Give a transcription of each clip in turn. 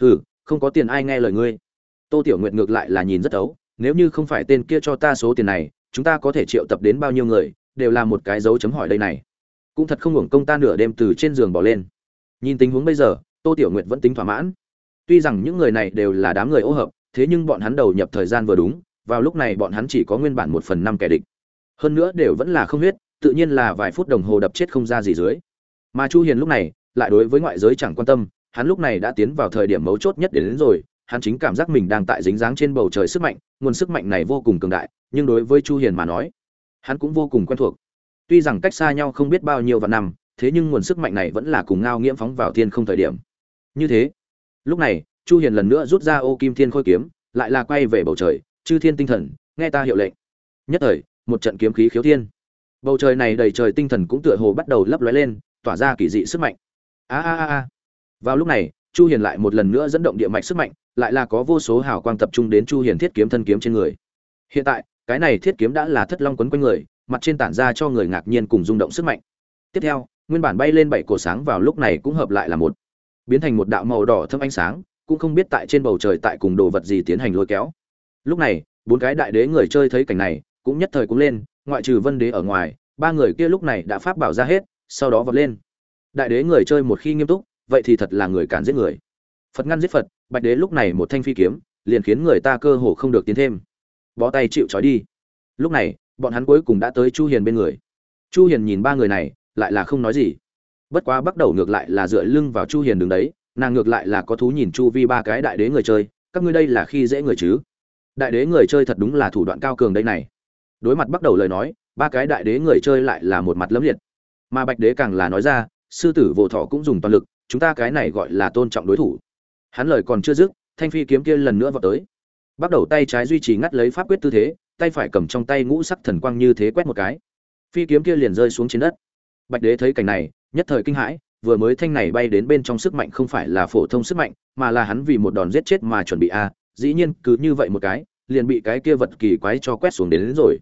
hừ, không có tiền ai nghe lời ngươi. Tô tiểu nguyệt ngược lại là nhìn rất ấu nếu như không phải tên kia cho ta số tiền này, chúng ta có thể triệu tập đến bao nhiêu người, đều là một cái dấu chấm hỏi đây này. Cũng thật không hưởng công ta nửa đêm từ trên giường bỏ lên. Nhìn tình huống bây giờ, tô tiểu nguyệt vẫn tính thỏa mãn. Tuy rằng những người này đều là đám người ô hợp, thế nhưng bọn hắn đầu nhập thời gian vừa đúng, vào lúc này bọn hắn chỉ có nguyên bản một phần năm kẻ địch. Hơn nữa đều vẫn là không huyết, tự nhiên là vài phút đồng hồ đập chết không ra gì dưới. Mà chu hiền lúc này, lại đối với ngoại giới chẳng quan tâm hắn lúc này đã tiến vào thời điểm mấu chốt nhất đến, đến rồi hắn chính cảm giác mình đang tại dính dáng trên bầu trời sức mạnh nguồn sức mạnh này vô cùng cường đại nhưng đối với chu hiền mà nói hắn cũng vô cùng quen thuộc. Tuy rằng cách xa nhau không biết bao nhiêu vạn năm thế nhưng nguồn sức mạnh này vẫn là cùng ngao nghiễm phóng vào thiên không thời điểm. Như thế lúc này chu hiền lần nữa rút ra ô kim thiên khôi kiếm lại là quay về bầu trời chư thiên tinh thần nghe ta hiệu lệnh. Nhất thời một trận kiếm khí khiếu thiên. Bầu trời này đầy trời tinh thần cũng tựa hồ bắt đầu lấp lóe lên tỏa ra kỳ dị sức mạnh. A a a vào lúc này, chu hiền lại một lần nữa dẫn động địa mạch sức mạnh, lại là có vô số hào quang tập trung đến chu hiền thiết kiếm thân kiếm trên người. Hiện tại, cái này thiết kiếm đã là thất long quấn quanh người, mặt trên tản ra cho người ngạc nhiên cùng rung động sức mạnh. Tiếp theo, nguyên bản bay lên bảy cổ sáng vào lúc này cũng hợp lại là một, biến thành một đạo màu đỏ thâm ánh sáng, cũng không biết tại trên bầu trời tại cùng đồ vật gì tiến hành lôi kéo. Lúc này, bốn cái đại đế người chơi thấy cảnh này, cũng nhất thời cũng lên, ngoại trừ vân đế ở ngoài, ba người kia lúc này đã pháp bảo ra hết, sau đó vọt lên. Đại đế người chơi một khi nghiêm túc vậy thì thật là người cản giết người. Phật ngăn giết phật, bạch đế lúc này một thanh phi kiếm, liền khiến người ta cơ hồ không được tiến thêm. Bó tay chịu trói đi. Lúc này, bọn hắn cuối cùng đã tới chu hiền bên người. Chu hiền nhìn ba người này, lại là không nói gì. Bất quá bắt đầu ngược lại là dựa lưng vào chu hiền đứng đấy, nàng ngược lại là có thú nhìn chu vi ba cái đại đế người chơi, các ngươi đây là khi dễ người chứ? Đại đế người chơi thật đúng là thủ đoạn cao cường đây này. Đối mặt bắt đầu lời nói, ba cái đại đế người chơi lại là một mặt lấm liệt. Mà bạch đế càng là nói ra, sư tử vô thọ cũng dùng toàn lực chúng ta cái này gọi là tôn trọng đối thủ. Hắn lời còn chưa dứt thanh phi kiếm kia lần nữa vào tới. Bắt đầu tay trái duy trì ngắt lấy pháp quyết tư thế tay phải cầm trong tay ngũ sắc thần quang như thế quét một cái. Phi kiếm kia liền rơi xuống trên đất. Bạch đế thấy cảnh này nhất thời kinh hãi vừa mới thanh này bay đến bên trong sức mạnh không phải là phổ thông sức mạnh mà là hắn vì một đòn giết chết mà chuẩn bị a dĩ nhiên cứ như vậy một cái liền bị cái kia vật kỳ quái cho quét xuống đến, đến rồi.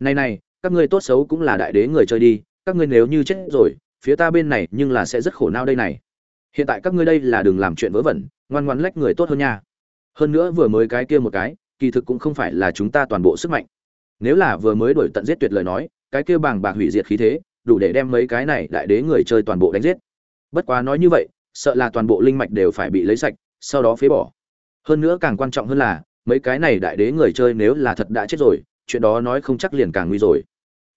Này này các ngươi tốt xấu cũng là đại đế người chơi đi các ngươi nếu như chết rồi phía ta bên này nhưng là sẽ rất khổ não đây này hiện tại các ngươi đây là đừng làm chuyện vớ vẩn, ngoan ngoãn lách người tốt hơn nha. Hơn nữa vừa mới cái kia một cái, kỳ thực cũng không phải là chúng ta toàn bộ sức mạnh. Nếu là vừa mới đổi tận giết tuyệt lời nói, cái kia bàng bạc hủy diệt khí thế, đủ để đem mấy cái này đại đế người chơi toàn bộ đánh giết. Bất quá nói như vậy, sợ là toàn bộ linh mạch đều phải bị lấy sạch, sau đó phế bỏ. Hơn nữa càng quan trọng hơn là, mấy cái này đại đế người chơi nếu là thật đã chết rồi, chuyện đó nói không chắc liền càng nguy rồi.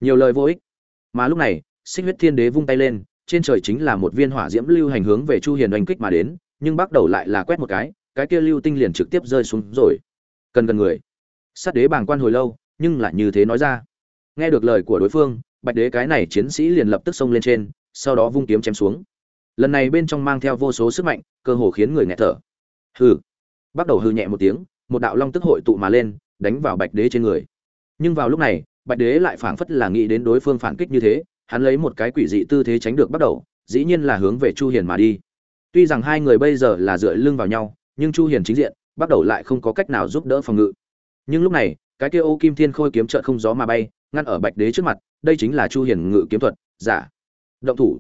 Nhiều lời vô ích. Mà lúc này, xích huyết thiên đế vung tay lên trên trời chính là một viên hỏa diễm lưu hành hướng về chu hiền oanh kích mà đến, nhưng bắt đầu lại là quét một cái cái kia lưu tinh liền trực tiếp rơi xuống rồi. Cần cần người. Sát đế bàng quan hồi lâu, nhưng lại như thế nói ra. Nghe được lời của đối phương, bạch đế cái này chiến sĩ liền lập tức xông lên trên, sau đó vung kiếm chém xuống. Lần này bên trong mang theo vô số sức mạnh, cơ hồ khiến người nghẹt thở. Hừ. Bắt đầu hư nhẹ một tiếng, một đạo long tức hội tụ mà lên, đánh vào bạch đế trên người. Nhưng vào lúc này, bạch đế lại phảng phất là nghĩ đến đối phương phản kích như thế hắn lấy một cái quỷ dị tư thế tránh được bắt đầu, dĩ nhiên là hướng về chu hiền mà đi. Tuy rằng hai người bây giờ là dựa lưng vào nhau, nhưng chu hiền chính diện, bắt đầu lại không có cách nào giúp đỡ phòng ngự. Nhưng lúc này, cái kia ô kim thiên khôi kiếm trợ không gió mà bay, ngăn ở bạch đế trước mặt, đây chính là chu hiền ngự kiếm thuật, giả. Động thủ.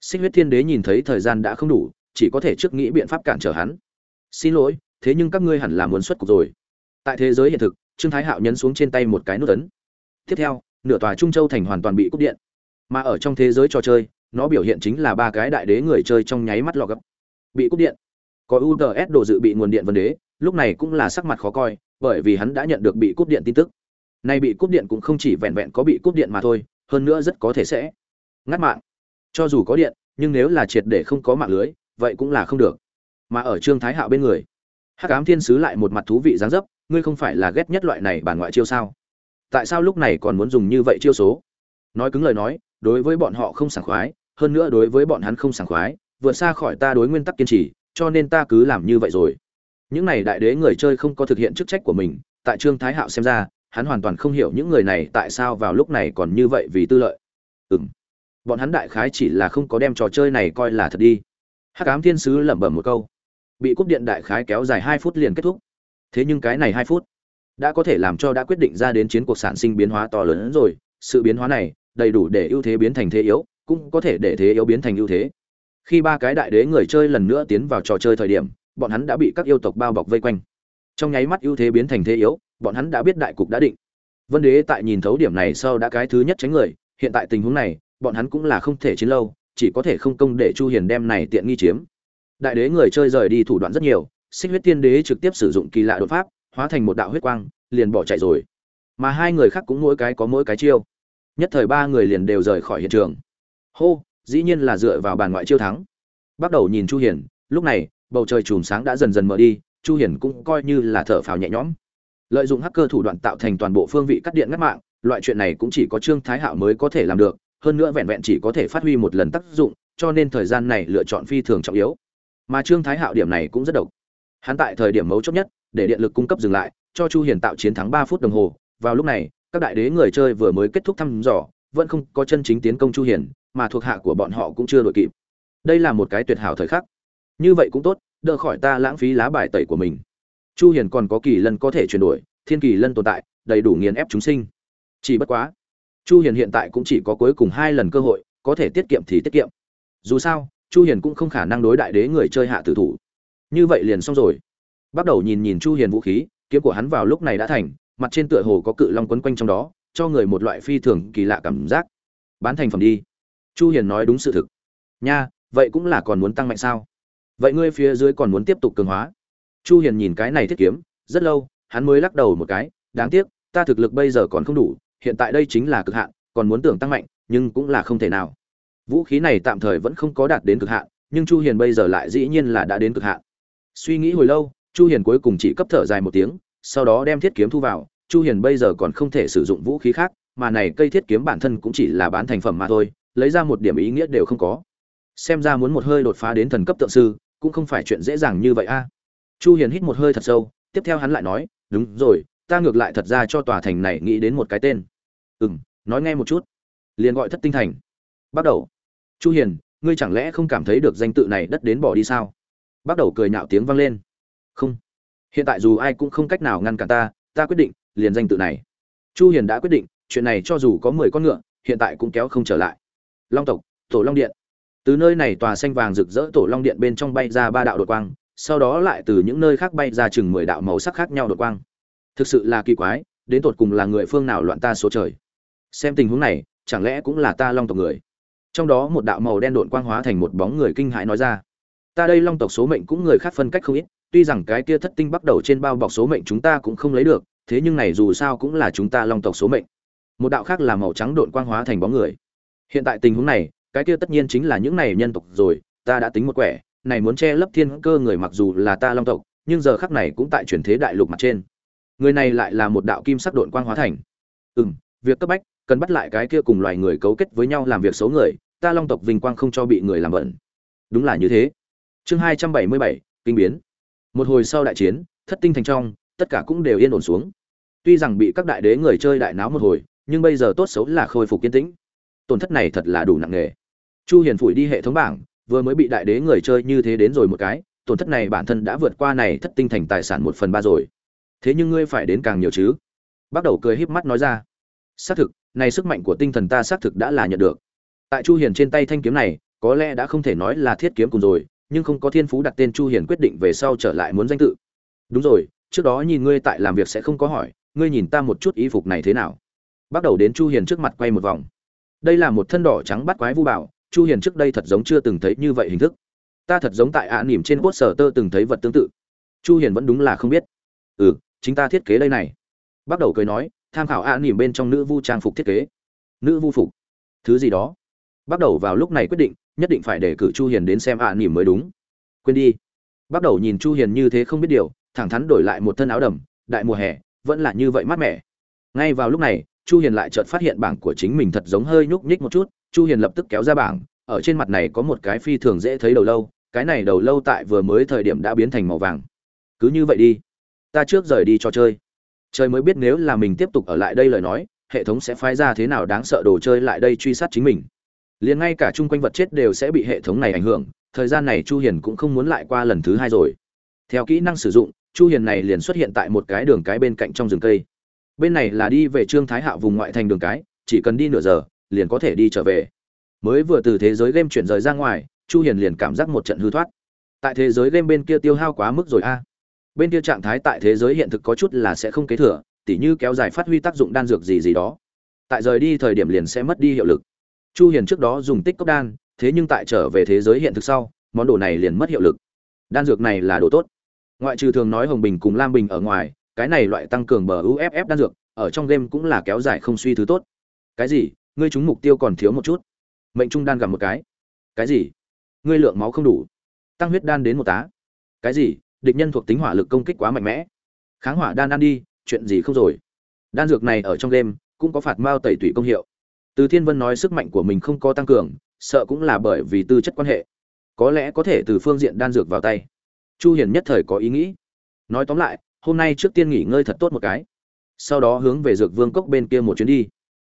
Xích huyết thiên đế nhìn thấy thời gian đã không đủ, chỉ có thể trước nghĩ biện pháp cản trở hắn. Xin lỗi, thế nhưng các ngươi hẳn là muốn xuất cục rồi. Tại thế giới hiện thực, trương thái hạo nhấn xuống trên tay một cái nút ấn. Tiếp theo, nửa tòa trung châu thành hoàn toàn bị cúp điện mà ở trong thế giới trò chơi, nó biểu hiện chính là ba cái đại đế người chơi trong nháy mắt lò gấp. Bị cúp điện. Có uts đồ dự bị nguồn điện vấn đế, lúc này cũng là sắc mặt khó coi, bởi vì hắn đã nhận được bị cúp điện tin tức. Nay bị cúp điện cũng không chỉ vẹn vẹn có bị cúp điện mà thôi, hơn nữa rất có thể sẽ ngắt mạng. Cho dù có điện, nhưng nếu là triệt để không có mạng lưới, vậy cũng là không được. Mà ở trương thái hạo bên người, hắc ám thiên sứ lại một mặt thú vị dáng dấp, ngươi không phải là ghét nhất loại này bản ngoại chiêu sao? Tại sao lúc này còn muốn dùng như vậy chiêu số? Nói cứng lời nói đối với bọn họ không sảng khoái, hơn nữa đối với bọn hắn không sảng khoái, vượt xa khỏi ta đối nguyên tắc kiên trì, cho nên ta cứ làm như vậy rồi. Những này đại đế người chơi không có thực hiện chức trách của mình, tại trương thái hạo xem ra, hắn hoàn toàn không hiểu những người này tại sao vào lúc này còn như vậy vì tư lợi. Ừm. Bọn hắn đại khái chỉ là không có đem trò chơi này coi là thật đi. Hắc ám thiên sứ lẩm bẩm một câu. Bị cúp điện đại khái kéo dài hai phút liền kết thúc. Thế nhưng cái này hai phút đã có thể làm cho đã quyết định ra đến chiến cuộc sản sinh biến hóa to lớn hơn rồi. Sự biến hóa này đầy đủ để ưu thế biến thành thế yếu, cũng có thể để thế yếu biến thành ưu thế. Khi ba cái đại đế người chơi lần nữa tiến vào trò chơi thời điểm, bọn hắn đã bị các yêu tộc bao bọc vây quanh. Trong nháy mắt ưu thế biến thành thế yếu, bọn hắn đã biết đại cục đã định. Vân đế tại nhìn thấu điểm này sau đã cái thứ nhất tránh người, hiện tại tình huống này, bọn hắn cũng là không thể chiến lâu, chỉ có thể không công để chu hiền đem này tiện nghi chiếm. Đại đế người chơi rời đi thủ đoạn rất nhiều, xích huyết tiên đế trực tiếp sử dụng kỳ lạ đột pháp, hóa thành một đạo huyết quang, liền bỏ chạy rồi. Mà hai người khác cũng mỗi cái có mỗi cái chiêu nhất thời ba người liền đều rời khỏi hiện trường. Hô, dĩ nhiên là dựa vào bàn ngoại chiêu thắng. Bắt đầu nhìn chu hiền, lúc này, bầu trời chùm sáng đã dần dần mở đi, chu hiền cũng coi như là thở phào nhẹ nhõm. Lợi dụng hacker thủ đoạn tạo thành toàn bộ phương vị cắt điện ngắt mạng, loại chuyện này cũng chỉ có trương thái hạo mới có thể làm được, hơn nữa vẹn vẹn chỉ có thể phát huy một lần tác dụng, cho nên thời gian này lựa chọn phi thường trọng yếu. Mà trương thái hạo điểm này cũng rất độc. Hắn tại thời điểm mấu chốt nhất, để điện lực cung cấp dừng lại, cho chu hiền tạo chiến thắng 3 phút đồng hồ, vào lúc này các đại đế người chơi vừa mới kết thúc thăm dò, vẫn không có chân chính tiến công chu hiền, mà thuộc hạ của bọn họ cũng chưa đội kịp. Đây là một cái tuyệt hảo thời khắc. Như vậy cũng tốt, đỡ khỏi ta lãng phí lá bài tẩy của mình. Chu hiền còn có kỳ lân có thể chuyển đổi, thiên kỳ lân tồn tại, đầy đủ nghiền ép chúng sinh. Chỉ bất quá, chu hiền hiện tại cũng chỉ có cuối cùng hai lần cơ hội, có thể tiết kiệm thì tiết kiệm. Dù sao, chu hiền cũng không khả năng đối đại đế người chơi hạ tử thủ. Như vậy liền xong rồi. Bắt đầu nhìn nhìn chu hiền vũ khí, kiếm của hắn vào lúc này đã thành mặt trên tựa hồ có cự long quấn quanh trong đó, cho người một loại phi thường kỳ lạ cảm giác. Bán thành phẩm đi. Chu hiền nói đúng sự thực. Nha, vậy cũng là còn muốn tăng mạnh sao? Vậy ngươi phía dưới còn muốn tiếp tục cường hóa? Chu hiền nhìn cái này thiết kiếm, rất lâu, hắn mới lắc đầu một cái, đáng tiếc, ta thực lực bây giờ còn không đủ, hiện tại đây chính là cực hạn, còn muốn tưởng tăng mạnh, nhưng cũng là không thể nào. Vũ khí này tạm thời vẫn không có đạt đến cực hạn, nhưng chu hiền bây giờ lại dĩ nhiên là đã đến cực hạn. Suy nghĩ hồi lâu, chu hiền cuối cùng chỉ cấp thở dài một tiếng sau đó đem thiết kiếm thu vào, chu hiền bây giờ còn không thể sử dụng vũ khí khác, mà này cây thiết kiếm bản thân cũng chỉ là bán thành phẩm mà thôi, lấy ra một điểm ý nghĩa đều không có. Xem ra muốn một hơi đột phá đến thần cấp tượng sư, cũng không phải chuyện dễ dàng như vậy a. Chu hiền hít một hơi thật sâu, tiếp theo hắn lại nói, đúng rồi, ta ngược lại thật ra cho tòa thành này nghĩ đến một cái tên. Ừm, nói nghe một chút. Liền gọi thất tinh thành. Bắt đầu. Chu hiền, ngươi chẳng lẽ không cảm thấy được danh tự này đất đến bỏ đi sao? Bắt đầu cười nhạo tiếng vang lên. Không hiện tại dù ai cũng không cách nào ngăn cản ta ta quyết định liền danh tự này. Chu hiền đã quyết định, chuyện này cho dù có 10 con ngựa, hiện tại cũng kéo không trở lại. Long tộc, tổ long điện. Từ nơi này tòa xanh vàng rực rỡ tổ long điện bên trong bay ra ba đạo đột quang, sau đó lại từ những nơi khác bay ra chừng mười đạo màu sắc khác nhau đột quang. Thực sự là kỳ quái, đến tột cùng là người phương nào loạn ta số trời? Xem tình huống này, chẳng lẽ cũng là ta long tộc người? Trong đó một đạo màu đen đột quang hóa thành một bóng người kinh hãi nói ra. Ta đây long tộc số mệnh cũng người khác phân cách không ít tuy rằng cái kia thất tinh bắt đầu trên bao bọc số mệnh chúng ta cũng không lấy được, thế nhưng này dù sao cũng là chúng ta long tộc số mệnh. Một đạo khác là màu trắng đột quang hóa thành bóng người. Hiện tại tình huống này, cái kia tất nhiên chính là những này nhân tộc rồi, ta đã tính một quẻ, này muốn che lấp thiên cơ người mặc dù là ta long tộc, nhưng giờ khắc này cũng tại chuyển thế đại lục mặt trên. Người này lại là một đạo kim sắc độn quang hóa thành. Ừ m việc cấp bách, cần bắt lại cái kia cùng loài người cấu kết với nhau làm việc xấu người, ta long tộc vinh quang không cho bị người làm bẩn. Đúng là như thế. Chương hai trăm bảy mươi bảy, kinh biến một hồi sau đại chiến, thất tinh thành trong, tất cả cũng đều yên ổn xuống. Tuy rằng bị các đại đế người chơi đại náo một hồi, nhưng bây giờ tốt xấu là khôi phục kiên tĩnh. Tổn thất này thật là đủ nặng nề. Chu hiền phủi đi hệ thống bảng, vừa mới bị đại đế người chơi như thế đến rồi một cái, tổn thất này bản thân đã vượt qua này thất tinh thành tài sản một phần ba rồi. Thế nhưng ngươi phải đến càng nhiều chứ? Bắt đầu cười híp mắt nói ra. Xác thực, này sức mạnh của tinh thần ta xác thực đã là nhận được. Tại chu hiền trên tay thanh kiếm này, có lẽ đã không thể nói là thiết kiếm cùng rồi nhưng không có thiên phú đặt tên chu hiền quyết định về sau trở lại muốn danh tự. Đúng rồi, trước đó nhìn ngươi tại làm việc sẽ không có hỏi, ngươi nhìn ta một chút y phục này thế nào? Bắt đầu đến chu hiền trước mặt quay một vòng. Đây là một thân đỏ trắng bắt quái vu bảo, chu hiền trước đây thật giống chưa từng thấy như vậy hình thức. Ta thật giống tại ạ à nỉm trên quốc sở tơ từng thấy vật tương tự. Chu hiền vẫn đúng là không biết. Ừ chính ta thiết kế đây này. Bắt đầu cười nói, tham khảo ạ à nỉm bên trong nữ vu trang phục thiết kế. Nữ vu phục. Thứ gì đó bắt đầu vào lúc này quyết định, nhất định phải để cử chu hiền đến xem ạ à nỉm mới đúng. Quên đi. Bắt đầu nhìn chu hiền như thế không biết điều, thẳng thắn đổi lại một thân áo đầm, đại mùa hè, vẫn là như vậy mát mẻ. Ngay vào lúc này, chu hiền lại chợt phát hiện bảng của chính mình thật giống hơi nhúc nhích một chút, chu hiền lập tức kéo ra bảng, ở trên mặt này có một cái phi thường dễ thấy đầu lâu, cái này đầu lâu tại vừa mới thời điểm đã biến thành màu vàng. Cứ như vậy đi. Ta trước rời đi cho chơi. Trời mới biết nếu là mình tiếp tục ở lại đây lời nói, hệ thống sẽ phái ra thế nào đáng sợ đồ chơi lại đây truy sát chính mình liền ngay cả chung quanh vật chết đều sẽ bị hệ thống này ảnh hưởng, thời gian này chu hiền cũng không muốn lại qua lần thứ hai rồi. Theo kỹ năng sử dụng, chu hiền này liền xuất hiện tại một cái đường cái bên cạnh trong rừng cây. Bên này là đi về trương thái hạo vùng ngoại thành đường cái, chỉ cần đi nửa giờ, liền có thể đi trở về. Mới vừa từ thế giới game chuyển rời ra ngoài, chu hiền liền cảm giác một trận hư thoát. Tại thế giới game bên kia tiêu hao quá mức rồi a. Bên kia trạng thái tại thế giới hiện thực có chút là sẽ không kế thừa, tỉ như kéo dài phát huy tác dụng đan dược gì gì đó. Tại rời đi thời điểm liền sẽ mất đi hiệu lực chu hiền trước đó dùng tích cốc đan, thế nhưng tại trở về thế giới hiện thực sau, món đồ này liền mất hiệu lực. Đan dược này là đồ tốt. Ngoại trừ thường nói hồng bình cùng lam bình ở ngoài, cái này loại tăng cường bờ uff đan dược, ở trong game cũng là kéo dài không suy thứ tốt. Cái gì? Ngươi trúng mục tiêu còn thiếu một chút. Mệnh trung đan gặp một cái. Cái gì? Ngươi lượng máu không đủ. Tăng huyết đan đến một tá. Cái gì? Địch nhân thuộc tính hỏa lực công kích quá mạnh mẽ. Kháng hỏa đan ăn đi, chuyện gì không rồi? Đan dược này ở trong game cũng có phạt mao tẩy tủy công hiệu từ thiên vân nói sức mạnh của mình không có tăng cường, sợ cũng là bởi vì tư chất quan hệ. Có lẽ có thể từ phương diện đan dược vào tay. Chu hiền nhất thời có ý nghĩ. Nói tóm lại, hôm nay trước tiên nghỉ ngơi thật tốt một cái. Sau đó hướng về dược vương cốc bên kia một chuyến đi.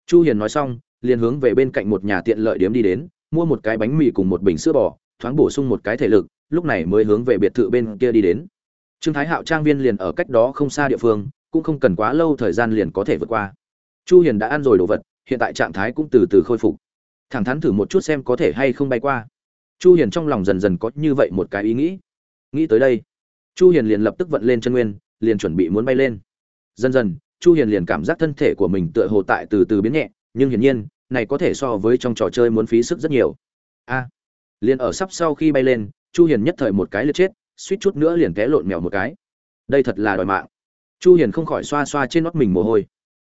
Chu hiền nói xong, liền hướng về bên cạnh một nhà tiện lợi điếm đi đến, mua một cái bánh mì cùng một bình sữa bò, thoáng bổ sung một cái thể lực, lúc này mới hướng về biệt thự bên kia đi đến. Trương thái hạo trang viên liền ở cách đó không xa địa phương, cũng không cần quá lâu thời gian liền có thể vượt qua. Chu hiền đã ăn rồi đồ vật hiện tại trạng thái cũng từ từ khôi phục. Thẳng thắn thử một chút xem có thể hay không bay qua. Chu hiền trong lòng dần dần có như vậy một cái ý nghĩ. Nghĩ tới đây, chu hiền liền lập tức vận lên chân nguyên, liền chuẩn bị muốn bay lên. Dần dần, chu hiền liền cảm giác thân thể của mình tựa hồ tại từ từ biến nhẹ, nhưng hiển nhiên, này có thể so với trong trò chơi muốn phí sức rất nhiều. A! Liền ở sắp sau khi bay lên, chu hiền nhất thời một cái liệt chết, suýt chút nữa liền té lộn mèo một cái. Đây thật là đòi mạng. Chu hiền không khỏi xoa xoa trên nót mình mồ hôi.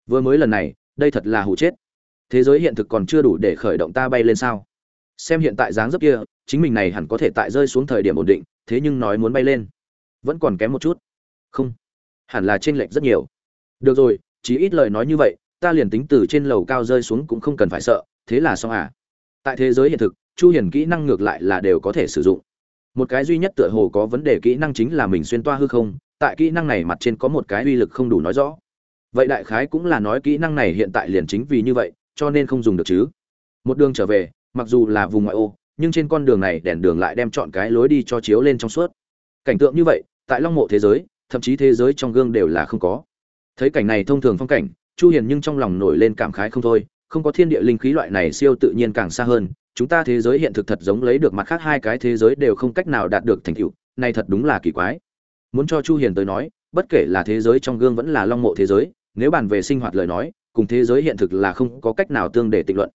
Vừa mới lần này đây thật là hù chết. Thế giới hiện thực còn chưa đủ để khởi động ta bay lên sao? Xem hiện tại dáng dấp kia, chính mình này hẳn có thể tại rơi xuống thời điểm ổn định, thế nhưng nói muốn bay lên, vẫn còn kém một chút. Không, hẳn là trên lệch rất nhiều. Được rồi chỉ ít lời nói như vậy, ta liền tính từ trên lầu cao rơi xuống cũng không cần phải sợ, thế là xong à? Tại thế giới hiện thực, chu hiền kỹ năng ngược lại là đều có thể sử dụng. Một cái duy nhất tựa hồ có vấn đề kỹ năng chính là mình xuyên toa hư không, tại kỹ năng này mặt trên có một cái uy lực không đủ nói rõ vậy đại khái cũng là nói kỹ năng này hiện tại liền chính vì như vậy, cho nên không dùng được chứ. Một đường trở về, mặc dù là vùng ngoại ô, nhưng trên con đường này đèn đường lại đem chọn cái lối đi cho chiếu lên trong suốt. Cảnh tượng như vậy, tại long mộ thế giới, thậm chí thế giới trong gương đều là không có. Thấy cảnh này thông thường phong cảnh, chu hiền nhưng trong lòng nổi lên cảm khái không thôi, không có thiên địa linh khí loại này siêu tự nhiên càng xa hơn, chúng ta thế giới hiện thực thật giống lấy được mặt khác hai cái thế giới đều không cách nào đạt được thành tựu, này thật đúng là kỳ quái. Muốn cho chu hiền tới nói, bất kể là thế giới trong gương vẫn là long mộ thế giới nếu bàn về sinh hoạt lời nói, cùng thế giới hiện thực là không có cách nào tương để tịnh luận.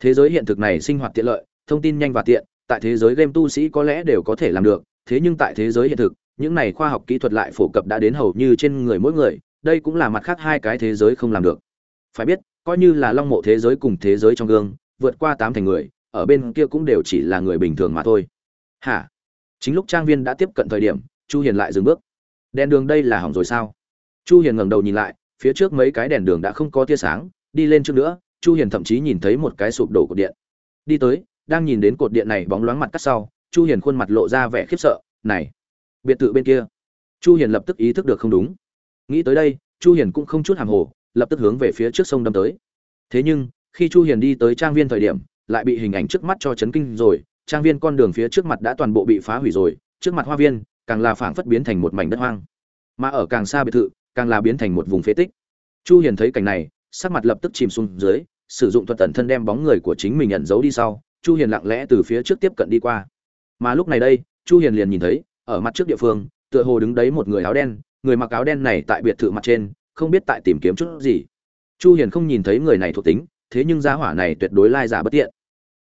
Thế giới hiện thực này sinh hoạt tiện lợi, thông tin nhanh và tiện, tại thế giới game tu sĩ có lẽ đều có thể làm được, thế nhưng tại thế giới hiện thực, những này khoa học kỹ thuật lại phổ cập đã đến hầu như trên người mỗi người, đây cũng là mặt khác hai cái thế giới không làm được. Phải biết, coi như là long mộ thế giới cùng thế giới trong gương, vượt qua tám thành người, ở bên kia cũng đều chỉ là người bình thường mà thôi. Hả? Chính lúc trang viên đã tiếp cận thời điểm, chu hiền lại dừng bước. Đèn đường đây là hỏng rồi sao? Chu hiền ngẩng đầu nhìn lại phía trước mấy cái đèn đường đã không có tia sáng, đi lên trước nữa, chu hiền thậm chí nhìn thấy một cái sụp đổ cột điện. Đi tới, đang nhìn đến cột điện này bóng loáng mặt cắt sau, chu hiền khuôn mặt lộ ra vẻ khiếp sợ, này, biệt thự bên kia. Chu hiền lập tức ý thức được không đúng. Nghĩ tới đây, chu hiền cũng không chút hàm hồ, lập tức hướng về phía trước sông đâm tới. Thế nhưng, khi chu hiền đi tới trang viên thời điểm, lại bị hình ảnh trước mắt cho chấn kinh rồi, trang viên con đường phía trước mặt đã toàn bộ bị phá hủy rồi, trước mặt hoa viên, càng là phảng phất biến thành một mảnh đất hoang. Mà ở càng xa biệt thự càng là biến thành một vùng phế tích. Chu hiền thấy cảnh này, sắc mặt lập tức chìm xuống dưới, sử dụng thuật tẩn thân đem bóng người của chính mình nhận giấu đi sau, chu hiền lặng lẽ từ phía trước tiếp cận đi qua. Mà lúc này đây, chu hiền liền nhìn thấy, ở mặt trước địa phương, tựa hồ đứng đấy một người áo đen, người mặc áo đen này tại biệt thự mặt trên, không biết tại tìm kiếm chút gì. Chu hiền không nhìn thấy người này thuộc tính, thế nhưng gia hỏa này tuyệt đối lai giả bất tiện.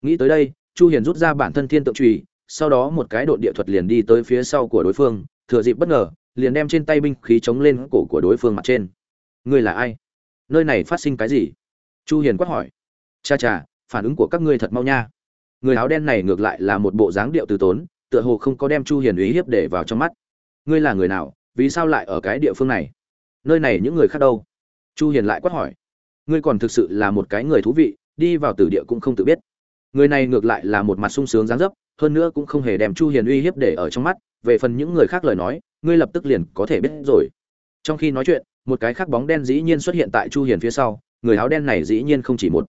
Nghĩ tới đây, chu hiền rút ra bản thân thiên tượng trùy, sau đó một cái độn địa thuật liền đi tới phía sau của đối phương, thừa dịp bất ngờ liền đem trên tay binh khí chống lên cổ của đối phương mặt trên. Ngươi là ai? Nơi này phát sinh cái gì? Chu hiền quát hỏi. Cha cha, phản ứng của các ngươi thật mau nha. Người áo đen này ngược lại là một bộ dáng điệu từ tốn, tựa hồ không có đem chu hiền uy hiếp để vào trong mắt. Ngươi là người nào? Vì sao lại ở cái địa phương này? Nơi này những người khác đâu? Chu hiền lại quát hỏi. Ngươi còn thực sự là một cái người thú vị, đi vào tử địa cũng không tự biết. Người này ngược lại là một mặt sung sướng dáng dấp, hơn nữa cũng không hề đem chu hiền uy hiếp để ở trong mắt. Về phần những người khác lời nói ngươi lập tức liền có thể biết rồi. Trong khi nói chuyện, một cái khác bóng đen dĩ nhiên xuất hiện tại chu hiền phía sau, người áo đen này dĩ nhiên không chỉ một.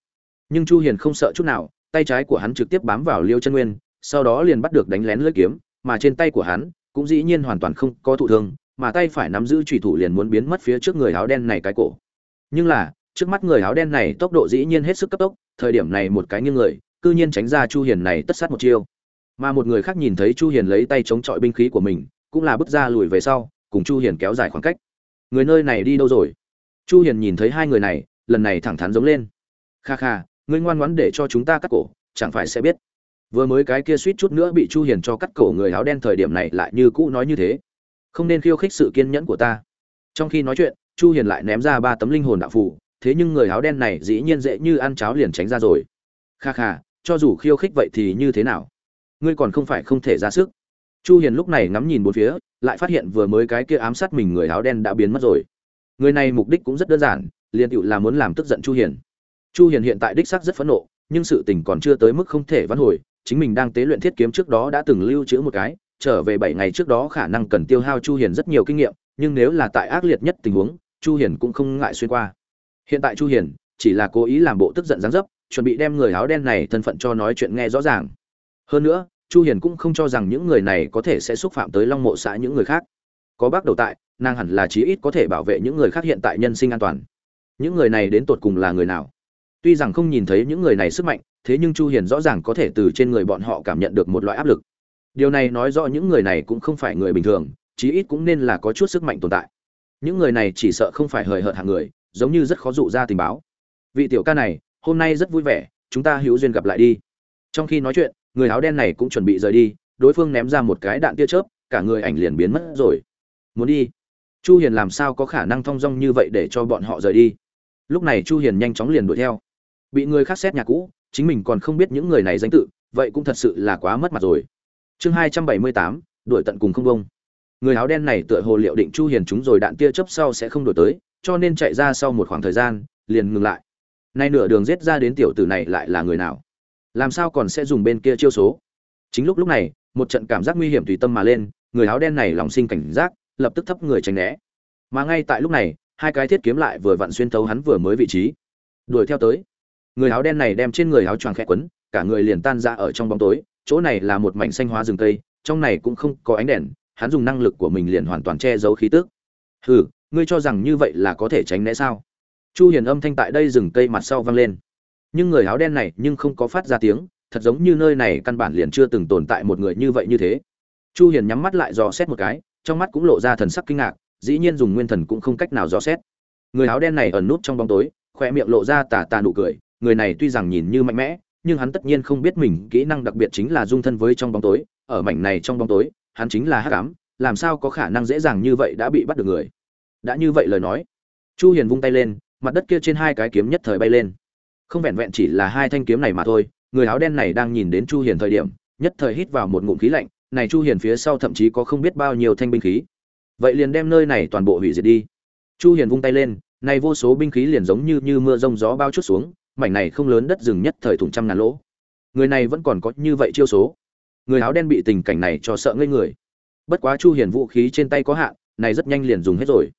Nhưng chu hiền không sợ chút nào, tay trái của hắn trực tiếp bám vào liêu chân nguyên, sau đó liền bắt được đánh lén lưỡi kiếm, mà trên tay của hắn cũng dĩ nhiên hoàn toàn không có thụ thương, mà tay phải nắm giữ chủy thủ liền muốn biến mất phía trước người áo đen này cái cổ. Nhưng là, trước mắt người áo đen này tốc độ dĩ nhiên hết sức cấp tốc, thời điểm này một cái nghiêng người, cư nhiên tránh ra chu hiền này tất sát một chiêu. Mà một người khác nhìn thấy chu hiền lấy tay chống chọi binh khí của mình cũng là bước ra lùi về sau, cùng chu hiền kéo dài khoảng cách. Người nơi này đi đâu rồi? Chu hiền nhìn thấy hai người này, lần này thẳng thắn giống lên. Kha kha, ngươi ngoan ngoãn để cho chúng ta cắt cổ, chẳng phải sẽ biết. Vừa mới cái kia suýt chút nữa bị chu hiền cho cắt cổ người áo đen thời điểm này lại như cũ nói như thế. Không nên khiêu khích sự kiên nhẫn của ta. Trong khi nói chuyện, chu hiền lại ném ra ba tấm linh hồn đạo phù, thế nhưng người áo đen này dĩ nhiên dễ như ăn cháo liền tránh ra rồi. Kha kha, cho dù khiêu khích vậy thì như thế nào? Ngươi còn không phải không thể ra sức chu hiền lúc này ngắm nhìn bốn phía, lại phát hiện vừa mới cái kia ám sát mình người áo đen đã biến mất rồi. Người này mục đích cũng rất đơn giản, liền tựu là muốn làm tức giận chu hiền. Chu hiền hiện tại đích xác rất phẫn nộ, nhưng sự tình còn chưa tới mức không thể vãn hồi, chính mình đang tế luyện thiết kiếm trước đó đã từng lưu trữ một cái, trở về 7 ngày trước đó khả năng cần tiêu hao chu hiền rất nhiều kinh nghiệm, nhưng nếu là tại ác liệt nhất tình huống, chu hiền cũng không ngại xuyên qua. Hiện tại chu hiền chỉ là cố ý làm bộ tức giận dáng dấp, chuẩn bị đem người áo đen này thân phận cho nói chuyện nghe rõ ràng. Hơn nữa chu hiền cũng không cho rằng những người này có thể sẽ xúc phạm tới long mộ xã những người khác. Có bác đầu tại, nàng hẳn là chí ít có thể bảo vệ những người khác hiện tại nhân sinh an toàn. Những người này đến tột cùng là người nào? Tuy rằng không nhìn thấy những người này sức mạnh, thế nhưng chu hiền rõ ràng có thể từ trên người bọn họ cảm nhận được một loại áp lực. Điều này nói rõ những người này cũng không phải người bình thường, chí ít cũng nên là có chút sức mạnh tồn tại. Những người này chỉ sợ không phải hời hợt hàng người, giống như rất khó dụ ra tình báo. Vị tiểu ca này, hôm nay rất vui vẻ, chúng ta hữu duyên gặp lại đi. Trong khi nói chuyện người áo đen này cũng chuẩn bị rời đi đối phương ném ra một cái đạn tia chớp cả người ảnh liền biến mất rồi. Muốn đi? Chu hiền làm sao có khả năng thong dong như vậy để cho bọn họ rời đi? Lúc này chu hiền nhanh chóng liền đuổi theo. Bị người khác xét nhà cũ chính mình còn không biết những người này danh tự vậy cũng thật sự là quá mất mặt rồi. Chương 278, đuổi tận cùng không bông người áo đen này tựa hồ liệu định chu hiền chúng rồi đạn tia chớp sau sẽ không đuổi tới cho nên chạy ra sau một khoảng thời gian liền ngừng lại. Nay nửa đường giết ra đến tiểu tử này lại là người nào? Làm sao còn sẽ dùng bên kia chiêu số? Chính lúc lúc này, một trận cảm giác nguy hiểm tùy tâm mà lên, người áo đen này lòng sinh cảnh giác, lập tức thấp người tránh né. Mà ngay tại lúc này, hai cái thiết kiếm lại vừa vặn xuyên thấu hắn vừa mới vị trí. Đuổi theo tới. Người áo đen này đem trên người áo choàng khẽ quấn, cả người liền tan ra ở trong bóng tối, chỗ này là một mảnh xanh hóa rừng tây trong này cũng không có ánh đèn, hắn dùng năng lực của mình liền hoàn toàn che giấu khí tức. Hừ, ngươi cho rằng như vậy là có thể tránh né sao? Chu hiền âm thanh tại đây rừng cây mặt sau vang lên nhưng người áo đen này nhưng không có phát ra tiếng, thật giống như nơi này căn bản liền chưa từng tồn tại một người như vậy như thế. Chu hiền nhắm mắt lại dò xét một cái, trong mắt cũng lộ ra thần sắc kinh ngạc, dĩ nhiên dùng nguyên thần cũng không cách nào dò xét. Người áo đen này ẩn nút trong bóng tối khoe miệng lộ ra tà tà nụ cười, người này tuy rằng nhìn như mạnh mẽ, nhưng hắn tất nhiên không biết mình kỹ năng đặc biệt chính là dung thân với trong bóng tối, ở mảnh này trong bóng tối, hắn chính là hắc ám, làm sao có khả năng dễ dàng như vậy đã bị bắt được người? Đã như vậy lời nói, chu hiền vung tay lên, mặt đất kia trên hai cái kiếm nhất thời bay lên không vẹn vẹn chỉ là hai thanh kiếm này mà thôi, người áo đen này đang nhìn đến chu hiền thời điểm, nhất thời hít vào một ngụm khí lạnh, này chu hiền phía sau thậm chí có không biết bao nhiêu thanh binh khí. Vậy liền đem nơi này toàn bộ hủy diệt đi. Chu hiền vung tay lên, này vô số binh khí liền giống như như mưa rông gió bao chút xuống, mảnh này không lớn đất rừng nhất thời thủng trăm ngàn lỗ. Người này vẫn còn có như vậy chiêu số. Người áo đen bị tình cảnh này cho sợ ngây người. Bất quá chu hiền vũ khí trên tay có hạn, này rất nhanh liền dùng hết rồi.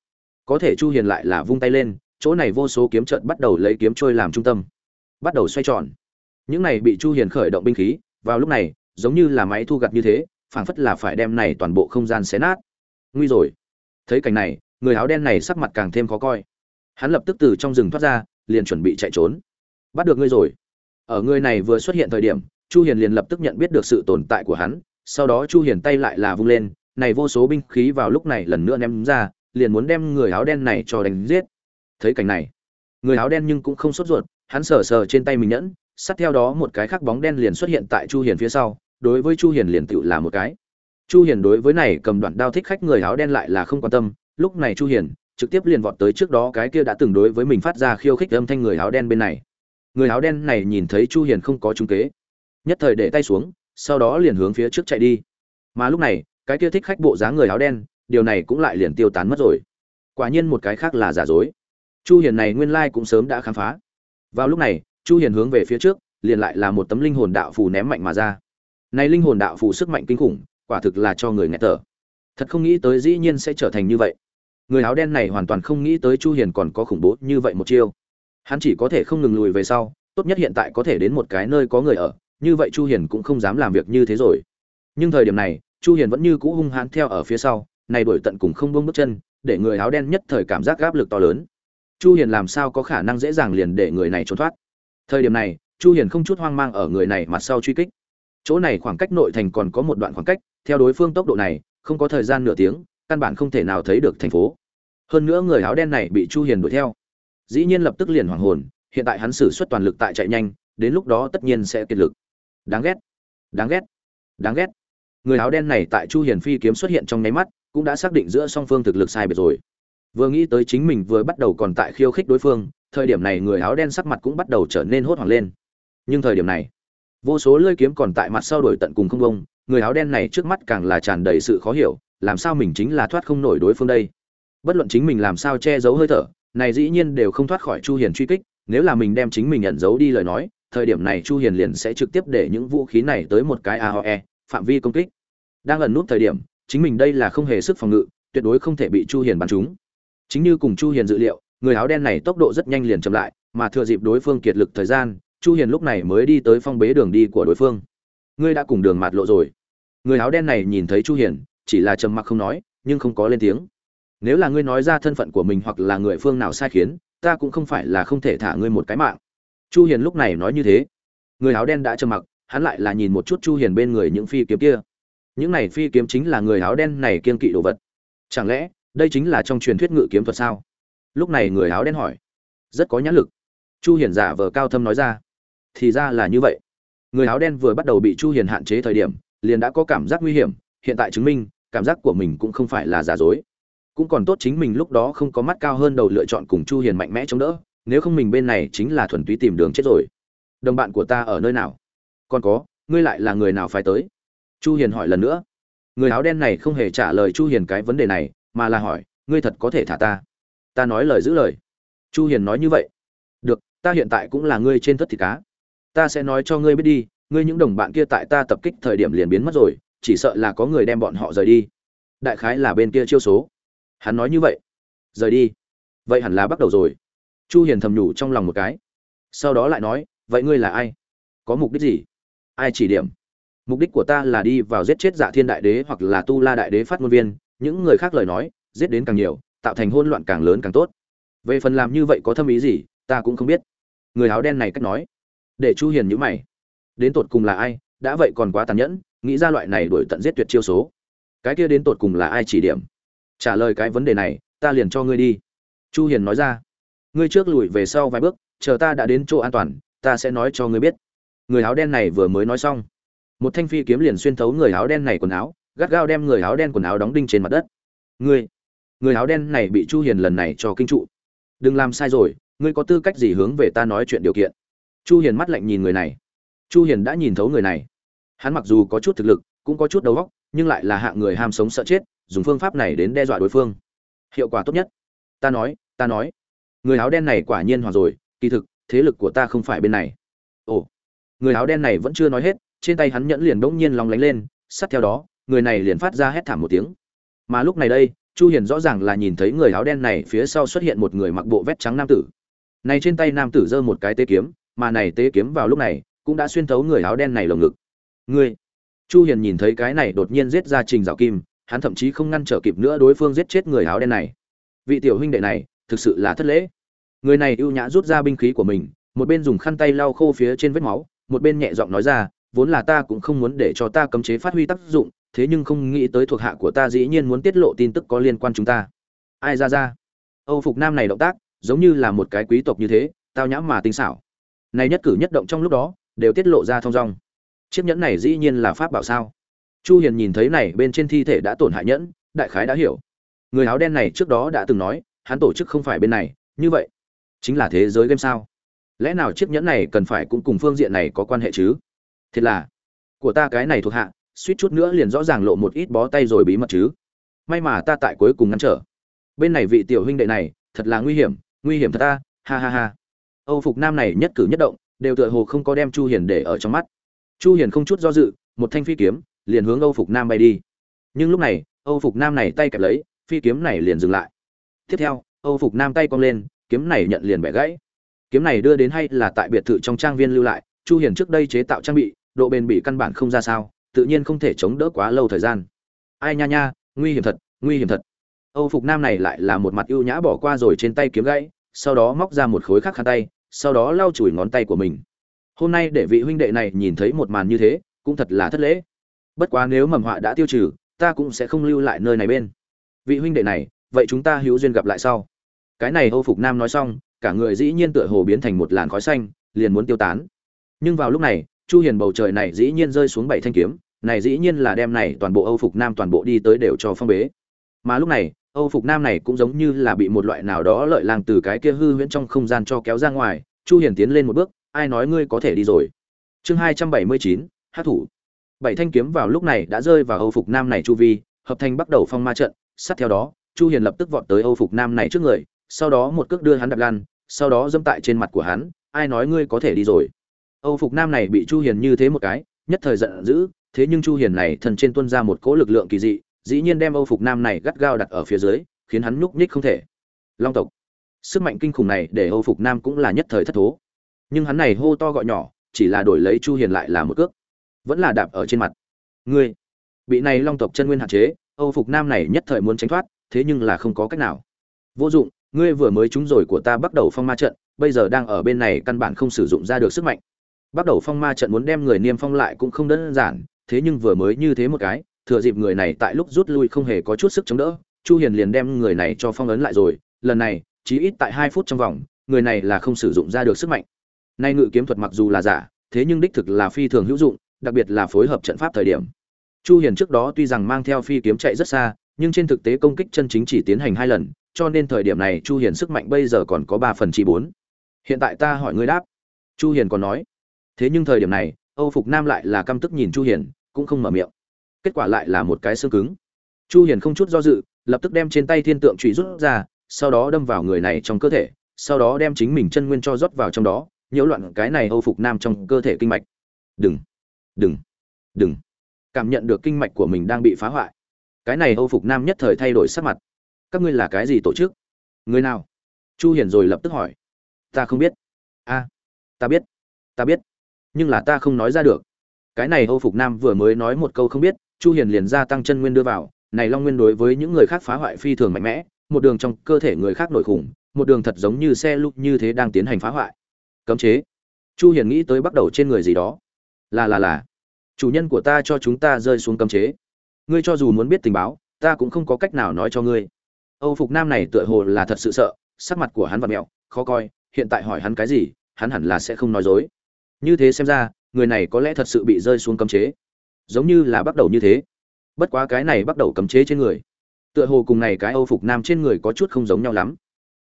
Có thể chu hiền lại là vung tay lên, chỗ này vô số kiếm trận bắt đầu lấy kiếm trôi làm trung tâm bắt đầu xoay tròn. Những này bị chu hiền khởi động binh khí, vào lúc này, giống như là máy thu gặt như thế, phảng phất là phải đem này toàn bộ không gian xé nát. Nguy rồi. Thấy cảnh này, người áo đen này sắc mặt càng thêm khó coi. Hắn lập tức từ trong rừng thoát ra, liền chuẩn bị chạy trốn. Bắt được ngươi rồi. Ở người này vừa xuất hiện thời điểm, chu hiền liền lập tức nhận biết được sự tồn tại của hắn, sau đó chu hiền tay lại là vung lên, này vô số binh khí vào lúc này lần nữa ném ra, liền muốn đem người áo đen này cho đánh giết. Thấy cảnh này, người áo đen nhưng cũng không sốt ruột hắn sờ sờ trên tay mình nhẫn, sát theo đó một cái khắc bóng đen liền xuất hiện tại chu hiền phía sau, đối với chu hiền liền tự là một cái. Chu hiền đối với này cầm đoạn đao thích khách người áo đen lại là không quan tâm, lúc này chu hiền trực tiếp liền vọt tới trước đó cái kia đã từng đối với mình phát ra khiêu khích âm thanh người áo đen bên này. Người áo đen này nhìn thấy chu hiền không có trung kế, nhất thời để tay xuống, sau đó liền hướng phía trước chạy đi. Mà lúc này, cái kia thích khách bộ dáng người áo đen, điều này cũng lại liền tiêu tán mất rồi. Quả nhiên một cái khác là giả dối. Chu hiền này nguyên lai cũng sớm đã khám phá vào lúc này, chu hiền hướng về phía trước, liền lại là một tấm linh hồn đạo phù ném mạnh mà ra. Này linh hồn đạo phù sức mạnh kinh khủng, quả thực là cho người nghe thở. Thật không nghĩ tới dĩ nhiên sẽ trở thành như vậy. Người áo đen này hoàn toàn không nghĩ tới chu hiền còn có khủng bố như vậy một chiêu. Hắn chỉ có thể không ngừng lùi về sau, tốt nhất hiện tại có thể đến một cái nơi có người ở, như vậy chu hiền cũng không dám làm việc như thế rồi. Nhưng thời điểm này, chu hiền vẫn như cũ hung hãn theo ở phía sau, này đuổi tận cùng không buông bước chân, để người áo đen nhất thời cảm giác áp lực to lớn chu hiền làm sao có khả năng dễ dàng liền để người này trốn thoát? Thời điểm này, chu hiền không chút hoang mang ở người này mặt sau truy kích. Chỗ này khoảng cách nội thành còn có một đoạn khoảng cách, theo đối phương tốc độ này, không có thời gian nửa tiếng, căn bản không thể nào thấy được thành phố. Hơn nữa người áo đen này bị chu hiền đuổi theo. Dĩ nhiên lập tức liền hoảng hồn, hiện tại hắn sử xuất toàn lực tại chạy nhanh, đến lúc đó tất nhiên sẽ kiệt lực. Đáng ghét. Đáng ghét. Đáng ghét. Người áo đen này tại chu hiền phi kiếm xuất hiện trong nháy mắt, cũng đã xác định giữa song phương thực lực sai biệt rồi vừa nghĩ tới chính mình vừa bắt đầu còn tại khiêu khích đối phương, thời điểm này người áo đen sắc mặt cũng bắt đầu trở nên hốt hoảng lên. Nhưng thời điểm này, vô số lưỡi kiếm còn tại mặt sau đổi tận cùng không bông, người áo đen này trước mắt càng là tràn đầy sự khó hiểu, làm sao mình chính là thoát không nổi đối phương đây? Bất luận chính mình làm sao che giấu hơi thở, này dĩ nhiên đều không thoát khỏi chu hiền truy kích, nếu là mình đem chính mình nhận giấu đi lời nói, thời điểm này chu hiền liền sẽ trực tiếp để những vũ khí này tới một cái aoe phạm vi công kích. Đang ẩn nút thời điểm, chính mình đây là không hề sức phòng ngự, tuyệt đối không thể bị chu hiền bắn trúng chính như cùng chu hiền dự liệu, người áo đen này tốc độ rất nhanh liền chậm lại, mà thừa dịp đối phương kiệt lực thời gian, chu hiền lúc này mới đi tới phong bế đường đi của đối phương. Ngươi đã cùng đường mạt lộ rồi. Người áo đen này nhìn thấy chu hiền, chỉ là trầm mặc không nói, nhưng không có lên tiếng. Nếu là ngươi nói ra thân phận của mình hoặc là người phương nào sai khiến, ta cũng không phải là không thể thả ngươi một cái mạng. Chu hiền lúc này nói như thế. Người áo đen đã trầm mặc, hắn lại là nhìn một chút chu hiền bên người những phi kiếm kia. Những này phi kiếm chính là người áo đen này kiên kỵ đồ vật. Chẳng lẽ đây chính là trong truyền thuyết ngự kiếm thuật sao? Lúc này người áo đen hỏi. Rất có nhãn lực. Chu hiền giả vờ cao thâm nói ra. Thì ra là như vậy. Người áo đen vừa bắt đầu bị chu hiền hạn chế thời điểm, liền đã có cảm giác nguy hiểm, hiện tại chứng minh, cảm giác của mình cũng không phải là giả dối. Cũng còn tốt chính mình lúc đó không có mắt cao hơn đầu lựa chọn cùng chu hiền mạnh mẽ chống đỡ, nếu không mình bên này chính là thuần túy tìm đường chết rồi. Đồng bạn của ta ở nơi nào? Còn có, ngươi lại là người nào phải tới? Chu hiền hỏi lần nữa. Người áo đen này không hề trả lời chu hiền cái vấn đề này mà là hỏi, ngươi thật có thể thả ta? Ta nói lời giữ lời. Chu hiền nói như vậy. Được, ta hiện tại cũng là ngươi trên thất thịt cá. Ta sẽ nói cho ngươi biết đi, ngươi những đồng bạn kia tại ta tập kích thời điểm liền biến mất rồi, chỉ sợ là có người đem bọn họ rời đi. Đại khái là bên kia chiêu số. Hắn nói như vậy. Rời đi. Vậy hẳn là bắt đầu rồi. Chu hiền thầm nhủ trong lòng một cái. Sau đó lại nói, vậy ngươi là ai? Có mục đích gì? Ai chỉ điểm? Mục đích của ta là đi vào giết chết dạ thiên đại đế hoặc là tu la đại đế phát ngôn viên những người khác lời nói, giết đến càng nhiều, tạo thành hỗn loạn càng lớn càng tốt. Về phần làm như vậy có thâm ý gì, ta cũng không biết. Người áo đen này cách nói. Để chu hiền nhíu mày. Đến tột cùng là ai, đã vậy còn quá tàn nhẫn, nghĩ ra loại này đuổi tận giết tuyệt chiêu số. Cái kia đến tột cùng là ai chỉ điểm? Trả lời cái vấn đề này, ta liền cho ngươi đi. Chu hiền nói ra. Ngươi trước lùi về sau vài bước, chờ ta đã đến chỗ an toàn, ta sẽ nói cho ngươi biết. Người áo đen này vừa mới nói xong. Một thanh phi kiếm liền xuyên thấu người áo đen này quần áo gắt gao đem người áo đen quần áo đóng đinh trên mặt đất. Ngươi, người áo đen này bị chu hiền lần này cho kinh trụ. Đừng làm sai rồi, ngươi có tư cách gì hướng về ta nói chuyện điều kiện? Chu hiền mắt lạnh nhìn người này. Chu hiền đã nhìn thấu người này. Hắn mặc dù có chút thực lực, cũng có chút đầu óc, nhưng lại là hạng người ham sống sợ chết, dùng phương pháp này đến đe dọa đối phương. Hiệu quả tốt nhất. Ta nói ta nói. Người áo đen này quả nhiên hoàn rồi, kỳ thực, thế lực của ta không phải bên này. Ồ. Người áo đen này vẫn chưa nói hết, trên tay hắn nhẫn liền bỗng nhiên lóng lánh lên, sát theo đó người này liền phát ra hét thảm một tiếng. Mà lúc này đây, chu hiền rõ ràng là nhìn thấy người áo đen này phía sau xuất hiện một người mặc bộ vest trắng nam tử. Này trên tay nam tử giơ một cái tế kiếm, mà này tế kiếm vào lúc này cũng đã xuyên thấu người áo đen này lồng ngực. Ngươi! Chu hiền nhìn thấy cái này đột nhiên giết ra trình dạo kim, hắn thậm chí không ngăn trở kịp nữa đối phương giết chết người áo đen này. Vị tiểu huynh đệ này, thực sự là thất lễ. Người này ưu nhã rút ra binh khí của mình, một bên dùng khăn tay lau khô phía trên vết máu, một bên nhẹ giọng nói ra, vốn là ta cũng không muốn để cho ta cấm chế phát huy tác dụng thế nhưng không nghĩ tới thuộc hạ của ta dĩ nhiên muốn tiết lộ tin tức có liên quan chúng ta. Ai ra ra? Âu phục nam này động tác, giống như là một cái quý tộc như thế, tao nhãm mà tinh xảo. Này nhất cử nhất động trong lúc đó, đều tiết lộ ra thông dong. Chiếc nhẫn này dĩ nhiên là pháp bảo sao? Chu hiền nhìn thấy này bên trên thi thể đã tổn hại nhẫn, đại khái đã hiểu. Người áo đen này trước đó đã từng nói, hắn tổ chức không phải bên này, như vậy, chính là thế giới game sao? Lẽ nào chiếc nhẫn này cần phải cũng cùng phương diện này có quan hệ chứ? Thiệt là, của ta cái này thuộc hạ suýt chút nữa liền rõ ràng lộ một ít bó tay rồi bí mật chứ. May mà ta tại cuối cùng ngăn trở. Bên này vị tiểu huynh đệ này, thật là nguy hiểm nguy hiểm thật ta, ha ha ha. Âu phục nam này nhất cử nhất động, đều tựa hồ không có đem chu hiền để ở trong mắt. Chu hiền không chút do dự, một thanh phi kiếm, liền hướng âu phục nam bay đi. Nhưng lúc này, âu phục nam này tay kẹp lấy, phi kiếm này liền dừng lại. Tiếp theo, âu phục nam tay cong lên, kiếm này nhận liền bẻ gãy. Kiếm này đưa đến hay là tại biệt thự trong trang viên lưu lại, chu hiền trước đây chế tạo trang bị, độ bền bị căn bản không ra sao tự nhiên không thể chống đỡ quá lâu thời gian. Ai nha nha, nguy hiểm thật, nguy hiểm thật. Âu phục nam này lại là một mặt ưu nhã bỏ qua rồi trên tay kiếm gãy, sau đó móc ra một khối khác khăn tay, sau đó lau chùi ngón tay của mình. Hôm nay để vị huynh đệ này nhìn thấy một màn như thế, cũng thật là thất lễ. Bất quá nếu mầm họa đã tiêu trừ, ta cũng sẽ không lưu lại nơi này bên. Vị huynh đệ này, vậy chúng ta hữu duyên gặp lại sau. Cái này âu phục nam nói xong, cả người dĩ nhiên tựa hồ biến thành một làn khói xanh, liền muốn tiêu tán. Nhưng vào lúc này chu hiền bầu trời này dĩ nhiên rơi xuống bảy thanh kiếm này dĩ nhiên là đem này toàn bộ âu phục nam toàn bộ đi tới đều cho phong bế. Mà lúc này âu phục nam này cũng giống như là bị một loại nào đó lợi lang từ cái kia hư huyễn trong không gian cho kéo ra ngoài. Chu hiền tiến lên một bước ai nói ngươi có thể đi rồi? Chương 279, hát thủ. Bảy thanh kiếm vào lúc này đã rơi vào âu phục nam này chu vi hợp thành bắt đầu phong ma trận. Sát theo đó chu hiền lập tức vọt tới âu phục nam này trước người sau đó một cước đưa hắn đập lan sau đó dâm tại trên mặt của hắn ai nói ngươi có thể đi rồi? Âu phục nam này bị chu hiền như thế một cái, nhất thời giận dữ, thế nhưng chu hiền này thần trên tuôn ra một cỗ lực lượng kỳ dị, dĩ nhiên đem âu phục nam này gắt gao đặt ở phía dưới, khiến hắn nhúc nhích không thể. Long tộc. Sức mạnh kinh khủng này để âu phục nam cũng là nhất thời thất thố. Nhưng hắn này hô to gọi nhỏ, chỉ là đổi lấy chu hiền lại là một cước. Vẫn là đạp ở trên mặt. Ngươi, bị này long tộc chân nguyên hạn chế, âu phục nam này nhất thời muốn tránh thoát, thế nhưng là không có cách nào. Vô dụng, ngươi vừa mới trúng rồi của ta bắt đầu phong ma trận, bây giờ đang ở bên này căn bản không sử dụng ra được sức mạnh bắt đầu phong ma trận muốn đem người niêm phong lại cũng không đơn giản, thế nhưng vừa mới như thế một cái, thừa dịp người này tại lúc rút lui không hề có chút sức chống đỡ, chu hiền liền đem người này cho phong ấn lại rồi, lần này chỉ ít tại 2 phút trong vòng, người này là không sử dụng ra được sức mạnh. Nay ngự kiếm thuật mặc dù là giả, thế nhưng đích thực là phi thường hữu dụng, đặc biệt là phối hợp trận pháp thời điểm. Chu hiền trước đó tuy rằng mang theo phi kiếm chạy rất xa, nhưng trên thực tế công kích chân chính chỉ tiến hành hai lần, cho nên thời điểm này chu hiền sức mạnh bây giờ còn có 3 phần chi 4. hiện tại ta hỏi ngươi đáp. Chu hiền còn nói thế nhưng thời điểm này, âu phục nam lại là căm tức nhìn chu hiền, cũng không mở miệng. Kết quả lại là một cái xương cứng. Chu hiền không chút do dự, lập tức đem trên tay thiên tượng trụy rút ra, sau đó đâm vào người này trong cơ thể, sau đó đem chính mình chân nguyên cho rót vào trong đó, nhiễu loạn cái này âu phục nam trong cơ thể kinh mạch. Đừng! Đừng! Đừng! Cảm nhận được kinh mạch của mình đang bị phá hoại. Cái này âu phục nam nhất thời thay đổi sắc mặt. Các ngươi là cái gì tổ chức? Người nào? Chu hiền rồi lập tức hỏi. Ta không biết. A ta biết. Ta biết nhưng là ta không nói ra được. Cái này âu phục nam vừa mới nói một câu không biết, chu hiền liền gia tăng chân nguyên đưa vào, này long nguyên đối với những người khác phá hoại phi thường mạnh mẽ, một đường trong cơ thể người khác nổi khủng, một đường thật giống như xe lúc như thế đang tiến hành phá hoại. Cấm chế. Chu hiền nghĩ tới bắt đầu trên người gì đó. Là là là. Chủ nhân của ta cho chúng ta rơi xuống cấm chế. Ngươi cho dù muốn biết tình báo, ta cũng không có cách nào nói cho ngươi. Âu phục nam này tựa hồ là thật sự sợ, sắc mặt của hắn và mẹo, khó coi, hiện tại hỏi hắn cái gì, hắn hẳn là sẽ không nói dối như thế xem ra, người này có lẽ thật sự bị rơi xuống cấm chế. Giống như là bắt đầu như thế. Bất quá cái này bắt đầu cấm chế trên người. Tựa hồ cùng này cái âu phục nam trên người có chút không giống nhau lắm.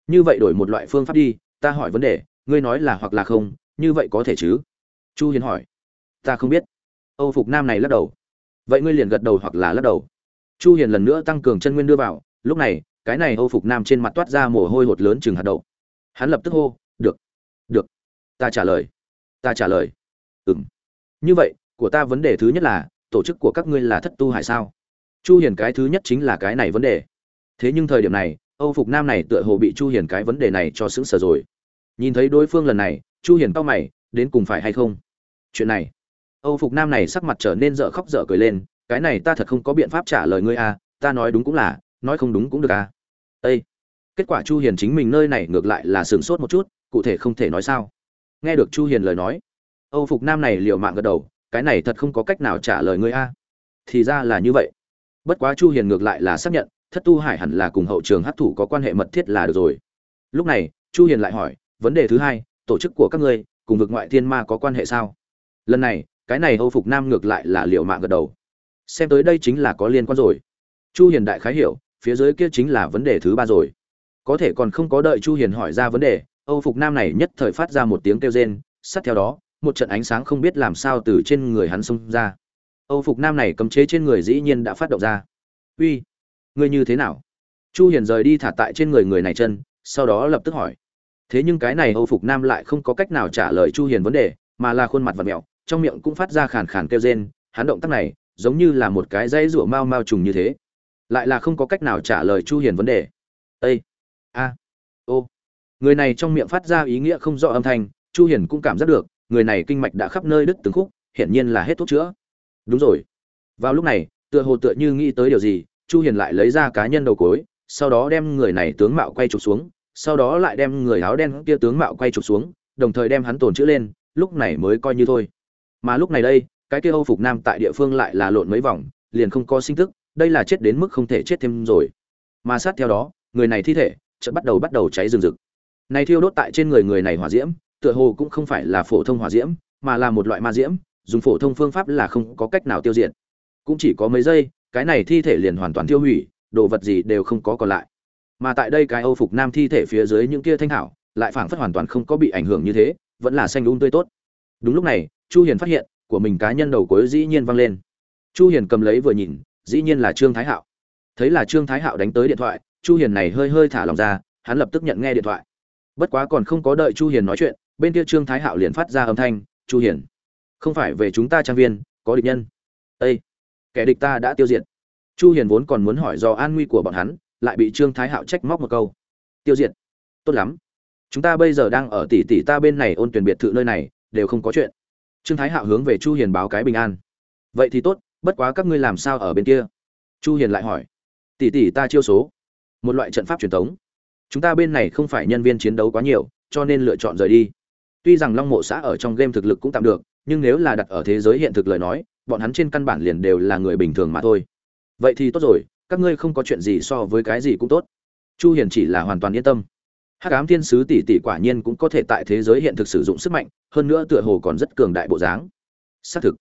Như vậy đổi một loại phương pháp đi, ta hỏi vấn đề, ngươi nói là hoặc là không, như vậy có thể chứ? Chu hiền hỏi. Ta không biết. Âu phục nam này lắc đầu. Vậy ngươi liền gật đầu hoặc là lắc đầu. Chu hiền lần nữa tăng cường chân nguyên đưa vào. Lúc này, cái này âu phục nam trên mặt toát ra mồ hôi hột lớn chừng hạt đậu. Hắn lập tức hô, được được, ta trả lời ta trả lời. Ừm. Như vậy của ta vấn đề thứ nhất là tổ chức của các ngươi là thất tu hải sao? Chu hiền cái thứ nhất chính là cái này vấn đề. Thế nhưng thời điểm này âu phục nam này tựa hồ bị chu hiền cái vấn đề này cho sững sờ rồi. Nhìn thấy đối phương lần này chu hiền cao mày đến cùng phải hay không? Chuyện này. Âu phục nam này sắc mặt trở nên dở khóc dở cười lên cái này ta thật không có biện pháp trả lời ngươi a à, ta nói đúng cũng là nói không đúng cũng được a à. Ê! kết quả chu hiền chính mình nơi này ngược lại là sừng sốt một chút cụ thể không thể nói sao? Nghe được chu hiền lời nói. Âu phục nam này liều mạng gật đầu, cái này thật không có cách nào trả lời ngươi a. Thì ra là như vậy. Bất quá chu hiền ngược lại là xác nhận, thất tu hải hẳn là cùng hậu trường hấp thủ có quan hệ mật thiết là được rồi. Lúc này, chu hiền lại hỏi, vấn đề thứ hai, tổ chức của các ngươi, cùng vực ngoại thiên ma có quan hệ sao? Lần này, cái này âu phục nam ngược lại là liệu mạng gật đầu. Xem tới đây chính là có liên quan rồi. Chu hiền đại khái hiểu, phía dưới kia chính là vấn đề thứ ba rồi. Có thể còn không có đợi chu hiền hỏi ra vấn đề âu phục nam này nhất thời phát ra một tiếng kêu rên sát theo đó một trận ánh sáng không biết làm sao từ trên người hắn xông ra. Âu phục nam này cấm chế trên người dĩ nhiên đã phát động ra. Uy ngươi như thế nào? Chu hiền rời đi thả tại trên người người này chân sau đó lập tức hỏi. Thế nhưng cái này âu phục nam lại không có cách nào trả lời chu hiền vấn đề mà là khuôn mặt vật mèo, trong miệng cũng phát ra khàn khàn kêu rên hắn động tác này giống như là một cái dây rủa mau mau trùng như thế. Lại là không có cách nào trả lời chu hiền vấn đề. "Ê, a ô người này trong miệng phát ra ý nghĩa không rõ âm thanh, chu hiền cũng cảm giác được, người này kinh mạch đã khắp nơi đứt từng khúc, hiển nhiên là hết thuốc chữa. Đúng rồi. Vào lúc này, tựa hồ tựa như nghĩ tới điều gì, chu hiền lại lấy ra cá nhân đầu cối, sau đó đem người này tướng mạo quay chụp xuống, sau đó lại đem người áo đen kia tướng mạo quay chụp xuống, đồng thời đem hắn tổn chữ lên, lúc này mới coi như thôi. Mà lúc này đây, cái kia âu phục nam tại địa phương lại là lộn mấy vòng, liền không có sinh tức, đây là chết đến mức không thể chết thêm rồi. Mà sát theo đó, người này thi thể chợt bắt đầu bắt đầu cháy rừng rực này thiêu đốt tại trên người người này hỏa diễm, tựa hồ cũng không phải là phổ thông hỏa diễm, mà là một loại ma diễm, dùng phổ thông phương pháp là không có cách nào tiêu diệt. Cũng chỉ có mấy giây, cái này thi thể liền hoàn toàn tiêu hủy, đồ vật gì đều không có còn lại. Mà tại đây cái âu phục nam thi thể phía dưới những kia thanh thảo lại phảng phất hoàn toàn không có bị ảnh hưởng như thế, vẫn là xanh đúng um tươi tốt. Đúng lúc này, chu hiền phát hiện, của mình cá nhân đầu cuối dĩ nhiên vang lên. Chu hiền cầm lấy vừa nhìn, dĩ nhiên là trương thái hạo. Thấy là trương thái hạo đánh tới điện thoại, chu hiền này hơi hơi thả lòng ra, hắn lập tức nhận nghe điện thoại bất quá còn không có đợi chu hiền nói chuyện, bên kia trương thái hạo liền phát ra âm thanh, chu hiền, không phải về chúng ta trang viên, có địch nhân. Ê! kẻ địch ta đã tiêu diệt. Chu hiền vốn còn muốn hỏi do an nguy của bọn hắn, lại bị trương thái hạo trách móc một câu. Tiêu diệt? Tốt lắm. Chúng ta bây giờ đang ở tỷ tỷ ta bên này ôn tuyển biệt thự nơi này, đều không có chuyện. Trương thái hạo hướng về chu hiền báo cái bình an. Vậy thì tốt, bất quá các ngươi làm sao ở bên kia? Chu hiền lại hỏi. Tỷ tỷ ta chiêu số. Một loại trận pháp truyền thống chúng ta bên này không phải nhân viên chiến đấu quá nhiều, cho nên lựa chọn rời đi. Tuy rằng long mộ xã ở trong game thực lực cũng tạm được, nhưng nếu là đặt ở thế giới hiện thực lời nói, bọn hắn trên căn bản liền đều là người bình thường mà thôi. Vậy thì tốt rồi, các ngươi không có chuyện gì so với cái gì cũng tốt. Chu hiền chỉ là hoàn toàn yên tâm. Hắc ám thiên sứ tỷ tỷ quả nhiên cũng có thể tại thế giới hiện thực sử dụng sức mạnh, hơn nữa tựa hồ còn rất cường đại bộ dáng. Xác thực,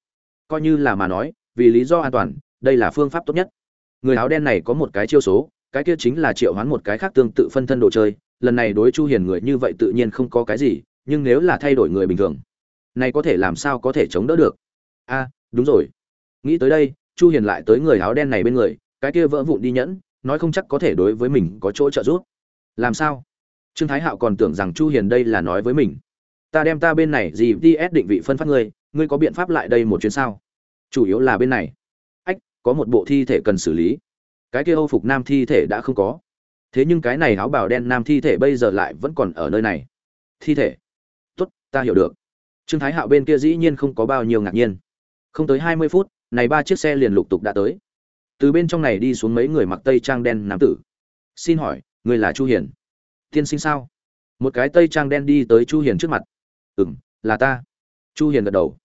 coi như là mà nói, vì lý do an toàn, đây là phương pháp tốt nhất. Người áo đen này có một cái chiêu số cái kia chính là triệu hoán một cái khác tương tự phân thân đồ chơi, lần này đối chu hiền người như vậy tự nhiên không có cái gì, nhưng nếu là thay đổi người bình thường, này có thể làm sao có thể chống đỡ được? A, đúng rồi. Nghĩ tới đây, chu hiền lại tới người áo đen này bên người, cái kia vỡ vụn đi nhẫn, nói không chắc có thể đối với mình có chỗ trợ giúp. Làm sao? Trương thái hạo còn tưởng rằng chu hiền đây là nói với mình. Ta đem ta bên này gì ds định vị phân phát ngươi ngươi có biện pháp lại đây một chuyến sao? Chủ yếu là bên này. Ách, có một bộ thi thể cần xử lý cái kia âu phục nam thi thể đã không có. Thế nhưng cái này áo bào đen nam thi thể bây giờ lại vẫn còn ở nơi này. Thi thể. Tốt, ta hiểu được. Trương thái hạo bên kia dĩ nhiên không có bao nhiêu ngạc nhiên. Không tới hai mươi phút, này ba chiếc xe liền lục tục đã tới. Từ bên trong này đi xuống mấy người mặc tây trang đen nam tử. Xin hỏi, người là chu hiền? Tiên sinh sao? Một cái tây trang đen đi tới chu hiền trước mặt. Ừm, là ta. Chu hiền gật đầu.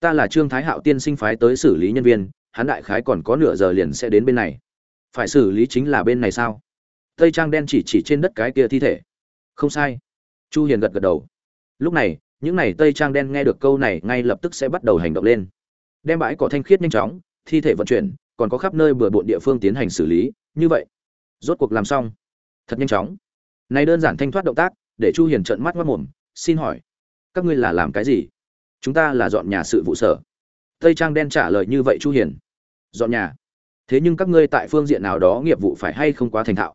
Ta là trương thái hạo tiên sinh phái tới xử lý nhân viên, hắn đại khái còn có nửa giờ liền sẽ đến bên này phải xử lý chính là bên này sao? Tây trang đen chỉ chỉ trên đất cái kia thi thể. Không sai. Chu hiền gật gật đầu. Lúc này, những này tây trang đen nghe được câu này ngay lập tức sẽ bắt đầu hành động lên. Đem bãi cỏ thanh khiết nhanh chóng, thi thể vận chuyển, còn có khắp nơi bừa bộn địa phương tiến hành xử lý. Như vậy, rốt cuộc làm xong. Thật nhanh chóng. Này đơn giản thanh thoát động tác, để chu hiền trợn mắt ngoạm mồm xin hỏi, các ngươi là làm cái gì? Chúng ta là dọn nhà sự vụ sở. Tây trang đen trả lời như vậy chu hiền. Dọn nhà? Thế nhưng các ngươi tại phương diện nào đó nghiệp vụ phải hay không quá thành thạo.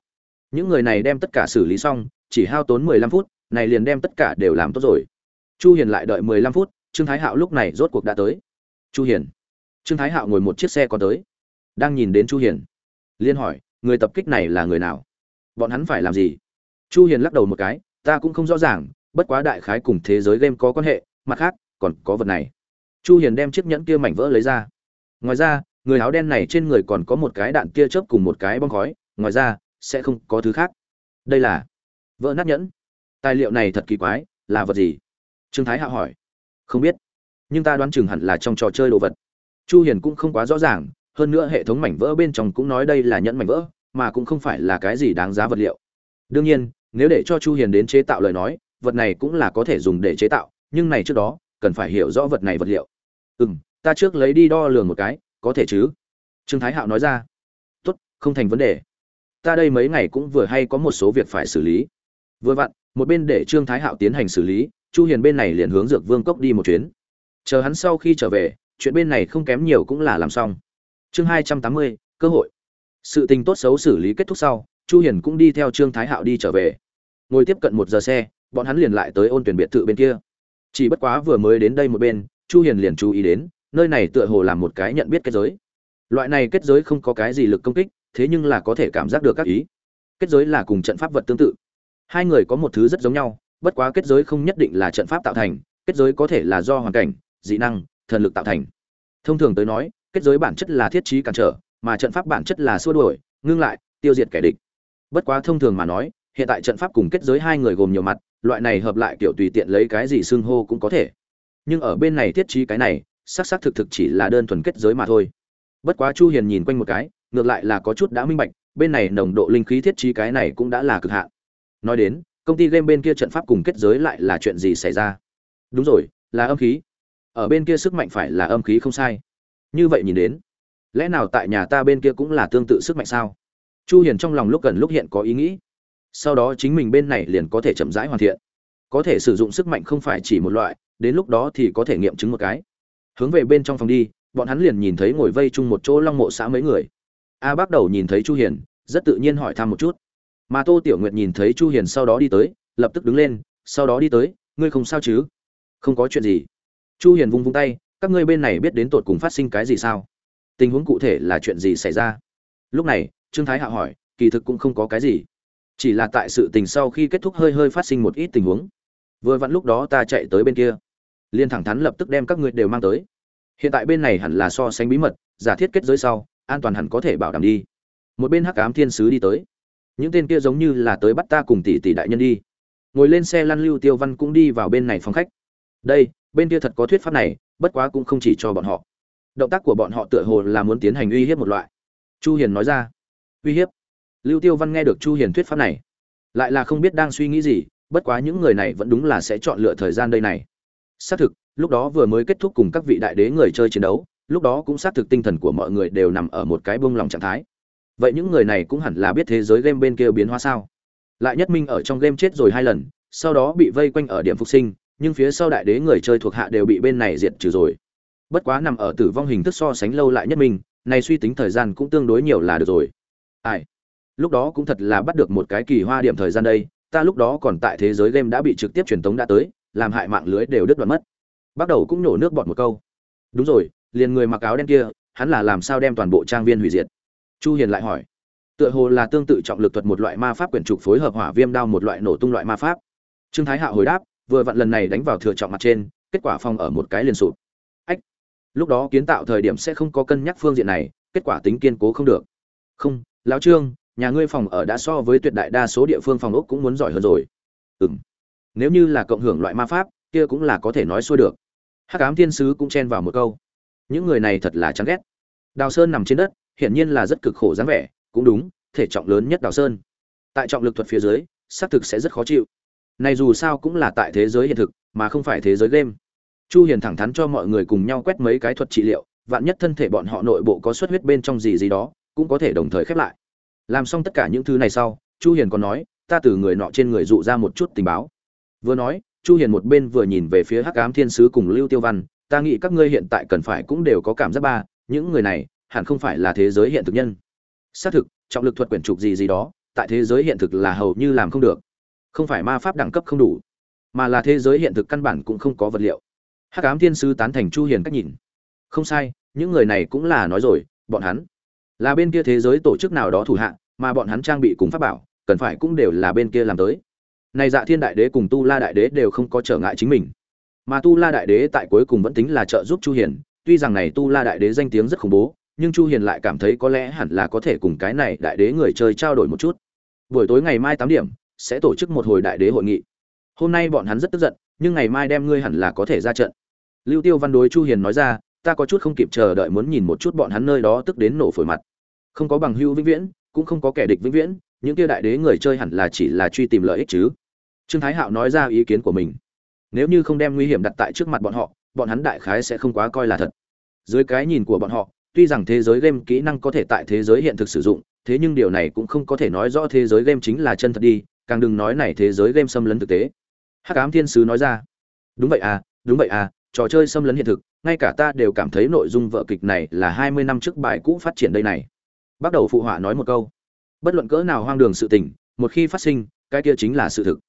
Những người này đem tất cả xử lý xong, chỉ hao tốn 15 phút, này liền đem tất cả đều làm tốt rồi. Chu hiền lại đợi 15 phút, trương thái hạo lúc này rốt cuộc đã tới. Chu hiền. Trương thái hạo ngồi một chiếc xe còn tới. Đang nhìn đến chu hiền. Liên hỏi, người tập kích này là người nào? Bọn hắn phải làm gì? Chu hiền lắc đầu một cái, ta cũng không rõ ràng, bất quá đại khái cùng thế giới game có quan hệ, mặt khác, còn có vật này. Chu hiền đem chiếc nhẫn kia mảnh vỡ lấy ra. Ngoài ra người áo đen này trên người còn có một cái đạn kia chớp cùng một cái bong khói, ngoài ra, sẽ không có thứ khác. Đây là vỡ nát nhẫn. Tài liệu này thật kỳ quái, là vật gì? Trương thái hạ hỏi. Không biết, nhưng ta đoán chừng hẳn là trong trò chơi đồ vật. Chu hiền cũng không quá rõ ràng, hơn nữa hệ thống mảnh vỡ bên trong cũng nói đây là nhẫn mảnh vỡ, mà cũng không phải là cái gì đáng giá vật liệu. Đương nhiên, nếu để cho chu hiền đến chế tạo lời nói, vật này cũng là có thể dùng để chế tạo, nhưng này trước đó, cần phải hiểu rõ vật này vật liệu. Ừm, ta trước lấy đi đo lường một cái có thể chứ? Trương thái hạo nói ra. Tốt không thành vấn đề. Ta đây mấy ngày cũng vừa hay có một số việc phải xử lý. Vừa vặn một bên để trương thái hạo tiến hành xử lý chu hiền bên này liền hướng dược vương cốc đi một chuyến. Chờ hắn sau khi trở về chuyện bên này không kém nhiều cũng là làm xong. Chương 280, cơ hội. Sự tình tốt xấu xử lý kết thúc sau chu hiền cũng đi theo trương thái hạo đi trở về. Ngồi tiếp cận một giờ xe bọn hắn liền lại tới ôn tuyển biệt thự bên kia. Chỉ bất quá vừa mới đến đây một bên chu hiền liền chú ý đến nơi này tựa hồ là một cái nhận biết kết giới. Loại này kết giới không có cái gì lực công kích, thế nhưng là có thể cảm giác được các ý. Kết giới là cùng trận pháp vật tương tự. Hai người có một thứ rất giống nhau, bất quá kết giới không nhất định là trận pháp tạo thành, kết giới có thể là do hoàn cảnh, dị năng, thần lực tạo thành. Thông thường tới nói, kết giới bản chất là thiết trí cản trở, mà trận pháp bản chất là xua đuổi, ngưng lại, tiêu diệt kẻ địch. Bất quá thông thường mà nói, hiện tại trận pháp cùng kết giới hai người gồm nhiều mặt, loại này hợp lại kiểu tùy tiện lấy cái gì xưng hô cũng có thể. Nhưng ở bên này thiết trí cái này xác xác thực thực chỉ là đơn thuần kết giới mà thôi. Bất quá chu hiền nhìn quanh một cái, ngược lại là có chút đã minh bạch, bên này nồng độ linh khí thiết trí cái này cũng đã là cực hạn. Nói đến, công ty game bên kia trận pháp cùng kết giới lại là chuyện gì xảy ra? Đúng rồi, là âm khí. Ở bên kia sức mạnh phải là âm khí không sai. Như vậy nhìn đến, lẽ nào tại nhà ta bên kia cũng là tương tự sức mạnh sao? Chu hiền trong lòng lúc gần lúc hiện có ý nghĩ. Sau đó chính mình bên này liền có thể chậm rãi hoàn thiện. Có thể sử dụng sức mạnh không phải chỉ một loại, đến lúc đó thì có thể nghiệm chứng một cái hướng về bên trong phòng đi, bọn hắn liền nhìn thấy ngồi vây chung một chỗ long mộ xã mấy người. A bắt đầu nhìn thấy chu hiền, rất tự nhiên hỏi thăm một chút. Mà tô tiểu nguyệt nhìn thấy chu hiền sau đó đi tới, lập tức đứng lên, sau đó đi tới, ngươi không sao chứ? Không có chuyện gì. Chu hiền vung vung tay, các ngươi bên này biết đến tột cùng phát sinh cái gì sao? Tình huống cụ thể là chuyện gì xảy ra? Lúc này, trương thái hạ hỏi, kỳ thực cũng không có cái gì. Chỉ là tại sự tình sau khi kết thúc hơi hơi phát sinh một ít tình huống. Vừa vặn lúc đó ta chạy tới bên kia liên thẳng thắn lập tức đem các ngươi đều mang tới. Hiện tại bên này hẳn là so sánh bí mật, giả thiết kết giới sau, an toàn hẳn có thể bảo đảm đi. Một bên hắc ám thiên sứ đi tới. Những tên kia giống như là tới bắt ta cùng tỷ tỷ đại nhân đi. Ngồi lên xe lăn lưu tiêu văn cũng đi vào bên này phòng khách. Đây, bên kia thật có thuyết pháp này, bất quá cũng không chỉ cho bọn họ. Động tác của bọn họ tựa hồ là muốn tiến hành uy hiếp một loại. Chu hiền nói ra. Uy hiếp? Lưu tiêu văn nghe được chu hiền thuyết pháp này, lại là không biết đang suy nghĩ gì, bất quá những người này vẫn đúng là sẽ chọn lựa thời gian đây này xác thực, lúc đó vừa mới kết thúc cùng các vị đại đế người chơi chiến đấu, lúc đó cũng xác thực tinh thần của mọi người đều nằm ở một cái buông lòng trạng thái. Vậy những người này cũng hẳn là biết thế giới game bên kia biến hóa sao? Lại nhất minh ở trong game chết rồi hai lần, sau đó bị vây quanh ở điểm phục sinh, nhưng phía sau đại đế người chơi thuộc hạ đều bị bên này diệt trừ rồi. Bất quá nằm ở tử vong hình thức so sánh lâu lại nhất minh, này suy tính thời gian cũng tương đối nhiều là được rồi. Ai? Lúc đó cũng thật là bắt được một cái kỳ hoa điểm thời gian đây, ta lúc đó còn tại thế giới game đã bị trực tiếp truyền tống đã tới làm hại mạng lưới đều đứt đoạn mất. Bắt đầu cũng nổ nước bọt một câu. Đúng rồi, liền người mặc áo đen kia, hắn là làm sao đem toàn bộ trang viên hủy diệt? Chu hiền lại hỏi. Tựa hồ là tương tự trọng lực thuật một loại ma pháp quyển trục phối hợp hỏa viêm đao một loại nổ tung loại ma pháp. Trương thái hạ hồi đáp, vừa vặn lần này đánh vào thừa trọng mặt trên, kết quả phong ở một cái liền sụp. Ách, lúc đó kiến tạo thời điểm sẽ không có cân nhắc phương diện này, kết quả tính kiên cố không được. Không, lão trương, nhà ngươi phòng ở đã so với tuyệt đại đa số địa phương phòng ốc cũng muốn giỏi hơn rồi. Ừm nếu như là cộng hưởng loại ma pháp, kia cũng là có thể nói xuôi được. Hắc ám thiên sứ cũng chen vào một câu. Những người này thật là chán ghét. Đào sơn nằm trên đất, hiển nhiên là rất cực khổ dáng vẻ, cũng đúng, thể trọng lớn nhất đào sơn. Tại trọng lực thuật phía dưới, xác thực sẽ rất khó chịu. Này dù sao cũng là tại thế giới hiện thực, mà không phải thế giới game. Chu hiền thẳng thắn cho mọi người cùng nhau quét mấy cái thuật trị liệu, vạn nhất thân thể bọn họ nội bộ có xuất huyết bên trong gì gì đó, cũng có thể đồng thời khép lại. Làm xong tất cả những thứ này sau, chu hiền còn nói, ta từ người nọ trên người dụ ra một chút tình báo vừa nói, chu hiền một bên vừa nhìn về phía hắc ám thiên sứ cùng lưu tiêu văn, ta nghĩ các ngươi hiện tại cần phải cũng đều có cảm giác ba, những người này hẳn không phải là thế giới hiện thực nhân. Xác thực, trọng lực thuật quyển trục gì gì đó, tại thế giới hiện thực là hầu như làm không được. Không phải ma pháp đẳng cấp không đủ, mà là thế giới hiện thực căn bản cũng không có vật liệu. Hắc ám thiên sứ tán thành chu hiền cách nhìn. Không sai, những người này cũng là nói rồi, bọn hắn là bên kia thế giới tổ chức nào đó thủ hạ, mà bọn hắn trang bị cùng pháp bảo, cần phải cũng đều là bên kia làm tới này dạ thiên đại đế cùng tu la đại đế đều không có trở ngại chính mình. Mà tu la đại đế tại cuối cùng vẫn tính là trợ giúp chu hiền, tuy rằng này tu la đại đế danh tiếng rất khủng bố, nhưng chu hiền lại cảm thấy có lẽ hẳn là có thể cùng cái này đại đế người chơi trao đổi một chút. Buổi tối ngày mai 8 điểm, sẽ tổ chức một hồi đại đế hội nghị. Hôm nay bọn hắn rất tức giận, nhưng ngày mai đem ngươi hẳn là có thể ra trận. Lưu tiêu văn đối chu hiền nói ra, ta có chút không kịp chờ đợi muốn nhìn một chút bọn hắn nơi đó tức đến nổ phổi mặt. Không có bằng hữu vĩnh viễn, cũng không có kẻ địch vĩnh viễn, những kia đại đế người chơi hẳn là chỉ là truy tìm lợi ích chứ trương thái hạo nói ra ý kiến của mình. Nếu như không đem nguy hiểm đặt tại trước mặt bọn họ, bọn hắn đại khái sẽ không quá coi là thật. Dưới cái nhìn của bọn họ, tuy rằng thế giới game kỹ năng có thể tại thế giới hiện thực sử dụng, thế nhưng điều này cũng không có thể nói rõ thế giới game chính là chân thật đi, càng đừng nói này thế giới game xâm lấn thực tế. Hắc ám thiên sứ nói ra, đúng vậy à đúng vậy à trò chơi xâm lấn hiện thực, ngay cả ta đều cảm thấy nội dung vợ kịch này là hai mươi năm trước bài cũ phát triển đây này. Bắt đầu phụ họa nói một câu. Bất luận cỡ nào hoang đường sự tình, một khi phát sinh, cái kia chính là sự thực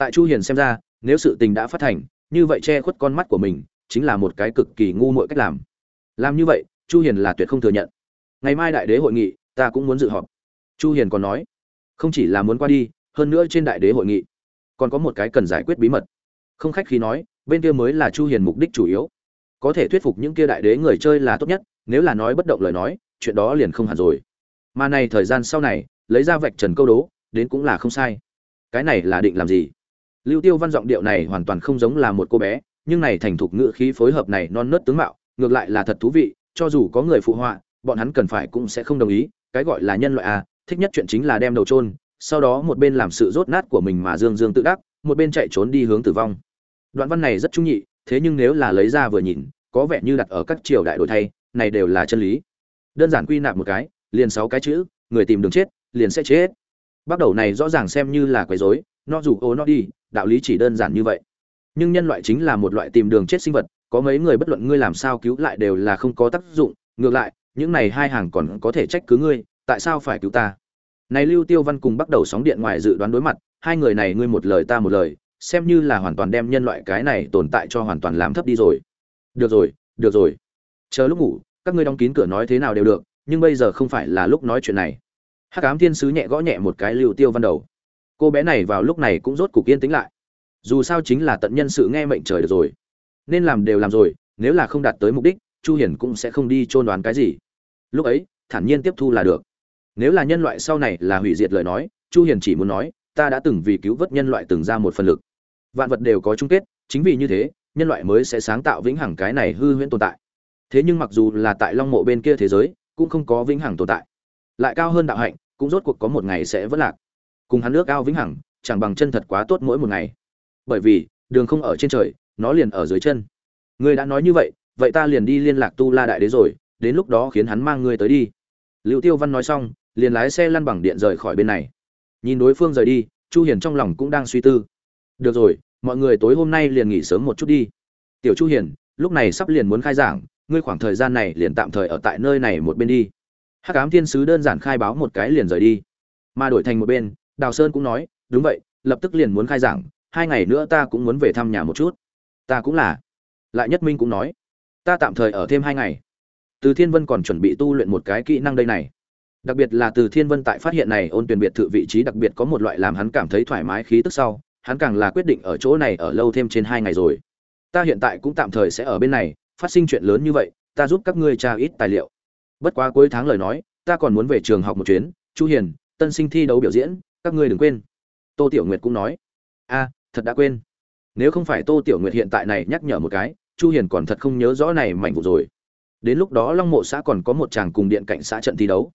tại chu hiền xem ra, nếu sự tình đã phát thành, như vậy che khuất con mắt của mình chính là một cái cực kỳ ngu muội cách làm. Làm như vậy, chu hiền là tuyệt không thừa nhận. Ngày mai đại đế hội nghị, ta cũng muốn dự họp. Chu hiền còn nói, không chỉ là muốn qua đi, hơn nữa trên đại đế hội nghị, còn có một cái cần giải quyết bí mật. Không khách khí nói, bên kia mới là chu hiền mục đích chủ yếu. Có thể thuyết phục những kia đại đế người chơi là tốt nhất, nếu là nói bất động lời nói, chuyện đó liền không hẳn rồi. Mà này thời gian sau này, lấy ra vạch trần câu đố, đến cũng là không sai. Cái này là định làm gì? Lưu tiêu văn giọng điệu này hoàn toàn không giống là một cô bé nhưng này thành thục ngữ khí phối hợp này non nớt tướng mạo ngược lại là thật thú vị cho dù có người phụ họa bọn hắn cần phải cũng sẽ không đồng ý cái gọi là nhân loại à thích nhất chuyện chính là đem đầu chôn, sau đó một bên làm sự rốt nát của mình mà dương dương tự đắc một bên chạy trốn đi hướng tử vong. Đoạn văn này rất trung nhị thế nhưng nếu là lấy ra vừa nhìn có vẻ như đặt ở các triều đại đổi thay này đều là chân lý. Đơn giản quy nạp một cái liền sáu cái chữ người tìm đường chết liền sẽ chết. Bắt đầu này rõ ràng xem như là quấy rối nó dù ô nó đi, đạo lý chỉ đơn giản như vậy. Nhưng nhân loại chính là một loại tìm đường chết sinh vật, có mấy người bất luận ngươi làm sao cứu lại đều là không có tác dụng. Ngược lại, những này hai hàng còn có thể trách cứ ngươi, tại sao phải cứu ta? Này lưu tiêu văn cùng bắt đầu sóng điện ngoài dự đoán đối mặt, hai người này ngươi một lời ta một lời, xem như là hoàn toàn đem nhân loại cái này tồn tại cho hoàn toàn làm thấp đi rồi. Được rồi được rồi. Chờ lúc ngủ, các ngươi đóng kín cửa nói thế nào đều được, nhưng bây giờ không phải là lúc nói chuyện này. Hắc ám thiên sứ nhẹ gõ nhẹ một cái lưu tiêu văn đầu cô bé này vào lúc này cũng rốt cục yên tĩnh lại. Dù sao chính là tận nhân sự nghe mệnh trời được rồi. Nên làm đều làm rồi, nếu là không đạt tới mục đích, chu hiển cũng sẽ không đi chôn đoán cái gì. Lúc ấy, thản nhiên tiếp thu là được. Nếu là nhân loại sau này là hủy diệt lời nói, chu hiền chỉ muốn nói, ta đã từng vì cứu vớt nhân loại từng ra một phần lực. Vạn vật đều có chung kết, chính vì như thế, nhân loại mới sẽ sáng tạo vĩnh hằng cái này hư huyễn tồn tại. Thế nhưng mặc dù là tại long mộ bên kia thế giới, cũng không có vĩnh hằng tồn tại. Lại cao hơn đạo hạnh, cũng rốt cuộc có một ngày sẽ vỡ lạc cùng hắn nước ao vĩnh hằng, chẳng bằng chân thật quá tốt mỗi một ngày. Bởi vì, đường không ở trên trời, nó liền ở dưới chân. Ngươi đã nói như vậy vậy ta liền đi liên lạc tu la đại đế rồi, đến lúc đó khiến hắn mang ngươi tới đi. Liệu tiêu văn nói xong, liền lái xe lăn bằng điện rời khỏi bên này. Nhìn đối phương rời đi, chu hiền trong lòng cũng đang suy tư. Được rồi, mọi người tối hôm nay liền nghỉ sớm một chút đi. Tiểu chu hiền, lúc này sắp liền muốn khai giảng, ngươi khoảng thời gian này liền tạm thời ở tại nơi này một bên đi. Hắc ám thiên sứ đơn giản khai báo một cái liền rời đi. Mà đổi thành một bên đào sơn cũng nói, đúng vậy, lập tức liền muốn khai giảng, hai ngày nữa ta cũng muốn về thăm nhà một chút. Ta cũng là. Lại nhất minh cũng nói, ta tạm thời ở thêm hai ngày. Từ thiên vân còn chuẩn bị tu luyện một cái kỹ năng đây này. Đặc biệt là từ thiên vân tại phát hiện này ôn tuyển biệt thự vị trí đặc biệt có một loại làm hắn cảm thấy thoải mái khí tức sau, hắn càng là quyết định ở chỗ này ở lâu thêm trên hai ngày rồi. Ta hiện tại cũng tạm thời sẽ ở bên này, phát sinh chuyện lớn như vậy, ta giúp các ngươi tra ít tài liệu. Bất quá cuối tháng lời nói, ta còn muốn về trường học một chuyến, chu hiền, tân sinh thi đấu biểu diễn các ngươi đừng quên. Tô tiểu nguyệt cũng nói. A, thật đã quên. Nếu không phải tô tiểu nguyệt hiện tại này nhắc nhở một cái, chu hiền còn thật không nhớ rõ này mảnh vụ rồi. Đến lúc đó long mộ xã còn có một chàng cùng điện cảnh xã trận thi đấu.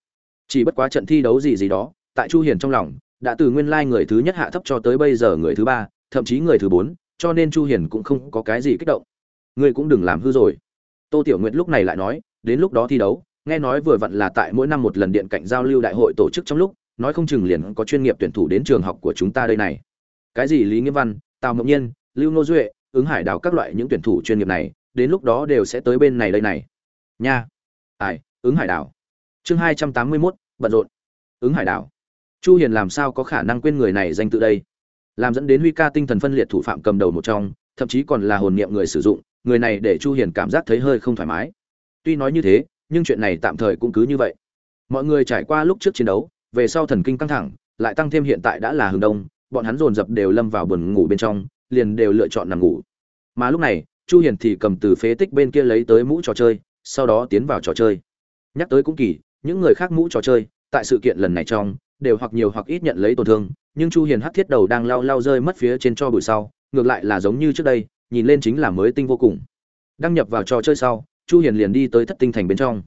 Chỉ bất quá trận thi đấu gì gì đó, tại chu hiền trong lòng, đã từ nguyên lai người thứ nhất hạ thấp cho tới bây giờ người thứ ba, thậm chí người thứ bốn, cho nên chu hiền cũng không có cái gì kích động. Ngươi cũng đừng làm hư rồi. Tô tiểu nguyệt lúc này lại nói, đến lúc đó thi đấu, nghe nói vừa vặn là tại mỗi năm một lần điện cảnh giao lưu đại hội tổ chức trong lúc nói không chừng liền có chuyên nghiệp tuyển thủ đến trường học của chúng ta đây này. Cái gì lý nghĩa văn, tào mộng nhiên, lưu nô duệ, ứng hải đào các loại những tuyển thủ chuyên nghiệp này, đến lúc đó đều sẽ tới bên này đây này. Nha. Ai, ứng hải đào chương hai trăm tám mươi mốt, bận rộn. Ứng hải đảo. Chu hiền làm sao có khả năng quên người này danh tự đây? Làm dẫn đến huy ca tinh thần phân liệt thủ phạm cầm đầu một trong, thậm chí còn là hồn niệm người sử dụng, người này để chu hiền cảm giác thấy hơi không thoải mái. Tuy nói như thế, nhưng chuyện này tạm thời cũng cứ như vậy. Mọi người trải qua lúc trước chiến đấu về sau thần kinh căng thẳng, lại tăng thêm hiện tại đã là hừng đông, bọn hắn dồn dập đều lâm vào buồn ngủ bên trong, liền đều lựa chọn nằm ngủ. Mà lúc này, chu hiền thì cầm từ phế tích bên kia lấy tới mũ trò chơi, sau đó tiến vào trò chơi. Nhắc tới cũng kỳ, những người khác mũ trò chơi, tại sự kiện lần này trong, đều hoặc nhiều hoặc ít nhận lấy tổn thương, nhưng chu hiền hắc thiết đầu đang lao lao rơi mất phía trên cho bụi sau, ngược lại là giống như trước đây, nhìn lên chính là mới tinh vô cùng. Đăng nhập vào trò chơi sau, chu hiền liền đi tới thất tinh thành bên trong.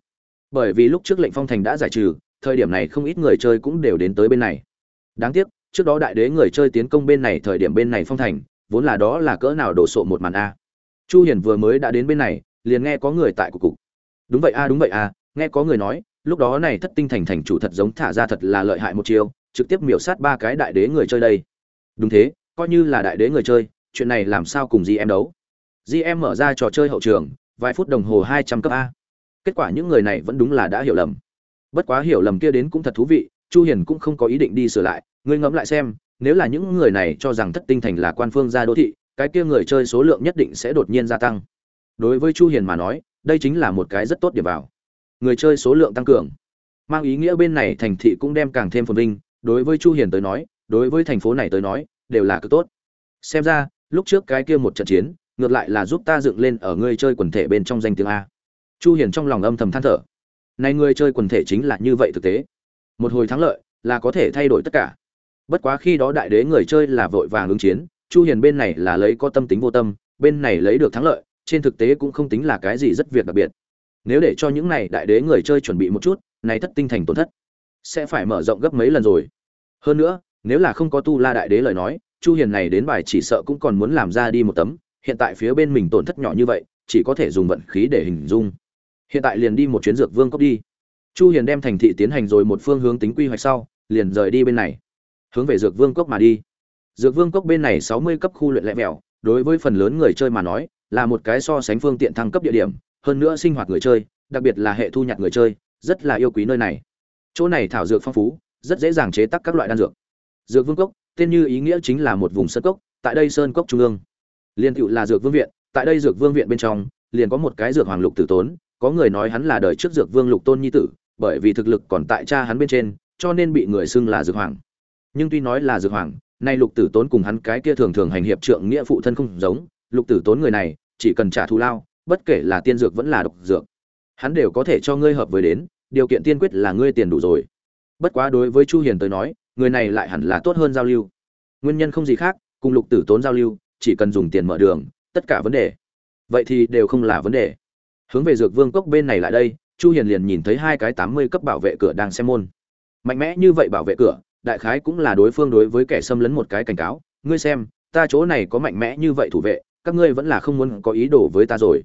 Bởi vì lúc trước lệnh phong thành đã giải trừ thời điểm này không ít người chơi cũng đều đến tới bên này. Đáng tiếc, trước đó đại đế người chơi tiến công bên này thời điểm bên này phong thành, vốn là đó là cỡ nào đổ sộ một màn a. Chu hiền vừa mới đã đến bên này, liền nghe có người tại cục cục. Đúng vậy a, đúng vậy a, nghe có người nói, lúc đó này thất tinh thành thành chủ thật giống thả ra thật là lợi hại một chiêu, trực tiếp miểu sát ba cái đại đế người chơi đây. Đúng thế, coi như là đại đế người chơi, chuyện này làm sao cùng em đấu? Em mở ra trò chơi hậu trường, vài phút đồng hồ hai trăm cấp a. Kết quả những người này vẫn đúng là đã hiểu lầm bất quá hiểu lầm kia đến cũng thật thú vị, chu hiền cũng không có ý định đi sửa lại, ngươi ngẫm lại xem, nếu là những người này cho rằng thất tinh thành là quan phương gia đô thị, cái kia người chơi số lượng nhất định sẽ đột nhiên gia tăng. Đối với chu hiền mà nói, đây chính là một cái rất tốt điểm vào. Người chơi số lượng tăng cường. Mang ý nghĩa bên này thành thị cũng đem càng thêm phồn vinh, đối với chu hiền tới nói, đối với thành phố này tới nói, đều là cực tốt. Xem ra, lúc trước cái kia một trận chiến, ngược lại là giúp ta dựng lên ở người chơi quần thể bên trong danh tiếng a. Chu hiền trong lòng âm thầm than thở này người chơi quần thể chính là như vậy thực tế. Một hồi thắng lợi là có thể thay đổi tất cả. Bất quá khi đó đại đế người chơi là vội vàng ứng chiến, chu hiền bên này là lấy có tâm tính vô tâm, bên này lấy được thắng lợi, trên thực tế cũng không tính là cái gì rất việc đặc biệt. Nếu để cho những này đại đế người chơi chuẩn bị một chút, này thất tinh thành tổn thất sẽ phải mở rộng gấp mấy lần rồi. Hơn nữa, nếu là không có tu la đại đế lời nói, chu hiền này đến bài chỉ sợ cũng còn muốn làm ra đi một tấm, hiện tại phía bên mình tổn thất nhỏ như vậy, chỉ có thể dùng vận khí để hình dung hiện tại liền đi một chuyến dược vương cốc đi. Chu hiền đem thành thị tiến hành rồi một phương hướng tính quy hoạch sau, liền rời đi bên này. Hướng về dược vương cốc mà đi. Dược vương cốc bên này 60 cấp khu luyện lẹ mèo đối với phần lớn người chơi mà nói, là một cái so sánh phương tiện thăng cấp địa điểm, hơn nữa sinh hoạt người chơi, đặc biệt là hệ thu nhặt người chơi, rất là yêu quý nơi này. Chỗ này thảo dược phong phú, rất dễ dàng chế tác các loại đan dược. Dược vương cốc, tên như ý nghĩa chính là một vùng sơn cốc, tại đây sơn cốc trung ương. Liên cựu là dược vương viện, tại đây dược vương viện bên trong, liền có một cái dược hoàng lục tử tốn có người nói hắn là đời trước dược vương lục tôn nhi tử, bởi vì thực lực còn tại cha hắn bên trên, cho nên bị người xưng là dược hoàng. Nhưng tuy nói là dược hoàng, nay lục tử tốn cùng hắn cái kia thường thường hành hiệp trượng nghĩa phụ thân không giống, lục tử tốn người này, chỉ cần trả thù lao, bất kể là tiên dược vẫn là độc dược, hắn đều có thể cho ngươi hợp với đến, điều kiện tiên quyết là ngươi tiền đủ rồi. Bất quá đối với chu hiền tới nói, người này lại hẳn là tốt hơn giao lưu. Nguyên nhân không gì khác, cùng lục tử tốn giao lưu, chỉ cần dùng tiền mở đường, tất cả vấn đề. Vậy thì đều không là vấn đề hướng về dược vương cốc bên này lại đây, chu hiền liền nhìn thấy hai cái 80 cấp bảo vệ cửa đang xem môn. Mạnh mẽ như vậy bảo vệ cửa, đại khái cũng là đối phương đối với kẻ xâm lấn một cái cảnh cáo. Ngươi xem, ta chỗ này có mạnh mẽ như vậy thủ vệ, các ngươi vẫn là không muốn có ý đồ với ta rồi.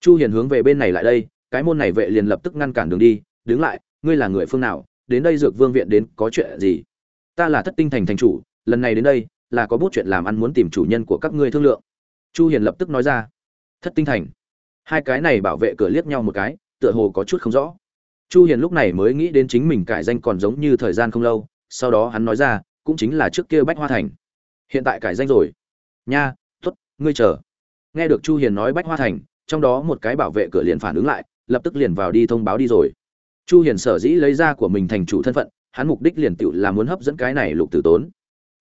Chu hiền hướng về bên này lại đây, cái môn này vệ liền lập tức ngăn cản đường đi. Đứng lại, ngươi là người phương nào? Đến đây dược vương viện đến có chuyện gì? Ta là thất tinh thành thành chủ, lần này đến đây là có bút chuyện làm ăn muốn tìm chủ nhân của các ngươi thương lượng. Chu hiền lập tức nói ra. Thất tinh thành hai cái này bảo vệ cửa liếc nhau một cái tựa hồ có chút không rõ. Chu hiền lúc này mới nghĩ đến chính mình cải danh còn giống như thời gian không lâu sau đó hắn nói ra cũng chính là trước kia bách hoa thành. Hiện tại cải danh rồi. Nha tuất, ngươi chờ. Nghe được chu hiền nói bách hoa thành trong đó một cái bảo vệ cửa liền phản ứng lại lập tức liền vào đi thông báo đi rồi. Chu hiền sở dĩ lấy ra của mình thành chủ thân phận hắn mục đích liền tựu là muốn hấp dẫn cái này lục tử tốn.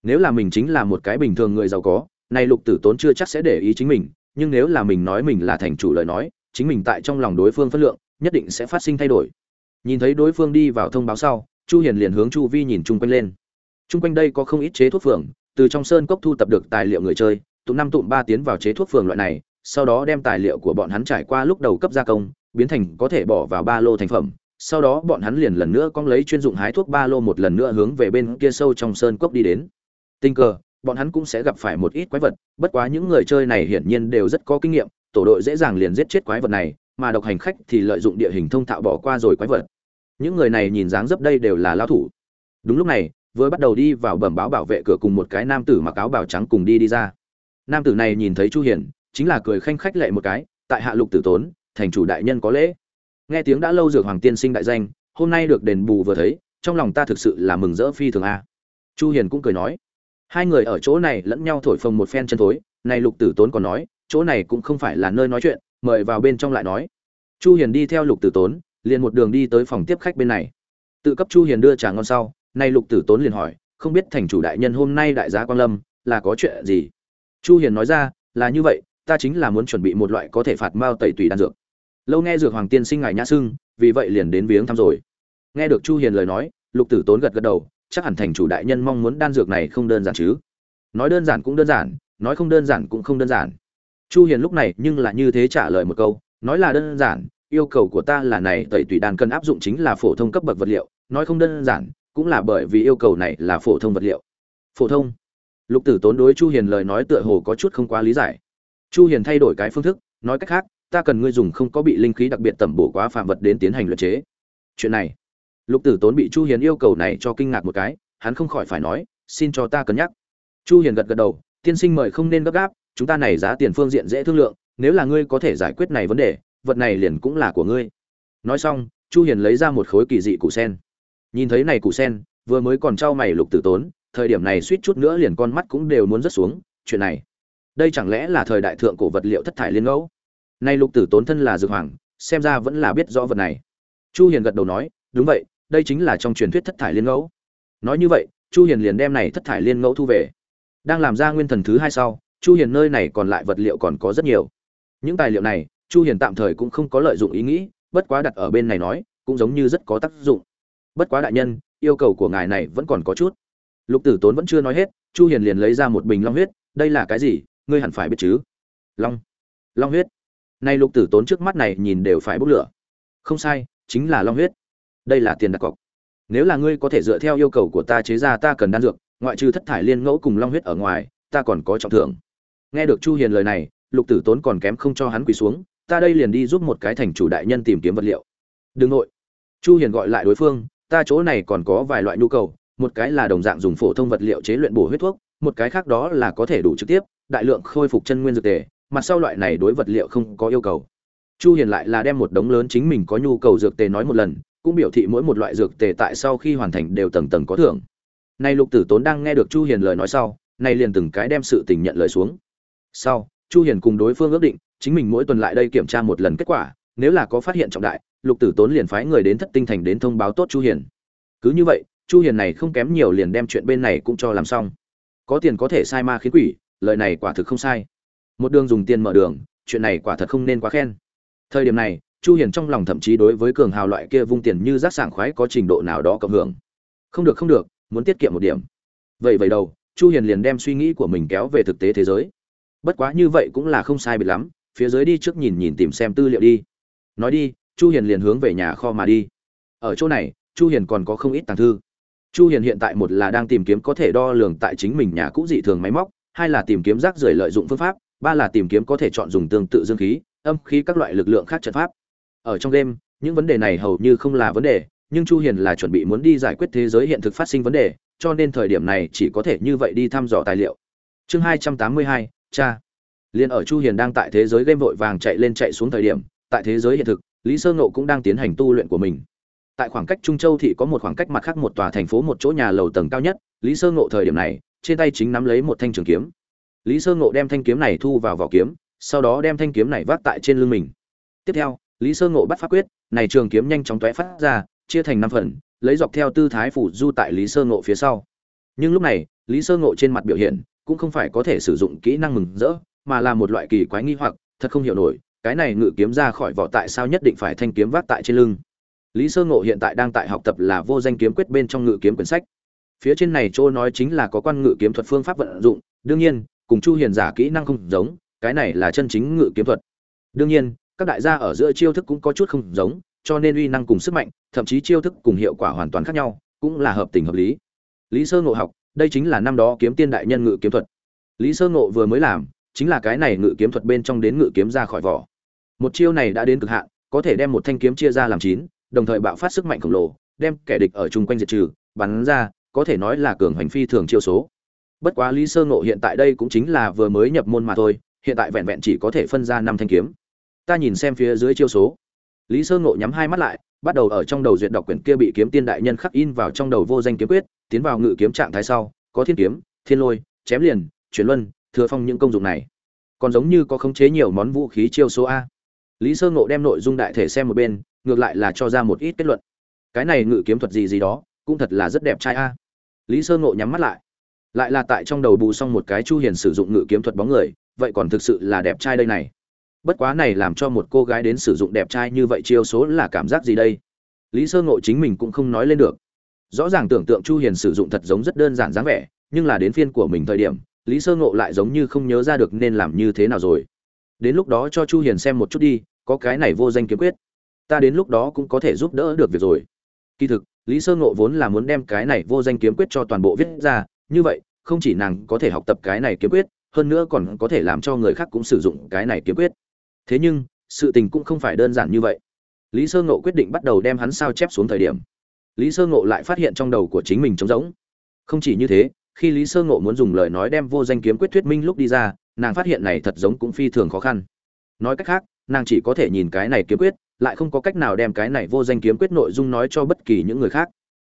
Nếu là mình chính là một cái bình thường người giàu có này lục tử tốn chưa chắc sẽ để ý chính mình nhưng nếu là mình nói mình là thành chủ lời nói, chính mình tại trong lòng đối phương phân lượng, nhất định sẽ phát sinh thay đổi. Nhìn thấy đối phương đi vào thông báo sau, chu hiền liền hướng chu vi nhìn chung quanh lên. Chung quanh đây có không ít chế thuốc phường, từ trong sơn cốc thu tập được tài liệu người chơi tụm năm tụm ba tiến vào chế thuốc phường loại này, sau đó đem tài liệu của bọn hắn trải qua lúc đầu cấp gia công, biến thành có thể bỏ vào ba lô thành phẩm, sau đó bọn hắn liền lần nữa cong lấy chuyên dụng hái thuốc ba lô một lần nữa hướng về bên kia sâu trong sơn cốc đi đến. Tình cờ bọn hắn cũng sẽ gặp phải một ít quái vật, bất quá những người chơi này hiển nhiên đều rất có kinh nghiệm, tổ đội dễ dàng liền giết chết quái vật này, mà độc hành khách thì lợi dụng địa hình thông thạo bỏ qua rồi quái vật. Những người này nhìn dáng dấp đây đều là lao thủ. Đúng lúc này, vừa bắt đầu đi vào bẩm báo bảo vệ cửa cùng một cái nam tử mặc áo bào trắng cùng đi đi ra. Nam tử này nhìn thấy chu hiển chính là cười khanh khách lệ một cái, tại hạ lục tử tốn, thành chủ đại nhân có lễ. Nghe tiếng đã lâu dược hoàng tiên sinh đại danh, hôm nay được đền bù vừa thấy, trong lòng ta thực sự là mừng rỡ phi thường a. Chu hiền cũng cười nói hai người ở chỗ này lẫn nhau thổi phồng một phen chân thối, này lục tử tốn còn nói, chỗ này cũng không phải là nơi nói chuyện, mời vào bên trong lại nói. Chu hiền đi theo lục tử tốn, liền một đường đi tới phòng tiếp khách bên này. Tự cấp chu hiền đưa trà ngon sau nay lục tử tốn liền hỏi, không biết thành chủ đại nhân hôm nay đại giá quang lâm, là có chuyện gì? Chu hiền nói ra, là như vậy, ta chính là muốn chuẩn bị một loại có thể phạt mao tẩy tùy đan dược. Lâu nghe dược hoàng tiên sinh ngài nhã sưng, vì vậy liền đến viếng thăm rồi. Nghe được chu hiền lời nói, lục tử tốn gật gật đầu chắc hẳn thành chủ đại nhân mong muốn đan dược này không đơn giản chứ. Nói đơn giản cũng đơn giản, nói không đơn giản cũng không đơn giản. Chu hiền lúc này nhưng là như thế trả lời một câu, nói là đơn giản, yêu cầu của ta là này tẩy tùy đan cần áp dụng chính là phổ thông cấp bậc vật liệu, nói không đơn giản, cũng là bởi vì yêu cầu này là phổ thông vật liệu. Phổ thông? Lục tử tốn đối chu hiền lời nói tựa hồ có chút không quá lý giải. Chu hiền thay đổi cái phương thức, nói cách khác, ta cần ngươi dùng không có bị linh khí đặc biệt tẩm bổ quá phạm vật đến tiến hành luyện chế. Chuyện này lục tử tốn bị chu hiền yêu cầu này cho kinh ngạc một cái, hắn không khỏi phải nói, xin cho ta cân nhắc. Chu hiền gật gật đầu, tiên sinh mời không nên gấp gáp, chúng ta này giá tiền phương diện dễ thương lượng, nếu là ngươi có thể giải quyết này vấn đề, vật này liền cũng là của ngươi. Nói xong, chu hiền lấy ra một khối kỳ dị củ sen. Nhìn thấy này củ sen, vừa mới còn trao mày lục tử tốn, thời điểm này suýt chút nữa liền con mắt cũng đều muốn rớt xuống, chuyện này, đây chẳng lẽ là thời đại thượng cổ vật liệu thất thải liên ngẫu? Nay lục tử tốn thân là dược hoàng, xem ra vẫn là biết rõ vật này. Chu hiền gật đầu nói, đúng vậy đây chính là trong truyền thuyết thất thải liên ngẫu. Nói như vậy, chu hiền liền đem này thất thải liên ngẫu thu về. Đang làm ra nguyên thần thứ hai sau, chu hiền nơi này còn lại vật liệu còn có rất nhiều. Những tài liệu này, chu hiền tạm thời cũng không có lợi dụng ý nghĩ, bất quá đặt ở bên này nói, cũng giống như rất có tác dụng. Bất quá đại nhân, yêu cầu của ngài này vẫn còn có chút. Lục tử tốn vẫn chưa nói hết, chu hiền liền lấy ra một bình long huyết, đây là cái gì? Ngươi hẳn phải biết chứ. Long. Long huyết. Nay lục tử tốn trước mắt này nhìn đều phải bốc lửa. Không sai, chính là long huyết đây là tiền đặt cọc. Nếu là ngươi có thể dựa theo yêu cầu của ta chế ra ta cần đan dược, ngoại trừ thất thải liên ngẫu cùng long huyết ở ngoài, ta còn có trọng thưởng. Nghe được chu hiền lời này, lục tử tốn còn kém không cho hắn quỳ xuống, ta đây liền đi giúp một cái thành chủ đại nhân tìm kiếm vật liệu. Đừng nội. Chu hiền gọi lại đối phương, ta chỗ này còn có vài loại nhu cầu, một cái là đồng dạng dùng phổ thông vật liệu chế luyện bổ huyết thuốc, một cái khác đó là có thể đủ trực tiếp, đại lượng khôi phục chân nguyên dược tề mặt sau loại này đối vật liệu không có yêu cầu. Chu hiền lại là đem một đống lớn chính mình có nhu cầu dược tề nói một lần cũng biểu thị mỗi một loại dược tề tại sau khi hoàn thành đều tầng tầng có thưởng. Nay lục tử tốn đang nghe được chu hiền lời nói sau, nay liền từng cái đem sự tình nhận lời xuống. Sau, chu hiền cùng đối phương ước định, chính mình mỗi tuần lại đây kiểm tra một lần kết quả, nếu là có phát hiện trọng đại, lục tử tốn liền phái người đến thất tinh thành đến thông báo tốt chu hiền. Cứ như vậy, chu hiền này không kém nhiều liền đem chuyện bên này cũng cho làm xong. Có tiền có thể sai ma khiến quỷ, lời này quả thực không sai. Một đường dùng tiền mở đường, chuyện này quả thật không nên quá khen. Thời điểm này chu hiền trong lòng thậm chí đối với cường hào loại kia vung tiền như rác sảng khoái có trình độ nào đó cộng hưởng. Không được không được, muốn tiết kiệm một điểm. Vậy vậy đầu chu hiền liền đem suy nghĩ của mình kéo về thực tế thế giới. Bất quá như vậy cũng là không sai biệt lắm, phía dưới đi trước nhìn nhìn tìm xem tư liệu đi. Nói đi, chu hiền liền hướng về nhà kho mà đi. Ở chỗ này, chu hiền còn có không ít tàng thư. Chu hiền hiện tại một là đang tìm kiếm có thể đo lường tại chính mình nhà cũ dị thường máy móc, hai là tìm kiếm rác rưởi lợi dụng phương pháp, ba là tìm kiếm có thể chọn dùng tương tự dương khí, âm khí các loại lực lượng khác trận pháp ở trong đêm những vấn đề này hầu như không là vấn đề nhưng chu hiền là chuẩn bị muốn đi giải quyết thế giới hiện thực phát sinh vấn đề cho nên thời điểm này chỉ có thể như vậy đi thăm dò tài liệu. Chương 282, cha. Liền ở chu hiền đang tại thế giới game vội vàng chạy lên chạy xuống thời điểm tại thế giới hiện thực lý sơ ngộ cũng đang tiến hành tu luyện của mình. Tại khoảng cách trung châu thị có một khoảng cách mặt khác một tòa thành phố một chỗ nhà lầu tầng cao nhất lý sơ ngộ thời điểm này trên tay chính nắm lấy một thanh trường kiếm. Lý sơ ngộ đem thanh kiếm này thu vào vỏ kiếm sau đó đem thanh kiếm này vác tại trên lưng mình. Tiếp theo lý sơ ngộ bắt pháp quyết, này trường kiếm nhanh chóng tóe phát ra, chia thành năm phần, lấy dọc theo tư thái phủ du tại lý sơ ngộ phía sau. Nhưng lúc này, lý sơ ngộ trên mặt biểu hiện cũng không phải có thể sử dụng kỹ năng mừng rỡ, mà là một loại kỳ quái nghi hoặc, thật không hiểu nổi, cái này ngự kiếm ra khỏi vỏ tại sao nhất định phải thanh kiếm vác tại trên lưng. Lý sơ ngộ hiện tại đang tại học tập là vô danh kiếm quyết bên trong ngự kiếm quyển sách. Phía trên này chỗ nói chính là có quan ngự kiếm thuật phương pháp vận dụng, đương nhiên, cùng chu hiền giả kỹ năng không giống, cái này là chân chính ngự kiếm thuật. Đương nhiên các đại gia ở giữa chiêu thức cũng có chút không giống, cho nên uy năng cùng sức mạnh, thậm chí chiêu thức cùng hiệu quả hoàn toàn khác nhau, cũng là hợp tình hợp lý. Lý sơ ngộ học, đây chính là năm đó kiếm tiên đại nhân ngự kiếm thuật. Lý sơ ngộ vừa mới làm, chính là cái này ngự kiếm thuật bên trong đến ngự kiếm ra khỏi vỏ. Một chiêu này đã đến cực hạn, có thể đem một thanh kiếm chia ra làm chín, đồng thời bạo phát sức mạnh khổng lồ, đem kẻ địch ở chung quanh diệt trừ, bắn ra, có thể nói là cường hành phi thường chiêu số. Bất quá lý sơ ngộ hiện tại đây cũng chính là vừa mới nhập môn mà thôi, hiện tại vẹn vẹn chỉ có thể phân ra năm thanh kiếm ta nhìn xem phía dưới chiêu số. Lý sơ ngộ nhắm hai mắt lại, bắt đầu ở trong đầu duyệt đọc quyển kia bị kiếm tiên đại nhân khắc in vào trong đầu vô danh kiếm quyết, tiến vào ngự kiếm trạng thái sau, có thiên kiếm, thiên lôi, chém liền, chuyển luân, thừa phong những công dụng này. Còn giống như có khống chế nhiều món vũ khí chiêu số a. Lý sơ ngộ đem nội dung đại thể xem một bên, ngược lại là cho ra một ít kết luận. Cái này ngự kiếm thuật gì gì đó, cũng thật là rất đẹp trai a. Lý sơ ngộ nhắm mắt lại. Lại là tại trong đầu bù xong một cái chu hiền sử dụng ngự kiếm thuật bóng người, vậy còn thực sự là đẹp trai đây này bất quá này làm cho một cô gái đến sử dụng đẹp trai như vậy chiêu số là cảm giác gì đây? Lý sơ ngộ chính mình cũng không nói lên được. Rõ ràng tưởng tượng chu hiền sử dụng thật giống rất đơn giản dáng vẻ, nhưng là đến phiên của mình thời điểm, lý sơ ngộ lại giống như không nhớ ra được nên làm như thế nào rồi. Đến lúc đó cho chu hiền xem một chút đi, có cái này vô danh kiếm quyết. Ta đến lúc đó cũng có thể giúp đỡ được việc rồi. Kỳ thực, lý sơ ngộ vốn là muốn đem cái này vô danh kiếm quyết cho toàn bộ viết ra, như vậy, không chỉ nàng có thể học tập cái này kiếm quyết, hơn nữa còn có thể làm cho người khác cũng sử dụng cái này kiếm quyết thế nhưng, sự tình cũng không phải đơn giản như vậy. Lý sơ ngộ quyết định bắt đầu đem hắn sao chép xuống thời điểm. Lý sơ ngộ lại phát hiện trong đầu của chính mình trống rỗng. Không chỉ như thế, khi lý sơ ngộ muốn dùng lời nói đem vô danh kiếm quyết thuyết minh lúc đi ra, nàng phát hiện này thật giống cũng phi thường khó khăn. Nói cách khác, nàng chỉ có thể nhìn cái này kiếm quyết, lại không có cách nào đem cái này vô danh kiếm quyết nội dung nói cho bất kỳ những người khác.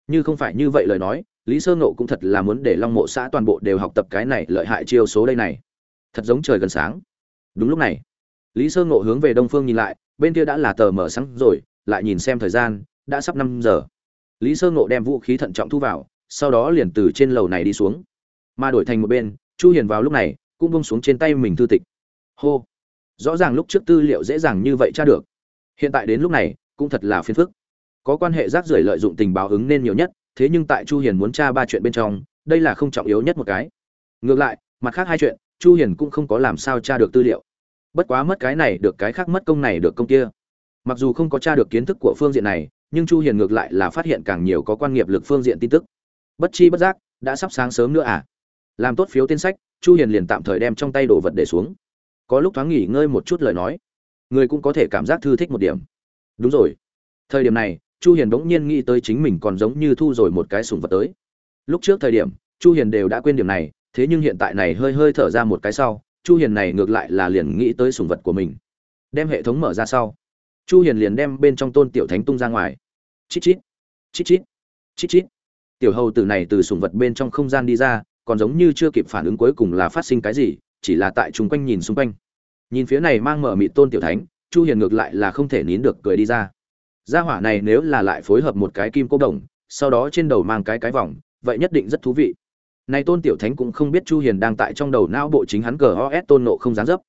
Như không phải như vậy lời nói, lý sơ ngộ cũng thật là muốn để long mộ xã toàn bộ đều học tập cái này lợi hại chiêu số đây này. Thật giống trời gần sáng. Đúng lúc này lý sơ ngộ hướng về đông phương nhìn lại, bên kia đã là tờ mở sáng rồi, lại nhìn xem thời gian, đã sắp năm giờ. Lý sơ ngộ đem vũ khí thận trọng thu vào, sau đó liền từ trên lầu này đi xuống. Mà đổi thành một bên, chu hiền vào lúc này, cũng bông xuống trên tay mình thư tịch. Hô! Rõ ràng lúc trước tư liệu dễ dàng như vậy tra được. Hiện tại đến lúc này, cũng thật là phiền phức. Có quan hệ rác rưởi lợi dụng tình báo ứng nên nhiều nhất, thế nhưng tại chu hiền muốn tra ba chuyện bên trong, đây là không trọng yếu nhất một cái. Ngược lại, mặt khác hai chuyện, chu hiền cũng không có làm sao tra được tư liệu bất quá mất cái này được cái khác mất công này được công kia. Mặc dù không có tra được kiến thức của phương diện này, nhưng chu hiền ngược lại là phát hiện càng nhiều có quan nghiệp lực phương diện tin tức. Bất chi bất giác, đã sắp sáng sớm nữa à? Làm tốt phiếu tên sách, chu hiền liền tạm thời đem trong tay đồ vật để xuống. Có lúc thoáng nghỉ ngơi một chút lời nói, người cũng có thể cảm giác thư thích một điểm. Đúng rồi. Thời điểm này, chu hiền bỗng nhiên nghĩ tới chính mình còn giống như thu rồi một cái sùng vật tới. Lúc trước thời điểm, chu hiền đều đã quên điểm này, thế nhưng hiện tại này hơi hơi thở ra một cái sau chu hiền này ngược lại là liền nghĩ tới sùng vật của mình. Đem hệ thống mở ra sau, chu hiền liền đem bên trong tôn tiểu thánh tung ra ngoài. Chít chít chít chít chít chít. Tiểu hầu tử này từ sùng vật bên trong không gian đi ra, còn giống như chưa kịp phản ứng cuối cùng là phát sinh cái gì, chỉ là tại chung quanh nhìn xung quanh. Nhìn phía này mang mở mịt tôn tiểu thánh, chu hiền ngược lại là không thể nín được cười đi ra. Gia hỏa này nếu là lại phối hợp một cái kim cô đồng, sau đó trên đầu mang cái cái vòng, vậy nhất định rất thú vị này tôn tiểu thánh cũng không biết chu hiền đang tại trong đầu não bộ chính hắn cờ os tôn nộ không dám dấp.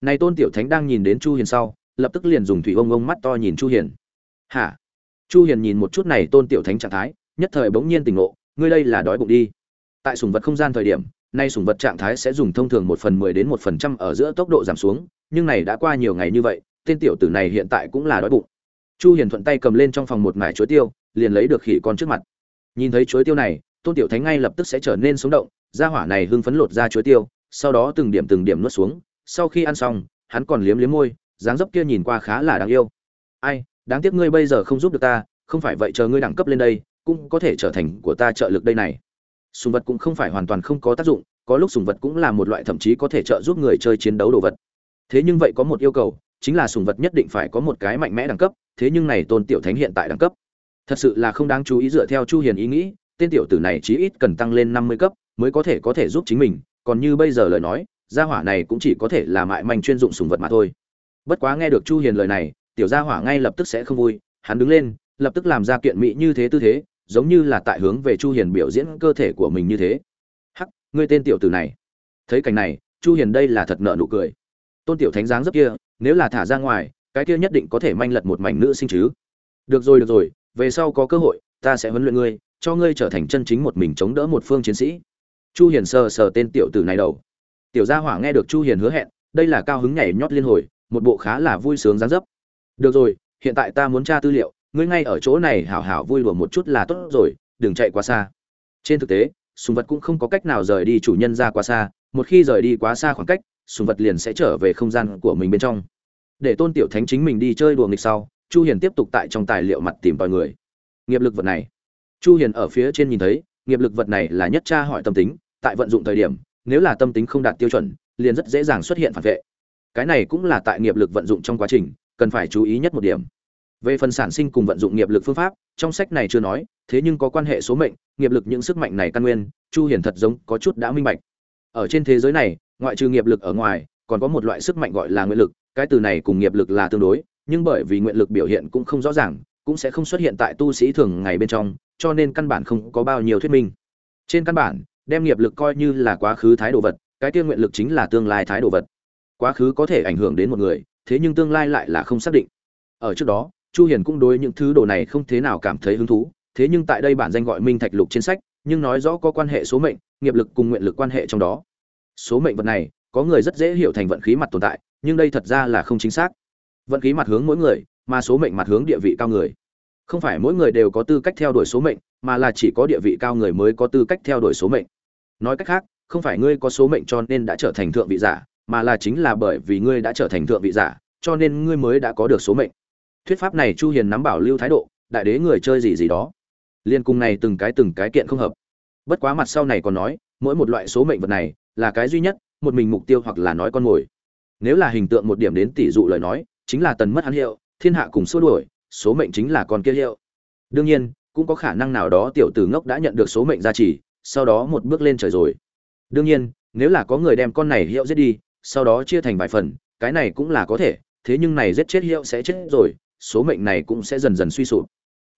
Này tôn tiểu thánh đang nhìn đến chu hiền sau, lập tức liền dùng thủy ông ông mắt to nhìn chu hiền. Hả? Chu hiền nhìn một chút này tôn tiểu thánh trạng thái, nhất thời bỗng nhiên tỉnh ngộ, ngươi đây là đói bụng đi. Tại sùng vật không gian thời điểm, nay sùng vật trạng thái sẽ dùng thông thường một phần mười đến một phần trăm ở giữa tốc độ giảm xuống, nhưng này đã qua nhiều ngày như vậy, tên tiểu tử này hiện tại cũng là đói bụng. Chu hiền thuận tay cầm lên trong phòng một mải chuối tiêu, liền lấy được khỉ con trước mặt. Nhìn thấy chuối tiêu này tôn tiểu thánh ngay lập tức sẽ trở nên sống động, gia hỏa này hưng phấn lột ra chuối tiêu, sau đó từng điểm từng điểm nuốt xuống, sau khi ăn xong, hắn còn liếm liếm môi, dáng dấp kia nhìn qua khá là đáng yêu. Ai, đáng tiếc ngươi bây giờ không giúp được ta, không phải vậy chờ ngươi đẳng cấp lên đây, cũng có thể trở thành của ta trợ lực đây này. Sùng vật cũng không phải hoàn toàn không có tác dụng, có lúc sùng vật cũng là một loại thậm chí có thể trợ giúp người chơi chiến đấu đồ vật. Thế nhưng vậy có một yêu cầu, chính là sùng vật nhất định phải có một cái mạnh mẽ đẳng cấp, thế nhưng này tôn tiểu thánh hiện tại đẳng cấp. Thật sự là không đáng chú ý dựa theo chu hiền ý nghĩ tên tiểu tử này chí ít cần tăng lên 50 cấp mới có thể có thể giúp chính mình. Còn như bây giờ lời nói, gia hỏa này cũng chỉ có thể là mại manh chuyên dụng sùng vật mà thôi. Bất quá nghe được chu hiền lời này, tiểu gia hỏa ngay lập tức sẽ không vui. Hắn đứng lên, lập tức làm ra kiện mỹ như thế tư thế, giống như là tại hướng về chu hiền biểu diễn cơ thể của mình như thế. Hắc, ngươi tên tiểu tử này. Thấy cảnh này, chu hiền đây là thật nợ nụ cười. Tôn tiểu thánh dáng rất kia, nếu là thả ra ngoài, cái kia nhất định có thể manh lật một mảnh nữ sinh chứ. Được rồi được rồi, về sau có cơ hội, ta sẽ huấn luyện ngươi cho ngươi trở thành chân chính một mình chống đỡ một phương chiến sĩ. Chu hiền sờ sờ tên tiểu tử này đầu. Tiểu gia hỏa nghe được chu hiền hứa hẹn, đây là cao hứng nhảy nhót liên hồi, một bộ khá là vui sướng dáng dấp. Được rồi, hiện tại ta muốn tra tư liệu, ngươi ngay ở chỗ này hảo hảo vui đùa một chút là tốt rồi, đừng chạy quá xa. Trên thực tế, sùng vật cũng không có cách nào rời đi chủ nhân ra quá xa, một khi rời đi quá xa khoảng cách, sùng vật liền sẽ trở về không gian của mình bên trong. Để tôn tiểu thánh chính mình đi chơi đùa nghịch sau, chu hiền tiếp tục tại trong tài liệu mặt tìm tòi người. Nghiệp lực vật này chu hiền ở phía trên nhìn thấy, nghiệp lực vật này là nhất tra hỏi tâm tính, tại vận dụng thời điểm, nếu là tâm tính không đạt tiêu chuẩn, liền rất dễ dàng xuất hiện phản vệ. Cái này cũng là tại nghiệp lực vận dụng trong quá trình, cần phải chú ý nhất một điểm. Về phần sản sinh cùng vận dụng nghiệp lực phương pháp, trong sách này chưa nói, thế nhưng có quan hệ số mệnh, nghiệp lực những sức mạnh này căn nguyên, chu hiền thật giống có chút đã minh bạch. Ở trên thế giới này, ngoại trừ nghiệp lực ở ngoài, còn có một loại sức mạnh gọi là nguyện lực, cái từ này cùng nghiệp lực là tương đối, nhưng bởi vì nguyện lực biểu hiện cũng không rõ ràng, cũng sẽ không xuất hiện tại tu sĩ thường ngày bên trong cho nên căn bản không có bao nhiêu thuyết minh. Trên căn bản, đem nghiệp lực coi như là quá khứ thái độ vật, cái tiên nguyện lực chính là tương lai thái độ vật. Quá khứ có thể ảnh hưởng đến một người, thế nhưng tương lai lại là không xác định. Ở trước đó, chu hiền cũng đối những thứ đồ này không thế nào cảm thấy hứng thú, thế nhưng tại đây bản danh gọi minh thạch lục trên sách, nhưng nói rõ có quan hệ số mệnh, nghiệp lực cùng nguyện lực quan hệ trong đó. Số mệnh vật này, có người rất dễ hiểu thành vận khí mặt tồn tại, nhưng đây thật ra là không chính xác. Vận khí mặt hướng mỗi người, mà số mệnh mặt hướng địa vị cao người không phải mỗi người đều có tư cách theo đuổi số mệnh, mà là chỉ có địa vị cao người mới có tư cách theo đuổi số mệnh. Nói cách khác, không phải ngươi có số mệnh cho nên đã trở thành thượng vị giả, mà là chính là bởi vì ngươi đã trở thành thượng vị giả, cho nên ngươi mới đã có được số mệnh. Thuyết pháp này chu hiền nắm bảo lưu thái độ, đại đế người chơi gì gì đó. Liên cung này từng cái từng cái kiện không hợp. Bất quá mặt sau này còn nói, mỗi một loại số mệnh vật này, là cái duy nhất, một mình mục tiêu hoặc là nói con mồi. Nếu là hình tượng một điểm đến tỷ dụ lời nói, chính là tần mất hắn hiệu, thiên hạ cùng xua đuổi số mệnh chính là con kia hiệu. Đương nhiên, cũng có khả năng nào đó tiểu tử ngốc đã nhận được số mệnh gia trì, sau đó một bước lên trời rồi. Đương nhiên, nếu là có người đem con này hiệu giết đi, sau đó chia thành vài phần, cái này cũng là có thể, thế nhưng này giết chết hiệu sẽ chết rồi, số mệnh này cũng sẽ dần dần suy sụp.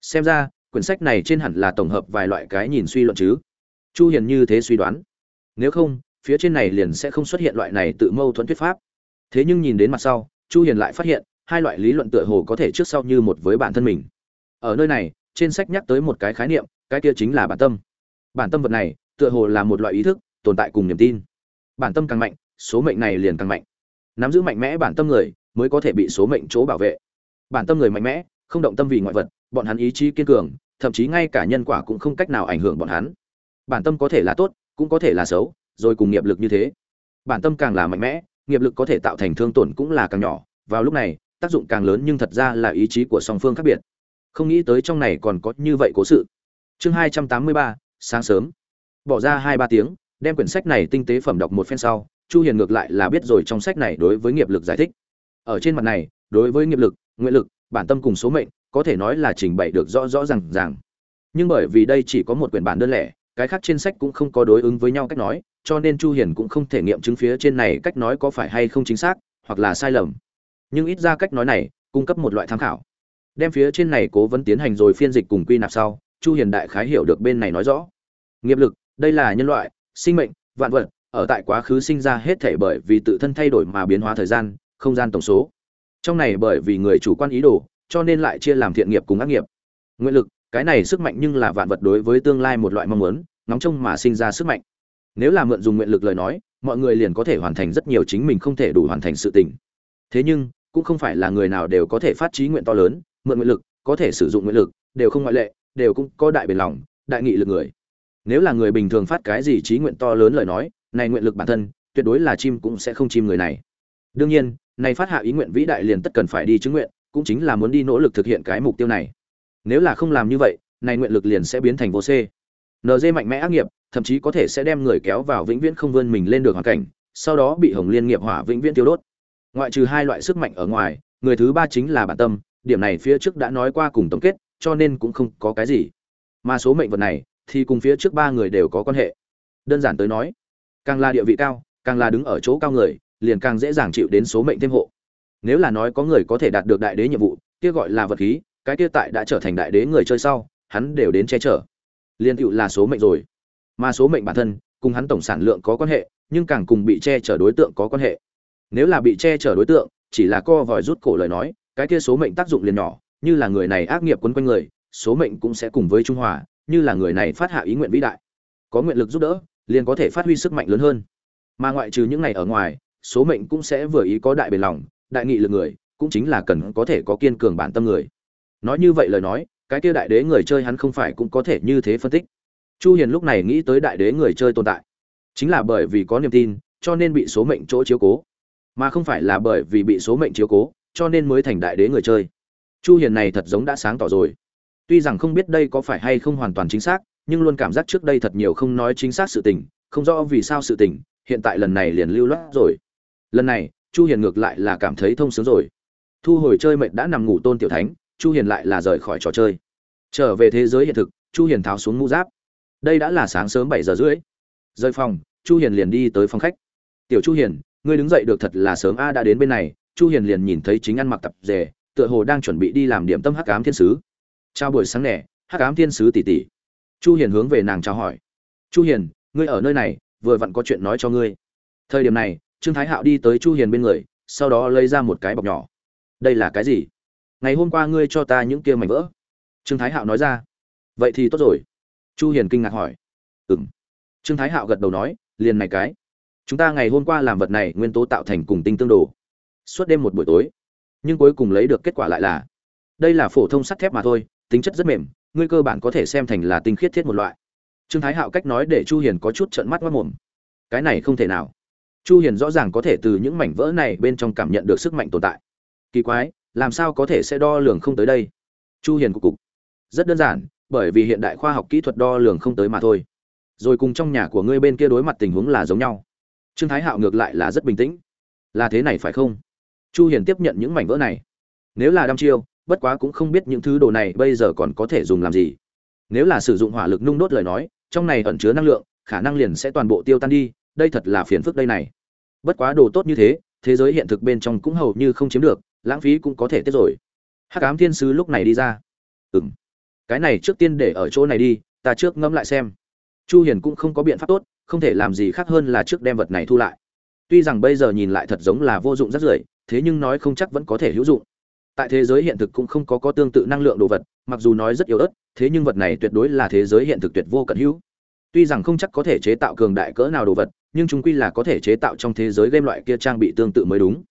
Xem ra, quyển sách này trên hẳn là tổng hợp vài loại cái nhìn suy luận chứ. Chu hiền như thế suy đoán. Nếu không, phía trên này liền sẽ không xuất hiện loại này tự mâu thuẫn thuyết pháp. Thế nhưng nhìn đến mặt sau, chu hiền lại phát hiện hai loại lý luận tựa hồ có thể trước sau như một với bản thân mình. Ở nơi này, trên sách nhắc tới một cái khái niệm, cái kia chính là bản tâm. Bản tâm vật này, tựa hồ là một loại ý thức, tồn tại cùng niềm tin. Bản tâm càng mạnh, số mệnh này liền càng mạnh. Nắm giữ mạnh mẽ bản tâm người, mới có thể bị số mệnh chỗ bảo vệ. Bản tâm người mạnh mẽ, không động tâm vì ngoại vật, bọn hắn ý chí kiên cường, thậm chí ngay cả nhân quả cũng không cách nào ảnh hưởng bọn hắn. Bản tâm có thể là tốt, cũng có thể là xấu, rồi cùng nghiệp lực như thế. Bản tâm càng là mạnh mẽ, nghiệp lực có thể tạo thành thương tổn cũng là càng nhỏ. Vào lúc này tác dụng càng lớn nhưng thật ra là ý chí của song phương khác biệt. Không nghĩ tới trong này còn có như vậy cố sự. Chương hai trăm tám mươi ba, sáng sớm. Bỏ ra hai ba tiếng, đem quyển sách này tinh tế phẩm đọc một phen sau, chu hiền ngược lại là biết rồi trong sách này đối với nghiệp lực giải thích. Ở trên mặt này, đối với nghiệp lực, nguyện lực, bản tâm cùng số mệnh, có thể nói là trình bày được rõ rõ ràng ràng. Nhưng bởi vì đây chỉ có một quyển bản đơn lẻ, cái khác trên sách cũng không có đối ứng với nhau cách nói, cho nên chu hiền cũng không thể nghiệm chứng phía trên này cách nói có phải hay không chính xác, hoặc là sai lầm nhưng ít ra cách nói này cung cấp một loại tham khảo. Đem phía trên này cố vấn tiến hành rồi phiên dịch cùng quy nạp sau, chu hiền đại khái hiểu được bên này nói rõ. Nghiệp lực, đây là nhân loại, sinh mệnh, vạn vật, ở tại quá khứ sinh ra hết thể bởi vì tự thân thay đổi mà biến hóa thời gian, không gian tổng số. Trong này bởi vì người chủ quan ý đồ, cho nên lại chia làm thiện nghiệp cùng ác nghiệp. Nguyện lực, cái này sức mạnh nhưng là vạn vật đối với tương lai một loại mong muốn nóng trông mà sinh ra sức mạnh. Nếu là mượn dùng nguyện lực lời nói, mọi người liền có thể hoàn thành rất nhiều chính mình không thể đủ hoàn thành sự tình. Thế nhưng cũng không phải là người nào đều có thể phát trí nguyện to lớn, mượn nguyện lực, có thể sử dụng nguyện lực, đều không ngoại lệ, đều cũng có đại bền lòng, đại nghị lực người. Nếu là người bình thường phát cái gì trí nguyện to lớn lời nói, này nguyện lực bản thân, tuyệt đối là chim cũng sẽ không chim người này. Đương nhiên, này phát hạ ý nguyện vĩ đại liền tất cần phải đi chứng nguyện, cũng chính là muốn đi nỗ lực thực hiện cái mục tiêu này. Nếu là không làm như vậy, này nguyện lực liền sẽ biến thành vô c nd mạnh mẽ ác nghiệp, thậm chí có thể sẽ đem người kéo vào vĩnh viễn không vươn mình lên được hoàn cảnh, sau đó bị hồng liên nghiệp hỏa vĩnh viễn tiêu đốt ngoại trừ hai loại sức mạnh ở ngoài, người thứ ba chính là bản tâm, điểm này phía trước đã nói qua cùng tổng kết, cho nên cũng không có cái gì. Mà số mệnh vật này, thì cùng phía trước ba người đều có quan hệ. Đơn giản tới nói, càng là địa vị cao, càng là đứng ở chỗ cao người, liền càng dễ dàng chịu đến số mệnh thêm hộ. Nếu là nói có người có thể đạt được đại đế nhiệm vụ, kia gọi là vật khí, cái kia tại đã trở thành đại đế người chơi sau, hắn đều đến che chở. Liên tựu là số mệnh rồi. Mà số mệnh bản thân, cùng hắn tổng sản lượng có quan hệ, nhưng càng cùng bị che chở đối tượng có quan hệ nếu là bị che chở đối tượng, chỉ là co vòi rút cổ lời nói, cái kia số mệnh tác dụng liền nhỏ, như là người này ác nghiệp quấn quanh người, số mệnh cũng sẽ cùng với trung hòa, như là người này phát hạ ý nguyện vĩ đại. Có nguyện lực giúp đỡ, liền có thể phát huy sức mạnh lớn hơn. Mà ngoại trừ những này ở ngoài, số mệnh cũng sẽ vừa ý có đại bền lòng, đại nghị lực người, cũng chính là cần có thể có kiên cường bản tâm người. Nói như vậy lời nói, cái kia đại đế người chơi hắn không phải cũng có thể như thế phân tích. Chu hiền lúc này nghĩ tới đại đế người chơi tồn tại. Chính là bởi vì có niềm tin, cho nên bị số mệnh chỗ chiếu cố mà không phải là bởi vì bị số mệnh chiếu cố, cho nên mới thành đại đế người chơi. Chu hiền này thật giống đã sáng tỏ rồi. Tuy rằng không biết đây có phải hay không hoàn toàn chính xác, nhưng luôn cảm giác trước đây thật nhiều không nói chính xác sự tình, không rõ vì sao sự tình, hiện tại lần này liền lưu loát rồi. Lần này, chu hiền ngược lại là cảm thấy thông sướng rồi. Thu hồi chơi mệt đã nằm ngủ tôn tiểu thánh, chu hiền lại là rời khỏi trò chơi. Trở về thế giới hiện thực, chu hiền tháo xuống mũ giáp. Đây đã là sáng sớm 7 giờ rưỡi. Rời phòng, chu hiền liền đi tới phòng khách. Tiểu chu hiền ngươi đứng dậy được thật là sớm. A, đã đến bên này, chu hiền liền nhìn thấy chính ăn mặc tập dề tựa hồ đang chuẩn bị đi làm điểm tâm hắc ám thiên sứ. Chào buổi sáng nè, hắc ám thiên sứ tỷ tỷ. Chu hiền hướng về nàng chào hỏi. Chu hiền, ngươi ở nơi này, vừa vặn có chuyện nói cho ngươi. Thời điểm này, trương thái hạo đi tới chu hiền bên người, sau đó lấy ra một cái bọc nhỏ. Đây là cái gì? Ngày hôm qua ngươi cho ta những kia mảnh vỡ. Trương thái hạo nói ra. Vậy thì tốt rồi. Chu hiền kinh ngạc hỏi. Ừm. Trương thái hạo gật đầu nói, liền này cái chúng ta ngày hôm qua làm vật này nguyên tố tạo thành cùng tinh tương đồ. Suốt đêm một buổi tối, nhưng cuối cùng lấy được kết quả lại là, đây là phổ thông sắt thép mà thôi, tính chất rất mềm, ngươi cơ bản có thể xem thành là tinh khiết thiết một loại. Trương thái hạo cách nói để chu hiền có chút trợn mắt mất mồm. Cái này không thể nào. Chu hiền rõ ràng có thể từ những mảnh vỡ này bên trong cảm nhận được sức mạnh tồn tại. Kỳ quái, làm sao có thể sẽ đo lường không tới đây? Chu hiền cục cục. Rất đơn giản, bởi vì hiện đại khoa học kỹ thuật đo lường không tới mà thôi. Rồi cùng trong nhà của ngươi bên kia đối mặt tình huống là giống nhau trương thái hạo ngược lại là rất bình tĩnh. Là thế này phải không? Chu hiền tiếp nhận những mảnh vỡ này. Nếu là đăm chiêu, bất quá cũng không biết những thứ đồ này bây giờ còn có thể dùng làm gì. Nếu là sử dụng hỏa lực nung đốt lời nói, trong này ẩn chứa năng lượng, khả năng liền sẽ toàn bộ tiêu tan đi, đây thật là phiền phức đây này. Bất quá đồ tốt như thế thế giới hiện thực bên trong cũng hầu như không chiếm được, lãng phí cũng có thể tiết rồi. Hắc ám thiên sứ lúc này đi ra. Ừm. Cái này trước tiên để ở chỗ này đi, ta trước ngẫm lại xem. Chu hiền cũng không có biện pháp tốt không thể làm gì khác hơn là trước đem vật này thu lại. Tuy rằng bây giờ nhìn lại thật giống là vô dụng rất rưởi, thế nhưng nói không chắc vẫn có thể hữu dụng. Tại thế giới hiện thực cũng không có có tương tự năng lượng đồ vật, mặc dù nói rất yếu ớt, thế nhưng vật này tuyệt đối là thế giới hiện thực tuyệt vô cận hữu. Tuy rằng không chắc có thể chế tạo cường đại cỡ nào đồ vật, nhưng chúng quy là có thể chế tạo trong thế giới game loại kia trang bị tương tự mới đúng.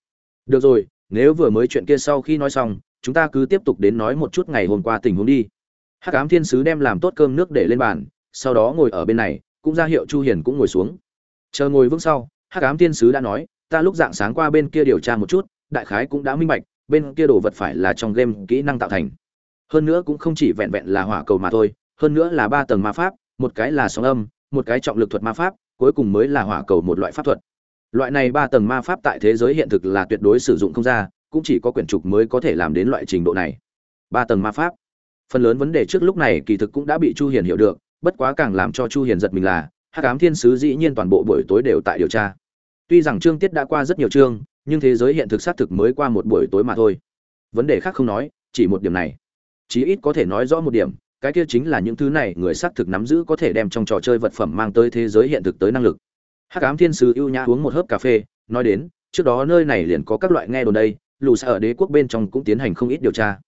Được rồi, nếu vừa mới chuyện kia sau khi nói xong, chúng ta cứ tiếp tục đến nói một chút ngày hôm qua tình huống đi. Hắc ám thiên sứ đem làm tốt cơm nước để lên bàn, sau đó ngồi ở bên này cũng ra hiệu chu hiền cũng ngồi xuống. Chờ ngồi vững sau, hắc ám tiên sứ đã nói, ta lúc dạng sáng qua bên kia điều tra một chút, đại khái cũng đã minh bạch, bên kia đồ vật phải là trong game kỹ năng tạo thành. Hơn nữa cũng không chỉ vẹn vẹn là hỏa cầu mà thôi, hơn nữa là ba tầng ma pháp, một cái là sóng âm, một cái trọng lực thuật ma pháp, cuối cùng mới là hỏa cầu một loại pháp thuật. Loại này ba tầng ma pháp tại thế giới hiện thực là tuyệt đối sử dụng không ra, cũng chỉ có quyển trục mới có thể làm đến loại trình độ này. Ba tầng ma pháp. Phần lớn vấn đề trước lúc này kỳ thực cũng đã bị chu hiền hiểu được bất quá càng làm cho chu hiền giật mình là, hắc ám thiên sứ dĩ nhiên toàn bộ buổi tối đều tại điều tra. Tuy rằng chương tiết đã qua rất nhiều chương, nhưng thế giới hiện thực xác thực mới qua một buổi tối mà thôi. Vấn đề khác không nói, chỉ một điểm này. Chí ít có thể nói rõ một điểm, cái kia chính là những thứ này người xác thực nắm giữ có thể đem trong trò chơi vật phẩm mang tới thế giới hiện thực tới năng lực. Hắc ám thiên sứ ưu nhã uống một hớp cà phê, nói đến, trước đó nơi này liền có các loại nghe đồn đây lù xa ở đế quốc bên trong cũng tiến hành không ít điều tra.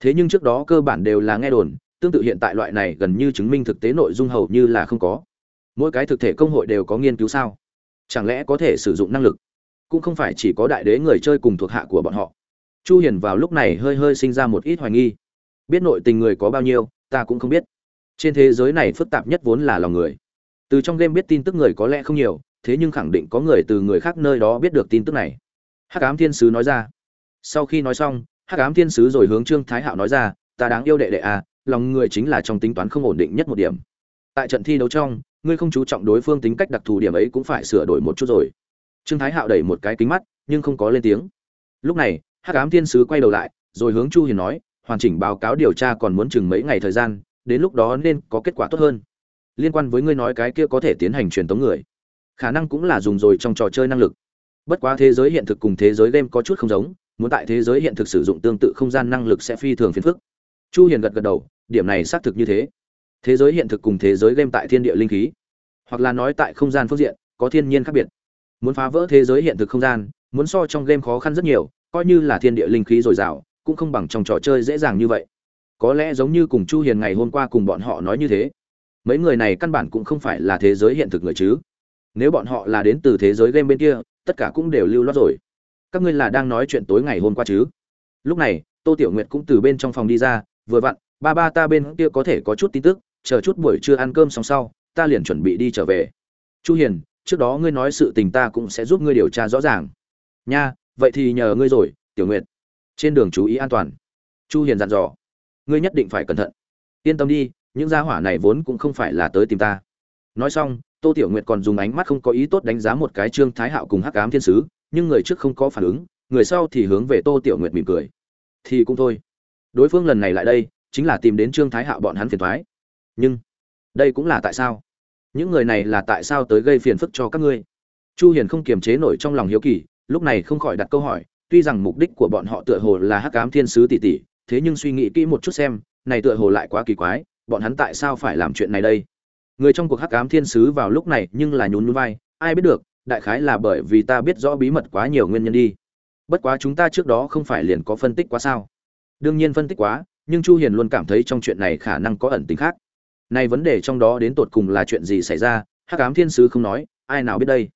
Thế nhưng trước đó cơ bản đều là nghe đồn tương tự hiện tại loại này gần như chứng minh thực tế nội dung hầu như là không có. Mỗi cái thực thể công hội đều có nghiên cứu sao? Chẳng lẽ có thể sử dụng năng lực? Cũng không phải chỉ có đại đế người chơi cùng thuộc hạ của bọn họ. Chu hiền vào lúc này hơi hơi sinh ra một ít hoài nghi. Biết nội tình người có bao nhiêu, ta cũng không biết. Trên thế giới này phức tạp nhất vốn là lòng người. Từ trong game biết tin tức người có lẽ không nhiều, thế nhưng khẳng định có người từ người khác nơi đó biết được tin tức này. Hắc ám thiên sứ nói ra. Sau khi nói xong, hắc ám thiên sứ rồi hướng trương thái hạo nói ra, ta đáng yêu đệ đệ à lòng người chính là trong tính toán không ổn định nhất một điểm. Tại trận thi đấu trong, ngươi không chú trọng đối phương tính cách đặc thù điểm ấy cũng phải sửa đổi một chút rồi. Trương thái hạo đẩy một cái kính mắt, nhưng không có lên tiếng. Lúc này, hắc ám thiên sứ quay đầu lại, rồi hướng chu hiền nói, hoàn chỉnh báo cáo điều tra còn muốn chừng mấy ngày thời gian, đến lúc đó nên có kết quả tốt hơn. Liên quan với ngươi nói cái kia có thể tiến hành truyền tống người, khả năng cũng là dùng rồi trong trò chơi năng lực. Bất quá thế giới hiện thực cùng thế giới game có chút không giống, muốn tại thế giới hiện thực sử dụng tương tự không gian năng lực sẽ phi thường phiền phức. Chu hiền gật gật đầu điểm này xác thực như thế. Thế giới hiện thực cùng thế giới game tại thiên địa linh khí, hoặc là nói tại không gian phương diện, có thiên nhiên khác biệt. Muốn phá vỡ thế giới hiện thực không gian, muốn so trong game khó khăn rất nhiều, coi như là thiên địa linh khí dồi dào, cũng không bằng trong trò chơi dễ dàng như vậy. Có lẽ giống như cùng chu hiền ngày hôm qua cùng bọn họ nói như thế. Mấy người này căn bản cũng không phải là thế giới hiện thực người chứ. Nếu bọn họ là đến từ thế giới game bên kia, tất cả cũng đều lưu loát rồi. Các ngươi là đang nói chuyện tối ngày hôm qua chứ? Lúc này, tô tiểu nguyệt cũng từ bên trong phòng đi ra, vừa vặn ba ba ta bên kia có thể có chút tin tức, chờ chút buổi trưa ăn cơm xong sau, ta liền chuẩn bị đi trở về. Chu hiền, trước đó ngươi nói sự tình ta cũng sẽ giúp ngươi điều tra rõ ràng. Nha, vậy thì nhờ ngươi rồi, tiểu nguyệt. Trên đường chú ý an toàn. Chu hiền dặn dò. Ngươi nhất định phải cẩn thận. Yên tâm đi, những gia hỏa này vốn cũng không phải là tới tìm ta. Nói xong, tô tiểu nguyệt còn dùng ánh mắt không có ý tốt đánh giá một cái trương thái hạo cùng hắc ám thiên sứ, nhưng người trước không có phản ứng, người sau thì hướng về tô tiểu nguyệt mỉm cười. Thì cũng thôi. Đối phương lần này lại đây chính là tìm đến trương thái hạo bọn hắn phiền thoái nhưng, đây cũng là tại sao? Những người này là tại sao tới gây phiền phức cho các ngươi? Chu hiền không kiềm chế nổi trong lòng hiếu kỳ, lúc này không khỏi đặt câu hỏi, tuy rằng mục đích của bọn họ tựa hồ là hắc ám thiên sứ tỷ tỷ, thế nhưng suy nghĩ kỹ một chút xem, này tựa hồ lại quá kỳ quái, bọn hắn tại sao phải làm chuyện này đây? Người trong cuộc hắc ám thiên sứ vào lúc này nhưng là nhún nhún vai, ai biết được, đại khái là bởi vì ta biết rõ bí mật quá nhiều nguyên nhân đi. Bất quá chúng ta trước đó không phải liền có phân tích quá sao? Đương nhiên phân tích quá nhưng chu hiền luôn cảm thấy trong chuyện này khả năng có ẩn tình khác. Này vấn đề trong đó đến tột cùng là chuyện gì xảy ra, hắc ám thiên sứ không nói, ai nào biết đây?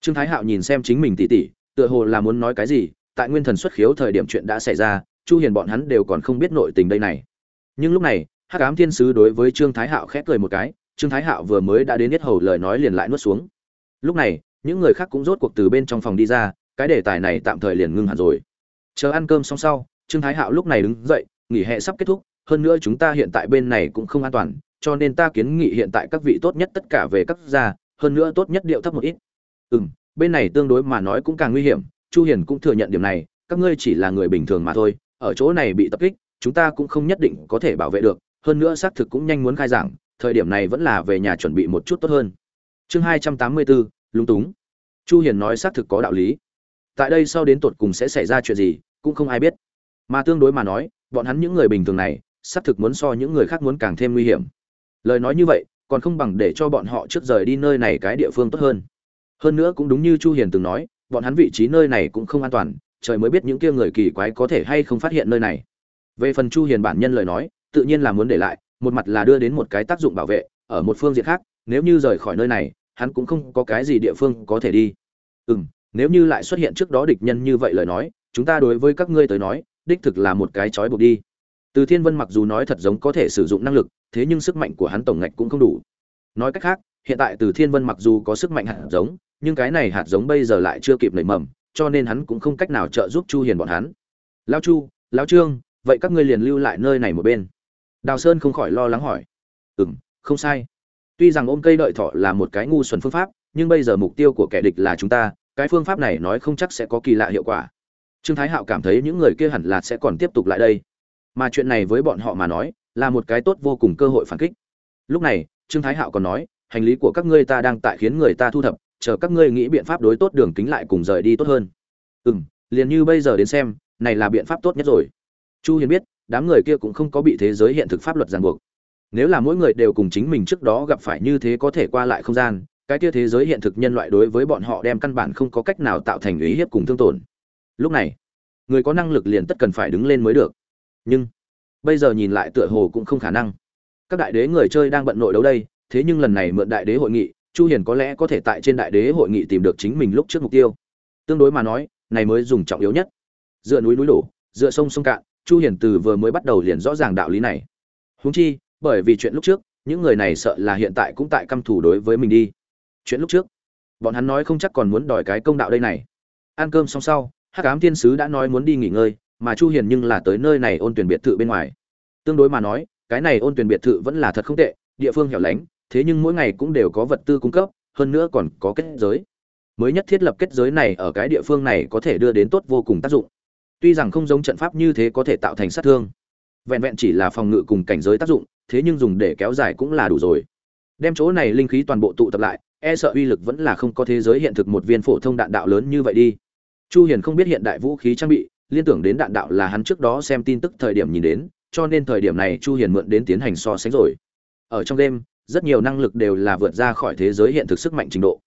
Trương thái hạo nhìn xem chính mình tỉ tỉ, tựa hồ là muốn nói cái gì, tại nguyên thần xuất khiếu thời điểm chuyện đã xảy ra, chu hiền bọn hắn đều còn không biết nội tình đây này. Nhưng lúc này, hắc ám thiên sứ đối với trương thái hạo khép cười một cái, trương thái hạo vừa mới đã đến hết hầu lời nói liền lại nuốt xuống. Lúc này, những người khác cũng rốt cuộc từ bên trong phòng đi ra, cái đề tài này tạm thời liền ngưng hẳn rồi. Chờ ăn cơm xong sau, trương thái hạo lúc này đứng dậy nghỉ hè sắp kết thúc hơn nữa chúng ta hiện tại bên này cũng không an toàn cho nên ta kiến nghị hiện tại các vị tốt nhất tất cả về các gia hơn nữa tốt nhất điệu thấp một ít. Ừm, bên này tương đối mà nói cũng càng nguy hiểm chu hiền cũng thừa nhận điểm này các ngươi chỉ là người bình thường mà thôi ở chỗ này bị tập kích chúng ta cũng không nhất định có thể bảo vệ được hơn nữa xác thực cũng nhanh muốn khai giảng thời điểm này vẫn là về nhà chuẩn bị một chút tốt hơn. Chương 284, lúng túng. Chu hiền nói xác thực có đạo lý. Tại đây sau đến tột cùng sẽ xảy ra chuyện gì cũng không ai biết. Mà tương đối mà nói bọn hắn những người bình thường này xác thực muốn so những người khác muốn càng thêm nguy hiểm. Lời nói như vậy còn không bằng để cho bọn họ trước rời đi nơi này cái địa phương tốt hơn. Hơn nữa cũng đúng như chu hiền từng nói bọn hắn vị trí nơi này cũng không an toàn trời mới biết những kia người kỳ quái có thể hay không phát hiện nơi này. Về phần chu hiền bản nhân lời nói tự nhiên là muốn để lại một mặt là đưa đến một cái tác dụng bảo vệ ở một phương diện khác nếu như rời khỏi nơi này hắn cũng không có cái gì địa phương có thể đi. Ừm, nếu như lại xuất hiện trước đó địch nhân như vậy lời nói chúng ta đối với các ngươi tới nói đích thực là một cái trói buộc đi. Từ thiên vân mặc dù nói thật giống có thể sử dụng năng lực, thế nhưng sức mạnh của hắn tổng ngạch cũng không đủ. Nói cách khác, hiện tại từ thiên vân mặc dù có sức mạnh hạt giống, nhưng cái này hạt giống bây giờ lại chưa kịp nảy mầm, cho nên hắn cũng không cách nào trợ giúp chu hiền bọn hắn. Lao chu lao trương, vậy các ngươi liền lưu lại nơi này một bên. Đào sơn không khỏi lo lắng hỏi. Ừm, không sai. Tuy rằng ôm cây đợi thọ là một cái ngu xuẩn phương pháp, nhưng bây giờ mục tiêu của kẻ địch là chúng ta, cái phương pháp này nói không chắc sẽ có kỳ lạ hiệu quả trương thái hạo cảm thấy những người kia hẳn là sẽ còn tiếp tục lại đây. Mà chuyện này với bọn họ mà nói, là một cái tốt vô cùng cơ hội phản kích. Lúc này, trương thái hạo còn nói, hành lý của các ngươi ta đang tại khiến người ta thu thập, chờ các ngươi nghĩ biện pháp đối tốt đường kính lại cùng rời đi tốt hơn. Ừ m liền như bây giờ đến xem, này là biện pháp tốt nhất rồi. Chu hiền biết, đám người kia cũng không có bị thế giới hiện thực pháp luật ràng buộc. Nếu là mỗi người đều cùng chính mình trước đó gặp phải như thế có thể qua lại không gian, cái kia thế giới hiện thực nhân loại đối với bọn họ đem căn bản không có cách nào tạo thành ý hiếp cùng thương tổn lúc này, người có năng lực liền tất cần phải đứng lên mới được. Nhưng, bây giờ nhìn lại tựa hồ cũng không khả năng. Các đại đế người chơi đang bận nội đấu đây, thế nhưng lần này mượn đại đế hội nghị, chu hiền có lẽ có thể tại trên đại đế hội nghị tìm được chính mình lúc trước mục tiêu. Tương đối mà nói, này mới dùng trọng yếu nhất. Dựa núi núi đổ, dựa sông sông cạn, chu hiền từ vừa mới bắt đầu liền rõ ràng đạo lý này. Huống chi, bởi vì chuyện lúc trước, những người này sợ là hiện tại cũng tại căm thủ đối với mình đi. Chuyện lúc trước, bọn hắn nói không chắc còn muốn đòi cái công đạo đây này. Ăn cơm xong sau hắc ám thiên sứ đã nói muốn đi nghỉ ngơi, mà chu hiền nhưng là tới nơi này ôn tuyển biệt thự bên ngoài. Tương đối mà nói, cái này ôn tuyển biệt thự vẫn là thật không tệ, địa phương hẻo lánh, thế nhưng mỗi ngày cũng đều có vật tư cung cấp, hơn nữa còn có kết giới. Mới nhất thiết lập kết giới này ở cái địa phương này có thể đưa đến tốt vô cùng tác dụng. Tuy rằng không giống trận pháp như thế có thể tạo thành sát thương, vẹn vẹn chỉ là phòng ngự cùng cảnh giới tác dụng, thế nhưng dùng để kéo dài cũng là đủ rồi. Đem chỗ này linh khí toàn bộ tụ tập lại e sợ uy lực vẫn là không có thế giới hiện thực một viên phổ thông đạn đạo lớn như vậy đi chu hiền không biết hiện đại vũ khí trang bị, liên tưởng đến đạn đạo là hắn trước đó xem tin tức thời điểm nhìn đến, cho nên thời điểm này chu hiền mượn đến tiến hành so sánh rồi. Ở trong đêm, rất nhiều năng lực đều là vượt ra khỏi thế giới hiện thực sức mạnh trình độ.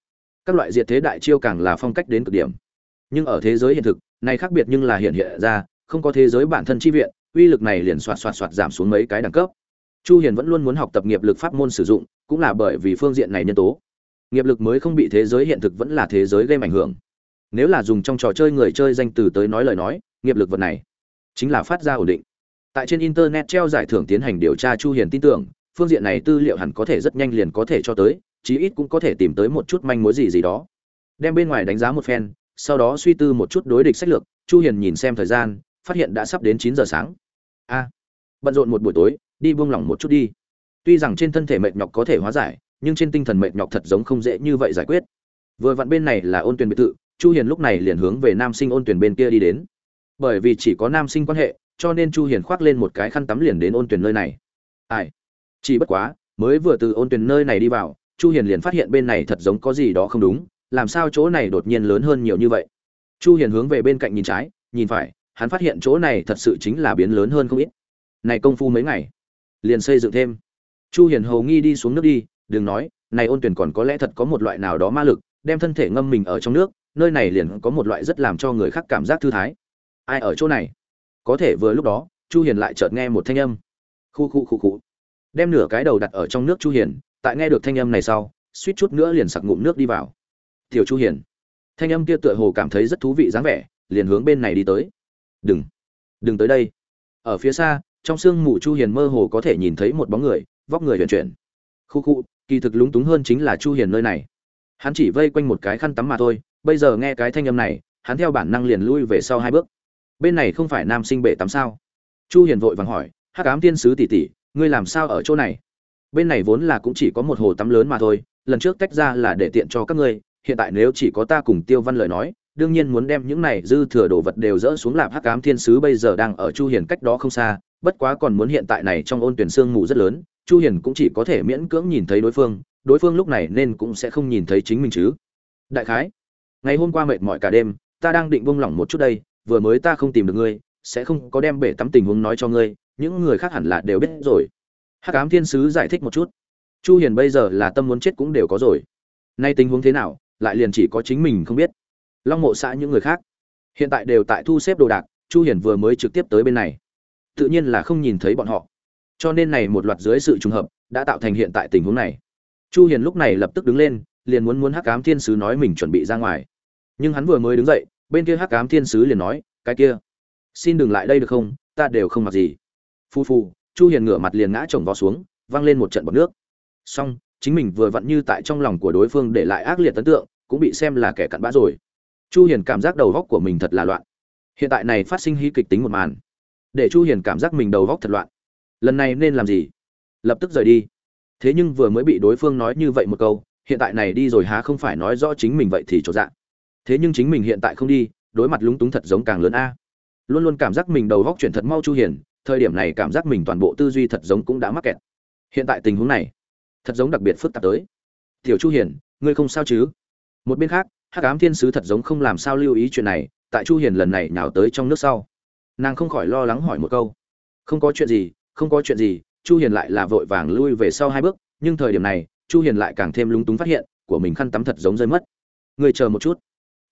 Các loại diệt thế đại chiêu càng là phong cách đến cực điểm. Nhưng ở thế giới hiện thực, này khác biệt nhưng là hiện hiện ra, không có thế giới bản thân chi viện, uy lực này liền xoạt xoạt xoạt giảm xuống mấy cái đẳng cấp. Chu hiền vẫn luôn muốn học tập nghiệp lực pháp môn sử dụng, cũng là bởi vì phương diện này nhân tố. Nghiệp lực mới không bị thế giới hiện thực vẫn là thế giới gây ảnh hưởng nếu là dùng trong trò chơi người chơi danh từ tới nói lời nói, nghiệp lực vật này chính là phát ra ổn định. Tại trên internet treo giải thưởng tiến hành điều tra chu hiền tin tưởng, phương diện này tư liệu hẳn có thể rất nhanh liền có thể cho tới, chí ít cũng có thể tìm tới một chút manh mối gì gì đó. Đem bên ngoài đánh giá một phen, sau đó suy tư một chút đối địch sách lược, chu hiền nhìn xem thời gian, phát hiện đã sắp đến 9 giờ sáng. A, bận rộn một buổi tối, đi buông lỏng một chút đi. Tuy rằng trên thân thể mệt nhọc có thể hóa giải, nhưng trên tinh thần mệt nhọc thật giống không dễ như vậy giải quyết. Vừa vặn bên này là ôn tuyền biệt thự chu hiền lúc này liền hướng về nam sinh ôn tuyển bên kia đi đến. Bởi vì chỉ có nam sinh quan hệ, cho nên chu hiền khoác lên một cái khăn tắm liền đến ôn tuyển nơi này. Ai? Chỉ bất quá, mới vừa từ ôn tuyển nơi này đi vào, chu hiền liền phát hiện bên này thật giống có gì đó không đúng, làm sao chỗ này đột nhiên lớn hơn nhiều như vậy? Chu hiền hướng về bên cạnh nhìn trái, nhìn phải, hắn phát hiện chỗ này thật sự chính là biến lớn hơn không ít. Này công phu mấy ngày, liền xây dựng thêm. Chu hiền hầu nghi đi xuống nước đi, đừng nói, này ôn tuyển còn có lẽ thật có một loại nào đó ma lực, đem thân thể ngâm mình ở trong nước nơi này liền có một loại rất làm cho người khác cảm giác thư thái. Ai ở chỗ này? Có thể vừa lúc đó, chu hiền lại chợt nghe một thanh âm. Khu khu khu khu. Đem nửa cái đầu đặt ở trong nước chu hiền, tại nghe được thanh âm này sau, suýt chút nữa liền sặc ngụm nước đi vào. Tiểu chu hiền. Thanh âm kia tựa hồ cảm thấy rất thú vị dáng vẻ, liền hướng bên này đi tới. Đừng. Đừng tới đây. Ở phía xa, trong sương mù chu hiền mơ hồ có thể nhìn thấy một bóng người, vóc người huyền chuyển. Khu khu, kỳ thực lúng túng hơn chính là chu hiền nơi này. Hắn chỉ vây quanh một cái khăn tắm mà thôi bây giờ nghe cái thanh âm này, hắn theo bản năng liền lui về sau hai bước. Bên này không phải nam sinh bể tắm sao? Chu hiền vội vàng hỏi, hắc ám tiên sứ tỷ tỷ, ngươi làm sao ở chỗ này? Bên này vốn là cũng chỉ có một hồ tắm lớn mà thôi, lần trước tách ra là để tiện cho các ngươi, hiện tại nếu chỉ có ta cùng tiêu văn lời nói, đương nhiên muốn đem những này dư thừa đồ vật đều dỡ xuống lạp hắc ám thiên sứ bây giờ đang ở chu hiền cách đó không xa, bất quá còn muốn hiện tại này trong ôn tuyển xương mù rất lớn, chu hiền cũng chỉ có thể miễn cưỡng nhìn thấy đối phương đối phương lúc này nên cũng sẽ không nhìn thấy chính mình chứ. Đại khái ngày hôm qua mệt mỏi cả đêm, ta đang định buông lỏng một chút đây, vừa mới ta không tìm được ngươi, sẽ không có đem bể tắm tình huống nói cho ngươi, những người khác hẳn là đều biết rồi. Hắc ám thiên sứ giải thích một chút. Chu hiền bây giờ là tâm muốn chết cũng đều có rồi. Nay tình huống thế nào, lại liền chỉ có chính mình không biết. Long mộ xã những người khác, hiện tại đều tại thu xếp đồ đạc, chu hiền vừa mới trực tiếp tới bên này. Tự nhiên là không nhìn thấy bọn họ. Cho nên này một loạt dưới sự trùng hợp, đã tạo thành hiện tại tình huống này. Chu hiền lúc này lập tức đứng lên, liền muốn muốn hắc ám thiên sứ nói mình chuẩn bị ra ngoài nhưng hắn vừa mới đứng dậy, bên kia hắc ám thiên sứ liền nói, cái kia, xin đừng lại đây được không? Ta đều không mặc gì. Phu phu, chu hiền ngửa mặt liền ngã chồng vào xuống, văng lên một trận bọt nước. Xong, chính mình vừa vặn như tại trong lòng của đối phương để lại ác liệt ấn tượng, cũng bị xem là kẻ cặn bã rồi. Chu hiền cảm giác đầu góc của mình thật là loạn. Hiện tại này phát sinh hí kịch tính một màn, để chu hiền cảm giác mình đầu góc thật loạn. Lần này nên làm gì? Lập tức rời đi. Thế nhưng vừa mới bị đối phương nói như vậy một câu, hiện tại này đi rồi há không phải nói rõ chính mình vậy thì chỗ dạng? Thế nhưng chính mình hiện tại không đi, đối mặt lúng túng thật giống càng lớn a. Luôn luôn cảm giác mình đầu góc chuyển thật mau chu hiền, thời điểm này cảm giác mình toàn bộ tư duy thật giống cũng đã mắc kẹt. Hiện tại tình huống này, thật giống đặc biệt phức tạp tới. Tiểu chu hiền, ngươi không sao chứ? Một bên khác, hắc ám thiên sứ thật giống không làm sao lưu ý chuyện này, tại chu hiền lần này nhào tới trong nước sau. Nàng không khỏi lo lắng hỏi một câu. Không có chuyện gì, không có chuyện gì. Chu hiền lại là vội vàng lui về sau hai bước, nhưng thời điểm này, chu hiền lại càng thêm lúng túng phát hiện, của mình khăn tắm thật giống rơi mất. Người chờ một chút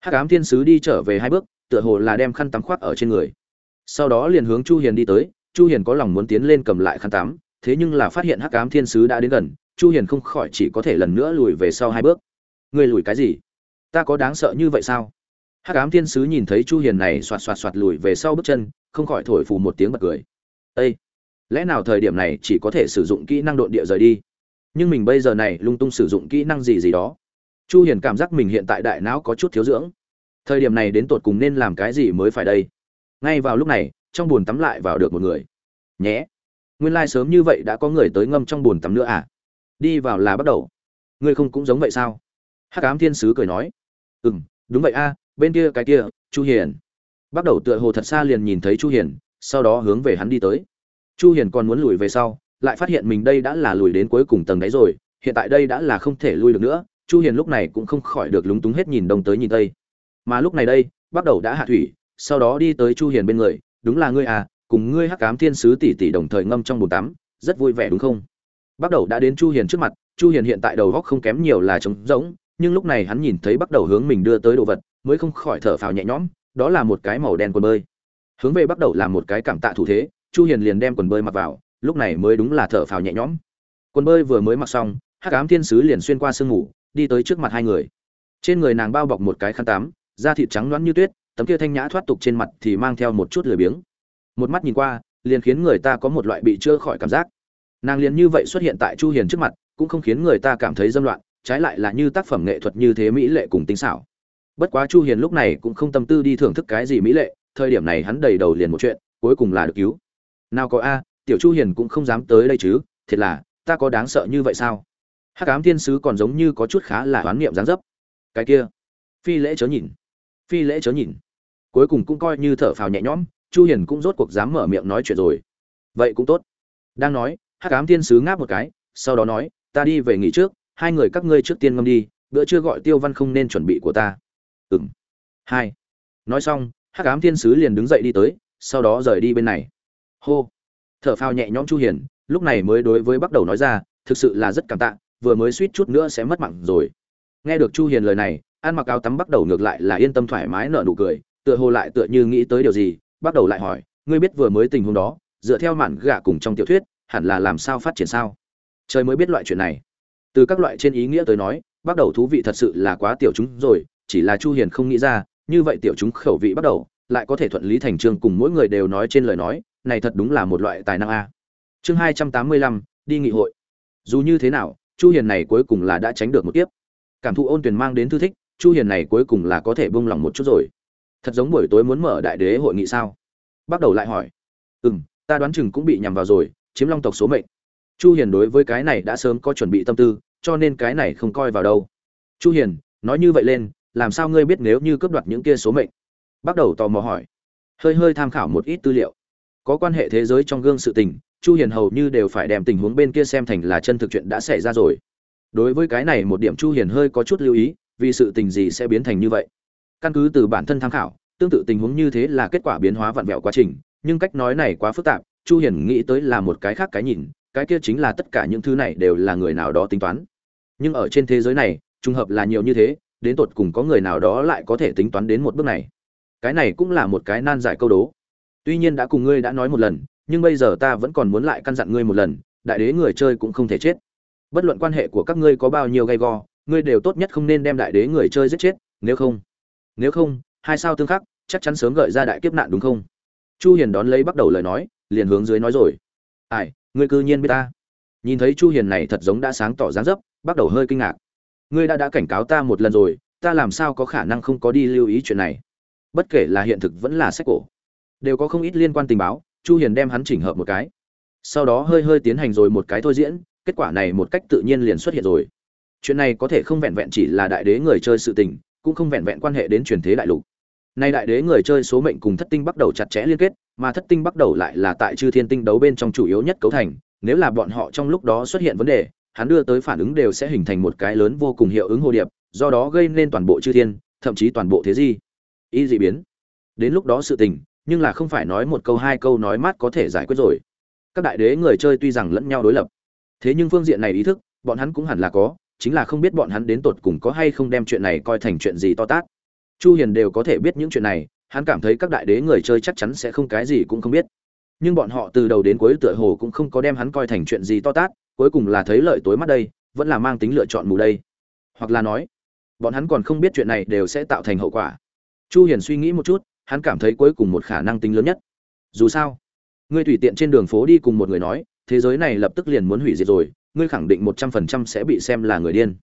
hắc ám thiên sứ đi trở về hai bước, tựa hồ là đem khăn tắm khoác ở trên người. Sau đó liền hướng chu hiền đi tới, chu hiền có lòng muốn tiến lên cầm lại khăn tắm, thế nhưng là phát hiện hắc ám thiên sứ đã đến gần, chu hiền không khỏi chỉ có thể lần nữa lùi về sau hai bước. Người lùi cái gì? Ta có đáng sợ như vậy sao? Hắc ám thiên sứ nhìn thấy chu hiền này xoạt xoạt xoạt lùi về sau bước chân, không khỏi thổi phù một tiếng bật cười. Ê! lẽ nào thời điểm này chỉ có thể sử dụng kỹ năng độn địa rời đi? Nhưng mình bây giờ này lung tung sử dụng kỹ năng gì gì đó? Chu hiền cảm giác mình hiện tại đại não có chút thiếu dưỡng. Thời điểm này đến tột cùng nên làm cái gì mới phải đây? Ngay vào lúc này, trong buồn tắm lại vào được một người. Nhé. Nguyên lai like sớm như vậy đã có người tới ngâm trong buồn tắm nữa à? Đi vào là bắt đầu. Ngươi không cũng giống vậy sao? Hắc ám thiên sứ cười nói. Ừm, đúng vậy a, bên kia cái kia, chu hiền. Bắt đầu tựa hồ thật xa liền nhìn thấy chu hiền, sau đó hướng về hắn đi tới. Chu hiền còn muốn lùi về sau, lại phát hiện mình đây đã là lùi đến cuối cùng tầng đấy rồi, hiện tại đây đã là không thể lui được nữa chu hiền lúc này cũng không khỏi được lúng túng hết nhìn đông tới nhìn tây. Mà lúc này đây, bắt đầu đã hạ thủy, sau đó đi tới chu hiền bên người, đúng là ngươi à cùng ngươi hắc ám thiên sứ tỷ tỷ đồng thời ngâm trong bồn tắm, rất vui vẻ đúng không? Bắt đầu đã đến chu hiền trước mặt, chu hiền hiện tại đầu góc không kém nhiều là trống rỗng, nhưng lúc này hắn nhìn thấy bắt đầu hướng mình đưa tới đồ vật, mới không khỏi thở phào nhẹ nhõm, đó là một cái màu đen quần bơi. Hướng về bắt đầu làm một cái cảm tạ thủ thế, chu hiền liền đem quần bơi mặc vào, lúc này mới đúng là thở phào nhẹ nhõm. Quần bơi vừa mới mặc xong, hắc ám thiên sứ liền xuyên qua sương ngủ đi tới trước mặt hai người. Trên người nàng bao bọc một cái khăn tắm, da thịt trắng loáng như tuyết, tấm kia thanh nhã thoát tục trên mặt thì mang theo một chút lười biếng. Một mắt nhìn qua, liền khiến người ta có một loại bị chưa khỏi cảm giác. Nàng liền như vậy xuất hiện tại chu hiền trước mặt, cũng không khiến người ta cảm thấy dâm loạn, trái lại là như tác phẩm nghệ thuật như thế mỹ lệ cùng tinh xảo. Bất quá chu hiền lúc này cũng không tâm tư đi thưởng thức cái gì mỹ lệ, thời điểm này hắn đầy đầu liền một chuyện, cuối cùng là được cứu. Nào có a, tiểu chu hiền cũng không dám tới đây chứ, thiệt là, ta có đáng sợ như vậy sao? Hắc ám thiên sứ còn giống như có chút khá là oán niệm dáng dấp. Cái kia, phi lễ chớ nhìn, phi lễ chớ nhìn. Cuối cùng cũng coi như thở phào nhẹ nhõm, chu hiền cũng rốt cuộc dám mở miệng nói chuyện rồi. Vậy cũng tốt. Đang nói, hắc ám thiên sứ ngáp một cái, sau đó nói, ta đi về nghỉ trước, hai người các ngươi trước tiên ngâm đi, bữa chưa gọi tiêu văn không nên chuẩn bị của ta. Ừm. Hai. Nói xong, hắc ám thiên sứ liền đứng dậy đi tới, sau đó rời đi bên này. Hô. Thở phào nhẹ nhõm chu hiền, lúc này mới đối với bắt đầu nói ra, thực sự là rất cảm tạ vừa mới suýt chút nữa sẽ mất mạng rồi. Nghe được chu hiền lời này an mặc áo tắm bắt đầu ngược lại là yên tâm thoải mái nở nụ cười tựa hồ lại tựa như nghĩ tới điều gì bắt đầu lại hỏi ngươi biết vừa mới tình huống đó dựa theo mản gạ cùng trong tiểu thuyết hẳn là làm sao phát triển sao? Trời mới biết loại chuyện này. Từ các loại trên ý nghĩa tới nói bắt đầu thú vị thật sự là quá tiểu chúng rồi chỉ là chu hiền không nghĩ ra như vậy tiểu chúng khẩu vị bắt đầu lại có thể thuận lý thành trương cùng mỗi người đều nói trên lời nói này thật đúng là một loại tài năng a. Chương 285, đi nghị hội. Dù như thế nào chu hiền này cuối cùng là đã tránh được một tiếp cảm thụ ôn tuyển mang đến thư thích, chu hiền này cuối cùng là có thể buông lòng một chút rồi. Thật giống buổi tối muốn mở đại đế hội nghị sao? Bắt đầu lại hỏi. Ừm, ta đoán chừng cũng bị nhầm vào rồi, chiếm long tộc số mệnh. Chu hiền đối với cái này đã sớm có chuẩn bị tâm tư, cho nên cái này không coi vào đâu. Chu hiền, nói như vậy lên, làm sao ngươi biết nếu như cướp đoạt những kia số mệnh? Bắt đầu tò mò hỏi. Hơi hơi tham khảo một ít tư liệu. Có quan hệ thế giới trong gương sự tình chu hiền hầu như đều phải đem tình huống bên kia xem thành là chân thực chuyện đã xảy ra rồi. Đối với cái này một điểm chu hiền hơi có chút lưu ý, vì sự tình gì sẽ biến thành như vậy? Căn cứ từ bản thân tham khảo, tương tự tình huống như thế là kết quả biến hóa vặn vẹo quá trình, nhưng cách nói này quá phức tạp, chu hiền nghĩ tới là một cái khác cái nhìn, cái kia chính là tất cả những thứ này đều là người nào đó tính toán. Nhưng ở trên thế giới này, trùng hợp là nhiều như thế, đến tột cùng có người nào đó lại có thể tính toán đến một bước này? Cái này cũng là một cái nan giải câu đố. Tuy nhiên đã cùng ngươi đã nói một lần nhưng bây giờ ta vẫn còn muốn lại căn dặn ngươi một lần, đại đế người chơi cũng không thể chết. Bất luận quan hệ của các ngươi có bao nhiêu gay go, ngươi đều tốt nhất không nên đem đại đế người chơi giết chết, nếu không nếu không, hai sao tương khắc, chắc chắn sớm gợi ra đại kiếp nạn đúng không? Chu hiền đón lấy bắt đầu lời nói, liền hướng dưới nói rồi. Ai, ngươi cư nhiên biết ta? Nhìn thấy chu hiền này thật giống đã sáng tỏ dáng dấp, bắt đầu hơi kinh ngạc. Ngươi đã đã cảnh cáo ta một lần rồi, ta làm sao có khả năng không có đi lưu ý chuyện này? Bất kể là hiện thực vẫn là sách cổ, đều có không ít liên quan tình báo chu hiền đem hắn chỉnh hợp một cái. Sau đó hơi hơi tiến hành rồi một cái thôi diễn, kết quả này một cách tự nhiên liền xuất hiện rồi. Chuyện này có thể không vẹn vẹn chỉ là đại đế người chơi sự tình, cũng không vẹn vẹn quan hệ đến truyền thế đại lục. Nay đại đế người chơi số mệnh cùng thất tinh bắt đầu chặt chẽ liên kết, mà thất tinh bắt đầu lại là tại chư thiên tinh đấu bên trong chủ yếu nhất cấu thành, nếu là bọn họ trong lúc đó xuất hiện vấn đề, hắn đưa tới phản ứng đều sẽ hình thành một cái lớn vô cùng hiệu ứng hồ điệp, do đó gây nên toàn bộ chư thiên, thậm chí toàn bộ thế di. Y dị biến. Đến lúc đó sự tình nhưng là không phải nói một câu hai câu nói mát có thể giải quyết rồi. Các đại đế người chơi tuy rằng lẫn nhau đối lập, thế nhưng phương diện này ý thức, bọn hắn cũng hẳn là có, chính là không biết bọn hắn đến tột cùng có hay không đem chuyện này coi thành chuyện gì to tát. Chu hiền đều có thể biết những chuyện này, hắn cảm thấy các đại đế người chơi chắc chắn sẽ không cái gì cũng không biết. Nhưng bọn họ từ đầu đến cuối tựa hồ cũng không có đem hắn coi thành chuyện gì to tát, cuối cùng là thấy lợi tối mắt đây, vẫn là mang tính lựa chọn mù đây. Hoặc là nói, bọn hắn còn không biết chuyện này đều sẽ tạo thành hậu quả. Chu hiền suy nghĩ một chút hắn cảm thấy cuối cùng một khả năng tính lớn nhất. Dù sao, ngươi tùy tiện trên đường phố đi cùng một người nói, thế giới này lập tức liền muốn hủy diệt rồi, ngươi khẳng định một trăm phần trăm sẽ bị xem là người điên.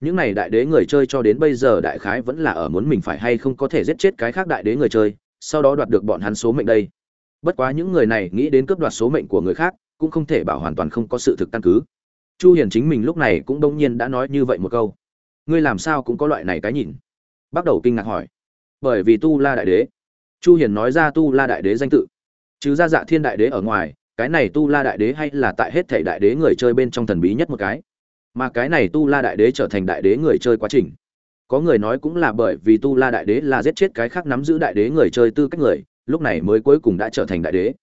Những này đại đế người chơi cho đến bây giờ đại khái vẫn là ở muốn mình phải hay không có thể giết chết cái khác đại đế người chơi, sau đó đoạt được bọn hắn số mệnh đây. Bất quá những người này nghĩ đến cướp đoạt số mệnh của người khác, cũng không thể bảo hoàn toàn không có sự thực căn cứ. Chu hiền chính mình lúc này cũng đông nhiên đã nói như vậy một câu. Ngươi làm sao cũng có loại này cái nhìn? Bắt đầu kinh ngạc hỏi. Bởi vì tu la đại đế chu hiền nói ra tu la đại đế danh tự. Chứ ra dạ thiên đại đế ở ngoài, cái này tu la đại đế hay là tại hết thể đại đế người chơi bên trong thần bí nhất một cái. Mà cái này tu la đại đế trở thành đại đế người chơi quá trình. Có người nói cũng là bởi vì tu la đại đế là giết chết cái khác nắm giữ đại đế người chơi tư cách người, lúc này mới cuối cùng đã trở thành đại đế.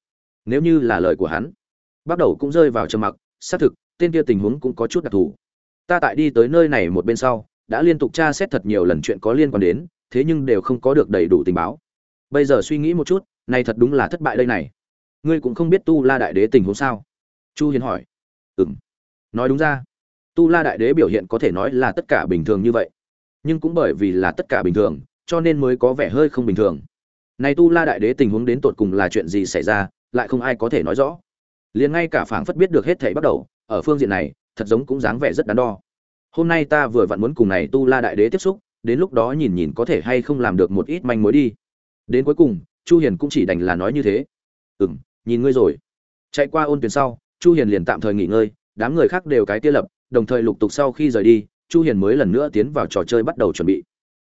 Nếu như là lời của hắn, bắt đầu cũng rơi vào trầm mặc, xác thực, tên kia tình huống cũng có chút đặc thù. Ta tại đi tới nơi này một bên sau, đã liên tục tra xét thật nhiều lần chuyện có liên quan đến, thế nhưng đều không có được đầy đủ tình báo bây giờ suy nghĩ một chút, này thật đúng là thất bại đây này. Ngươi cũng không biết tu la đại đế tình huống sao? Chu hiền hỏi. Ừm. Nói đúng ra, tu la đại đế biểu hiện có thể nói là tất cả bình thường như vậy. Nhưng cũng bởi vì là tất cả bình thường, cho nên mới có vẻ hơi không bình thường. Này tu la đại đế tình huống đến tột cùng là chuyện gì xảy ra, lại không ai có thể nói rõ. Liền ngay cả phảng phất biết được hết thảy bắt đầu, ở phương diện này, thật giống cũng dáng vẻ rất đắn đo. Hôm nay ta vừa vặn muốn cùng này tu la đại đế tiếp xúc, đến lúc đó nhìn nhìn có thể hay không làm được một ít manh mối đi đến cuối cùng, chu hiền cũng chỉ đành là nói như thế. Ừm, nhìn ngươi rồi. Chạy qua ôn tuyển sau, chu hiền liền tạm thời nghỉ ngơi, đám người khác đều cái tia lập, đồng thời lục tục sau khi rời đi, chu hiền mới lần nữa tiến vào trò chơi bắt đầu chuẩn bị.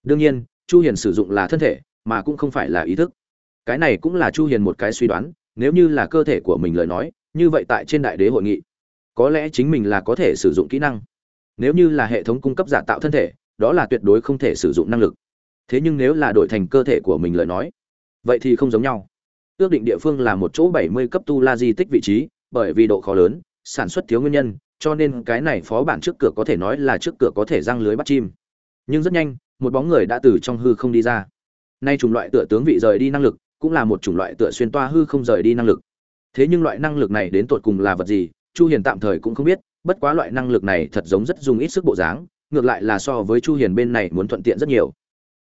Đương nhiên, chu hiền sử dụng là thân thể, mà cũng không phải là ý thức. Cái này cũng là chu hiền một cái suy đoán, nếu như là cơ thể của mình lời nói, như vậy tại trên đại đế hội nghị, có lẽ chính mình là có thể sử dụng kỹ năng. Nếu như là hệ thống cung cấp giả tạo thân thể, đó là tuyệt đối không thể sử dụng năng lực thế nhưng nếu là đổi thành cơ thể của mình lời nói, vậy thì không giống nhau. Ước định địa phương là một chỗ 70 cấp tu la di tích vị trí, bởi vì độ khó lớn, sản xuất thiếu nguyên nhân, cho nên cái này phó bản trước cửa có thể nói là trước cửa có thể răng lưới bắt chim. Nhưng rất nhanh, một bóng người đã từ trong hư không đi ra. Nay chủng loại tựa tướng vị rời đi năng lực, cũng là một chủng loại tựa xuyên toa hư không rời đi năng lực. Thế nhưng loại năng lực này đến tột cùng là vật gì, chu hiền tạm thời cũng không biết, bất quá loại năng lực này thật giống rất dùng ít sức bộ dáng, ngược lại là so với chu hiền bên này muốn thuận tiện rất nhiều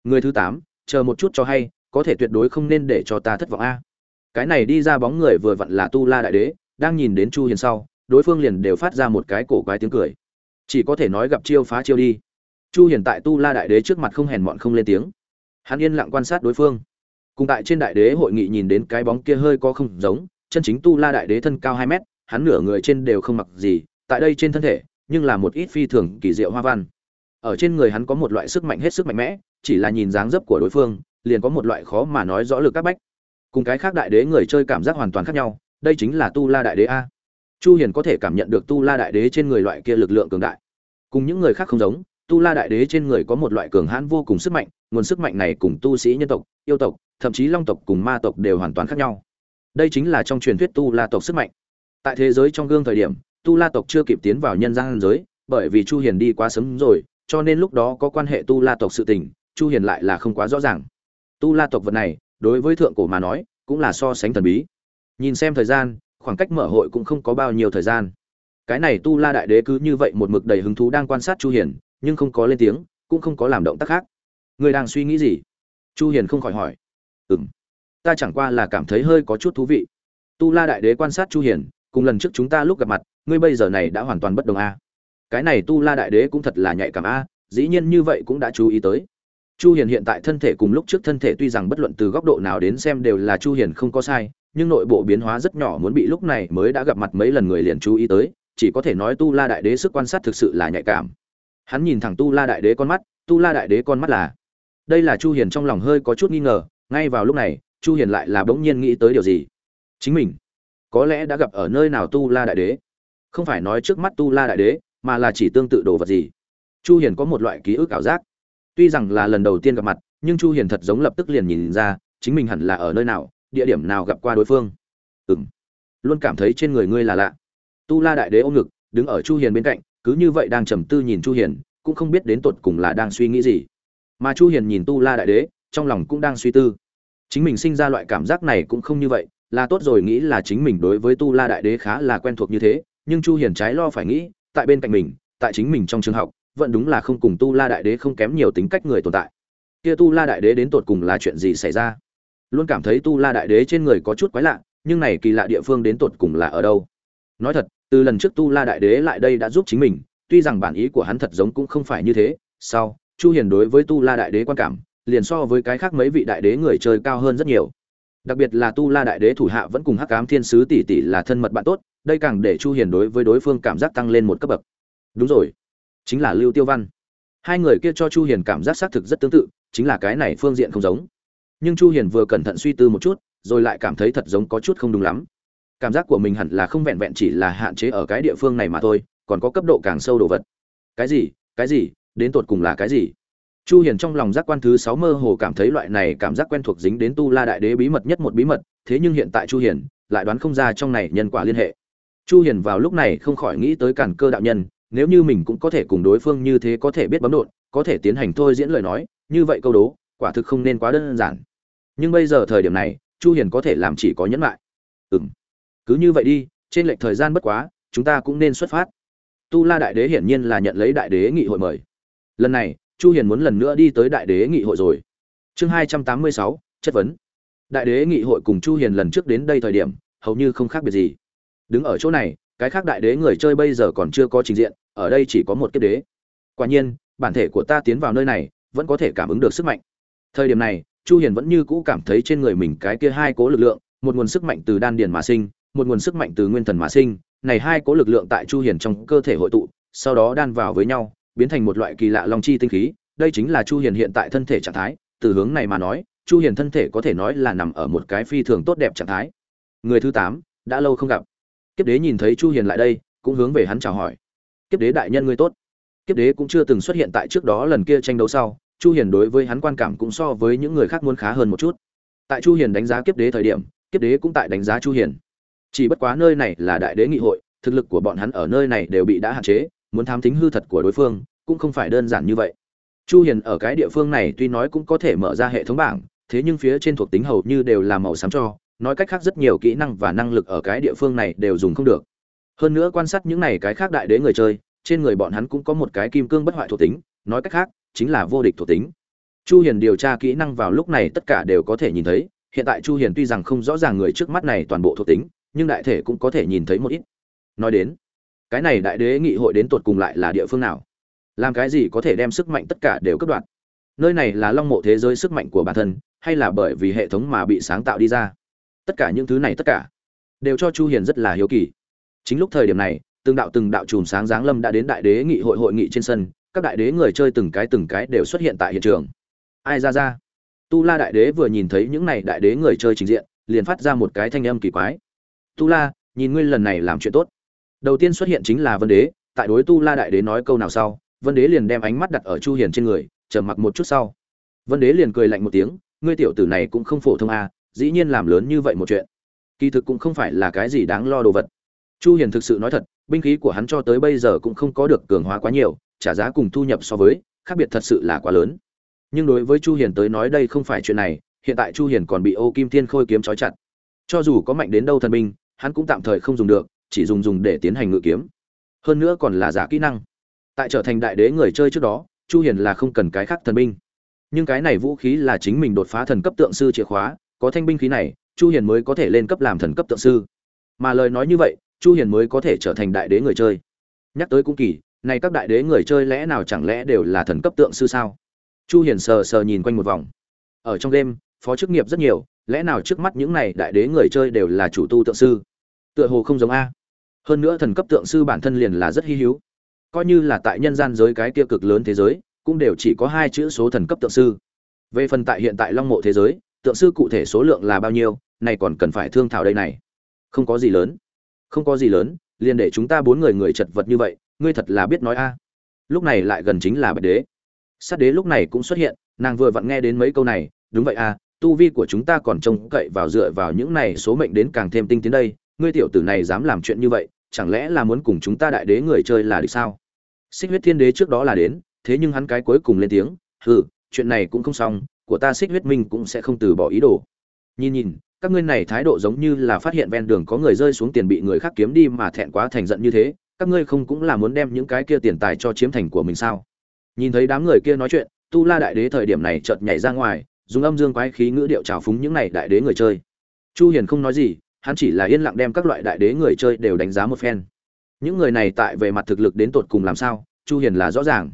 người thứ tám, chờ một chút cho hay có thể tuyệt đối không nên để cho ta thất vọng a. Cái này đi ra bóng người vừa vặn là tu la đại đế đang nhìn đến chu hiền sau đối phương liền đều phát ra một cái cổ quái tiếng cười. Chỉ có thể nói gặp chiêu phá chiêu đi. Chu hiền tại tu la đại đế trước mặt không hèn mọn không lên tiếng. Hắn yên lặng quan sát đối phương. Cùng tại trên đại đế hội nghị nhìn đến cái bóng kia hơi có không giống chân chính tu la đại đế thân cao 2 mét hắn nửa người trên đều không mặc gì tại đây trên thân thể nhưng là một ít phi thường kỳ diệu hoa văn. Ở trên người hắn có một loại sức mạnh hết sức mạnh mẽ chỉ là nhìn dáng dấp của đối phương, liền có một loại khó mà nói rõ lực các bách. Cùng cái khác đại đế người chơi cảm giác hoàn toàn khác nhau, đây chính là tu la đại đế a. Chu hiền có thể cảm nhận được tu la đại đế trên người loại kia lực lượng cường đại. Cùng những người khác không giống, tu la đại đế trên người có một loại cường hãn vô cùng sức mạnh, nguồn sức mạnh này cùng tu sĩ nhân tộc, yêu tộc, thậm chí long tộc cùng ma tộc đều hoàn toàn khác nhau. Đây chính là trong truyền thuyết tu la tộc sức mạnh. Tại thế giới trong gương thời điểm, tu la tộc chưa kịp tiến vào nhân gian giới, bởi vì chu hiền đi quá sớm rồi, cho nên lúc đó có quan hệ tu la tộc sự tình chu hiền lại là không quá rõ ràng. Tu la tộc vật này, đối với thượng cổ mà nói, cũng là so sánh thần bí. Nhìn xem thời gian, khoảng cách mở hội cũng không có bao nhiêu thời gian. Cái này tu la đại đế cứ như vậy một mực đầy hứng thú đang quan sát chu hiền, nhưng không có lên tiếng, cũng không có làm động tác khác. Người đang suy nghĩ gì? Chu hiền không khỏi hỏi. Ừm, ta chẳng qua là cảm thấy hơi có chút thú vị. Tu la đại đế quan sát chu hiền, cùng lần trước chúng ta lúc gặp mặt, ngươi bây giờ này đã hoàn toàn bất đồng a. Cái này tu la đại đế cũng thật là nhạy cảm a, dĩ nhiên như vậy cũng đã chú ý tới chu hiền hiện tại thân thể cùng lúc trước thân thể tuy rằng bất luận từ góc độ nào đến xem đều là chu hiền không có sai, nhưng nội bộ biến hóa rất nhỏ muốn bị lúc này mới đã gặp mặt mấy lần người liền chú ý tới, chỉ có thể nói tu la đại đế sức quan sát thực sự là nhạy cảm. Hắn nhìn thẳng tu la đại đế con mắt, tu la đại đế con mắt là đây là chu hiền trong lòng hơi có chút nghi ngờ, ngay vào lúc này, chu hiền lại là bỗng nhiên nghĩ tới điều gì? Chính mình có lẽ đã gặp ở nơi nào tu la đại đế? Không phải nói trước mắt tu la đại đế, mà là chỉ tương tự đồ vật gì? Chu hiền có một loại ký ức ảo giác tuy rằng là lần đầu tiên gặp mặt, nhưng chu hiền thật giống lập tức liền nhìn ra, chính mình hẳn là ở nơi nào, địa điểm nào gặp qua đối phương. Ừm. Luôn cảm thấy trên người ngươi là lạ. Tu la đại đế ôm ngực, đứng ở chu hiền bên cạnh, cứ như vậy đang trầm tư nhìn chu hiền, cũng không biết đến tột cùng là đang suy nghĩ gì. Mà chu hiền nhìn tu la đại đế, trong lòng cũng đang suy tư. Chính mình sinh ra loại cảm giác này cũng không như vậy, là tốt rồi nghĩ là chính mình đối với tu la đại đế khá là quen thuộc như thế, nhưng chu hiền trái lo phải nghĩ, tại bên cạnh mình, tại chính mình trong trường học vẫn đúng là không cùng tu la đại đế không kém nhiều tính cách người tồn tại. Kia tu la đại đế đến tột cùng là chuyện gì xảy ra? Luôn cảm thấy tu la đại đế trên người có chút quái lạ, nhưng này kỳ lạ địa phương đến tột cùng là ở đâu? Nói thật, từ lần trước tu la đại đế lại đây đã giúp chính mình, tuy rằng bản ý của hắn thật giống cũng không phải như thế, sau, chu hiền đối với tu la đại đế quan cảm, liền so với cái khác mấy vị đại đế người chơi cao hơn rất nhiều. Đặc biệt là tu la đại đế thủ hạ vẫn cùng hắc ám thiên sứ tỷ tỷ là thân mật bạn tốt, đây càng để chu hiền đối với đối phương cảm giác tăng lên một cấp bậc. Đúng rồi chính là lưu tiêu văn. Hai người kia cho chu hiền cảm giác xác thực rất tương tự, chính là cái này phương diện không giống. Nhưng chu hiền vừa cẩn thận suy tư một chút, rồi lại cảm thấy thật giống có chút không đúng lắm. Cảm giác của mình hẳn là không vẹn vẹn chỉ là hạn chế ở cái địa phương này mà thôi, còn có cấp độ càng sâu đồ vật. Cái gì? Cái gì? Đến tột cùng là cái gì? Chu hiền trong lòng giác quan thứ sáu mơ hồ cảm thấy loại này cảm giác quen thuộc dính đến tu la đại đế bí mật nhất một bí mật, thế nhưng hiện tại chu hiền lại đoán không ra trong này nhân quả liên hệ. Chu hiền vào lúc này không khỏi nghĩ tới cản cơ đạo nhân nếu như mình cũng có thể cùng đối phương như thế có thể biết bấm đột có thể tiến hành thôi diễn lời nói như vậy câu đố quả thực không nên quá đơn giản. Nhưng bây giờ thời điểm này chu hiền có thể làm chỉ có nhẫn lại ừm. Cứ như vậy đi trên lệch thời gian bất quá chúng ta cũng nên xuất phát. Tu la đại đế hiển nhiên là nhận lấy đại đế nghị hội mời. Lần này chu hiền muốn lần nữa đi tới đại đế nghị hội rồi. Chương 286, chất vấn. Đại đế nghị hội cùng chu hiền lần trước đến đây thời điểm hầu như không khác biệt gì. Đứng ở chỗ này cái khác đại đế người chơi bây giờ còn chưa có trình diện ở đây chỉ có một kiếp đế. Quả nhiên bản thể của ta tiến vào nơi này vẫn có thể cảm ứng được sức mạnh. Thời điểm này chu hiền vẫn như cũ cảm thấy trên người mình cái kia hai cố lực lượng một nguồn sức mạnh từ đan điền mà sinh một nguồn sức mạnh từ nguyên thần mà sinh. Này hai cố lực lượng tại chu hiền trong cơ thể hội tụ sau đó đan vào với nhau biến thành một loại kỳ lạ long chi tinh khí. Đây chính là chu hiền hiện tại thân thể trạng thái. Từ hướng này mà nói chu hiền thân thể có thể nói là nằm ở một cái phi thường tốt đẹp trạng thái. Người thứ 8, đã lâu không gặp kiếp đế nhìn thấy chu hiền lại đây, cũng hướng về hắn chào hỏi. Kiếp đế đại nhân ngươi tốt. Kiếp đế cũng chưa từng xuất hiện tại trước đó lần kia tranh đấu sau, chu hiền đối với hắn quan cảm cũng so với những người khác muốn khá hơn một chút. Tại chu hiền đánh giá kiếp đế thời điểm, kiếp đế cũng tại đánh giá chu hiền. Chỉ bất quá nơi này là đại đế nghị hội, thực lực của bọn hắn ở nơi này đều bị đã hạn chế, muốn thám thính hư thật của đối phương, cũng không phải đơn giản như vậy. Chu hiền ở cái địa phương này tuy nói cũng có thể mở ra hệ thống bảng, thế nhưng phía trên thuộc tính hầu như đều là màu xám cho nói cách khác rất nhiều kỹ năng và năng lực ở cái địa phương này đều dùng không được. Hơn nữa quan sát những này cái khác đại đế người chơi, trên người bọn hắn cũng có một cái kim cương bất hoại thuộc tính, nói cách khác, chính là vô địch thuộc tính. Chu hiền điều tra kỹ năng vào lúc này tất cả đều có thể nhìn thấy, hiện tại chu hiền tuy rằng không rõ ràng người trước mắt này toàn bộ thuộc tính, nhưng đại thể cũng có thể nhìn thấy một ít. Nói đến, cái này đại đế nghị hội đến tột cùng lại là địa phương nào? Làm cái gì có thể đem sức mạnh tất cả đều cấp đoạt? Nơi này là long mộ thế giới sức mạnh của bản thân, hay là bởi vì hệ thống mà bị sáng tạo đi ra? Tất cả những thứ này tất cả đều cho chu hiền rất là hiếu kỳ. Chính lúc thời điểm này, từng đạo từng đạo chùm sáng giáng lâm đã đến đại đế nghị hội hội nghị trên sân, các đại đế người chơi từng cái từng cái đều xuất hiện tại hiện trường. Ai ra ra? Tu la đại đế vừa nhìn thấy những này đại đế người chơi trình diện, liền phát ra một cái thanh âm kỳ quái. Tu la, nhìn ngươi lần này làm chuyện tốt. Đầu tiên xuất hiện chính là vân đế, tại đối tu la đại đế nói câu nào sau, vân đế liền đem ánh mắt đặt ở chu hiền trên người, trầm mặc một chút sau. Vân đế liền cười lạnh một tiếng, ngươi tiểu tử này cũng không phổ thông à dĩ nhiên làm lớn như vậy một chuyện. Kỳ thực cũng không phải là cái gì đáng lo đồ vật. Chu hiền thực sự nói thật, binh khí của hắn cho tới bây giờ cũng không có được cường hóa quá nhiều, trả giá cùng thu nhập so với, khác biệt thật sự là quá lớn. Nhưng đối với chu hiền tới nói đây không phải chuyện này, hiện tại chu hiền còn bị ô kim thiên khôi kiếm trói chặt. Cho dù có mạnh đến đâu thần binh, hắn cũng tạm thời không dùng được, chỉ dùng dùng để tiến hành ngự kiếm. Hơn nữa còn là giả kỹ năng. Tại trở thành đại đế người chơi trước đó, chu hiền là không cần cái khác thần binh. Nhưng cái này vũ khí là chính mình đột phá thần cấp tượng sư chìa khóa có thanh binh khí này, chu hiền mới có thể lên cấp làm thần cấp tượng sư. Mà lời nói như vậy, chu hiền mới có thể trở thành đại đế người chơi. Nhắc tới cũng kỳ, này các đại đế người chơi lẽ nào chẳng lẽ đều là thần cấp tượng sư sao? Chu hiền sờ sờ nhìn quanh một vòng. Ở trong đêm phó chức nghiệp rất nhiều, lẽ nào trước mắt những này đại đế người chơi đều là chủ tu tượng sư? Tựa hồ không giống a. Hơn nữa thần cấp tượng sư bản thân liền là rất hy hữu. Coi như là tại nhân gian giới cái kia cực lớn thế giới, cũng đều chỉ có hai chữ số thần cấp tượng sư. Về phần tại hiện tại long mộ thế giới tượng sư cụ thể số lượng là bao nhiêu này còn cần phải thương thảo đây này. Không có gì lớn. Không có gì lớn, liền để chúng ta bốn người người chật vật như vậy, ngươi thật là biết nói a. Lúc này lại gần chính là bạch đế. Sát đế lúc này cũng xuất hiện, nàng vừa vặn nghe đến mấy câu này, đúng vậy a, tu vi của chúng ta còn trông cậy vào dựa vào những này số mệnh đến càng thêm tinh tiến đây, ngươi tiểu tử này dám làm chuyện như vậy, chẳng lẽ là muốn cùng chúng ta đại đế người chơi là được sao? Xích huyết thiên đế trước đó là đến, thế nhưng hắn cái cuối cùng lên tiếng, hừ, chuyện này cũng không xong của ta xích huyết minh cũng sẽ không từ bỏ ý đồ. Nhìn nhìn, các ngươi này thái độ giống như là phát hiện ven đường có người rơi xuống tiền bị người khác kiếm đi mà thẹn quá thành giận như thế, các ngươi không cũng là muốn đem những cái kia tiền tài cho chiếm thành của mình sao? Nhìn thấy đám người kia nói chuyện, tu la đại đế thời điểm này chợt nhảy ra ngoài, dùng âm dương quái khí ngữ điệu trào phúng những này đại đế người chơi. Chu hiền không nói gì, hắn chỉ là yên lặng đem các loại đại đế người chơi đều đánh giá một phen. Những người này tại về mặt thực lực đến tột cùng làm sao, chu hiền là rõ ràng.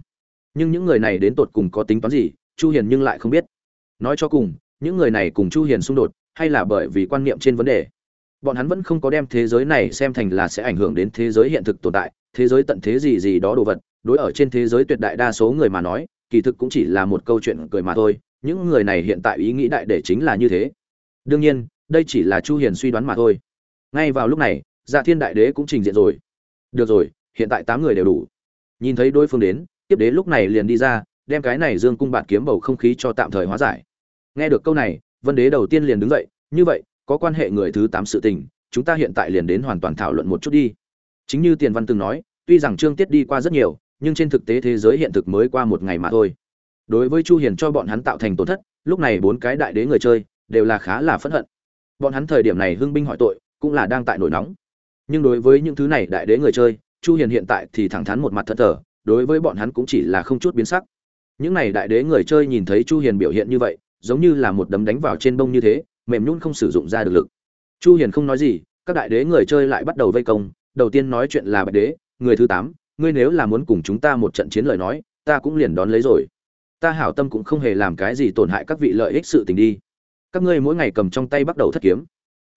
Nhưng những người này đến tột cùng có tính toán gì, chu hiền nhưng lại không biết nói cho cùng, những người này cùng chu hiền xung đột, hay là bởi vì quan niệm trên vấn đề. Bọn hắn vẫn không có đem thế giới này xem thành là sẽ ảnh hưởng đến thế giới hiện thực tồn tại, thế giới tận thế gì gì đó đồ vật. Đối ở trên thế giới tuyệt đại đa số người mà nói, kỳ thực cũng chỉ là một câu chuyện cười mà thôi, những người này hiện tại ý nghĩ đại để chính là như thế. Đương nhiên, đây chỉ là chu hiền suy đoán mà thôi. Ngay vào lúc này dạ thiên đại đế cũng trình diện rồi. Được rồi, hiện tại tám người đều đủ. Nhìn thấy đối phương đến, tiếp đế lúc này liền đi ra, đem cái này dương cung bạt kiếm bầu không khí cho tạm thời hóa giải nghe được câu này vân đế đầu tiên liền đứng dậy như vậy có quan hệ người thứ tám sự tình chúng ta hiện tại liền đến hoàn toàn thảo luận một chút đi. Chính như tiền văn từng nói tuy rằng trương tiết đi qua rất nhiều nhưng trên thực tế thế giới hiện thực mới qua một ngày mà thôi. Đối với chu hiền cho bọn hắn tạo thành tổn thất lúc này bốn cái đại đế người chơi đều là khá là phẫn hận. Bọn hắn thời điểm này hưng binh hỏi tội cũng là đang tại nổi nóng. Nhưng đối với những thứ này đại đế người chơi chu hiền hiện tại thì thẳng thắn một mặt thật thở, đối với bọn hắn cũng chỉ là không chút biến sắc. Những này đại đế người chơi nhìn thấy chu hiền biểu hiện như vậy giống như là một đấm đánh vào trên bông như thế mềm nhún không sử dụng ra được lực. Chu hiền không nói gì các đại đế người chơi lại bắt đầu vây công. Đầu tiên nói chuyện là bạch đế người thứ 8, ngươi nếu là muốn cùng chúng ta một trận chiến lời nói ta cũng liền đón lấy rồi. Ta hảo tâm cũng không hề làm cái gì tổn hại các vị lợi ích sự tình đi. Các ngươi mỗi ngày cầm trong tay bắt đầu thất kiếm.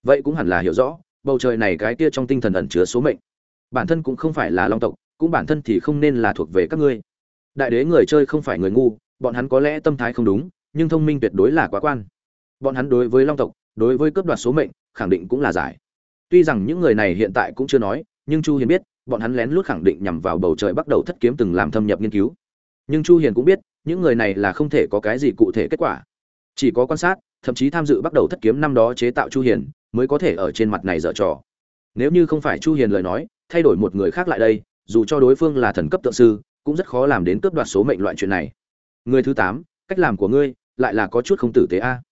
Vậy cũng hẳn là hiểu rõ bầu trời này cái kia trong tinh thần ẩn chứa số mệnh. Bản thân cũng không phải là long tộc cũng bản thân thì không nên là thuộc về các ngươi. Đại đế người chơi không phải người ngu bọn hắn có lẽ tâm thái không đúng nhưng thông minh tuyệt đối là quá quan. Bọn hắn đối với long tộc đối với cướp đoạt số mệnh khẳng định cũng là giải. Tuy rằng những người này hiện tại cũng chưa nói nhưng chu hiền biết bọn hắn lén lút khẳng định nhằm vào bầu trời bắt đầu thất kiếm từng làm thâm nhập nghiên cứu. Nhưng chu hiền cũng biết những người này là không thể có cái gì cụ thể kết quả. Chỉ có quan sát thậm chí tham dự bắt đầu thất kiếm năm đó chế tạo chu hiền mới có thể ở trên mặt này dở trò. Nếu như không phải chu hiền lời nói thay đổi một người khác lại đây dù cho đối phương là thần cấp tượng sư cũng rất khó làm đến cướp đoạt số mệnh loại chuyện này. Người thứ 8, cách làm của ngươi lại là có chút không tử tế a.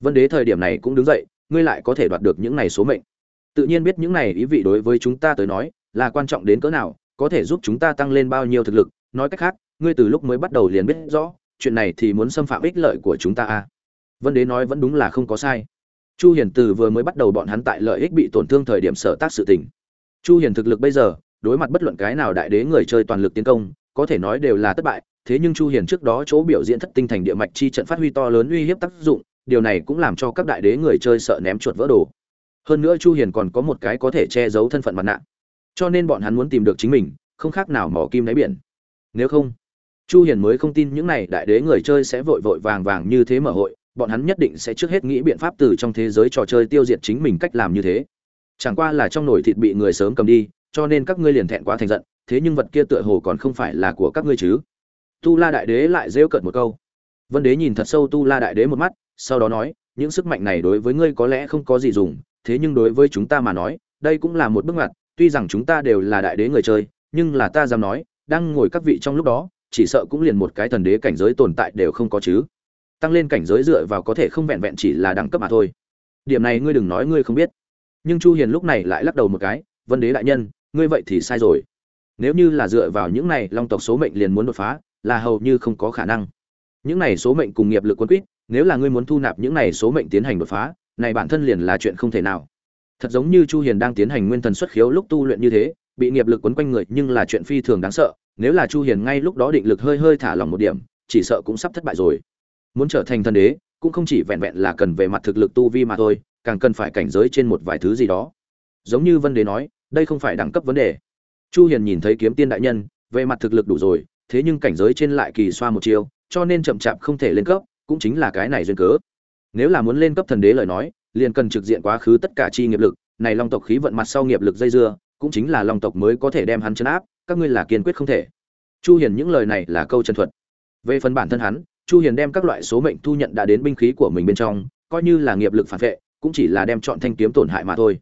Vân đế thời điểm này cũng đứng dậy, ngươi lại có thể đoạt được những này số mệnh. Tự nhiên biết những này ý vị đối với chúng ta tới nói, là quan trọng đến cỡ nào, có thể giúp chúng ta tăng lên bao nhiêu thực lực. Nói cách khác, ngươi từ lúc mới bắt đầu liền biết rõ, chuyện này thì muốn xâm phạm ích lợi của chúng ta a. Vân đế nói vẫn đúng là không có sai. Chu hiền từ vừa mới bắt đầu bọn hắn tại lợi ích bị tổn thương thời điểm sở tác sự tình. Chu hiền thực lực bây giờ, đối mặt bất luận cái nào đại đế người chơi toàn lực tiến công, có thể nói đều là thất bại thế nhưng chu hiền trước đó chỗ biểu diễn thất tinh thành địa mạch chi trận phát huy to lớn uy hiếp tác dụng, điều này cũng làm cho các đại đế người chơi sợ ném chuột vỡ đồ. Hơn nữa chu hiền còn có một cái có thể che giấu thân phận mặt nạ. Cho nên bọn hắn muốn tìm được chính mình, không khác nào mỏ kim đáy biển. Nếu không, chu hiền mới không tin những này đại đế người chơi sẽ vội vội vàng vàng như thế mở hội, bọn hắn nhất định sẽ trước hết nghĩ biện pháp từ trong thế giới trò chơi tiêu diệt chính mình cách làm như thế. Chẳng qua là trong nồi thịt bị người sớm cầm đi, cho nên các ngươi liền thẹn quá thành giận, thế nhưng vật kia tựa hồ còn không phải là của các ngươi chứ tu la đại đế lại rêu cợt một câu. Vân đế nhìn thật sâu tu la đại đế một mắt, sau đó nói, những sức mạnh này đối với ngươi có lẽ không có gì dùng, thế nhưng đối với chúng ta mà nói, đây cũng là một bước ngoặt, tuy rằng chúng ta đều là đại đế người chơi, nhưng là ta dám nói, đang ngồi các vị trong lúc đó, chỉ sợ cũng liền một cái thần đế cảnh giới tồn tại đều không có chứ. Tăng lên cảnh giới dựa vào có thể không vẹn vẹn chỉ là đẳng cấp mà thôi. Điểm này ngươi đừng nói ngươi không biết. Nhưng chu hiền lúc này lại lắc đầu một cái, vân đế đại nhân, ngươi vậy thì sai rồi. Nếu như là dựa vào những này, long tộc số mệnh liền muốn đột phá là hầu như không có khả năng. Những này số mệnh cùng nghiệp lực quân quýt, nếu là ngươi muốn thu nạp những này số mệnh tiến hành đột phá, này bản thân liền là chuyện không thể nào. Thật giống như chu hiền đang tiến hành nguyên thần xuất khiếu lúc tu luyện như thế, bị nghiệp lực quấn quanh người nhưng là chuyện phi thường đáng sợ, nếu là chu hiền ngay lúc đó định lực hơi hơi thả lỏng một điểm, chỉ sợ cũng sắp thất bại rồi. Muốn trở thành thần đế, cũng không chỉ vẹn vẹn là cần về mặt thực lực tu vi mà thôi, càng cần phải cảnh giới trên một vài thứ gì đó. Giống như vân đế nói, đây không phải đẳng cấp vấn đề. Chu hiền nhìn thấy kiếm tiên đại nhân, về mặt thực lực đủ rồi thế nhưng cảnh giới trên lại kỳ xoa một chiều cho nên chậm chạp không thể lên cấp, cũng chính là cái này duyên cớ. Nếu là muốn lên cấp thần đế lời nói, liền cần trực diện quá khứ tất cả chi nghiệp lực, này long tộc khí vận mặt sau nghiệp lực dây dưa, cũng chính là long tộc mới có thể đem hắn chấn áp, các ngươi là kiên quyết không thể. Chu hiền những lời này là câu chân thuật. Về phần bản thân hắn, chu hiền đem các loại số mệnh thu nhận đã đến binh khí của mình bên trong, coi như là nghiệp lực phản vệ, cũng chỉ là đem chọn thanh kiếm tổn hại mà thôi.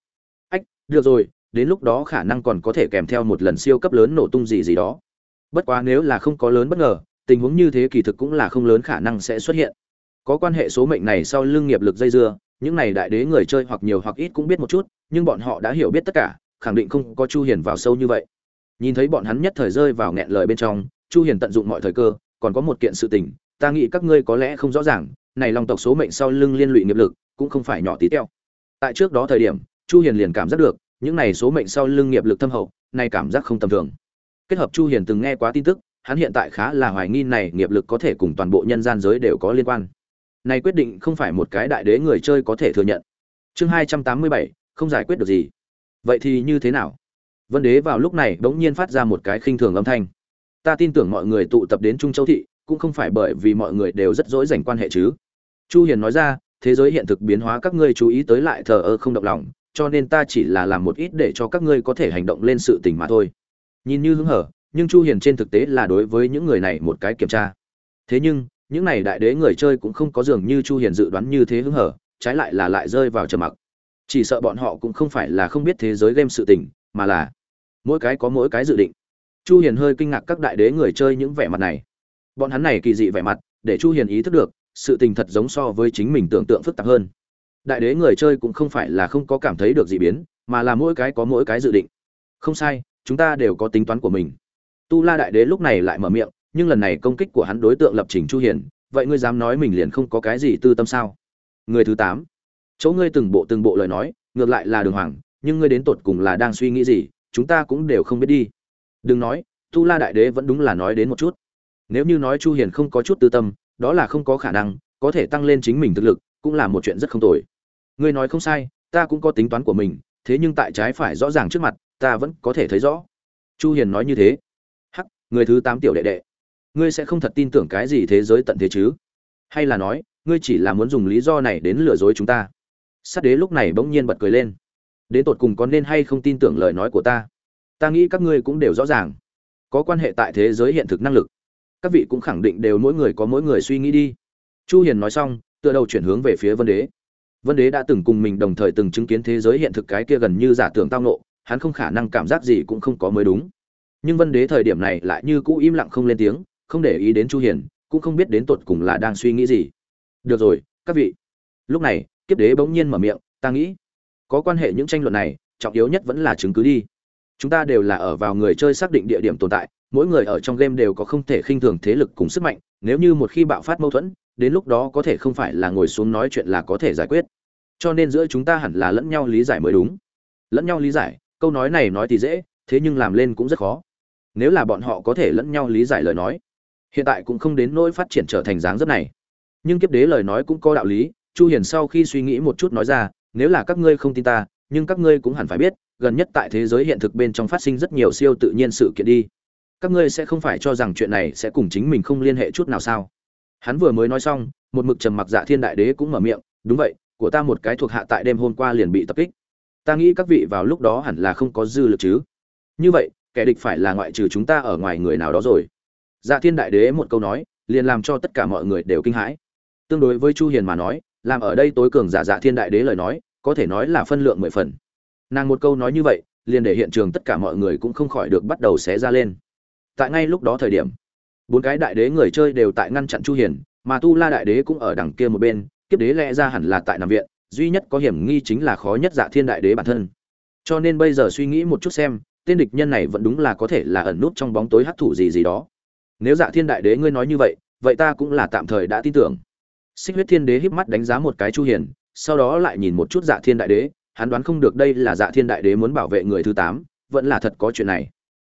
Ách, được rồi, đến lúc đó khả năng còn có thể kèm theo một lần siêu cấp lớn nổ tung gì gì đó bất quá nếu là không có lớn bất ngờ, tình huống như thế kỳ thực cũng là không lớn khả năng sẽ xuất hiện. Có quan hệ số mệnh này sau lưng nghiệp lực dây dưa, những này đại đế người chơi hoặc nhiều hoặc ít cũng biết một chút, nhưng bọn họ đã hiểu biết tất cả, khẳng định không có chu hiền vào sâu như vậy. Nhìn thấy bọn hắn nhất thời rơi vào nghẹn lời bên trong, chu hiền tận dụng mọi thời cơ, còn có một kiện sự tình, ta nghĩ các ngươi có lẽ không rõ ràng, này long tộc số mệnh sau lưng liên lụy nghiệp lực, cũng không phải nhỏ tí teo. Tại trước đó thời điểm, chu hiền liền cảm giác được, những này số mệnh sau lưng nghiệp lực thâm hậu, này cảm giác không tầm thường kết hợp chu hiền từng nghe quá tin tức hắn hiện tại khá là hoài nghi này nghiệp lực có thể cùng toàn bộ nhân gian giới đều có liên quan. Này quyết định không phải một cái đại đế người chơi có thể thừa nhận. Chương 287, không giải quyết được gì. Vậy thì như thế nào? Vân đế vào lúc này đống nhiên phát ra một cái khinh thường âm thanh. Ta tin tưởng mọi người tụ tập đến trung châu thị cũng không phải bởi vì mọi người đều rất dỗi dành quan hệ chứ. Chu hiền nói ra thế giới hiện thực biến hóa các ngươi chú ý tới lại thờ ơ không động lòng cho nên ta chỉ là làm một ít để cho các ngươi có thể hành động lên sự tình mà thôi nhìn như hứng hở, nhưng chu hiền trên thực tế là đối với những người này một cái kiểm tra. Thế nhưng, những này đại đế người chơi cũng không có dường như chu hiền dự đoán như thế hứng hở, trái lại là lại rơi vào trầm mặc. Chỉ sợ bọn họ cũng không phải là không biết thế giới game sự tình, mà là mỗi cái có mỗi cái dự định. Chu hiền hơi kinh ngạc các đại đế người chơi những vẻ mặt này. Bọn hắn này kỳ dị vẻ mặt, để chu hiền ý thức được, sự tình thật giống so với chính mình tưởng tượng phức tạp hơn. Đại đế người chơi cũng không phải là không có cảm thấy được dị biến, mà là mỗi cái có mỗi cái dự định. Không sai chúng ta đều có tính toán của mình. Tu la đại đế lúc này lại mở miệng, nhưng lần này công kích của hắn đối tượng lập trình chu hiền, vậy ngươi dám nói mình liền không có cái gì tư tâm sao? Người thứ 8. chỗ ngươi từng bộ từng bộ lời nói, ngược lại là đường hoàng, nhưng ngươi đến tột cùng là đang suy nghĩ gì, chúng ta cũng đều không biết đi. Đừng nói, tu la đại đế vẫn đúng là nói đến một chút. Nếu như nói chu hiền không có chút tư tâm, đó là không có khả năng, có thể tăng lên chính mình thực lực, cũng là một chuyện rất không tồi. Ngươi nói không sai, ta cũng có tính toán của mình, thế nhưng tại trái phải rõ ràng trước mặt ta vẫn có thể thấy rõ. Chu hiền nói như thế. Hắc, người thứ tám tiểu đệ đệ. Ngươi sẽ không thật tin tưởng cái gì thế giới tận thế chứ? Hay là nói, ngươi chỉ là muốn dùng lý do này đến lừa dối chúng ta? Sát đế lúc này bỗng nhiên bật cười lên. Đến tột cùng có nên hay không tin tưởng lời nói của ta? Ta nghĩ các ngươi cũng đều rõ ràng. Có quan hệ tại thế giới hiện thực năng lực. Các vị cũng khẳng định đều mỗi người có mỗi người suy nghĩ đi. Chu hiền nói xong, tựa đầu chuyển hướng về phía vân đế. Vân đế đã từng cùng mình đồng thời từng chứng kiến thế giới hiện thực cái kia gần như giả tưởng tao nộ hắn không khả năng cảm giác gì cũng không có mới đúng. Nhưng vân đế thời điểm này lại như cũ im lặng không lên tiếng, không để ý đến chu hiền, cũng không biết đến tột cùng là đang suy nghĩ gì. Được rồi, các vị. Lúc này, kiếp đế bỗng nhiên mở miệng, ta nghĩ, có quan hệ những tranh luận này, trọng yếu nhất vẫn là chứng cứ đi. Chúng ta đều là ở vào người chơi xác định địa điểm tồn tại, mỗi người ở trong game đều có không thể khinh thường thế lực cùng sức mạnh, nếu như một khi bạo phát mâu thuẫn, đến lúc đó có thể không phải là ngồi xuống nói chuyện là có thể giải quyết. Cho nên giữa chúng ta hẳn là lẫn nhau lý giải mới đúng. Lẫn nhau lý giải câu nói này nói thì dễ, thế nhưng làm lên cũng rất khó. Nếu là bọn họ có thể lẫn nhau lý giải lời nói, hiện tại cũng không đến nỗi phát triển trở thành dáng dấp này. Nhưng kiếp đế lời nói cũng có đạo lý, chu hiền sau khi suy nghĩ một chút nói ra, nếu là các ngươi không tin ta, nhưng các ngươi cũng hẳn phải biết, gần nhất tại thế giới hiện thực bên trong phát sinh rất nhiều siêu tự nhiên sự kiện đi. Các ngươi sẽ không phải cho rằng chuyện này sẽ cùng chính mình không liên hệ chút nào sao? Hắn vừa mới nói xong, một mực trầm mặc dạ thiên đại đế cũng mở miệng, đúng vậy, của ta một cái thuộc hạ tại đêm hôm qua liền bị tập kích ta nghĩ các vị vào lúc đó hẳn là không có dư lực chứ. Như vậy, kẻ địch phải là ngoại trừ chúng ta ở ngoài người nào đó rồi. Dạ thiên đại đế một câu nói, liền làm cho tất cả mọi người đều kinh hãi. Tương đối với chu hiền mà nói, làm ở đây tối cường giả dạ thiên đại đế lời nói, có thể nói là phân lượng mười phần. Nàng một câu nói như vậy, liền để hiện trường tất cả mọi người cũng không khỏi được bắt đầu xé ra lên. Tại ngay lúc đó thời điểm, bốn cái đại đế người chơi đều tại ngăn chặn chu hiền, mà tu la đại đế cũng ở đằng kia một bên, kiếp đế lẽ ra hẳn là tại nằm viện duy nhất có hiểm nghi chính là khó nhất dạ thiên đại đế bản thân. Cho nên bây giờ suy nghĩ một chút xem, tên địch nhân này vẫn đúng là có thể là ẩn nút trong bóng tối hắc thủ gì gì đó. Nếu dạ thiên đại đế ngươi nói như vậy vậy ta cũng là tạm thời đã tin tưởng. Xích huyết thiên đế híp mắt đánh giá một cái chu hiền, sau đó lại nhìn một chút dạ thiên đại đế, hắn đoán không được đây là dạ thiên đại đế muốn bảo vệ người thứ tám, vẫn là thật có chuyện này.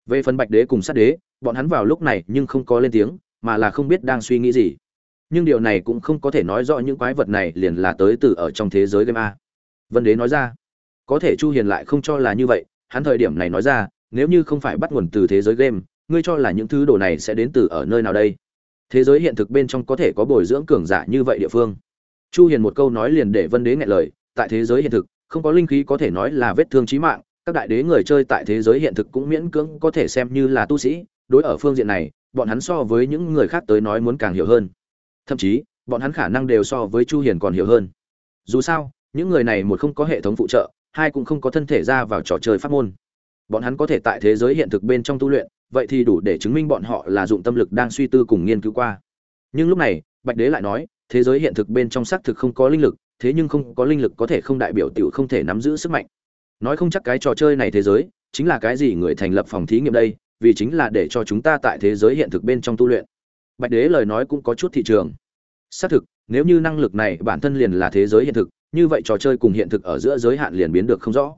Về phần bạch đế cùng sát đế, bọn hắn vào lúc này nhưng không có lên tiếng, mà là không biết đang suy nghĩ gì nhưng điều này cũng không có thể nói rõ những quái vật này liền là tới từ ở trong thế giới game a. Vân đế nói ra, có thể chu hiền lại không cho là như vậy, hắn thời điểm này nói ra, nếu như không phải bắt nguồn từ thế giới game, ngươi cho là những thứ đồ này sẽ đến từ ở nơi nào đây? Thế giới hiện thực bên trong có thể có bồi dưỡng cường giả như vậy địa phương. Chu hiền một câu nói liền để vân đế nghẹn lời, tại thế giới hiện thực, không có linh khí có thể nói là vết thương chí mạng, các đại đế người chơi tại thế giới hiện thực cũng miễn cưỡng có thể xem như là tu sĩ, đối ở phương diện này, bọn hắn so với những người khác tới nói muốn càng hiểu hơn thậm chí, bọn hắn khả năng đều so với chu hiền còn hiểu hơn. Dù sao, những người này một không có hệ thống phụ trợ, hai cũng không có thân thể ra vào trò chơi pháp môn. Bọn hắn có thể tại thế giới hiện thực bên trong tu luyện, vậy thì đủ để chứng minh bọn họ là dụng tâm lực đang suy tư cùng nghiên cứu qua. Nhưng lúc này, bạch đế lại nói, thế giới hiện thực bên trong xác thực không có linh lực, thế nhưng không có linh lực có thể không đại biểu tiểu không thể nắm giữ sức mạnh. Nói không chắc cái trò chơi này thế giới, chính là cái gì người thành lập phòng thí nghiệm đây, vì chính là để cho chúng ta tại thế giới hiện thực bên trong tu luyện bạch đế lời nói cũng có chút thị trường. Xác thực, nếu như năng lực này bản thân liền là thế giới hiện thực, như vậy trò chơi cùng hiện thực ở giữa giới hạn liền biến được không rõ.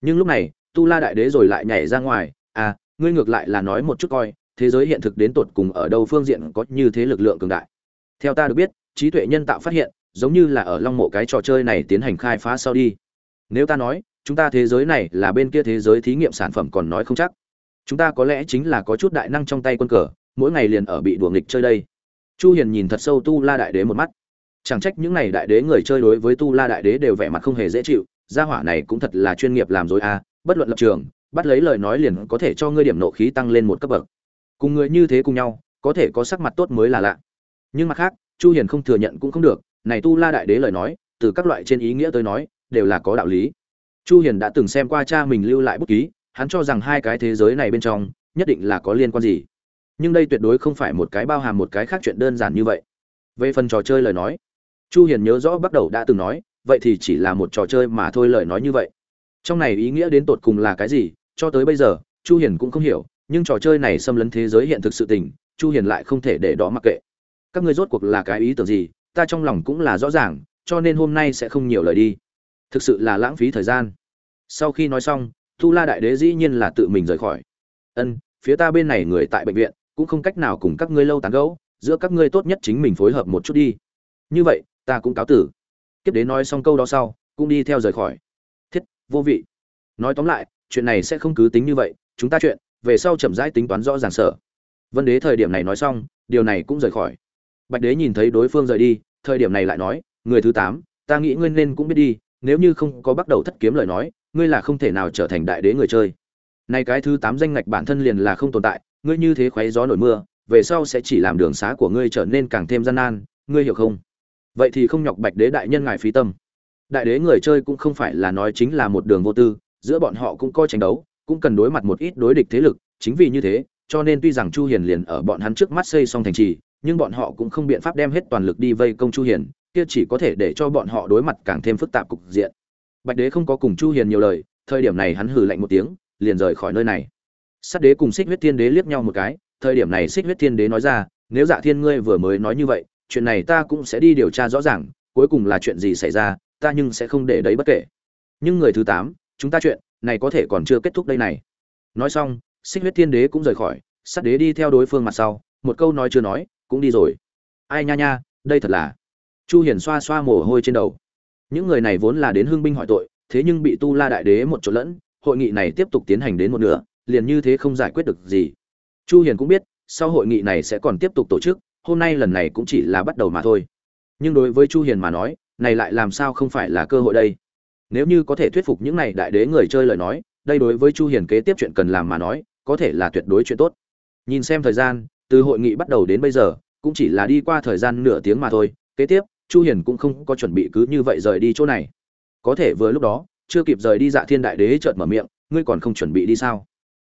Nhưng lúc này, tu la đại đế rồi lại nhảy ra ngoài à ngươi ngược lại là nói một chút coi, thế giới hiện thực đến tột cùng ở đâu phương diện có như thế lực lượng cường đại? Theo ta được biết, trí tuệ nhân tạo phát hiện, giống như là ở long mộ cái trò chơi này tiến hành khai phá sau đi. Nếu ta nói, chúng ta thế giới này là bên kia thế giới thí nghiệm sản phẩm còn nói không chắc. Chúng ta có lẽ chính là có chút đại năng trong tay quân cờ mỗi ngày liền ở bị đùa nghịch chơi đây. Chu hiền nhìn thật sâu tu la đại đế một mắt. Chẳng trách những này đại đế người chơi đối với tu la đại đế đều vẻ mặt không hề dễ chịu gia hỏa này cũng thật là chuyên nghiệp làm dối a à, bất luận lập trường bắt lấy lời nói liền có thể cho ngươi điểm nộ khí tăng lên một cấp bậc. Cùng người như thế cùng nhau có thể có sắc mặt tốt mới là lạ. Nhưng mặt khác chu hiền không thừa nhận cũng không được này tu la đại đế lời nói từ các loại trên ý nghĩa tới nói đều là có đạo lý. Chu hiền đã từng xem qua cha mình lưu lại bút ký hắn cho rằng hai cái thế giới này bên trong nhất định là có liên quan gì nhưng đây tuyệt đối không phải một cái bao hàm một cái khác chuyện đơn giản như vậy. Về phần trò chơi lời nói, chu hiền nhớ rõ bắt đầu đã từng nói, vậy thì chỉ là một trò chơi mà thôi lời nói như vậy. Trong này ý nghĩa đến tột cùng là cái gì, cho tới bây giờ, chu hiền cũng không hiểu, nhưng trò chơi này xâm lấn thế giới hiện thực sự tình, chu hiền lại không thể để đó mặc kệ. Các ngươi rốt cuộc là cái ý tưởng gì, ta trong lòng cũng là rõ ràng, cho nên hôm nay sẽ không nhiều lời đi. Thực sự là lãng phí thời gian. Sau khi nói xong, Thu la đại đế dĩ nhiên là tự mình rời khỏi. Ân, phía ta bên này người tại bệnh viện cũng không cách nào cùng các ngươi lâu tán gẫu, giữa các ngươi tốt nhất chính mình phối hợp một chút đi. Như vậy, ta cũng cáo tử. Kiếp đế nói xong câu đó sau, cũng đi theo rời khỏi. Thiết, vô vị. Nói tóm lại, chuyện này sẽ không cứ tính như vậy, chúng ta chuyện, về sau chậm rãi tính toán rõ ràng sở. Vân đế thời điểm này nói xong, điều này cũng rời khỏi. Bạch đế nhìn thấy đối phương rời đi, thời điểm này lại nói, người thứ tám, ta nghĩ ngươi nên cũng biết đi, nếu như không có bắt đầu thất kiếm lời nói, ngươi là không thể nào trở thành đại đế người chơi. Nay cái thứ tám danh ngạch bản thân liền là không tồn tại ngươi như thế khoé gió nổi mưa, về sau sẽ chỉ làm đường xá của ngươi trở nên càng thêm gian nan, ngươi hiểu không? Vậy thì không nhọc bạch đế đại nhân ngài phí tâm. Đại đế người chơi cũng không phải là nói chính là một đường vô tư, giữa bọn họ cũng coi tranh đấu, cũng cần đối mặt một ít đối địch thế lực, chính vì như thế, cho nên tuy rằng chu hiền liền ở bọn hắn trước mắt xây xong thành trì, nhưng bọn họ cũng không biện pháp đem hết toàn lực đi vây công chu hiền, kia chỉ có thể để cho bọn họ đối mặt càng thêm phức tạp cục diện. Bạch đế không có cùng chu hiền nhiều lời, thời điểm này hắn hừ lạnh một tiếng, liền rời khỏi nơi này sát đế cùng xích huyết thiên đế liếc nhau một cái, thời điểm này xích huyết thiên đế nói ra, nếu dạ thiên ngươi vừa mới nói như vậy, chuyện này ta cũng sẽ đi điều tra rõ ràng, cuối cùng là chuyện gì xảy ra, ta nhưng sẽ không để đấy bất kể. Nhưng người thứ tám, chúng ta chuyện này có thể còn chưa kết thúc đây này. Nói xong xích huyết thiên đế cũng rời khỏi, sát đế đi theo đối phương mặt sau, một câu nói chưa nói, cũng đi rồi. Ai nha nha, đây thật là chu hiền xoa xoa mồ hôi trên đầu. Những người này vốn là đến hương binh hỏi tội, thế nhưng bị tu la đại đế một chỗ lẫn, hội nghị này tiếp tục tiến hành đến một nửa liền như thế không giải quyết được gì. Chu hiền cũng biết, sau hội nghị này sẽ còn tiếp tục tổ chức, hôm nay lần này cũng chỉ là bắt đầu mà thôi. Nhưng đối với chu hiền mà nói, này lại làm sao không phải là cơ hội đây? Nếu như có thể thuyết phục những này đại đế người chơi lời nói, đây đối với chu hiền kế tiếp chuyện cần làm mà nói, có thể là tuyệt đối chuyện tốt. Nhìn xem thời gian, từ hội nghị bắt đầu đến bây giờ, cũng chỉ là đi qua thời gian nửa tiếng mà thôi. Kế tiếp, chu hiền cũng không có chuẩn bị cứ như vậy rời đi chỗ này. Có thể vừa lúc đó, chưa kịp rời đi dạ thiên đại đế chợt mở miệng, ngươi còn không chuẩn bị đi sao?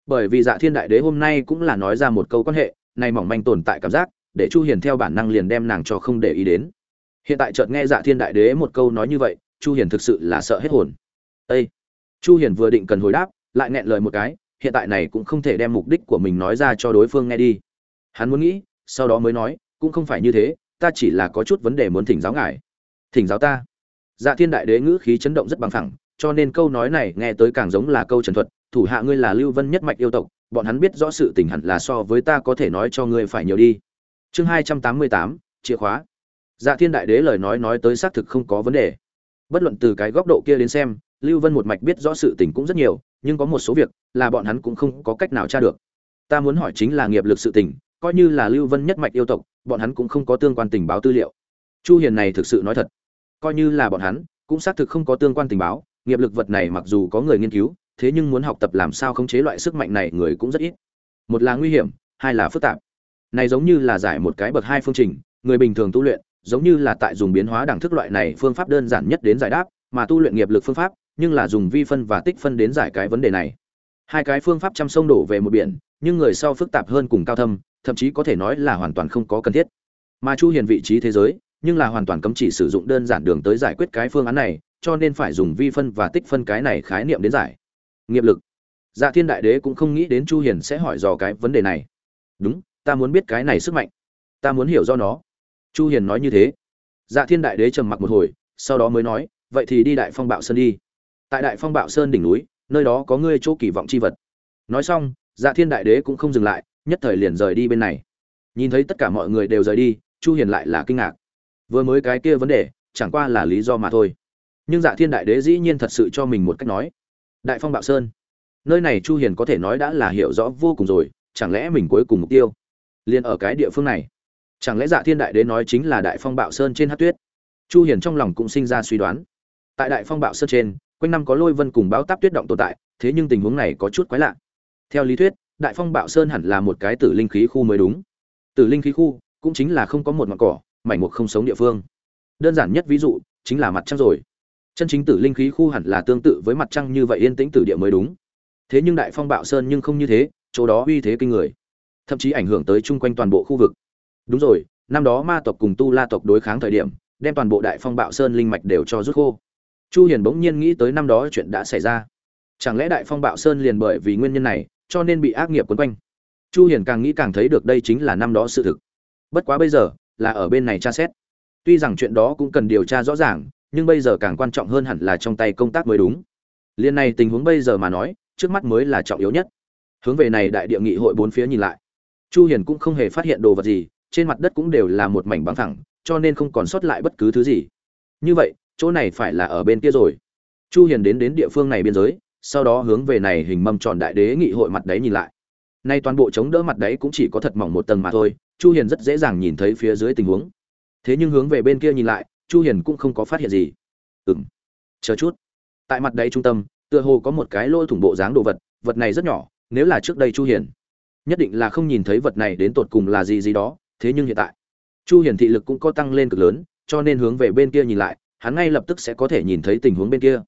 Bởi vì dạ thiên đại đế hôm nay cũng là nói ra một câu quan hệ này mỏng manh tồn tại cảm giác, để chu hiền theo bản năng liền đem nàng cho không để ý đến. Hiện tại chợt nghe dạ thiên đại đế một câu nói như vậy, chu hiền thực sự là sợ hết hồn. Ê! chu hiền vừa định cần hồi đáp, lại nghẹn lời một cái, hiện tại này cũng không thể đem mục đích của mình nói ra cho đối phương nghe đi. Hắn muốn nghĩ, sau đó mới nói, cũng không phải như thế, ta chỉ là có chút vấn đề muốn thỉnh giáo ngài. Thỉnh giáo ta. Dạ thiên đại đế ngữ khí chấn động rất bằng phẳng, cho nên câu nói này nghe tới càng giống là câu trần thuật thủ hạ ngươi là lưu vân nhất mạch yêu tộc, bọn hắn biết rõ sự tình hẳn là so với ta có thể nói cho ngươi phải nhiều đi. Chương hai trăm tám mươi tám, chìa khóa. Dạ thiên đại đế lời nói nói tới xác thực không có vấn đề. Bất luận từ cái góc độ kia đến xem, lưu vân một mạch biết rõ sự tình cũng rất nhiều, nhưng có một số việc là bọn hắn cũng không có cách nào tra được. Ta muốn hỏi chính là nghiệp lực sự tình, coi như là lưu vân nhất mạch yêu tộc, bọn hắn cũng không có tương quan tình báo tư liệu. Chu hiền này thực sự nói thật. Coi như là bọn hắn, cũng xác thực không có tương quan tình báo, nghiệp lực vật này mặc dù có người nghiên cứu thế nhưng muốn học tập làm sao khống chế loại sức mạnh này người cũng rất ít. Một là nguy hiểm, hai là phức tạp. Này giống như là giải một cái bậc hai phương trình, người bình thường tu luyện, giống như là tại dùng biến hóa đẳng thức loại này phương pháp đơn giản nhất đến giải đáp, mà tu luyện nghiệp lực phương pháp, nhưng là dùng vi phân và tích phân đến giải cái vấn đề này. Hai cái phương pháp chăm sông đổ về một biển, nhưng người sau phức tạp hơn cùng cao thâm, thậm chí có thể nói là hoàn toàn không có cần thiết. Mà chu hiền vị trí thế giới, nhưng là hoàn toàn cấm chỉ sử dụng đơn giản đường tới giải quyết cái phương án này, cho nên phải dùng vi phân và tích phân cái này khái niệm đến giải nghiệp lực. Dạ thiên đại đế cũng không nghĩ đến chu hiền sẽ hỏi dò cái vấn đề này. Đúng, ta muốn biết cái này sức mạnh. Ta muốn hiểu do nó. Chu hiền nói như thế. Dạ thiên đại đế trầm mặc một hồi, sau đó mới nói, vậy thì đi đại phong bạo sơn đi. Tại đại phong bạo sơn đỉnh núi, nơi đó có ngươi chỗ kỳ vọng chi vật. Nói xong dạ thiên đại đế cũng không dừng lại, nhất thời liền rời đi bên này. Nhìn thấy tất cả mọi người đều rời đi, chu hiền lại là kinh ngạc. Vừa mới cái kia vấn đề, chẳng qua là lý do mà thôi. Nhưng dạ thiên đại đế dĩ nhiên thật sự cho mình một cách nói đại phong bạo sơn. Nơi này chu hiền có thể nói đã là hiểu rõ vô cùng rồi, chẳng lẽ mình cuối cùng mục tiêu liền ở cái địa phương này? Chẳng lẽ dạ thiên đại đế nói chính là đại phong bạo sơn trên hát tuyết? Chu hiền trong lòng cũng sinh ra suy đoán. Tại đại phong bạo sơn trên, quanh năm có lôi vân cùng bão táp tuyết động tồn tại, thế nhưng tình huống này có chút quái lạ. Theo lý thuyết, đại phong bạo sơn hẳn là một cái tử linh khí khu mới đúng. Tử linh khí khu cũng chính là không có một ngọn cỏ, mảnh mục không sống địa phương. Đơn giản nhất ví dụ chính là mặt trăng rồi chân chính tử linh khí khu hẳn là tương tự với mặt trăng như vậy yên tĩnh tử địa mới đúng. Thế nhưng đại phong bạo sơn nhưng không như thế, chỗ đó uy thế kinh người, thậm chí ảnh hưởng tới chung quanh toàn bộ khu vực. Đúng rồi, năm đó ma tộc cùng tu la tộc đối kháng thời điểm, đem toàn bộ đại phong bạo sơn linh mạch đều cho rút khô. Chu hiền bỗng nhiên nghĩ tới năm đó chuyện đã xảy ra. Chẳng lẽ đại phong bạo sơn liền bởi vì nguyên nhân này, cho nên bị ác nghiệp quấn quanh? Chu hiền càng nghĩ càng thấy được đây chính là năm đó sự thực. Bất quá bây giờ, là ở bên này tra xét. Tuy rằng chuyện đó cũng cần điều tra rõ ràng nhưng bây giờ càng quan trọng hơn hẳn là trong tay công tác mới đúng. Liên này tình huống bây giờ mà nói, trước mắt mới là trọng yếu nhất. Hướng về này đại địa nghị hội bốn phía nhìn lại. Chu hiền cũng không hề phát hiện đồ vật gì, trên mặt đất cũng đều là một mảnh bằng phẳng, cho nên không còn sót lại bất cứ thứ gì. Như vậy, chỗ này phải là ở bên kia rồi. Chu hiền đến đến địa phương này biên giới, sau đó hướng về này hình mâm tròn đại đế nghị hội mặt đấy nhìn lại. Nay toàn bộ chống đỡ mặt đấy cũng chỉ có thật mỏng một tầng mà thôi, chu hiền rất dễ dàng nhìn thấy phía dưới tình huống. Thế nhưng hướng về bên kia nhìn lại chu hiền cũng không có phát hiện gì. Ừm. Chờ chút. Tại mặt đáy trung tâm, tựa hồ có một cái lỗ thủng bộ dáng đồ vật vật này rất nhỏ, nếu là trước đây chu hiền, nhất định là không nhìn thấy vật này đến tột cùng là gì gì đó, thế nhưng hiện tại, chu hiền thị lực cũng có tăng lên cực lớn, cho nên hướng về bên kia nhìn lại, hắn ngay lập tức sẽ có thể nhìn thấy tình huống bên kia.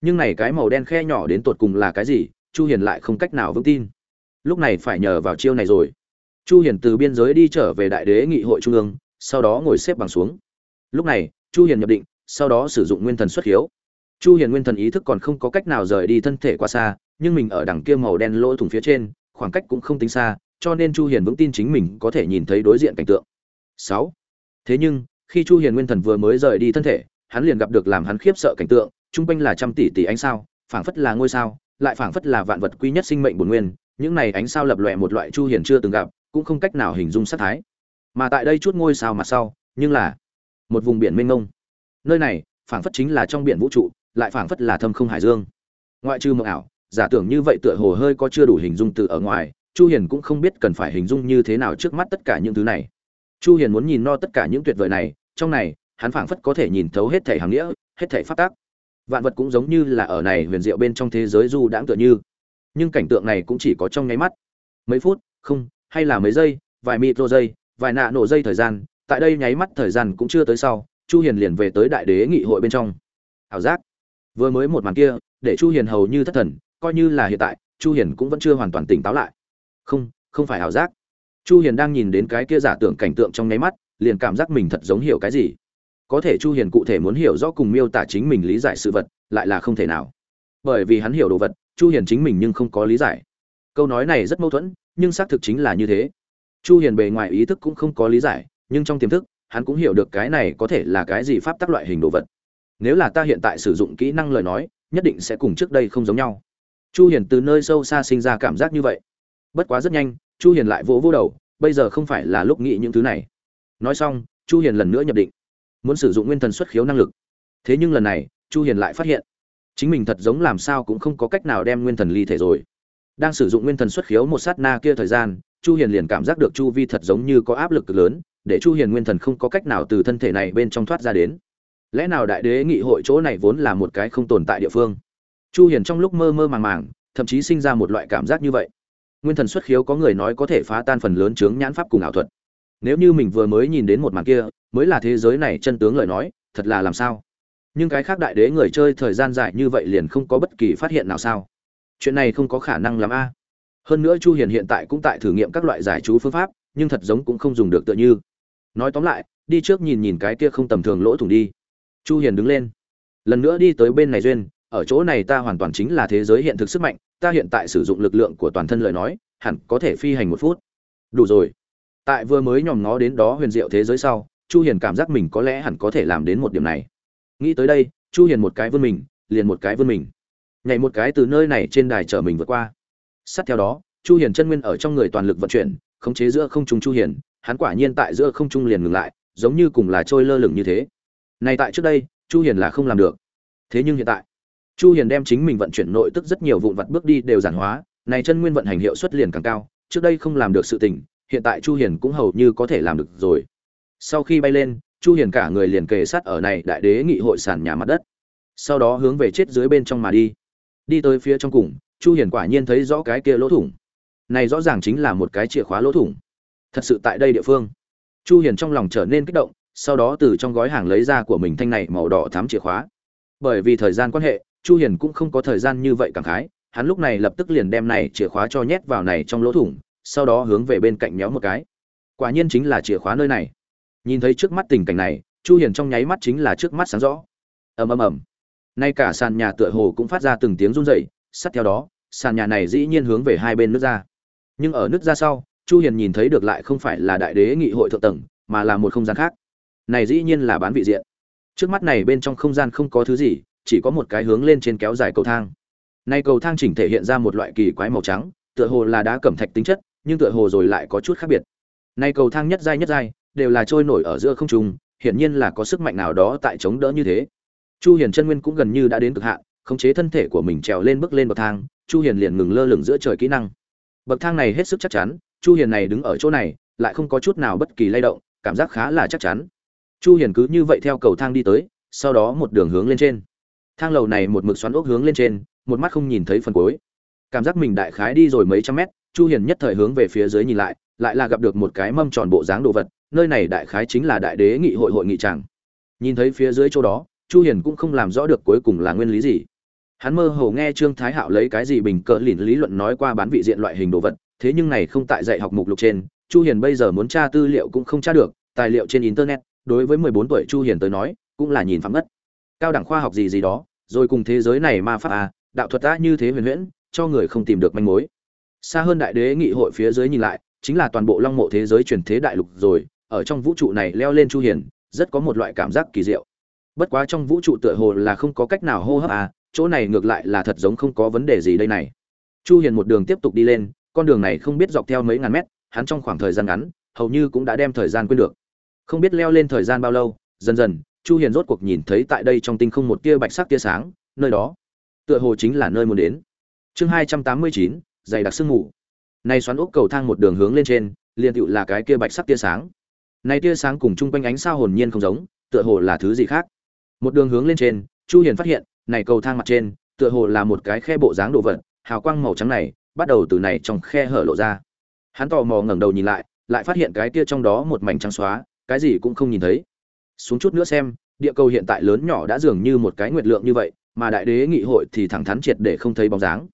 Nhưng này cái màu đen khe nhỏ đến tột cùng là cái gì, chu hiền lại không cách nào vững tin. Lúc này phải nhờ vào chiêu này rồi. Chu hiền từ biên giới đi trở về đại đế nghị hội trung ương, sau đó ngồi xếp bằng xuống. Lúc này chu hiền nhập định, sau đó sử dụng nguyên thần xuất hiếu. Chu hiền nguyên thần ý thức còn không có cách nào rời đi thân thể quá xa, nhưng mình ở đằng kia màu đen lỗ thủng phía trên, khoảng cách cũng không tính xa, cho nên chu hiền vững tin chính mình có thể nhìn thấy đối diện cảnh tượng. 6. thế nhưng, khi chu hiền nguyên thần vừa mới rời đi thân thể, hắn liền gặp được làm hắn khiếp sợ cảnh tượng trung quanh là trăm tỷ tỷ ánh sao, phảng phất là ngôi sao, lại phảng phất là vạn vật quý nhất sinh mệnh bổn nguyên, những này ánh sao lập lòe một loại chu hiền chưa từng gặp, cũng không cách nào hình dung sát thái. Mà tại đây chút ngôi sao mặt sau, nhưng là một vùng biển mênh mông. Nơi này, phảng phất chính là trong biển vũ trụ, lại phảng phất là thâm không hải dương. Ngoại trừ mộng ảo, giả tưởng như vậy tựa hồ hơi có chưa đủ hình dung từ ở ngoài, chu hiền cũng không biết cần phải hình dung như thế nào trước mắt tất cả những thứ này. Chu hiền muốn nhìn no tất cả những tuyệt vời này, trong này, hắn phảng phất có thể nhìn thấu hết thể hàng nghĩa, hết thể phát tác vạn vật cũng giống như là ở này huyền diệu bên trong thế giới du đãng tựa như. Nhưng cảnh tượng này cũng chỉ có trong nháy mắt. Mấy phút, không, hay là mấy giây, vài micro giây, vài nạ nổ giây thời gian tại đây nháy mắt thời gian cũng chưa tới sau, chu hiền liền về tới đại đế nghị hội bên trong. Ảo giác. Vừa mới một màn kia, để chu hiền hầu như thất thần, coi như là hiện tại, chu hiền cũng vẫn chưa hoàn toàn tỉnh táo lại. Không không phải ảo giác. Chu hiền đang nhìn đến cái kia giả tưởng cảnh tượng trong nháy mắt, liền cảm giác mình thật giống hiểu cái gì. Có thể chu hiền cụ thể muốn hiểu rõ cùng miêu tả chính mình lý giải sự vật, lại là không thể nào. Bởi vì hắn hiểu đồ vật, chu hiền chính mình nhưng không có lý giải. Câu nói này rất mâu thuẫn, nhưng xác thực chính là như thế. Chu hiền bề ngoài ý thức cũng không có lý giải nhưng trong tiềm thức, hắn cũng hiểu được cái này có thể là cái gì pháp tắc loại hình đồ vật. Nếu là ta hiện tại sử dụng kỹ năng lời nói, nhất định sẽ cùng trước đây không giống nhau. Chu hiền từ nơi sâu xa sinh ra cảm giác như vậy. Bất quá rất nhanh, chu hiền lại vỗ vỗ đầu, bây giờ không phải là lúc nghĩ những thứ này. Nói xong, chu hiền lần nữa nhập định, muốn sử dụng nguyên thần xuất khiếu năng lực. Thế nhưng lần này, chu hiền lại phát hiện, chính mình thật giống làm sao cũng không có cách nào đem nguyên thần ly thể rồi. Đang sử dụng nguyên thần xuất khiếu một sát na kia thời gian, chu hiền liền cảm giác được chu vi thật giống như có áp lực cực lớn để chu hiền nguyên thần không có cách nào từ thân thể này bên trong thoát ra đến. Lẽ nào đại đế nghị hội chỗ này vốn là một cái không tồn tại địa phương? Chu hiền trong lúc mơ mơ màng màng, thậm chí sinh ra một loại cảm giác như vậy. Nguyên thần xuất khiếu có người nói có thể phá tan phần lớn chướng nhãn pháp cùng ảo thuật. Nếu như mình vừa mới nhìn đến một màn kia, mới là thế giới này chân tướng lời nói, thật là làm sao? Nhưng cái khác đại đế người chơi thời gian dài như vậy liền không có bất kỳ phát hiện nào sao? Chuyện này không có khả năng làm a. Hơn nữa chu hiền hiện tại cũng tại thử nghiệm các loại giải chú phương pháp, nhưng thật giống cũng không dùng được tựa như nói tóm lại, đi trước nhìn nhìn cái kia không tầm thường lỗ thủng đi. Chu hiền đứng lên. Lần nữa đi tới bên này duyên, ở chỗ này ta hoàn toàn chính là thế giới hiện thực sức mạnh, ta hiện tại sử dụng lực lượng của toàn thân lời nói, hẳn có thể phi hành một phút. Đủ rồi. Tại vừa mới nhòm ngó đến đó huyền diệu thế giới sau, chu hiền cảm giác mình có lẽ hẳn có thể làm đến một điểm này. Nghĩ tới đây, chu hiền một cái vươn mình, liền một cái vươn mình. Nhảy một cái từ nơi này trên đài chở mình vượt qua. Sát theo đó, chu hiền chân nguyên ở trong người toàn lực vận chuyển, khống chế giữa không trung chu hiền hắn quả nhiên tại giữa không trung liền ngừng lại, giống như cùng là trôi lơ lửng như thế. Này tại trước đây, chu hiền là không làm được. Thế nhưng hiện tại, chu hiền đem chính mình vận chuyển nội tức rất nhiều vụn vặt bước đi đều giản hóa, này chân nguyên vận hành hiệu suất liền càng cao, trước đây không làm được sự tình, hiện tại chu hiền cũng hầu như có thể làm được rồi. Sau khi bay lên, chu hiền cả người liền kề sát ở này đại đế nghị hội sàn nhà mặt đất. Sau đó hướng về chết dưới bên trong mà đi. Đi tới phía trong cùng, chu hiền quả nhiên thấy rõ cái kia lỗ thủng. Này rõ ràng chính là một cái chìa khóa lỗ thủng thật sự tại đây địa phương. Chu hiền trong lòng trở nên kích động, sau đó từ trong gói hàng lấy ra của mình thanh này màu đỏ thắm chìa khóa. Bởi vì thời gian quan hệ, chu hiền cũng không có thời gian như vậy cảm khái, hắn lúc này lập tức liền đem này chìa khóa cho nhét vào này trong lỗ thủng, sau đó hướng về bên cạnh méo một cái. Quả nhiên chính là chìa khóa nơi này. Nhìn thấy trước mắt tình cảnh này, chu hiền trong nháy mắt chính là trước mắt sáng rõ. Ầm ầm ầm. Nay cả sàn nhà tựa hồ cũng phát ra từng tiếng run rẩy sát theo đó, sàn nhà này dĩ nhiên hướng về hai bên nước ra. Nhưng ở nước ra sau chu hiền nhìn thấy được lại không phải là đại đế nghị hội thượng tầng, mà là một không gian khác. Này dĩ nhiên là bán vị diện. Trước mắt này bên trong không gian không có thứ gì, chỉ có một cái hướng lên trên kéo dài cầu thang. Nay cầu thang chỉnh thể hiện ra một loại kỳ quái màu trắng, tựa hồ là đá cẩm thạch tính chất, nhưng tựa hồ rồi lại có chút khác biệt. Nay cầu thang nhất giai nhất giai, đều là trôi nổi ở giữa không trung, hiển nhiên là có sức mạnh nào đó tại chống đỡ như thế. Chu hiền chân nguyên cũng gần như đã đến cực hạn, khống chế thân thể của mình trèo lên bước lên bậc thang, chu hiền liền ngừng lơ lửng giữa trời kỹ năng. Bậc thang này hết sức chắc chắn chu hiền này đứng ở chỗ này, lại không có chút nào bất kỳ lay động, cảm giác khá là chắc chắn. Chu hiền cứ như vậy theo cầu thang đi tới, sau đó một đường hướng lên trên. Thang lầu này một mực xoắn ốc hướng lên trên, một mắt không nhìn thấy phần cuối. Cảm giác mình đại khái đi rồi mấy trăm mét, chu hiền nhất thời hướng về phía dưới nhìn lại lại là gặp được một cái mâm tròn bộ dáng đồ vật, nơi này đại khái chính là đại đế nghị hội hội nghị tràng. Nhìn thấy phía dưới chỗ đó, chu hiền cũng không làm rõ được cuối cùng là nguyên lý gì. Hắn mơ hồ nghe trương thái hạo lấy cái gì bình cỡ lỉn lý luận nói qua bán vị diện loại hình đồ vật thế nhưng này không tại dạy học mục lục trên, chu hiền bây giờ muốn tra tư liệu cũng không tra được, tài liệu trên internet, đối với 14 tuổi chu hiền tới nói, cũng là nhìn phẳng ngất. Cao đẳng khoa học gì gì đó, rồi cùng thế giới này ma pháp à đạo thuật đã như thế huyền huyễn, cho người không tìm được manh mối. Xa hơn đại đế nghị hội phía dưới nhìn lại, chính là toàn bộ long mộ thế giới truyền thế đại lục rồi, ở trong vũ trụ này leo lên chu hiền, rất có một loại cảm giác kỳ diệu. Bất quá trong vũ trụ tựa hồ là không có cách nào hô hấp à chỗ này ngược lại là thật giống không có vấn đề gì đây này. Chu hiền một đường tiếp tục đi lên con đường này không biết dọc theo mấy ngàn mét hắn trong khoảng thời gian ngắn hầu như cũng đã đem thời gian quên được. Không biết leo lên thời gian bao lâu dần dần chu hiền rốt cuộc nhìn thấy tại đây trong tinh không một tia bạch sắc tia sáng nơi đó tựa hồ chính là nơi muốn đến. Chương 289, dày đặc sương mù. Này xoắn ốc cầu thang một đường hướng lên trên liền tựu là cái kia bạch sắc tia sáng. Này tia sáng cùng chung quanh ánh sao hồn nhiên không giống tựa hồ là thứ gì khác. Một đường hướng lên trên chu hiền phát hiện này cầu thang mặt trên tựa hồ là một cái khe bộ dáng đồ vật hào quang màu trắng này bắt đầu từ này trong khe hở lộ ra. Hắn tò mò ngẩng đầu nhìn lại lại phát hiện cái kia trong đó một mảnh trắng xóa, cái gì cũng không nhìn thấy. Xuống chút nữa xem, địa cầu hiện tại lớn nhỏ đã dường như một cái nguyệt lượng như vậy, mà đại đế nghị hội thì thẳng thắn triệt để không thấy bóng dáng.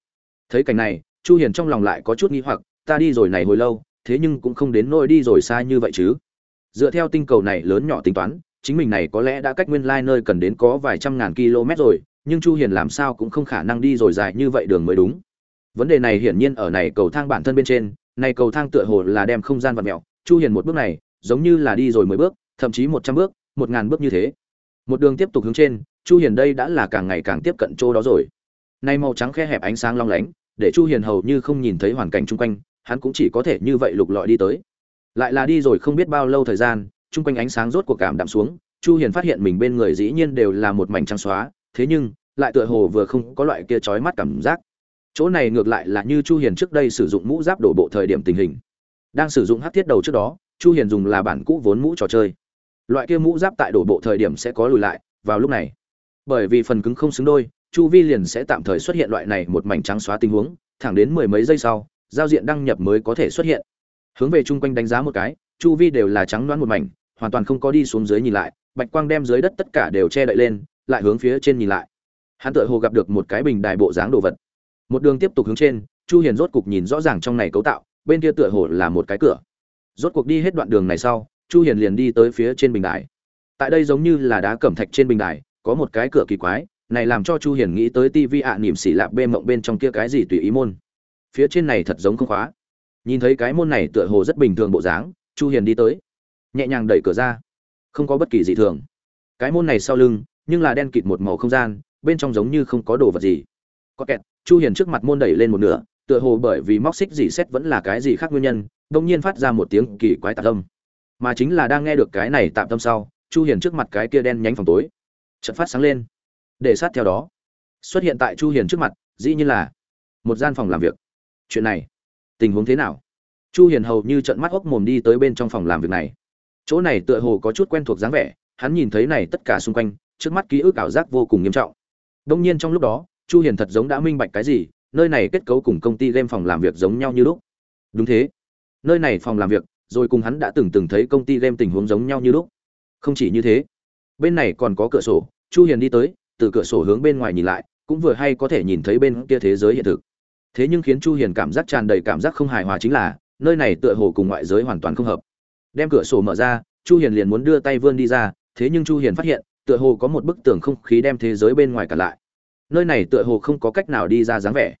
Thấy cảnh này, chu hiền trong lòng lại có chút nghi hoặc, ta đi rồi này hồi lâu, thế nhưng cũng không đến nỗi đi rồi xa như vậy chứ. Dựa theo tinh cầu này lớn nhỏ tính toán, chính mình này có lẽ đã cách nguyên lai nơi cần đến có vài trăm ngàn km rồi, nhưng chu hiền làm sao cũng không khả năng đi rồi dài như vậy đường mới đúng vấn đề này hiển nhiên ở này cầu thang bản thân bên trên, này cầu thang tựa hồ là đem không gian vật mẹo chu hiền một bước này, giống như là đi rồi mười bước, thậm chí một trăm bước, một ngàn bước như thế. Một đường tiếp tục hướng trên, chu hiền đây đã là càng ngày càng tiếp cận chỗ đó rồi. Nay màu trắng khe hẹp ánh sáng long lánh, để chu hiền hầu như không nhìn thấy hoàn cảnh chung quanh, hắn cũng chỉ có thể như vậy lục lọi đi tới. Lại là đi rồi không biết bao lâu thời gian, chung quanh ánh sáng rốt cuộc cảm đạm xuống, chu hiền phát hiện mình bên người dĩ nhiên đều là một mảnh trắng xóa, thế nhưng, lại tựa hồ vừa không có loại kia chói mắt cảm giác chỗ này ngược lại là như chu hiền trước đây sử dụng mũ giáp đổ bộ thời điểm tình hình. Đang sử dụng hắc thiết đầu trước đó, chu hiền dùng là bản cũ vốn mũ trò chơi. Loại kia mũ giáp tại đổ bộ thời điểm sẽ có lùi lại, vào lúc này. Bởi vì phần cứng không xứng đôi, chu vi liền sẽ tạm thời xuất hiện loại này một mảnh trắng xóa tình huống, thẳng đến mười mấy giây sau, giao diện đăng nhập mới có thể xuất hiện. Hướng về chung quanh đánh giá một cái, chu vi đều là trắng loáng một mảnh, hoàn toàn không có đi xuống dưới nhìn lại, bạch quang đem dưới đất tất cả đều che đậy lên, lại hướng phía trên nhìn lại. Hắn tựa hồ gặp được một cái bình đài bộ dáng đồ vật một đường tiếp tục hướng trên chu hiền rốt cục nhìn rõ ràng trong này cấu tạo bên kia tựa hồ là một cái cửa. Rốt cuộc đi hết đoạn đường này sau chu hiền liền đi tới phía trên bình đài. Tại đây giống như là đá cẩm thạch trên bình đài có một cái cửa kỳ quái này làm cho chu hiền nghĩ tới tivi ạ à, niệm xỉ lạp bê mộng bên trong kia cái gì tùy ý môn. Phía trên này thật giống không khóa. Nhìn thấy cái môn này tựa hồ rất bình thường bộ dáng chu hiền đi tới. Nhẹ nhàng đẩy cửa ra. Không có bất kỳ gì thường. Cái môn này sau lưng nhưng là đen kịt một màu không gian bên trong giống như không có đồ vật gì. Có kẹt chu hiền trước mặt môn đẩy lên một nửa, tựa hồ bởi vì móc xích gì xét vẫn là cái gì khác nguyên nhân đông nhiên phát ra một tiếng kỳ quái tạp tâm mà chính là đang nghe được cái này tạm tâm sau, chu hiền trước mặt cái kia đen nhánh phòng tối, chợt phát sáng lên. Để sát theo đó, xuất hiện tại chu hiền trước mặt, dĩ nhiên là một gian phòng làm việc. Chuyện này, tình huống thế nào? Chu hiền hầu như trợn mắt ốc mồm đi tới bên trong phòng làm việc này. Chỗ này tựa hồ có chút quen thuộc dáng vẻ, hắn nhìn thấy này tất cả xung quanh, trước mắt ký ức ảo giác vô cùng nghiêm trọng. Đông nhiên trong lúc đó chu hiền thật giống đã minh bạch cái gì, nơi này kết cấu cùng công ty game phòng làm việc giống nhau như lúc. Đúng thế. Nơi này phòng làm việc, rồi cùng hắn đã từng từng thấy công ty game tình huống giống nhau như lúc. Không chỉ như thế, bên này còn có cửa sổ, chu hiền đi tới, từ cửa sổ hướng bên ngoài nhìn lại, cũng vừa hay có thể nhìn thấy bên kia thế giới hiện thực. Thế nhưng khiến chu hiền cảm giác tràn đầy cảm giác không hài hòa chính là, nơi này tựa hồ cùng ngoại giới hoàn toàn không hợp. Đem cửa sổ mở ra, chu hiền liền muốn đưa tay vươn đi ra, thế nhưng chu hiền phát hiện, tựa hồ có một bức tường không khí đem thế giới bên ngoài cả lại nơi này tựa hồ không có cách nào đi ra dáng vẻ.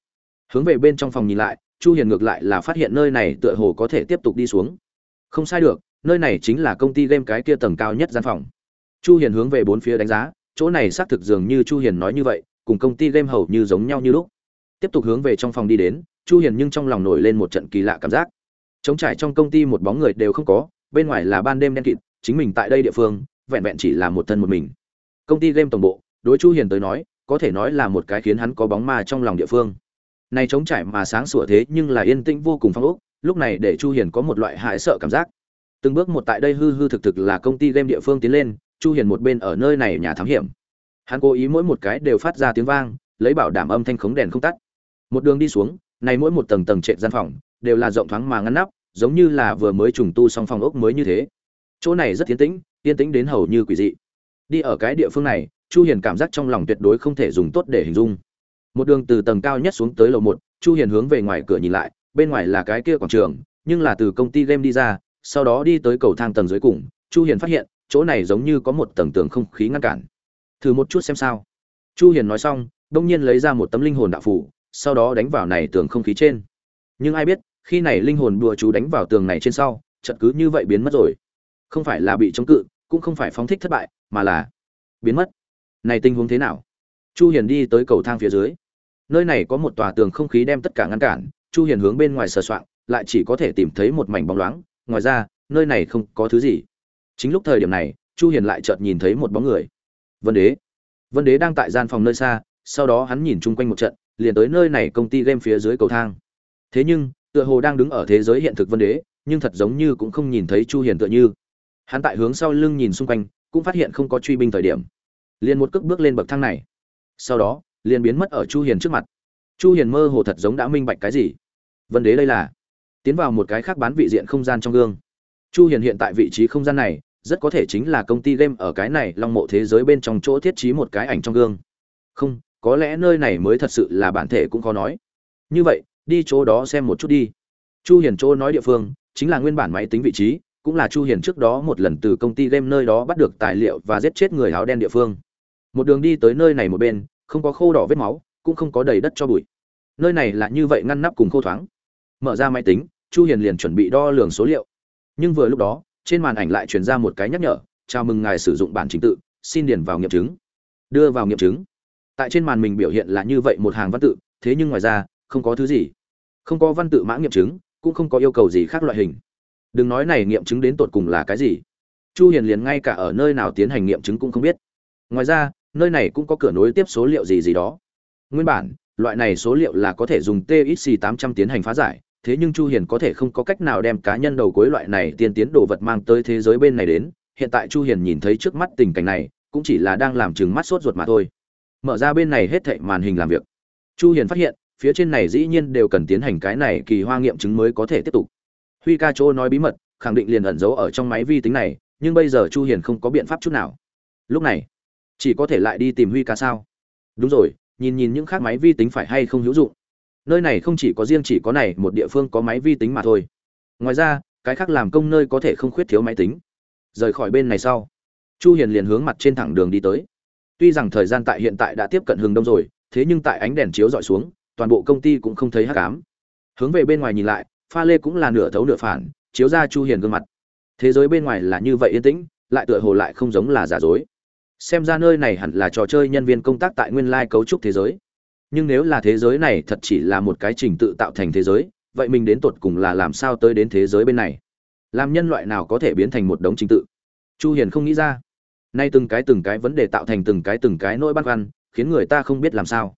Hướng về bên trong phòng nhìn lại, chu hiền ngược lại là phát hiện nơi này tựa hồ có thể tiếp tục đi xuống. Không sai được, nơi này chính là công ty game cái kia tầng cao nhất gian phòng. Chu hiền hướng về bốn phía đánh giá, chỗ này xác thực dường như chu hiền nói như vậy, cùng công ty game hầu như giống nhau như lúc. Tiếp tục hướng về trong phòng đi đến, chu hiền nhưng trong lòng nổi lên một trận kỳ lạ cảm giác. Chống trải trong công ty một bóng người đều không có, bên ngoài là ban đêm đen kịt, chính mình tại đây địa phương, vẹn vẹn chỉ là một thân một mình. Công ty game tổng bộ, đối chu hiền tới nói có thể nói là một cái khiến hắn có bóng ma trong lòng địa phương. Này chống trải mà sáng sủa thế nhưng là yên tĩnh vô cùng phong ốc, lúc này để chu hiền có một loại hại sợ cảm giác. Từng bước một tại đây hư hư thực thực là công ty game địa phương tiến lên, chu hiền một bên ở nơi này nhà thám hiểm. Hắn cố ý mỗi một cái đều phát ra tiếng vang, lấy bảo đảm âm thanh khống đèn không tắt. Một đường đi xuống, này mỗi một tầng tầng trệt gian phòng, đều là rộng thoáng mà ngăn nắp, giống như là vừa mới trùng tu xong phòng ốc mới như thế. Chỗ này rất tiến tĩnh, yên tĩnh đến hầu như quỷ dị. Đi ở cái địa phương này chu hiền cảm giác trong lòng tuyệt đối không thể dùng tốt để hình dung. Một đường từ tầng cao nhất xuống tới lầu một, chu hiền hướng về ngoài cửa nhìn lại, bên ngoài là cái kia quảng trường, nhưng là từ công ty game đi ra, sau đó đi tới cầu thang tầng dưới cùng, chu hiền phát hiện, chỗ này giống như có một tầng tường không khí ngăn cản. Thử một chút xem sao. Chu hiền nói xong, đông nhiên lấy ra một tấm linh hồn đạo phủ sau đó đánh vào này tường không khí trên. Nhưng ai biết, khi này linh hồn đùa chú đánh vào tường này trên sau, chợt cứ như vậy biến mất rồi. Không phải là bị chống cự, cũng không phải phóng thích thất bại, mà là biến mất này tình huống thế nào? Chu hiền đi tới cầu thang phía dưới. Nơi này có một tòa tường không khí đem tất cả ngăn cản, chu hiền hướng bên ngoài sờ soạng, lại chỉ có thể tìm thấy một mảnh bóng loáng. Ngoài ra, nơi này không có thứ gì. Chính lúc thời điểm này, chu hiền lại chợt nhìn thấy một bóng người. Vân đế. Vân đế đang tại gian phòng nơi xa, sau đó hắn nhìn chung quanh một trận, liền tới nơi này công ty game phía dưới cầu thang. Thế nhưng, tựa hồ đang đứng ở thế giới hiện thực vân đế, nhưng thật giống như cũng không nhìn thấy chu hiền tựa như. Hắn tại hướng sau lưng nhìn xung quanh, cũng phát hiện không có truy binh thời điểm liền một cước bước lên bậc thang này. Sau đó, liền biến mất ở chu hiền trước mặt. Chu hiền mơ hồ thật giống đã minh bạch cái gì. Vấn đề đây là, tiến vào một cái khác bán vị diện không gian trong gương. Chu hiền hiện tại vị trí không gian này, rất có thể chính là công ty game ở cái này long mộ thế giới bên trong chỗ thiết trí một cái ảnh trong gương. Không, có lẽ nơi này mới thật sự là bản thể cũng khó nói. Như vậy, đi chỗ đó xem một chút đi. Chu hiền chỗ nói địa phương, chính là nguyên bản máy tính vị trí, cũng là chu hiền trước đó một lần từ công ty game nơi đó bắt được tài liệu và giết chết người áo đen địa phương một đường đi tới nơi này một bên, không có khô đỏ vết máu, cũng không có đầy đất cho bụi. Nơi này là như vậy ngăn nắp cùng khô thoáng. Mở ra máy tính, chu hiền liền chuẩn bị đo lường số liệu. Nhưng vừa lúc đó, trên màn ảnh lại truyền ra một cái nhắc nhở, chào mừng ngài sử dụng bản chính tự, xin điền vào nghiệm chứng. Đưa vào nghiệm chứng. Tại trên màn mình biểu hiện là như vậy một hàng văn tự, thế nhưng ngoài ra, không có thứ gì. Không có văn tự mã nghiệm chứng, cũng không có yêu cầu gì khác loại hình. Đừng nói này nghiệm chứng đến tột cùng là cái gì. Chu hiền liền ngay cả ở nơi nào tiến hành nghiệm chứng cũng không biết. Ngoài ra nơi này cũng có cửa nối tiếp số liệu gì gì đó nguyên bản loại này số liệu là có thể dùng TXC 800 tiến hành phá giải thế nhưng Chu Hiền có thể không có cách nào đem cá nhân đầu cuối loại này tiên tiến đồ vật mang tới thế giới bên này đến, hiện tại Chu Hiền nhìn thấy trước mắt tình cảnh này, cũng chỉ là đang làm chừng mắt sốt ruột mà thôi. Mở ra bên này hết thảy màn hình làm việc. Chu Hiền phát hiện, phía trên này dĩ nhiên đều cần tiến hành cái này kỳ hoa nghiệm chứng mới có thể tiếp tục. Huy ca Trô nói bí mật, khẳng định liền ẩn giấu ở trong máy vi tính này, nhưng bây giờ Chu Hiền không có biện pháp chút nào. Lúc này, chỉ có thể lại đi tìm Huy ca sao? Đúng rồi, nhìn nhìn những khác máy vi tính phải hay không hữu dụng. Nơi này không chỉ có riêng chỉ có này một địa phương có máy vi tính mà thôi. Ngoài ra cái khác làm công nơi có thể không khuyết thiếu máy tính. Rời khỏi bên này sau chu hiền liền hướng mặt trên thẳng đường đi tới. Tuy rằng thời gian tại hiện tại đã tiếp cận hừng đông rồi thế nhưng tại ánh đèn chiếu dọi xuống toàn bộ công ty cũng không thấy hắc ám. Hướng về bên ngoài nhìn lại pha lê cũng là nửa thấu nửa phản chiếu ra chu hiền gương mặt. Thế giới bên ngoài là như vậy yên tĩnh lại tựa hồ lại không giống là giả dối xem ra nơi này hẳn là trò chơi nhân viên công tác tại nguyên lai cấu trúc thế giới. Nhưng nếu là thế giới này thật chỉ là một cái trình tự tạo thành thế giới, vậy mình đến tột cùng là làm sao tới đến thế giới bên này? Làm nhân loại nào có thể biến thành một đống trình tự? Chu hiền không nghĩ ra. Nay từng cái từng cái vấn đề tạo thành từng cái từng cái nỗi băn khoăn, khiến người ta không biết làm sao.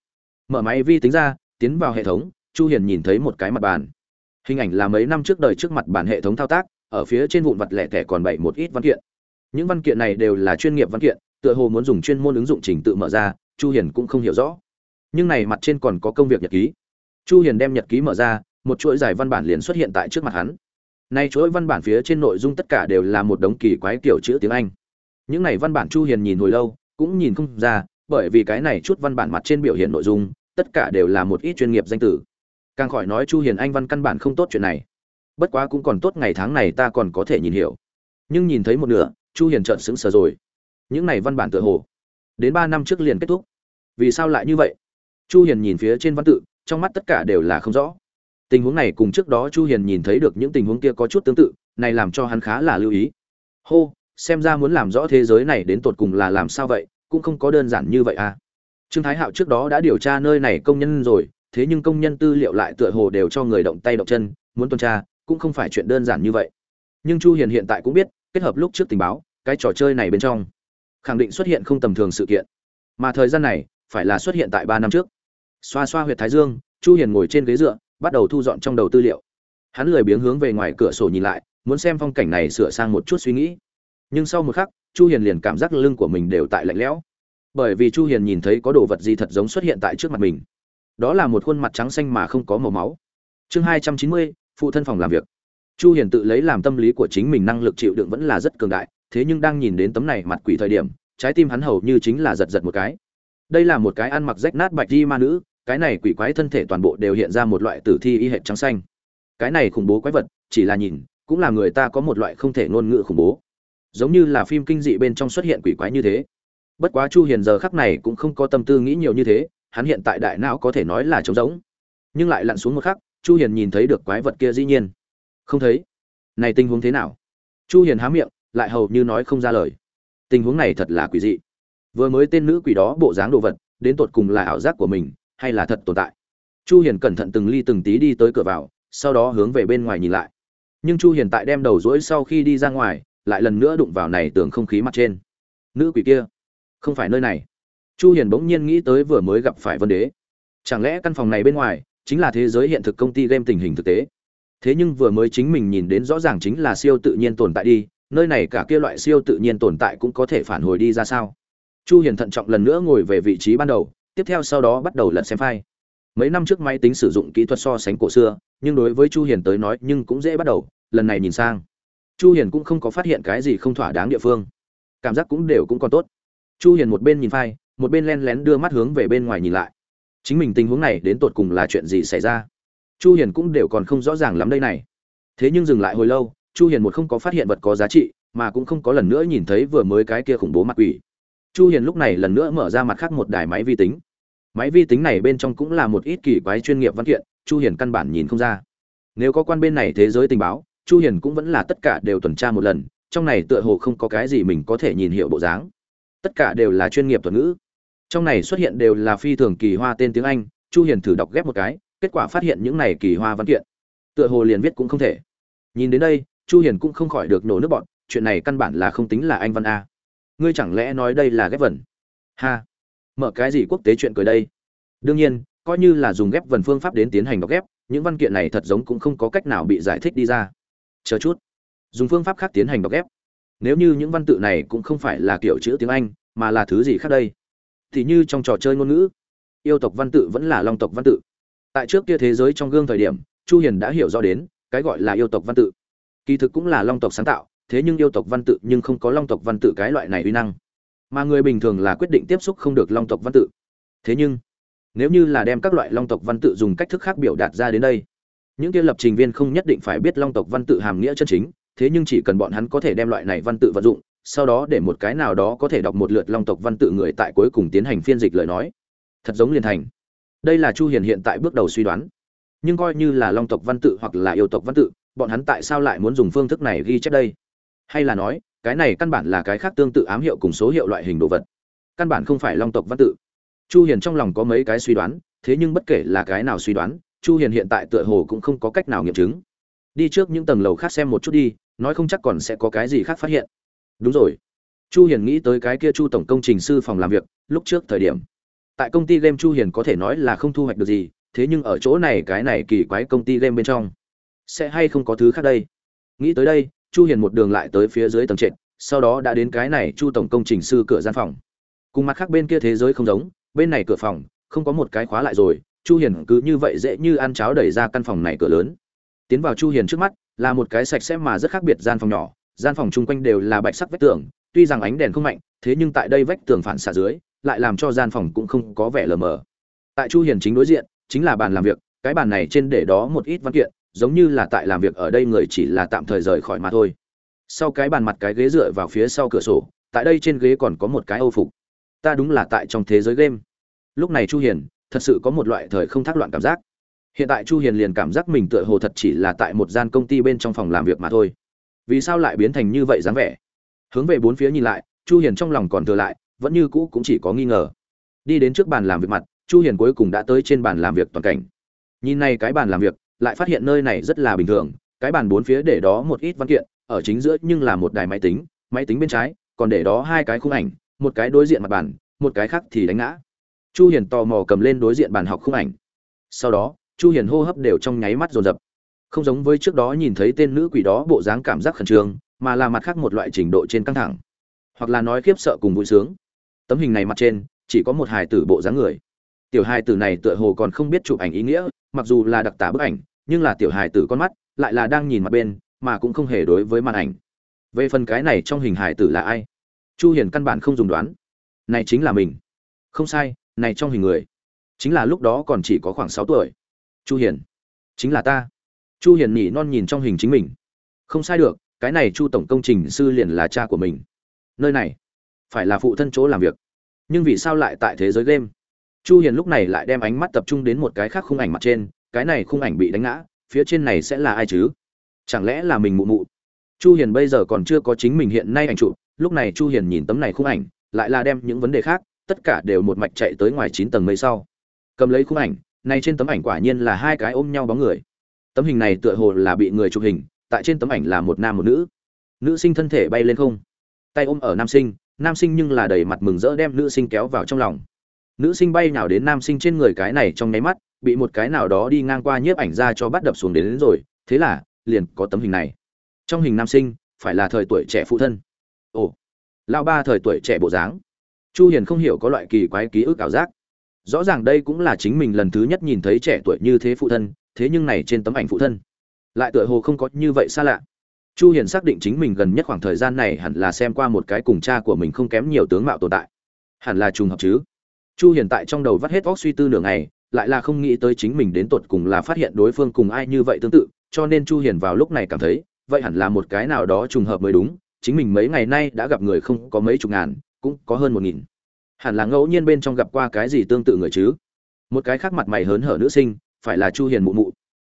Mở máy vi tính ra, tiến vào hệ thống, chu hiền nhìn thấy một cái mặt bàn. Hình ảnh là mấy năm trước đời trước mặt bản hệ thống thao tác, ở phía trên vụn vật lẻ tẻ còn bảy một ít văn kiện. Những văn kiện này đều là chuyên nghiệp văn kiện tựa hồ muốn dùng chuyên môn ứng dụng trình tự mở ra, chu hiền cũng không hiểu rõ. Nhưng này mặt trên còn có công việc nhật ký. Chu hiền đem nhật ký mở ra, một chuỗi giải văn bản liền xuất hiện tại trước mặt hắn. Nay chuỗi văn bản phía trên nội dung tất cả đều là một đống kỳ quái kiểu chữ tiếng anh. Những này văn bản chu hiền nhìn hồi lâu, cũng nhìn không ra, bởi vì cái này chút văn bản mặt trên biểu hiện nội dung, tất cả đều là một ít chuyên nghiệp danh từ. Càng khỏi nói chu hiền anh văn căn bản không tốt chuyện này. Bất quá cũng còn tốt ngày tháng này ta còn có thể nhìn hiểu. Nhưng nhìn thấy một nửa, chu hiền trợn sững sờ rồi những này văn bản tựa hồ. Đến ba năm trước liền kết thúc. Vì sao lại như vậy? Chu hiền nhìn phía trên văn tự, trong mắt tất cả đều là không rõ. Tình huống này cùng trước đó chu hiền nhìn thấy được những tình huống kia có chút tương tự, này làm cho hắn khá là lưu ý. Hô, xem ra muốn làm rõ thế giới này đến tột cùng là làm sao vậy, cũng không có đơn giản như vậy à. Trương thái hạo trước đó đã điều tra nơi này công nhân rồi, thế nhưng công nhân tư liệu lại tựa hồ đều cho người động tay động chân, muốn tuần tra, cũng không phải chuyện đơn giản như vậy. Nhưng chu hiền hiện tại cũng biết, kết hợp lúc trước tình báo, cái trò chơi này bên trong khẳng định xuất hiện không tầm thường sự kiện. Mà thời gian này phải là xuất hiện tại ba năm trước. Xoa xoa huyệt thái dương chu hiền ngồi trên ghế dựa bắt đầu thu dọn trong đầu tư liệu. Hắn lười biếng hướng về ngoài cửa sổ nhìn lại muốn xem phong cảnh này sửa sang một chút suy nghĩ. Nhưng sau một khắc chu hiền liền cảm giác lưng của mình đều tại lạnh lẽo. Bởi vì chu hiền nhìn thấy có đồ vật gì thật giống xuất hiện tại trước mặt mình. Đó là một khuôn mặt trắng xanh mà không có màu máu. Chương 290, phụ thân phòng làm việc. Chu hiền tự lấy làm tâm lý của chính mình năng lực chịu đựng vẫn là rất cường đại thế nhưng đang nhìn đến tấm này mặt quỷ thời điểm, trái tim hắn hầu như chính là giật giật một cái. Đây là một cái ăn mặc rách nát bạch di ma nữ, cái này quỷ quái thân thể toàn bộ đều hiện ra một loại tử thi y hệt trắng xanh. Cái này khủng bố quái vật, chỉ là nhìn, cũng là người ta có một loại không thể ngôn ngữ khủng bố. Giống như là phim kinh dị bên trong xuất hiện quỷ quái như thế. Bất quá chu hiền giờ khắc này cũng không có tâm tư nghĩ nhiều như thế, hắn hiện tại đại não có thể nói là trống rỗng. Nhưng lại lặn xuống một khắc, chu hiền nhìn thấy được quái vật kia dĩ nhiên. Không thấy. Này tình huống thế nào? Chu hiền há miệng lại hầu như nói không ra lời. Tình huống này thật là quỷ dị. Vừa mới tên nữ quỷ đó bộ dáng đồ vật, đến tột cùng là ảo giác của mình, hay là thật tồn tại? Chu hiền cẩn thận từng ly từng tí đi tới cửa vào, sau đó hướng về bên ngoài nhìn lại. Nhưng chu hiền tại đem đầu rỗi sau khi đi ra ngoài, lại lần nữa đụng vào này tường không khí mặt trên. Nữ quỷ kia, không phải nơi này. Chu hiền bỗng nhiên nghĩ tới vừa mới gặp phải vấn đế. Chẳng lẽ căn phòng này bên ngoài chính là thế giới hiện thực công ty game tình hình thực tế? Thế nhưng vừa mới chính mình nhìn đến rõ ràng chính là siêu tự nhiên tồn tại đi nơi này cả kia loại siêu tự nhiên tồn tại cũng có thể phản hồi đi ra sao? Chu hiền thận trọng lần nữa ngồi về vị trí ban đầu, tiếp theo sau đó bắt đầu lật xem file. Mấy năm trước máy tính sử dụng kỹ thuật so sánh cổ xưa, nhưng đối với chu hiền tới nói nhưng cũng dễ bắt đầu, lần này nhìn sang. Chu hiền cũng không có phát hiện cái gì không thỏa đáng địa phương. Cảm giác cũng đều cũng còn tốt. Chu hiền một bên nhìn file, một bên len lén đưa mắt hướng về bên ngoài nhìn lại. Chính mình tình huống này đến tột cùng là chuyện gì xảy ra? Chu hiền cũng đều còn không rõ ràng lắm đây này. Thế nhưng dừng lại hồi lâu chu hiền một không có phát hiện vật có giá trị, mà cũng không có lần nữa nhìn thấy vừa mới cái kia khủng bố mặt quỷ. Chu hiền lúc này lần nữa mở ra mặt khác một đài máy vi tính. Máy vi tính này bên trong cũng là một ít kỳ quái chuyên nghiệp văn kiện, chu hiền căn bản nhìn không ra. Nếu có quan bên này thế giới tình báo, chu hiền cũng vẫn là tất cả đều tuần tra một lần, trong này tựa hồ không có cái gì mình có thể nhìn hiểu bộ dáng. Tất cả đều là chuyên nghiệp thuật ngữ. Trong này xuất hiện đều là phi thường kỳ hoa tên tiếng anh, chu hiền thử đọc ghép một cái, kết quả phát hiện những này kỳ hoa văn kiện, tựa hồ liền viết cũng không thể. Nhìn đến đây chu hiền cũng không khỏi được nổ nước bọn, chuyện này căn bản là không tính là anh văn a. Ngươi chẳng lẽ nói đây là ghép vần? Ha. Mở cái gì quốc tế chuyện cười đây? Đương nhiên, coi như là dùng ghép vần phương pháp đến tiến hành đọc ghép, những văn kiện này thật giống cũng không có cách nào bị giải thích đi ra. Chờ chút. Dùng phương pháp khác tiến hành đọc ghép. Nếu như những văn tự này cũng không phải là kiểu chữ tiếng anh, mà là thứ gì khác đây? Thì như trong trò chơi ngôn ngữ, yêu tộc văn tự vẫn là long tộc văn tự. Tại trước kia thế giới trong gương thời điểm, chu hiền đã hiểu rõ đến, cái gọi là yêu tộc văn tự kỳ thực cũng là long tộc sáng tạo, thế nhưng yêu tộc văn tự nhưng không có long tộc văn tự cái loại này uy năng. Mà người bình thường là quyết định tiếp xúc không được long tộc văn tự. Thế nhưng, nếu như là đem các loại long tộc văn tự dùng cách thức khác biểu đạt ra đến đây, những kia lập trình viên không nhất định phải biết long tộc văn tự hàm nghĩa chân chính, thế nhưng chỉ cần bọn hắn có thể đem loại này văn tự vận dụng, sau đó để một cái nào đó có thể đọc một lượt long tộc văn tự người tại cuối cùng tiến hành phiên dịch lời nói, thật giống liền thành. Đây là chu hiền hiện tại bước đầu suy đoán. Nhưng coi như là long tộc văn tự hoặc là yêu tộc văn tự bọn hắn tại sao lại muốn dùng phương thức này ghi chép đây? Hay là nói, cái này căn bản là cái khác tương tự ám hiệu cùng số hiệu loại hình đồ vật. Căn bản không phải long tộc văn tự. Chu hiền trong lòng có mấy cái suy đoán, thế nhưng bất kể là cái nào suy đoán, chu hiền hiện tại tựa hồ cũng không có cách nào nghiệm chứng. Đi trước những tầng lầu khác xem một chút đi, nói không chắc còn sẽ có cái gì khác phát hiện. Đúng rồi. Chu hiền nghĩ tới cái kia chu tổng công trình sư phòng làm việc, lúc trước thời điểm. Tại công ty game chu hiền có thể nói là không thu hoạch được gì, thế nhưng ở chỗ này cái này kỳ quái công ty game bên trong sẽ hay không có thứ khác đây? Nghĩ tới đây, chu hiền một đường lại tới phía dưới tầng trệt, sau đó đã đến cái này chu tổng công trình sư cửa gian phòng. Cùng mặt khác bên kia thế giới không giống, bên này cửa phòng, không có một cái khóa lại rồi, chu hiền cứ như vậy dễ như ăn cháo đẩy ra căn phòng này cửa lớn. Tiến vào chu hiền trước mắt, là một cái sạch sẽ mà rất khác biệt gian phòng nhỏ, gian phòng chung quanh đều là bạch sắc vách tường, tuy rằng ánh đèn không mạnh, thế nhưng tại đây vách tường phản xạ dưới, lại làm cho gian phòng cũng không có vẻ lờ mờ. Tại chu hiền chính đối diện, chính là bàn làm việc, cái bàn này trên để đó một ít văn kiện giống như là tại làm việc ở đây người chỉ là tạm thời rời khỏi mà thôi. Sau cái bàn mặt cái ghế dựa vào phía sau cửa sổ, tại đây trên ghế còn có một cái âu phục. Ta đúng là tại trong thế giới game. Lúc này chu hiền, thật sự có một loại thời không thác loạn cảm giác. Hiện tại chu hiền liền cảm giác mình tựa hồ thật chỉ là tại một gian công ty bên trong phòng làm việc mà thôi. Vì sao lại biến thành như vậy dáng vẻ? Hướng về bốn phía nhìn lại, chu hiền trong lòng còn thừa lại, vẫn như cũ cũng chỉ có nghi ngờ. Đi đến trước bàn làm việc mặt, chu hiền cuối cùng đã tới trên bàn làm việc toàn cảnh. Nhìn này cái bàn làm việc lại phát hiện nơi này rất là bình thường, cái bàn bốn phía để đó một ít văn kiện, ở chính giữa nhưng là một đài máy tính máy tính bên trái, còn để đó hai cái khung ảnh, một cái đối diện mặt bàn, một cái khác thì đánh ngã. Chu hiền tò mò cầm lên đối diện bàn học khung ảnh. Sau đó, chu hiền hô hấp đều trong nháy mắt dồn dập. Không giống với trước đó nhìn thấy tên nữ quỷ đó bộ dáng cảm giác khẩn trương, mà là mặt khác một loại trình độ trên căng thẳng. Hoặc là nói khiếp sợ cùng vui sướng. Tấm hình này mặt trên, chỉ có một hài tử bộ dáng người. Tiểu hài tử này tựa hồ còn không biết chụp ảnh ý nghĩa, mặc dù là đặc tả bức ảnh nhưng là tiểu hài tử con mắt lại là đang nhìn mặt bên, mà cũng không hề đối với màn ảnh. Về phần cái này trong hình hài tử là ai? Chu hiền căn bản không dùng đoán. Này chính là mình. Không sai, này trong hình người. Chính là lúc đó còn chỉ có khoảng 6 tuổi. Chu hiền. Chính là ta. Chu hiền nhỉ non nhìn trong hình chính mình. Không sai được, cái này chu tổng công trình sư liền là cha của mình. Nơi này, phải là phụ thân chỗ làm việc. Nhưng vì sao lại tại thế giới game? Chu hiền lúc này lại đem ánh mắt tập trung đến một cái khác khung ảnh mặt trên cái này khung ảnh bị đánh ngã, phía trên này sẽ là ai chứ? Chẳng lẽ là mình mụ mụ? Chu hiền bây giờ còn chưa có chính mình hiện nay ảnh chụp, lúc này chu hiền nhìn tấm này khung ảnh, lại là đem những vấn đề khác, tất cả đều một mạch chạy tới ngoài 9 tầng mây sau. Cầm lấy khung ảnh, này trên tấm ảnh quả nhiên là hai cái ôm nhau bóng người. Tấm hình này tựa hồ là bị người chụp hình, tại trên tấm ảnh là một nam một nữ. Nữ sinh thân thể bay lên không? Tay ôm ở nam sinh nam sinh nhưng là đầy mặt mừng rỡ đem nữ sinh kéo vào trong lòng. Nữ sinh bay nào đến nam sinh trên người cái này trong nháy mắt bị một cái nào đó đi ngang qua nhiếp ảnh ra cho bắt đập xuống đến, đến rồi thế là liền có tấm hình này. Trong hình nam sinh phải là thời tuổi trẻ phụ thân. Ồ lao ba thời tuổi trẻ bộ dáng. Chu hiền không hiểu có loại kỳ quái ký ức ảo giác. Rõ ràng đây cũng là chính mình lần thứ nhất nhìn thấy trẻ tuổi như thế phụ thân thế nhưng này trên tấm ảnh phụ thân lại tựa hồ không có như vậy xa lạ. Chu hiền xác định chính mình gần nhất khoảng thời gian này hẳn là xem qua một cái cùng cha của mình không kém nhiều tướng mạo tồn tại. Hẳn là trùng hợp chứ. Chu hiền tại trong đầu vắt hết óc suy tư nửa ngày lại là không nghĩ tới chính mình đến tột cùng là phát hiện đối phương cùng ai như vậy tương tự, cho nên chu hiền vào lúc này cảm thấy, vậy hẳn là một cái nào đó trùng hợp mới đúng, chính mình mấy ngày nay đã gặp người không có mấy chục ngàn, cũng có hơn một nghìn. Hẳn là ngẫu nhiên bên trong gặp qua cái gì tương tự người chứ? Một cái khác mặt mày hớn hở nữ sinh, phải là chu hiền mụ mụ.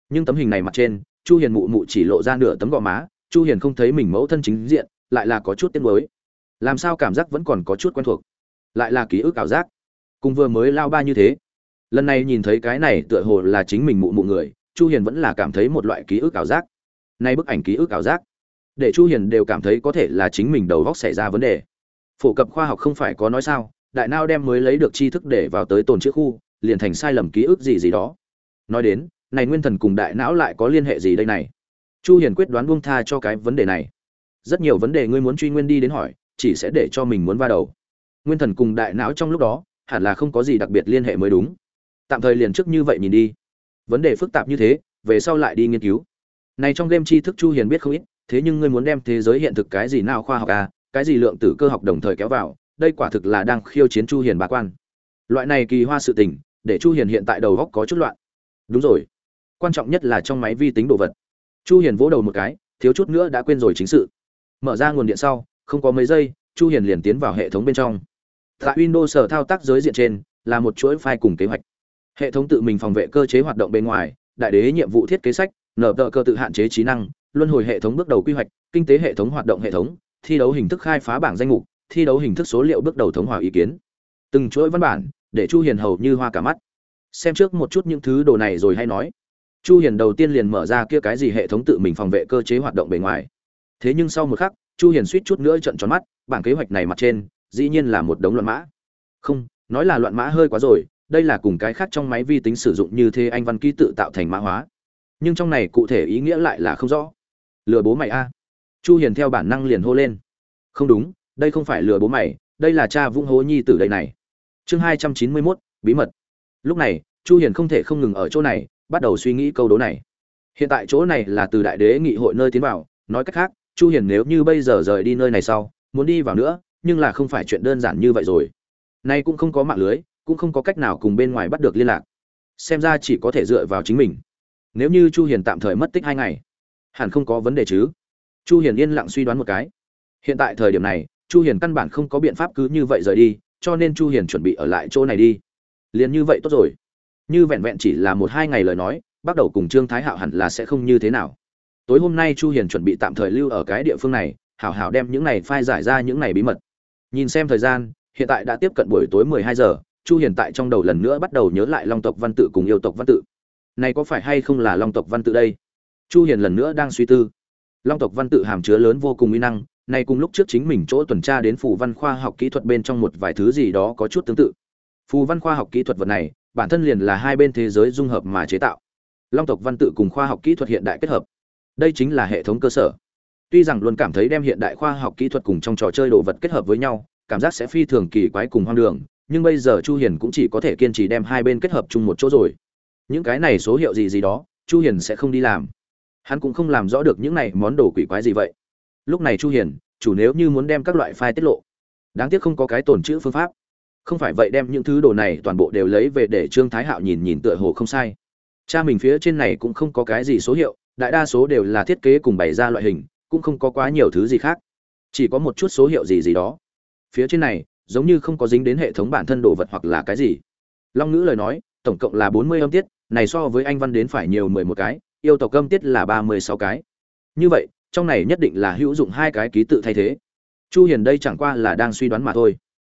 Nhưng tấm hình này mặt trên, chu hiền mụ mụ chỉ lộ ra nửa tấm gò má, chu hiền không thấy mình mẫu thân chính diện, lại là có chút tiếc nuối. Làm sao cảm giác vẫn còn có chút quen thuộc? Lại là ký ức ảo giác. Cùng vừa mới lao ba như thế lần này nhìn thấy cái này tựa hồ là chính mình mụ mụ người, chu hiền vẫn là cảm thấy một loại ký ức ảo giác. Nay bức ảnh ký ức ảo giác, để chu hiền đều cảm thấy có thể là chính mình đầu óc xảy ra vấn đề. Phổ cập khoa học không phải có nói sao, đại nao đem mới lấy được tri thức để vào tới tồn chữ khu, liền thành sai lầm ký ức gì gì đó. Nói đến, này nguyên thần cùng đại não lại có liên hệ gì đây này? Chu hiền quyết đoán buông tha cho cái vấn đề này. Rất nhiều vấn đề ngươi muốn truy nguyên đi đến hỏi, chỉ sẽ để cho mình muốn va đầu. Nguyên thần cùng đại não trong lúc đó, hẳn là không có gì đặc biệt liên hệ mới đúng tạm thời liền trước như vậy nhìn đi. Vấn đề phức tạp như thế, về sau lại đi nghiên cứu. Này trong game tri thức chu hiền biết không ít, thế nhưng ngươi muốn đem thế giới hiện thực cái gì nào khoa học à cái gì lượng tử cơ học đồng thời kéo vào, đây quả thực là đang khiêu chiến chu hiền bá quan. Loại này kỳ hoa sự tình, để chu hiền hiện tại đầu góc có chút loạn. Đúng rồi. Quan trọng nhất là trong máy vi tính đồ vật. Chu hiền vỗ đầu một cái, thiếu chút nữa đã quên rồi chính sự. Mở ra nguồn điện sau, không có mấy giây, chu hiền liền tiến vào hệ thống bên trong. Tại windows sở thao tác giới diện trên, là một chuỗi file cùng kế hoạch hệ thống tự mình phòng vệ cơ chế hoạt động bên ngoài, đại đế nhiệm vụ thiết kế sách, nở tờ cơ tự hạn chế trí năng, luân hồi hệ thống bước đầu quy hoạch, kinh tế hệ thống hoạt động hệ thống, thi đấu hình thức khai phá bảng danh mục, thi đấu hình thức số liệu bước đầu thống hòa ý kiến. Từng chuỗi văn bản, để chu hiền hầu như hoa cả mắt. Xem trước một chút những thứ đồ này rồi hay nói. Chu hiền đầu tiên liền mở ra kia cái gì hệ thống tự mình phòng vệ cơ chế hoạt động bề ngoài. Thế nhưng sau một khắc, chu hiền suýt chút nữa trợn tròn mắt, bảng kế hoạch này mặt trên, dĩ nhiên là một đống loạn mã. Không, nói là loạn mã hơi quá rồi đây là cùng cái khác trong máy vi tính sử dụng như thế anh văn ký tự tạo thành mã hóa. Nhưng trong này cụ thể ý nghĩa lại là không rõ. Lừa bố mày a. Chu hiền theo bản năng liền hô lên. Không đúng đây không phải lừa bố mày đây là cha vung hố nhi tử đây này. Chương 291, bí mật. Lúc này chu hiền không thể không ngừng ở chỗ này bắt đầu suy nghĩ câu đố này. Hiện tại chỗ này là từ đại đế nghị hội nơi tiến vào nói cách khác chu hiền nếu như bây giờ rời đi nơi này sau muốn đi vào nữa nhưng là không phải chuyện đơn giản như vậy rồi. Nay cũng không có mạng lưới cũng không có cách nào cùng bên ngoài bắt được liên lạc. Xem ra chỉ có thể dựa vào chính mình. Nếu như chu hiền tạm thời mất tích hai ngày, hẳn không có vấn đề chứ. Chu hiền yên lặng suy đoán một cái. Hiện tại thời điểm này, chu hiền căn bản không có biện pháp cứ như vậy rời đi, cho nên chu hiền chuẩn bị ở lại chỗ này đi. Liền như vậy tốt rồi. Như vẹn vẹn chỉ là một hai ngày lời nói, bắt đầu cùng trương thái hạo hẳn là sẽ không như thế nào. Tối hôm nay chu hiền chuẩn bị tạm thời lưu ở cái địa phương này, hảo hảo đem những này phai giải ra những này bí mật. Nhìn xem thời gian, hiện tại đã tiếp cận buổi tối 12 giờ chu hiền tại trong đầu lần nữa bắt đầu nhớ lại long tộc văn tự cùng yêu tộc văn tự. Này có phải hay không là long tộc văn tự đây? Chu hiền lần nữa đang suy tư. Long tộc văn tự hàm chứa lớn vô cùng uy năng, này cùng lúc trước chính mình chỗ tuần tra đến phù văn khoa học kỹ thuật bên trong một vài thứ gì đó có chút tương tự. Phù văn khoa học kỹ thuật vật này, bản thân liền là hai bên thế giới dung hợp mà chế tạo. Long tộc văn tự cùng khoa học kỹ thuật hiện đại kết hợp. Đây chính là hệ thống cơ sở. Tuy rằng luôn cảm thấy đem hiện đại khoa học kỹ thuật cùng trong trò chơi đồ vật kết hợp với nhau, cảm giác sẽ phi thường kỳ quái cùng hoang đường nhưng bây giờ chu hiền cũng chỉ có thể kiên trì đem hai bên kết hợp chung một chỗ rồi. Những cái này số hiệu gì gì đó, chu hiền sẽ không đi làm. Hắn cũng không làm rõ được những này món đồ quỷ quái gì vậy. Lúc này chu hiền, chủ nếu như muốn đem các loại file tiết lộ, đáng tiếc không có cái tồn chữ phương pháp. Không phải vậy đem những thứ đồ này toàn bộ đều lấy về để trương thái hạo nhìn nhìn tựa hồ không sai. Cha mình phía trên này cũng không có cái gì số hiệu, đại đa số đều là thiết kế cùng bày ra loại hình, cũng không có quá nhiều thứ gì khác. Chỉ có một chút số hiệu gì gì đó. Phía trên này giống như không có dính đến hệ thống bản thân đồ vật hoặc là cái gì. Long ngữ lời nói, tổng cộng là bốn mươi âm tiết, này so với anh văn đến phải nhiều mười một cái, yêu tộc âm tiết là ba mươi sáu cái. Như vậy, trong này nhất định là hữu dụng hai cái ký tự thay thế. Chu hiền đây chẳng qua là đang suy đoán mà thôi.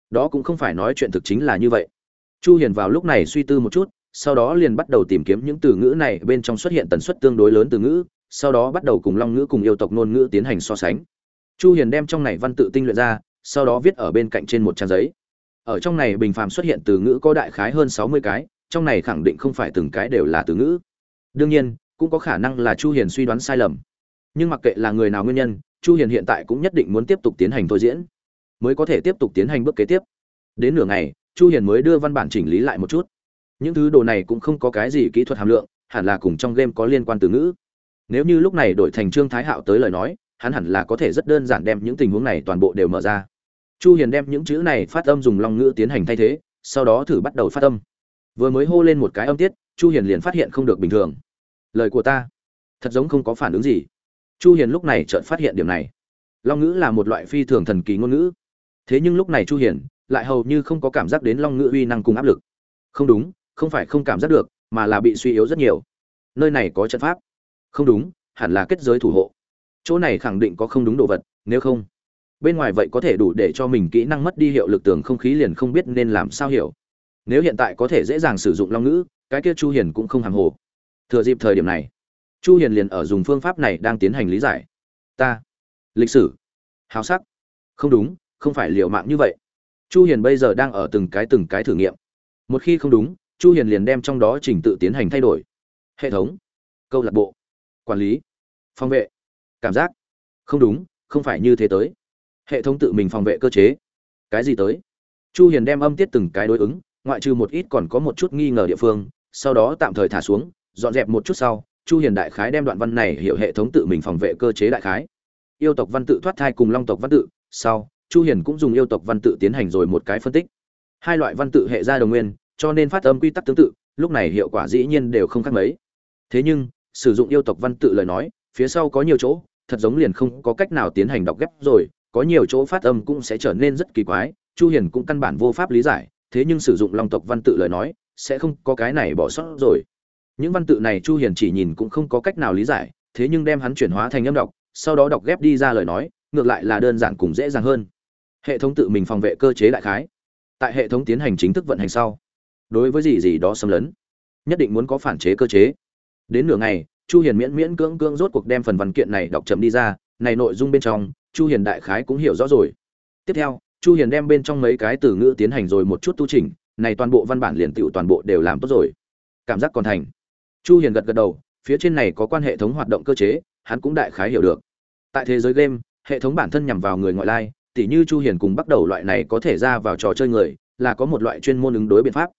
Đó cũng không phải nói chuyện thực chính là như vậy. Chu hiền vào lúc này suy tư một chút, sau đó liền bắt đầu tìm kiếm những từ ngữ này bên trong xuất hiện tần suất tương đối lớn từ ngữ, sau đó bắt đầu cùng long ngữ cùng yêu tộc ngôn ngữ tiến hành so sánh. Chu hiền đem trong này văn tự tinh luyện ra sau đó viết ở bên cạnh trên một trang giấy. Ở trong này bình phàm xuất hiện từ ngữ có đại khái hơn 60 cái, trong này khẳng định không phải từng cái đều là từ ngữ. Đương nhiên, cũng có khả năng là chu hiền suy đoán sai lầm. Nhưng mặc kệ là người nào nguyên nhân, chu hiền hiện tại cũng nhất định muốn tiếp tục tiến hành thôi diễn, mới có thể tiếp tục tiến hành bước kế tiếp. Đến nửa ngày, chu hiền mới đưa văn bản chỉnh lý lại một chút. Những thứ đồ này cũng không có cái gì kỹ thuật hàm lượng, hẳn là cùng trong game có liên quan từ ngữ. Nếu như lúc này đổi thành trương thái hạo tới lời nói, hắn hẳn là có thể rất đơn giản đem những tình huống này toàn bộ đều mở ra chu hiền đem những chữ này phát âm dùng long ngữ tiến hành thay thế, sau đó thử bắt đầu phát âm. Vừa mới hô lên một cái âm tiết, chu hiền liền phát hiện không được bình thường. Lời của ta, thật giống không có phản ứng gì. Chu hiền lúc này chợt phát hiện điểm này. Long ngữ là một loại phi thường thần kỳ ngôn ngữ. Thế nhưng lúc này chu hiền lại hầu như không có cảm giác đến long ngữ uy năng cùng áp lực. Không đúng, không phải không cảm giác được, mà là bị suy yếu rất nhiều. Nơi này có trận pháp. Không đúng, hẳn là kết giới thủ hộ. Chỗ này khẳng định có không đúng đồ vật, nếu không bên ngoài vậy có thể đủ để cho mình kỹ năng mất đi hiệu lực tường không khí liền không biết nên làm sao hiểu. Nếu hiện tại có thể dễ dàng sử dụng long ngữ, cái kia chu hiền cũng không hàng hồ. Thừa dịp thời điểm này, chu hiền liền ở dùng phương pháp này đang tiến hành lý giải. Ta, lịch sử, hào sắc. Không đúng, không phải liệu mạng như vậy. Chu hiền bây giờ đang ở từng cái từng cái thử nghiệm. Một khi không đúng, chu hiền liền đem trong đó trình tự tiến hành thay đổi. Hệ thống, câu lạc bộ, quản lý, phòng vệ. Cảm giác, không đúng, không phải như thế tới hệ thống tự mình phòng vệ cơ chế. Cái gì tới? Chu hiền đem âm tiết từng cái đối ứng, ngoại trừ một ít còn có một chút nghi ngờ địa phương, sau đó tạm thời thả xuống, dọn dẹp một chút sau, chu hiền đại khái đem đoạn văn này hiểu hệ thống tự mình phòng vệ cơ chế đại khái. Yêu tộc văn tự thoát thai cùng long tộc văn tự, sau, chu hiền cũng dùng yêu tộc văn tự tiến hành rồi một cái phân tích. Hai loại văn tự hệ ra đồng nguyên, cho nên phát âm quy tắc tương tự, lúc này hiệu quả dĩ nhiên đều không khác mấy. Thế nhưng, sử dụng yêu tộc văn tự lời nói, phía sau có nhiều chỗ, thật giống liền không có cách nào tiến hành đọc ghép rồi có nhiều chỗ phát âm cũng sẽ trở nên rất kỳ quái, chu hiền cũng căn bản vô pháp lý giải, thế nhưng sử dụng long tộc văn tự lời nói, sẽ không có cái này bỏ sót rồi. Những văn tự này chu hiền chỉ nhìn cũng không có cách nào lý giải, thế nhưng đem hắn chuyển hóa thành âm đọc, sau đó đọc ghép đi ra lời nói, ngược lại là đơn giản cùng dễ dàng hơn. Hệ thống tự mình phòng vệ cơ chế đại khái. Tại hệ thống tiến hành chính thức vận hành sau, đối với gì gì đó xâm lấn, nhất định muốn có phản chế cơ chế. Đến nửa ngày, chu hiền miễn miễn cưỡng cưỡng rốt cuộc đem phần văn kiện này đọc chậm đi ra, này nội dung bên trong chu hiền đại khái cũng hiểu rõ rồi. Tiếp theo, chu hiền đem bên trong mấy cái từ ngữ tiến hành rồi một chút tu chỉnh, này toàn bộ văn bản liền tựu toàn bộ đều làm tốt rồi. Cảm giác còn thành. Chu hiền gật gật đầu, phía trên này có quan hệ thống hoạt động cơ chế, hắn cũng đại khái hiểu được. Tại thế giới game, hệ thống bản thân nhằm vào người ngoại lai, tỉ như chu hiền cùng bắt đầu loại này có thể ra vào trò chơi người, là có một loại chuyên môn ứng đối biện pháp.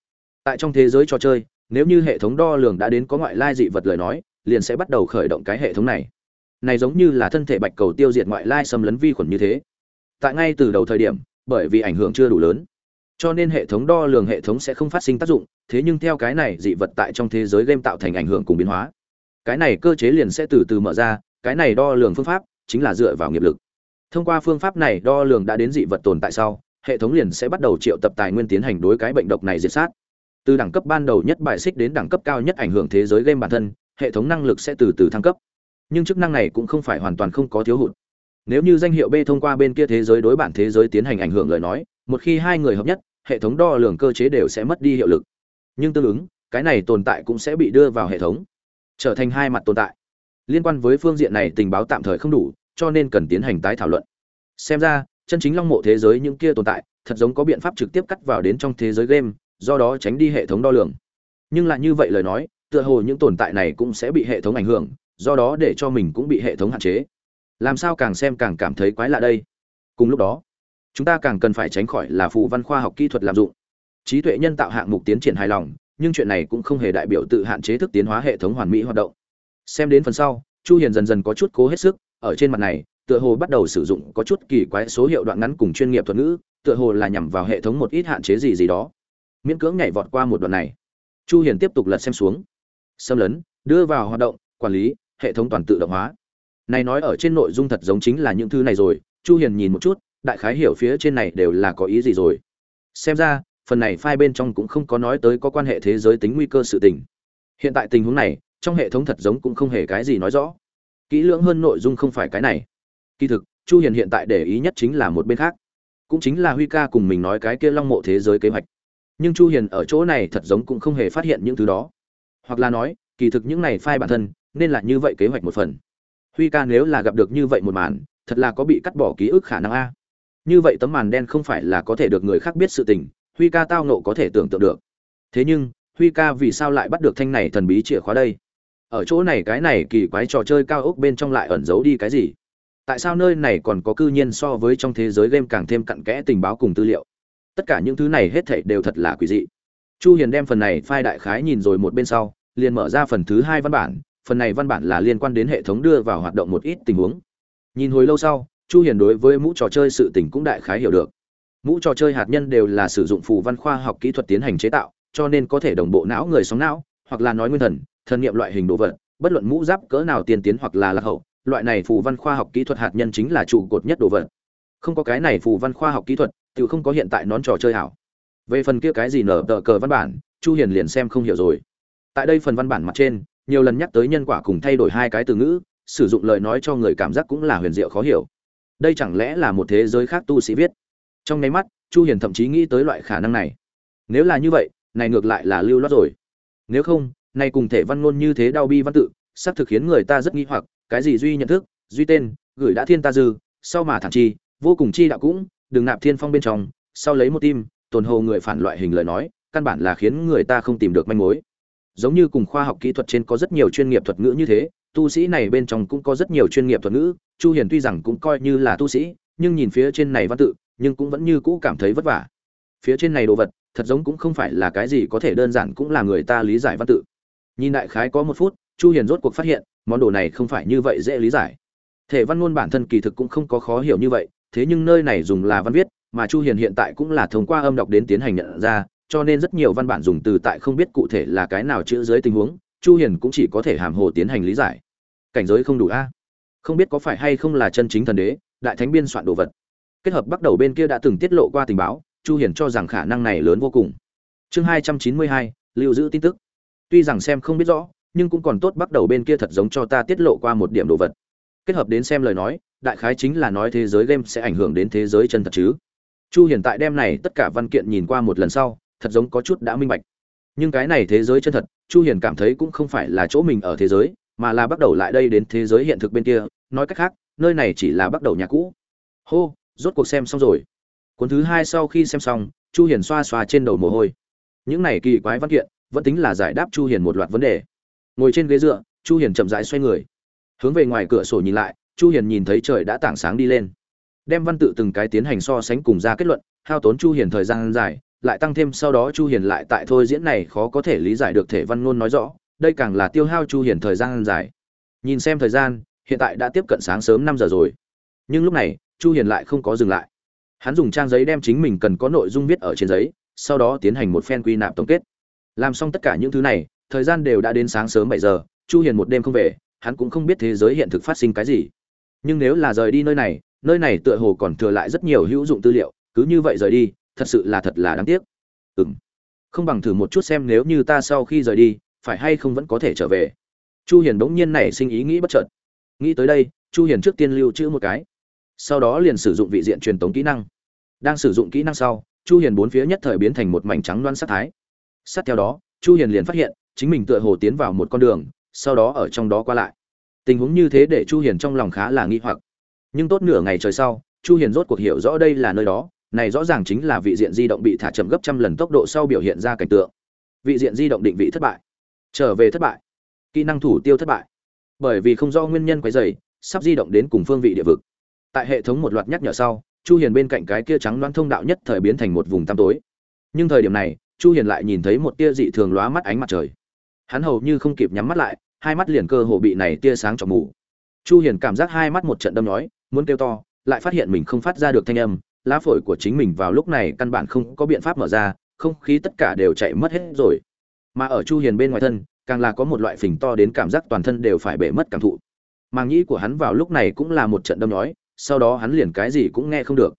Tại trong thế giới trò chơi, nếu như hệ thống đo lường đã đến có ngoại lai dị vật lời nói, liền sẽ bắt đầu khởi động cái hệ thống này này giống như là thân thể bạch cầu tiêu diệt ngoại lai xâm lấn vi khuẩn như thế. Tại ngay từ đầu thời điểm, bởi vì ảnh hưởng chưa đủ lớn, cho nên hệ thống đo lường hệ thống sẽ không phát sinh tác dụng, thế nhưng theo cái này, dị vật tại trong thế giới game tạo thành ảnh hưởng cùng biến hóa. Cái này cơ chế liền sẽ từ từ mở ra, cái này đo lường phương pháp chính là dựa vào nghiệp lực. Thông qua phương pháp này đo lường đã đến dị vật tồn tại sau, hệ thống liền sẽ bắt đầu triệu tập tài nguyên tiến hành đối cái bệnh độc này diệt sát. Từ đẳng cấp ban đầu nhất bài xích đến đẳng cấp cao nhất ảnh hưởng thế giới game bản thân, hệ thống năng lực sẽ từ từ thăng cấp nhưng chức năng này cũng không phải hoàn toàn không có thiếu hụt. Nếu như danh hiệu b thông qua bên kia thế giới đối bản thế giới tiến hành ảnh hưởng lời nói, một khi hai người hợp nhất, hệ thống đo lường cơ chế đều sẽ mất đi hiệu lực. Nhưng tương ứng, cái này tồn tại cũng sẽ bị đưa vào hệ thống, trở thành hai mặt tồn tại. Liên quan với phương diện này tình báo tạm thời không đủ, cho nên cần tiến hành tái thảo luận. Xem ra, chân chính long mộ thế giới những kia tồn tại, thật giống có biện pháp trực tiếp cắt vào đến trong thế giới game, do đó tránh đi hệ thống đo lường. Nhưng lại như vậy lời nói, tựa hồ những tồn tại này cũng sẽ bị hệ thống ảnh hưởng do đó để cho mình cũng bị hệ thống hạn chế. Làm sao càng xem càng cảm thấy quái lạ đây? Cùng lúc đó, chúng ta càng cần phải tránh khỏi là phụ văn khoa học kỹ thuật lạm dụng. Trí tuệ nhân tạo hạng mục tiến triển hài lòng, nhưng chuyện này cũng không hề đại biểu tự hạn chế thức tiến hóa hệ thống hoàn mỹ hoạt động. Xem đến phần sau, chu hiền dần dần có chút cố hết sức, ở trên mặt này, tựa hồ bắt đầu sử dụng có chút kỳ quái số hiệu đoạn ngắn cùng chuyên nghiệp thuật ngữ, tựa hồ là nhằm vào hệ thống một ít hạn chế gì gì đó. Miễn cưỡng nhảy vọt qua một đoạn này. Chu hiền tiếp tục lật xem xuống. Xâm lấn, đưa vào hoạt động, quản lý hệ thống toàn tự động hóa. Này nói ở trên nội dung thật giống chính là những thứ này rồi, chu hiền nhìn một chút, đại khái hiểu phía trên này đều là có ý gì rồi. Xem ra, phần này file bên trong cũng không có nói tới có quan hệ thế giới tính nguy cơ sự tình. Hiện tại tình huống này, trong hệ thống thật giống cũng không hề cái gì nói rõ. Kỹ lưỡng hơn nội dung không phải cái này. Kỳ thực, chu hiền hiện tại để ý nhất chính là một bên khác. Cũng chính là huy ca cùng mình nói cái kia long mộ thế giới kế hoạch. Nhưng chu hiền ở chỗ này thật giống cũng không hề phát hiện những thứ đó. Hoặc là nói, kỳ thực những này phai bản thân nên là như vậy kế hoạch một phần. Huy ca nếu là gặp được như vậy một màn, thật là có bị cắt bỏ ký ức khả năng a. Như vậy tấm màn đen không phải là có thể được người khác biết sự tình, huy ca tao nộ có thể tưởng tượng được. Thế nhưng, huy ca vì sao lại bắt được thanh này thần bí chìa khóa đây? Ở chỗ này cái này kỳ quái trò chơi cao ốc bên trong lại ẩn giấu đi cái gì? Tại sao nơi này còn có cư nhiên so với trong thế giới game càng thêm cặn kẽ tình báo cùng tư liệu? Tất cả những thứ này hết thảy đều thật là quỷ dị. Chu hiền đem phần này phai đại khái nhìn rồi một bên sau, liền mở ra phần thứ hai văn bản phần này văn bản là liên quan đến hệ thống đưa vào hoạt động một ít tình huống. Nhìn hồi lâu sau, chu hiền đối với mũ trò chơi sự tình cũng đại khái hiểu được. Mũ trò chơi hạt nhân đều là sử dụng phù văn khoa học kỹ thuật tiến hành chế tạo, cho nên có thể đồng bộ não người sống não, hoặc là nói nguyên thần thần nghiệm loại hình đồ vật, bất luận mũ giáp cỡ nào tiên tiến hoặc là lạc hậu, loại này phù văn khoa học kỹ thuật hạt nhân chính là trụ cột nhất đồ vật. Không có cái này phù văn khoa học kỹ thuật, tự không có hiện tại nón trò chơi hảo. Về phần kia cái gì nở tờ cờ văn bản, chu hiền liền xem không hiểu rồi. Tại đây phần văn bản mặt trên nhiều lần nhắc tới nhân quả cùng thay đổi hai cái từ ngữ, sử dụng lời nói cho người cảm giác cũng là huyền diệu khó hiểu. Đây chẳng lẽ là một thế giới khác tu sĩ viết? Trong nháy mắt, chu hiền thậm chí nghĩ tới loại khả năng này. Nếu là như vậy, này ngược lại là lưu loát rồi. Nếu không, này cùng thể văn ngôn như thế đau bi văn tự xác thực khiến người ta rất nghi hoặc, cái gì duy nhận thức, duy tên, gửi đã thiên ta dư, sau mà thản chi, vô cùng chi đạo cũng, đừng nạp thiên phong bên trong, sau lấy một tim, tồn hồ người phản loại hình lời nói, căn bản là khiến người ta không tìm được manh mối giống như cùng khoa học kỹ thuật trên có rất nhiều chuyên nghiệp thuật ngữ như thế, tu sĩ này bên trong cũng có rất nhiều chuyên nghiệp thuật ngữ, chu hiền tuy rằng cũng coi như là tu sĩ, nhưng nhìn phía trên này văn tự, nhưng cũng vẫn như cũ cảm thấy vất vả. Phía trên này đồ vật, thật giống cũng không phải là cái gì có thể đơn giản cũng là người ta lý giải văn tự. Nhìn đại khái có một phút, chu hiền rốt cuộc phát hiện, món đồ này không phải như vậy dễ lý giải. Thể văn ngôn bản thân kỳ thực cũng không có khó hiểu như vậy, thế nhưng nơi này dùng là văn viết, mà chu hiền hiện tại cũng là thông qua âm đọc đến tiến hành nhận ra cho nên rất nhiều văn bản dùng từ tại không biết cụ thể là cái nào chữ dưới tình huống chu hiền cũng chỉ có thể hàm hồ tiến hành lý giải. Cảnh giới không đủ a. Không biết có phải hay không là chân chính thần đế đại thánh biên soạn đồ vật. Kết hợp bắt đầu bên kia đã từng tiết lộ qua tình báo chu hiền cho rằng khả năng này lớn vô cùng. Chương 292, lưu giữ tin tức. Tuy rằng xem không biết rõ nhưng cũng còn tốt bắt đầu bên kia thật giống cho ta tiết lộ qua một điểm đồ vật. Kết hợp đến xem lời nói đại khái chính là nói thế giới game sẽ ảnh hưởng đến thế giới chân thật chứ. Chu hiền tại đem này tất cả văn kiện nhìn qua một lần sau thật giống có chút đã minh bạch. Nhưng cái này thế giới chân thật, chu hiền cảm thấy cũng không phải là chỗ mình ở thế giới, mà là bắt đầu lại đây đến thế giới hiện thực bên kia, nói cách khác, nơi này chỉ là bắt đầu nhà cũ. Hô, rốt cuộc xem xong rồi. Cuốn thứ hai sau khi xem xong, chu hiền xoa xoa trên đầu mồ hôi. Những này kỳ quái văn kiện, vẫn tính là giải đáp chu hiền một loạt vấn đề. Ngồi trên ghế dựa, chu hiền chậm rãi xoay người. Hướng về ngoài cửa sổ nhìn lại, chu hiền nhìn thấy trời đã tảng sáng đi lên. Đem văn tự từng cái tiến hành so sánh cùng ra kết luận, hao tốn chu hiền thời gian dài lại tăng thêm sau đó chu hiền lại tại thôi diễn này khó có thể lý giải được thể văn ngôn nói rõ, đây càng là tiêu hao chu hiền thời gian dài. Nhìn xem thời gian, hiện tại đã tiếp cận sáng sớm 5 giờ rồi. Nhưng lúc này, chu hiền lại không có dừng lại. Hắn dùng trang giấy đem chính mình cần có nội dung viết ở trên giấy, sau đó tiến hành một phen quy nạp tổng kết. Làm xong tất cả những thứ này, thời gian đều đã đến sáng sớm 7 giờ, chu hiền một đêm không về, hắn cũng không biết thế giới hiện thực phát sinh cái gì. Nhưng nếu là rời đi nơi này nơi này tựa hồ còn thừa lại rất nhiều hữu dụng tư liệu, cứ như vậy rời đi thật sự là thật là đáng tiếc. Ừm. Không bằng thử một chút xem nếu như ta sau khi rời đi, phải hay không vẫn có thể trở về. Chu hiền bỗng nhiên nảy sinh ý nghĩ bất chợt. Nghĩ tới đây, chu hiền trước tiên lưu trữ một cái. Sau đó liền sử dụng vị diện truyền tống kỹ năng. Đang sử dụng kỹ năng sau, chu hiền bốn phía nhất thời biến thành một mảnh trắng loan sát thái. Sát theo đó, chu hiền liền phát hiện, chính mình tựa hồ tiến vào một con đường, sau đó ở trong đó qua lại. Tình huống như thế để chu hiền trong lòng khá là nghi hoặc. Nhưng tốt nửa ngày trời sau, chu hiền rốt cuộc hiểu rõ đây là nơi đó này rõ ràng chính là vị diện di động bị thả chậm gấp trăm lần tốc độ sau biểu hiện ra cảnh tượng. Vị diện di động định vị thất bại, trở về thất bại, kỹ năng thủ tiêu thất bại. Bởi vì không do nguyên nhân quấy rầy, sắp di động đến cùng phương vị địa vực. Tại hệ thống một loạt nhắc nhở sau, chu hiền bên cạnh cái kia trắng loáng thông đạo nhất thời biến thành một vùng tăm tối. Nhưng thời điểm này, chu hiền lại nhìn thấy một tia dị thường lóa mắt ánh mặt trời. Hắn hầu như không kịp nhắm mắt lại, hai mắt liền cơ hồ bị này tia sáng cho mù. Chu hiền cảm giác hai mắt một trận đâm nhói, muốn kêu to, lại phát hiện mình không phát ra được thanh âm lá phổi của chính mình vào lúc này căn bản không có biện pháp mở ra, không khí tất cả đều chạy mất hết rồi. Mà ở chu hiền bên ngoài thân, càng là có một loại phình to đến cảm giác toàn thân đều phải bể mất cảm thụ. Màng nhĩ của hắn vào lúc này cũng là một trận đâm nhói, sau đó hắn liền cái gì cũng nghe không được.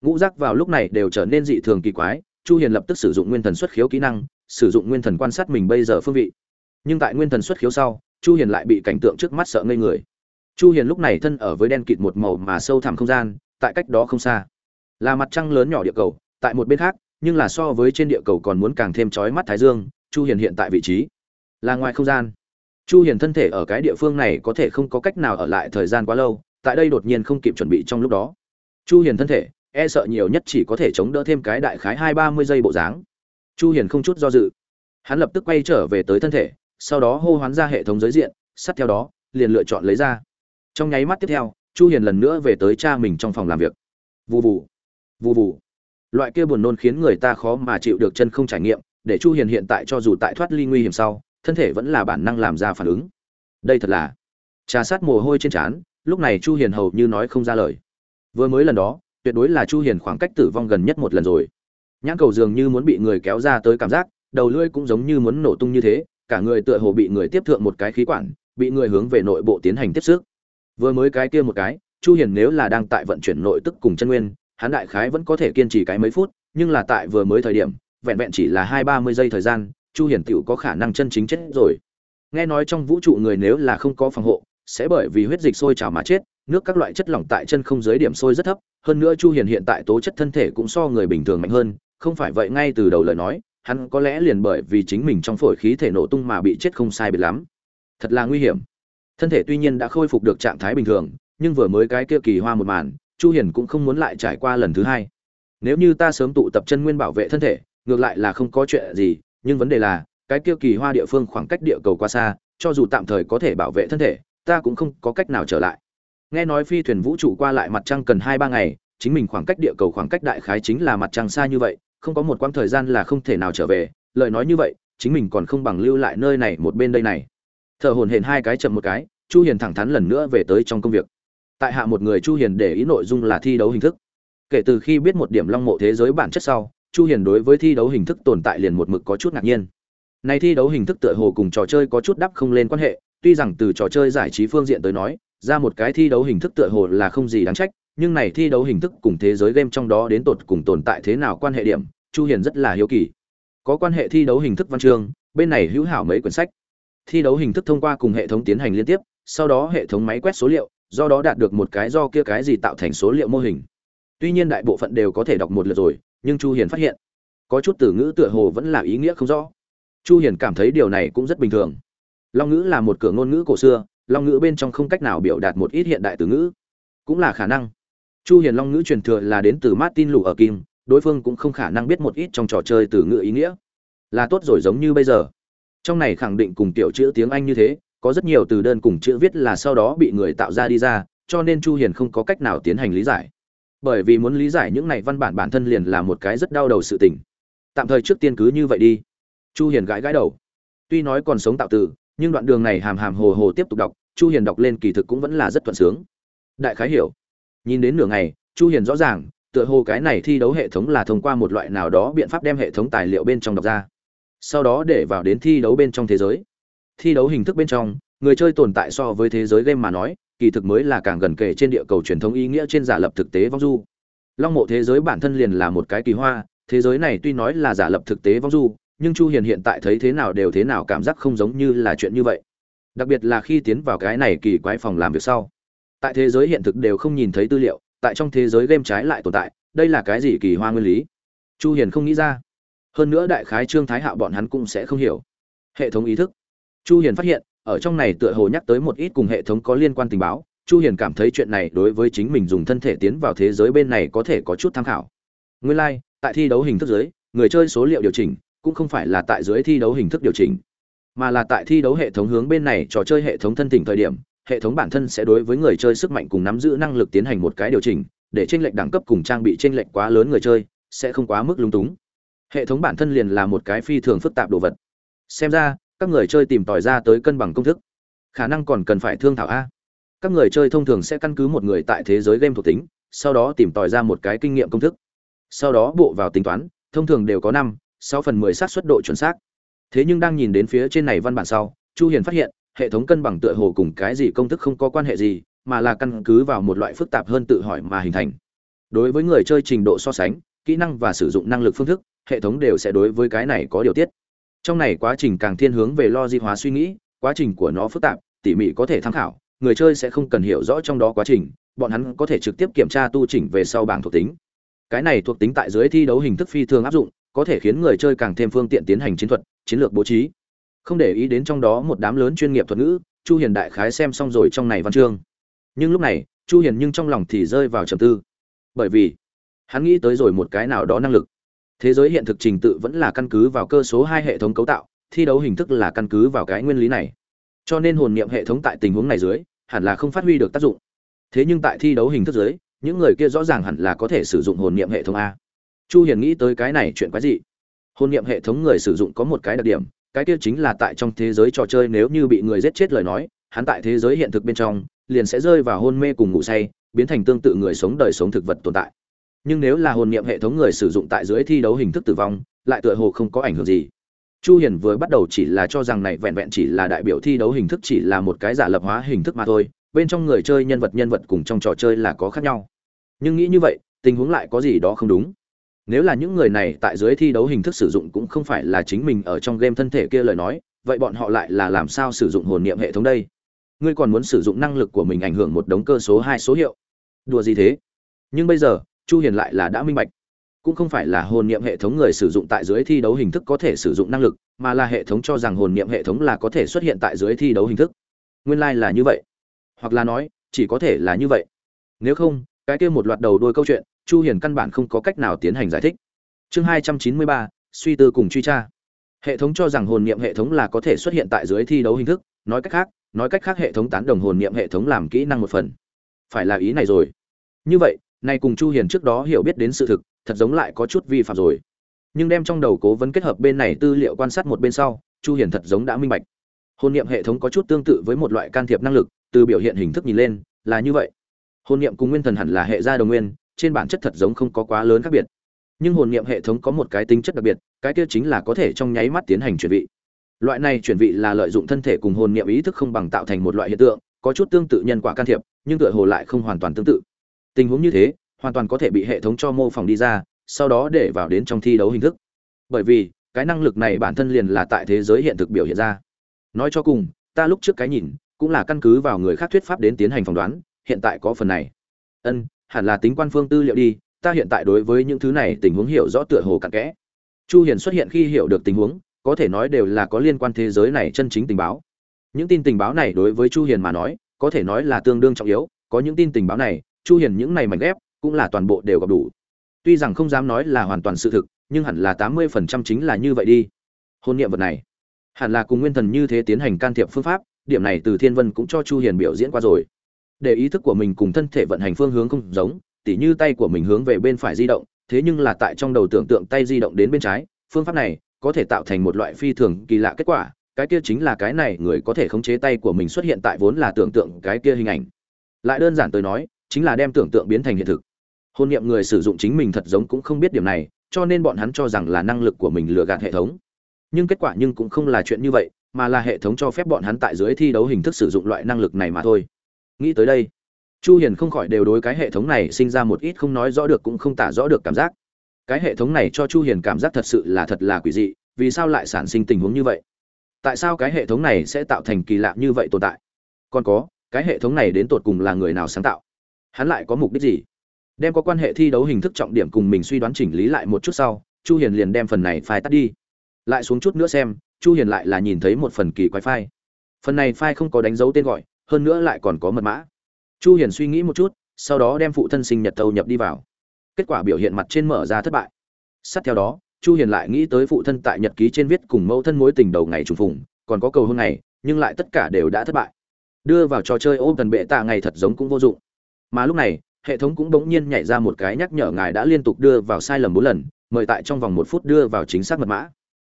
Ngũ giác vào lúc này đều trở nên dị thường kỳ quái, chu hiền lập tức sử dụng nguyên thần xuất khiếu kỹ năng, sử dụng nguyên thần quan sát mình bây giờ phương vị. Nhưng tại nguyên thần xuất khiếu sau, chu hiền lại bị cảnh tượng trước mắt sợ ngây người. Chu hiền lúc này thân ở với đen kịt một màu mà sâu thẳm không gian, tại cách đó không xa là mặt trăng lớn nhỏ địa cầu, tại một bên khác, nhưng là so với trên địa cầu còn muốn càng thêm chói mắt thái dương, chu hiền hiện tại vị trí là ngoài không gian. Chu hiền thân thể ở cái địa phương này có thể không có cách nào ở lại thời gian quá lâu, tại đây đột nhiên không kịp chuẩn bị trong lúc đó. Chu hiền thân thể e sợ nhiều nhất chỉ có thể chống đỡ thêm cái đại khái hai ba mươi giây bộ dáng. Chu hiền không chút do dự. Hắn lập tức quay trở về tới thân thể, sau đó hô hoán ra hệ thống giới diện sát theo đó, liền lựa chọn lấy ra. Trong nháy mắt tiếp theo, chu hiền lần nữa về tới cha mình trong phòng làm việc. Vù vù vù vù. Loại kia buồn nôn khiến người ta khó mà chịu được chân không trải nghiệm, để chu hiền hiện tại cho dù tại thoát ly nguy hiểm sau, thân thể vẫn là bản năng làm ra phản ứng. Đây thật là trà sát mồ hôi trên trán, lúc này chu hiền hầu như nói không ra lời. Vừa mới lần đó, tuyệt đối là chu hiền khoảng cách tử vong gần nhất một lần rồi. Nhãn cầu dường như muốn bị người kéo ra tới cảm giác, đầu lưỡi cũng giống như muốn nổ tung như thế, cả người tựa hồ bị người tiếp thượng một cái khí quản, bị người hướng về nội bộ tiến hành tiếp sức vừa mới cái kia một cái, chu hiền nếu là đang tại vận chuyển nội tức cùng chân nguyên hắn đại khái vẫn có thể kiên trì cái mấy phút, nhưng là tại vừa mới thời điểm, vẹn vẹn chỉ là hai ba mươi giây thời gian, chu hiển tựu có khả năng chân chính chết rồi. Nghe nói trong vũ trụ người nếu là không có phòng hộ, sẽ bởi vì huyết dịch sôi trào mà chết, nước các loại chất lỏng tại chân không dưới điểm sôi rất thấp, hơn nữa chu Hiển hiện tại tố chất thân thể cũng so người bình thường mạnh hơn, không phải vậy ngay từ đầu lời nói, hắn có lẽ liền bởi vì chính mình trong phổi khí thể nổ tung mà bị chết không sai biệt lắm. Thật là nguy hiểm. Thân thể tuy nhiên đã khôi phục được trạng thái bình thường, nhưng vừa mới cái kia kỳ hoa một màn chu hiền cũng không muốn lại trải qua lần thứ hai. Nếu như ta sớm tụ tập chân nguyên bảo vệ thân thể, ngược lại là không có chuyện gì, nhưng vấn đề là, cái kia kỳ hoa địa phương khoảng cách địa cầu quá xa, cho dù tạm thời có thể bảo vệ thân thể, ta cũng không có cách nào trở lại. Nghe nói phi thuyền vũ trụ qua lại mặt trăng cần hai ba ngày, chính mình khoảng cách địa cầu khoảng cách đại khái chính là mặt trăng xa như vậy, không có một quãng thời gian là không thể nào trở về. Lời nói như vậy, chính mình còn không bằng lưu lại nơi này một bên đây này. Thở hồn hển hai cái chậm một cái, chu hiền thẳng thắn lần nữa về tới trong công việc tại hạ một người chu hiền để ý nội dung là thi đấu hình thức. Kể từ khi biết một điểm long mộ thế giới bản chất sau, chu hiền đối với thi đấu hình thức tồn tại liền một mực có chút ngạc nhiên. Này thi đấu hình thức tựa hồ cùng trò chơi có chút đắp không lên quan hệ, tuy rằng từ trò chơi giải trí phương diện tới nói, ra một cái thi đấu hình thức tựa hồ là không gì đáng trách, nhưng này thi đấu hình thức cùng thế giới game trong đó đến tột cùng tồn tại thế nào quan hệ điểm, chu hiền rất là hiếu kỳ. Có quan hệ thi đấu hình thức văn chương, bên này hữu hảo mấy quyển sách. Thi đấu hình thức thông qua cùng hệ thống tiến hành liên tiếp, sau đó hệ thống máy quét số liệu do đó đạt được một cái do kia cái gì tạo thành số liệu mô hình. Tuy nhiên đại bộ phận đều có thể đọc một lượt rồi, nhưng chu hiền phát hiện, có chút từ ngữ tựa hồ vẫn là ý nghĩa không rõ. Chu hiền cảm thấy điều này cũng rất bình thường. Long ngữ là một cửa ngôn ngữ cổ xưa, long ngữ bên trong không cách nào biểu đạt một ít hiện đại từ ngữ. Cũng là khả năng. Chu hiền long ngữ truyền thừa là đến từ martin lù ở kim đối phương cũng không khả năng biết một ít trong trò chơi từ ngữ ý nghĩa. Là tốt rồi giống như bây giờ. Trong này khẳng định cùng tiểu chữ tiếng anh như thế có rất nhiều từ đơn cùng chữ viết là sau đó bị người tạo ra đi ra, cho nên chu hiền không có cách nào tiến hành lý giải. Bởi vì muốn lý giải những này văn bản bản thân liền là một cái rất đau đầu sự tình. Tạm thời trước tiên cứ như vậy đi. Chu hiền gãi gãi đầu. Tuy nói còn sống tạo từ, nhưng đoạn đường này hàm hàm hồ hồ tiếp tục đọc, chu hiền đọc lên kỳ thực cũng vẫn là rất thuận sướng. Đại khái hiểu. Nhìn đến nửa ngày, chu hiền rõ ràng, tựa hồ cái này thi đấu hệ thống là thông qua một loại nào đó biện pháp đem hệ thống tài liệu bên trong đọc ra. Sau đó để vào đến thi đấu bên trong thế giới thi đấu hình thức bên trong, người chơi tồn tại so với thế giới game mà nói, kỳ thực mới là càng gần kề trên địa cầu truyền thống ý nghĩa trên giả lập thực tế vong du. Long mộ thế giới bản thân liền là một cái kỳ hoa, thế giới này tuy nói là giả lập thực tế vong du, nhưng chu hiền hiện tại thấy thế nào đều thế nào cảm giác không giống như là chuyện như vậy. Đặc biệt là khi tiến vào cái này kỳ quái phòng làm việc sau. Tại thế giới hiện thực đều không nhìn thấy tư liệu, tại trong thế giới game trái lại tồn tại, đây là cái gì kỳ hoa nguyên lý? Chu hiền không nghĩ ra. Hơn nữa đại khái trương thái hạo bọn hắn cũng sẽ không hiểu. Hệ thống ý thức chu hiền phát hiện ở trong này tựa hồ nhắc tới một ít cùng hệ thống có liên quan tình báo chu hiền cảm thấy chuyện này đối với chính mình dùng thân thể tiến vào thế giới bên này có thể có chút tham khảo. Nguyên lai like, tại thi đấu hình thức dưới người chơi số liệu điều chỉnh cũng không phải là tại dưới thi đấu hình thức điều chỉnh mà là tại thi đấu hệ thống hướng bên này trò chơi hệ thống thân tình thời điểm hệ thống bản thân sẽ đối với người chơi sức mạnh cùng nắm giữ năng lực tiến hành một cái điều chỉnh để tranh lệch đẳng cấp cùng trang bị tranh lệch quá lớn người chơi sẽ không quá mức lung túng. Hệ thống bản thân liền là một cái phi thường phức tạp đồ vật. Xem ra các người chơi tìm tòi ra tới cân bằng công thức. Khả năng còn cần phải thương thảo a. Các người chơi thông thường sẽ căn cứ một người tại thế giới game thuộc tính, sau đó tìm tòi ra một cái kinh nghiệm công thức. Sau đó bộ vào tính toán, thông thường đều có năm, sáu phần mười xác suất độ chuẩn xác. Thế nhưng đang nhìn đến phía trên này văn bản sau, chu hiền phát hiện, hệ thống cân bằng tựa hồ cùng cái gì công thức không có quan hệ gì, mà là căn cứ vào một loại phức tạp hơn tự hỏi mà hình thành. Đối với người chơi trình độ so sánh, kỹ năng và sử dụng năng lực phương thức, hệ thống đều sẽ đối với cái này có điều tiết trong này quá trình càng thiên hướng về logic hóa suy nghĩ, quá trình của nó phức tạp, tỉ mỉ có thể tham khảo, người chơi sẽ không cần hiểu rõ trong đó quá trình, bọn hắn có thể trực tiếp kiểm tra tu chỉnh về sau bảng thuộc tính. Cái này thuộc tính tại dưới thi đấu hình thức phi thường áp dụng, có thể khiến người chơi càng thêm phương tiện tiến hành chiến thuật, chiến lược bố trí. Không để ý đến trong đó một đám lớn chuyên nghiệp thuật ngữ, chu hiền đại khái xem xong rồi trong này văn chương. Nhưng lúc này, chu hiền nhưng trong lòng thì rơi vào trầm tư. Bởi vì, hắn nghĩ tới rồi một cái nào đó năng lực thế giới hiện thực trình tự vẫn là căn cứ vào cơ số hai hệ thống cấu tạo, thi đấu hình thức là căn cứ vào cái nguyên lý này. Cho nên hồn niệm hệ thống tại tình huống này dưới, hẳn là không phát huy được tác dụng. Thế nhưng tại thi đấu hình thức dưới, những người kia rõ ràng hẳn là có thể sử dụng hồn niệm hệ thống a. Chu hiền nghĩ tới cái này chuyện quái gì hồn niệm hệ thống người sử dụng có một cái đặc điểm, cái kia chính là tại trong thế giới trò chơi nếu như bị người giết chết lời nói, hắn tại thế giới hiện thực bên trong, liền sẽ rơi vào hôn mê cùng ngủ say, biến thành tương tự người sống đời sống thực vật tồn tại nhưng nếu là hồn niệm hệ thống người sử dụng tại dưới thi đấu hình thức tử vong, lại tựa hồ không có ảnh hưởng gì. Chu hiền vừa bắt đầu chỉ là cho rằng này vẹn vẹn chỉ là đại biểu thi đấu hình thức chỉ là một cái giả lập hóa hình thức mà thôi, bên trong người chơi nhân vật nhân vật cùng trong trò chơi là có khác nhau. Nhưng nghĩ như vậy, tình huống lại có gì đó không đúng. Nếu là những người này tại dưới thi đấu hình thức sử dụng cũng không phải là chính mình ở trong game thân thể kia lời nói, vậy bọn họ lại là làm sao sử dụng hồn niệm hệ thống đây? Ngươi còn muốn sử dụng năng lực của mình ảnh hưởng một đống cơ số hai số hiệu. Đùa gì thế? Nhưng bây giờ chu hiền lại là đã minh bạch. Cũng không phải là hồn niệm hệ thống người sử dụng tại dưới thi đấu hình thức có thể sử dụng năng lực mà là hệ thống cho rằng hồn niệm hệ thống là có thể xuất hiện tại dưới thi đấu hình thức. Nguyên lai like là như vậy. Hoặc là nói chỉ có thể là như vậy. Nếu không cái kia một loạt đầu đuôi câu chuyện chu hiền căn bản không có cách nào tiến hành giải thích. Chương 293, suy tư cùng truy tra. Hệ thống cho rằng hồn niệm hệ thống là có thể xuất hiện tại dưới thi đấu hình thức nói cách khác nói cách khác hệ thống tán đồng hồn niệm hệ thống làm kỹ năng một phần. Phải là ý này rồi. Như vậy nay cùng chu hiền trước đó hiểu biết đến sự thực, thật giống lại có chút vi phạm rồi. Nhưng đem trong đầu cố vấn kết hợp bên này tư liệu quan sát một bên sau, chu hiền thật giống đã minh bạch. Hồn niệm hệ thống có chút tương tự với một loại can thiệp năng lực, từ biểu hiện hình thức nhìn lên, là như vậy. Hồn niệm cùng nguyên thần hẳn là hệ gia đồng nguyên, trên bản chất thật giống không có quá lớn khác biệt. Nhưng hồn niệm hệ thống có một cái tính chất đặc biệt, cái kia chính là có thể trong nháy mắt tiến hành chuyển vị. Loại này chuyển vị là lợi dụng thân thể cùng hồn niệm ý thức không bằng tạo thành một loại hiện tượng, có chút tương tự nhân quả can thiệp, nhưng tựa hồ lại không hoàn toàn tương tự tình huống như thế, hoàn toàn có thể bị hệ thống cho mô phỏng đi ra, sau đó để vào đến trong thi đấu hình thức. Bởi vì, cái năng lực này bản thân liền là tại thế giới hiện thực biểu hiện ra. Nói cho cùng, ta lúc trước cái nhìn, cũng là căn cứ vào người khác thuyết pháp đến tiến hành phỏng đoán, hiện tại có phần này. Ân, hẳn là tính quan phương tư liệu đi, ta hiện tại đối với những thứ này tình huống hiểu rõ tựa hồ cặn kẽ. Chu hiền xuất hiện khi hiểu được tình huống, có thể nói đều là có liên quan thế giới này chân chính tình báo. Những tin tình báo này đối với chu hiền mà nói, có thể nói là tương đương trọng yếu, có những tin tình báo này chu hiền những này mảnh ghép cũng là toàn bộ đều gặp đủ. Tuy rằng không dám nói là hoàn toàn sự thực, nhưng hẳn là 80% chính là như vậy đi. Hôn niệm vật này, hẳn là cùng nguyên thần như thế tiến hành can thiệp phương pháp, điểm này từ thiên vân cũng cho chu hiền biểu diễn qua rồi. Để ý thức của mình cùng thân thể vận hành phương hướng không giống, tỉ như tay của mình hướng về bên phải di động, thế nhưng là tại trong đầu tưởng tượng tay di động đến bên trái, phương pháp này có thể tạo thành một loại phi thường kỳ lạ kết quả, cái kia chính là cái này người có thể khống chế tay của mình xuất hiện tại vốn là tưởng tượng cái kia hình ảnh. Lại đơn giản tôi nói chính là đem tưởng tượng biến thành hiện thực. Hôn niệm người sử dụng chính mình thật giống cũng không biết điểm này, cho nên bọn hắn cho rằng là năng lực của mình lừa gạt hệ thống. Nhưng kết quả nhưng cũng không là chuyện như vậy, mà là hệ thống cho phép bọn hắn tại dưới thi đấu hình thức sử dụng loại năng lực này mà thôi. Nghĩ tới đây, chu hiền không khỏi đều đối cái hệ thống này sinh ra một ít không nói rõ được cũng không tả rõ được cảm giác. Cái hệ thống này cho chu hiền cảm giác thật sự là thật là quỷ dị, vì sao lại sản sinh tình huống như vậy? Tại sao cái hệ thống này sẽ tạo thành kỳ lạ như vậy tồn tại? Còn có, cái hệ thống này đến tột cùng là người nào sáng tạo? Hắn lại có mục đích gì? Đem có quan hệ thi đấu hình thức trọng điểm cùng mình suy đoán chỉnh lý lại một chút sau chu hiền liền đem phần này phai tắt đi. Lại xuống chút nữa xem chu hiền lại là nhìn thấy một phần kỳ quái phai phần này phai không có đánh dấu tên gọi hơn nữa lại còn có mật mã. Chu hiền suy nghĩ một chút sau đó đem phụ thân sinh nhật tàu nhập đi vào. Kết quả biểu hiện mặt trên mở ra thất bại. Sát theo đó chu hiền lại nghĩ tới phụ thân tại nhật ký trên viết cùng mẫu thân mối tình đầu ngày trùng phùng còn có cầu hôn này, nhưng lại tất cả đều đã thất bại. Đưa vào trò chơi ôm tần bệ tạ ngày thật giống cũng vô dụng mà lúc này, hệ thống cũng bỗng nhiên nhảy ra một cái nhắc nhở ngài đã liên tục đưa vào sai lầm bốn lần, mời tại trong vòng một phút đưa vào chính xác mật mã.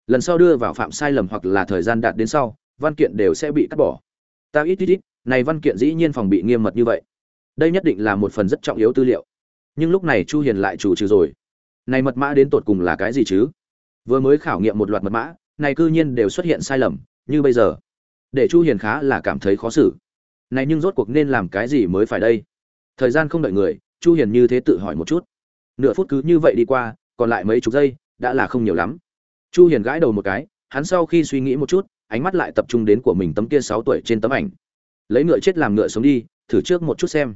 Lần sau đưa vào phạm sai lầm hoặc là thời gian đạt đến sau, văn kiện đều sẽ bị cắt bỏ. Ta ít ít ít, này văn kiện dĩ nhiên phòng bị nghiêm mật như vậy. Đây nhất định là một phần rất trọng yếu tư liệu. Nhưng lúc này chu hiền lại chủ trừ rồi. Này mật mã đến tột cùng là cái gì chứ? Vừa mới khảo nghiệm một loạt mật mã, này cư nhiên đều xuất hiện sai lầm, như bây giờ. Để chu hiền khá là cảm thấy khó xử. Này nhưng rốt cuộc nên làm cái gì mới phải đây? Thời gian không đợi người, chu hiền như thế tự hỏi một chút. Nửa phút cứ như vậy đi qua, còn lại mấy chục giây, đã là không nhiều lắm. Chu hiền gãi đầu một cái, hắn sau khi suy nghĩ một chút, ánh mắt lại tập trung đến của mình tấm kia 6 tuổi trên tấm ảnh. Lấy ngựa chết làm ngựa sống đi, thử trước một chút xem.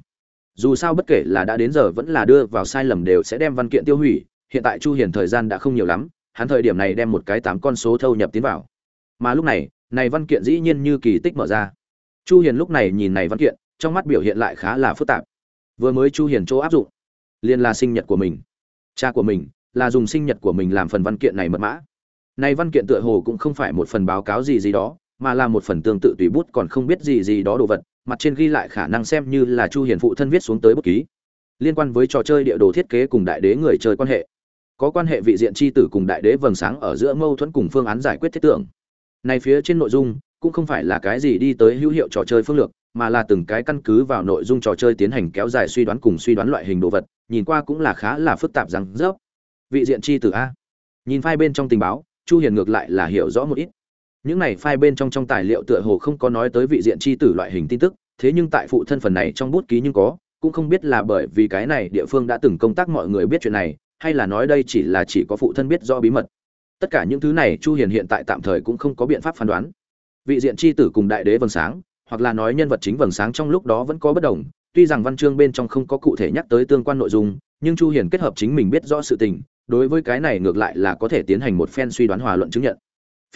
Dù sao bất kể là đã đến giờ vẫn là đưa vào sai lầm đều sẽ đem văn kiện tiêu hủy, hiện tại chu hiền thời gian đã không nhiều lắm, hắn thời điểm này đem một cái tám con số thâu nhập tiến vào. Mà lúc này này văn kiện dĩ nhiên như kỳ tích mở ra. Chu hiền lúc này nhìn này văn kiện, trong mắt biểu hiện lại khá là phức tạp vừa mới chu hiền chỗ áp dụng, liền là sinh nhật của mình. Cha của mình là dùng sinh nhật của mình làm phần văn kiện này mật mã. Này văn kiện tựa hồ cũng không phải một phần báo cáo gì gì đó, mà là một phần tương tự tùy bút còn không biết gì gì đó đồ vật, mặt trên ghi lại khả năng xem như là chu hiền phụ thân viết xuống tới bút ký. Liên quan với trò chơi địa đồ thiết kế cùng đại đế người chơi quan hệ. Có quan hệ vị diện chi tử cùng đại đế vầng sáng ở giữa mâu thuẫn cùng phương án giải quyết thiết tưởng. Này phía trên nội dung cũng không phải là cái gì đi tới hữu hiệu trò chơi phương lược, mà là từng cái căn cứ vào nội dung trò chơi tiến hành kéo dài suy đoán cùng suy đoán loại hình đồ vật, nhìn qua cũng là khá là phức tạp rằng rớp. Vị diện chi tử a. Nhìn phai bên trong tình báo, chu hiền ngược lại là hiểu rõ một ít. Những này phai bên trong trong tài liệu tựa hồ không có nói tới vị diện chi tử loại hình tin tức, thế nhưng tại phụ thân phần này trong bút ký nhưng có, cũng không biết là bởi vì cái này địa phương đã từng công tác mọi người biết chuyện này, hay là nói đây chỉ là chỉ có phụ thân biết do bí mật. Tất cả những thứ này chu hiền hiện tại tạm thời cũng không có biện pháp phán đoán vị diện chi tử cùng đại đế vầng sáng, hoặc là nói nhân vật chính vầng sáng trong lúc đó vẫn có bất đồng. Tuy rằng văn chương bên trong không có cụ thể nhắc tới tương quan nội dung, nhưng chu hiền kết hợp chính mình biết rõ sự tình, đối với cái này ngược lại là có thể tiến hành một phen suy đoán hòa luận chứng nhận.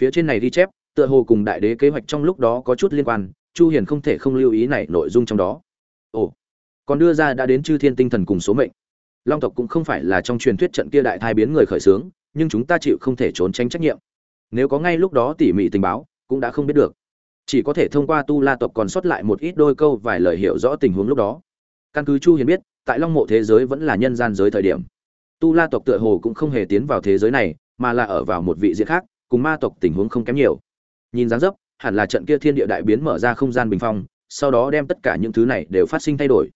Phía trên này ghi chép, tựa hồ cùng đại đế kế hoạch trong lúc đó có chút liên quan, chu hiền không thể không lưu ý này nội dung trong đó. Ồ, còn đưa ra đã đến chư thiên tinh thần cùng số mệnh. Long tộc cũng không phải là trong truyền thuyết trận kia đại thai biến người khởi sướng nhưng chúng ta chịu không thể trốn tránh trách nhiệm. Nếu có ngay lúc đó tỉ mỉ tình báo cũng đã không biết được. Chỉ có thể thông qua tu la tộc còn sót lại một ít đôi câu vài lời hiểu rõ tình huống lúc đó. Căn cứ chu hiền biết, tại long mộ thế giới vẫn là nhân gian giới thời điểm. Tu la tộc tựa hồ cũng không hề tiến vào thế giới này, mà là ở vào một vị diện khác, cùng ma tộc tình huống không kém nhiều. Nhìn dáng dấp, hẳn là trận kia thiên địa đại biến mở ra không gian bình phong, sau đó đem tất cả những thứ này đều phát sinh thay đổi.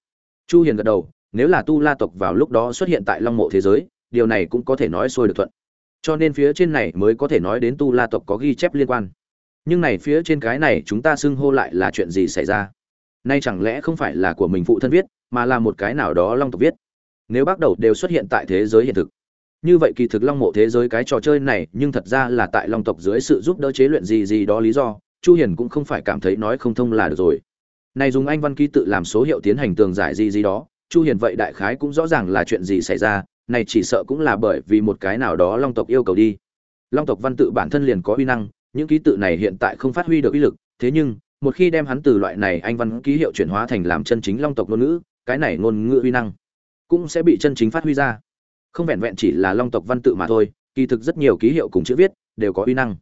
Chu hiền gật đầu, nếu là tu la tộc vào lúc đó xuất hiện tại long mộ thế giới, điều này cũng có thể nói xuôi được thuận. Cho nên phía trên này mới có thể nói đến tu la tộc có ghi chép liên quan nhưng này phía trên cái này chúng ta xưng hô lại là chuyện gì xảy ra? Nay chẳng lẽ không phải là của mình phụ thân viết, mà là một cái nào đó long tộc viết? Nếu bắt đầu đều xuất hiện tại thế giới hiện thực. Như vậy kỳ thực long mộ thế giới cái trò chơi này, nhưng thật ra là tại long tộc dưới sự giúp đỡ chế luyện gì gì đó lý do, chu hiền cũng không phải cảm thấy nói không thông là được rồi. Này dùng anh văn ký tự làm số hiệu tiến hành tường giải gì gì đó, chu hiền vậy đại khái cũng rõ ràng là chuyện gì xảy ra, này chỉ sợ cũng là bởi vì một cái nào đó long tộc yêu cầu đi. Long tộc văn tự bản thân liền có uy năng những ký tự này hiện tại không phát huy được uy lực, thế nhưng, một khi đem hắn từ loại này anh văn ký hiệu chuyển hóa thành làm chân chính long tộc ngôn ngữ, cái này ngôn ngữ uy năng cũng sẽ bị chân chính phát huy ra. Không vẹn vẹn chỉ là long tộc văn tự mà thôi, kỳ thực rất nhiều ký hiệu cùng chữ viết đều có uy năng.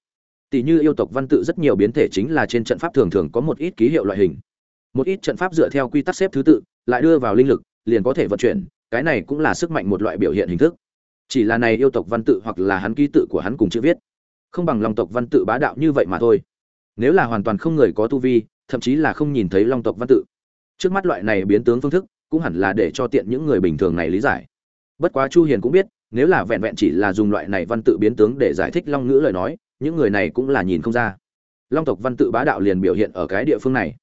Tỷ như yêu tộc văn tự rất nhiều biến thể chính là trên trận pháp thường thường có một ít ký hiệu loại hình. Một ít trận pháp dựa theo quy tắc xếp thứ tự, lại đưa vào linh lực, liền có thể vận chuyển, cái này cũng là sức mạnh một loại biểu hiện hình thức. Chỉ là này yêu tộc văn tự hoặc là hắn ký tự của hắn cùng chữ viết không bằng long tộc văn tự bá đạo như vậy mà thôi. Nếu là hoàn toàn không người có tu vi, thậm chí là không nhìn thấy long tộc văn tự. Trước mắt loại này biến tướng phương thức, cũng hẳn là để cho tiện những người bình thường này lý giải. Bất quá chu hiền cũng biết, nếu là vẹn vẹn chỉ là dùng loại này văn tự biến tướng để giải thích long ngữ lời nói, những người này cũng là nhìn không ra. Long tộc văn tự bá đạo liền biểu hiện ở cái địa phương này.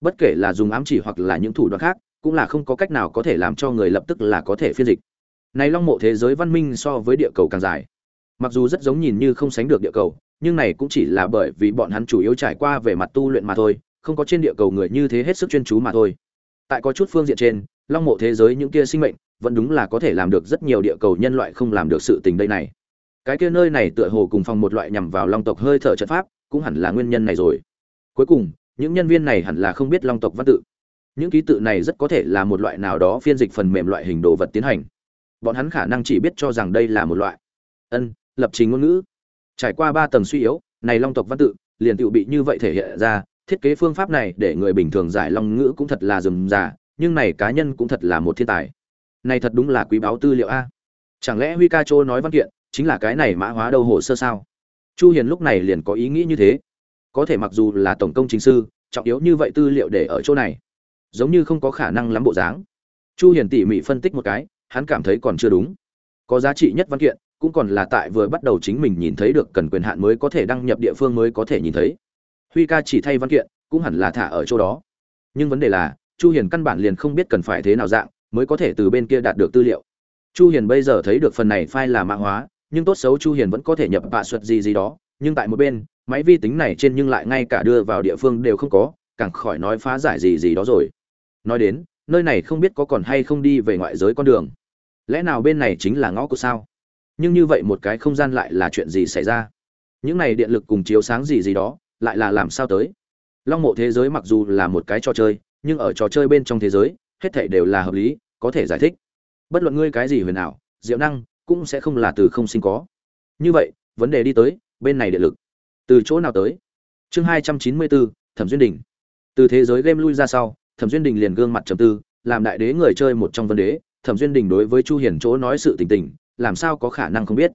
Bất kể là dùng ám chỉ hoặc là những thủ đoạn khác, cũng là không có cách nào có thể làm cho người lập tức là có thể phiên dịch. Này long mộ thế giới văn minh so với địa cầu càng dài mặc dù rất giống nhìn như không sánh được địa cầu, nhưng này cũng chỉ là bởi vì bọn hắn chủ yếu trải qua về mặt tu luyện mà thôi, không có trên địa cầu người như thế hết sức chuyên chú mà thôi. Tại có chút phương diện trên, long mộ thế giới những kia sinh mệnh, vẫn đúng là có thể làm được rất nhiều địa cầu nhân loại không làm được sự tình đây này. Cái kia nơi này tựa hồ cùng phòng một loại nhằm vào long tộc hơi thở trận pháp, cũng hẳn là nguyên nhân này rồi. Cuối cùng, những nhân viên này hẳn là không biết long tộc văn tự. Những ký tự này rất có thể là một loại nào đó phiên dịch phần mềm loại hình đồ vật tiến hành. Bọn hắn khả năng chỉ biết cho rằng đây là một loại. Ân lập trình ngôn ngữ. Trải qua ba tầng suy yếu, này long tộc văn tự liền tự bị như vậy thể hiện ra, thiết kế phương pháp này để người bình thường giải long ngữ cũng thật là rườm rà, nhưng này cá nhân cũng thật là một thiên tài. Này thật đúng là quý báu tư liệu a. Chẳng lẽ huy ca châu nói văn kiện chính là cái này mã hóa đầu hồ sơ sao? Chu hiền lúc này liền có ý nghĩ như thế. Có thể mặc dù là tổng công chính sư, trọng yếu như vậy tư liệu để ở chỗ này, giống như không có khả năng lắm bộ dáng. Chu hiền tỉ mỉ phân tích một cái, hắn cảm thấy còn chưa đúng. Có giá trị nhất văn kiện cũng còn là tại vừa bắt đầu chính mình nhìn thấy được cần quyền hạn mới có thể đăng nhập địa phương mới có thể nhìn thấy. Huy ca chỉ thay văn kiện, cũng hẳn là thả ở chỗ đó. Nhưng vấn đề là, chu hiền căn bản liền không biết cần phải thế nào dạng, mới có thể từ bên kia đạt được tư liệu. Chu hiền bây giờ thấy được phần này file là mã hóa, nhưng tốt xấu chu hiền vẫn có thể nhập bạ suất gì gì đó, nhưng tại một bên, máy vi tính này trên nhưng lại ngay cả đưa vào địa phương đều không có, càng khỏi nói phá giải gì gì đó rồi. Nói đến, nơi này không biết có còn hay không đi về ngoại giới con đường. Lẽ nào bên này chính là ngõ của sao? Nhưng như vậy một cái không gian lại là chuyện gì xảy ra? Những này điện lực cùng chiếu sáng gì gì đó, lại là làm sao tới? Long mộ thế giới mặc dù là một cái trò chơi, nhưng ở trò chơi bên trong thế giới, hết thảy đều là hợp lý, có thể giải thích. Bất luận ngươi cái gì huyền ảo, diệu năng, cũng sẽ không là từ không sinh có. Như vậy, vấn đề đi tới, bên này điện lực. Từ chỗ nào tới? Chương hai trăm chín mươi bốn, thẩm duyên đình. Từ thế giới game lui ra sau, thẩm duyên đình liền gương mặt trầm tư, làm đại đế người chơi một trong vấn đế thẩm duyên đình đối với chu hiền chỗ nói sự tình tình làm sao có khả năng không biết?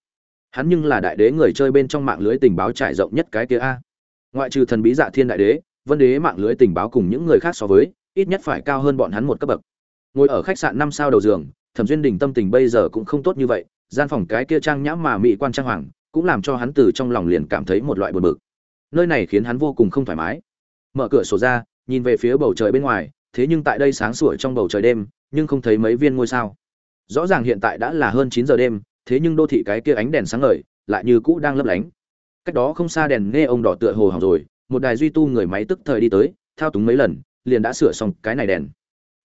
Hắn nhưng là đại đế người chơi bên trong mạng lưới tình báo trải rộng nhất cái kia a. Ngoại trừ thần bí dạ thiên đại đế, vân đế mạng lưới tình báo cùng những người khác so với, ít nhất phải cao hơn bọn hắn một cấp bậc. Ngồi ở khách sạn năm sao đầu giường, thẩm duyên đình tâm tình bây giờ cũng không tốt như vậy, gian phòng cái kia trang nhãm mà mỹ quan trang hoàng, cũng làm cho hắn từ trong lòng liền cảm thấy một loại buồn bực. Nơi này khiến hắn vô cùng không thoải mái. Mở cửa sổ ra, nhìn về phía bầu trời bên ngoài, thế nhưng tại đây sáng sủa trong bầu trời đêm, nhưng không thấy mấy viên ngôi sao rõ ràng hiện tại đã là hơn chín giờ đêm, thế nhưng đô thị cái kia ánh đèn sáng ngời, lại như cũ đang lấp lánh. Cách đó không xa đèn nghe ông đỏ tựa hồ hỏng rồi, một đài duy tu người máy tức thời đi tới, thao túng mấy lần, liền đã sửa xong cái này đèn.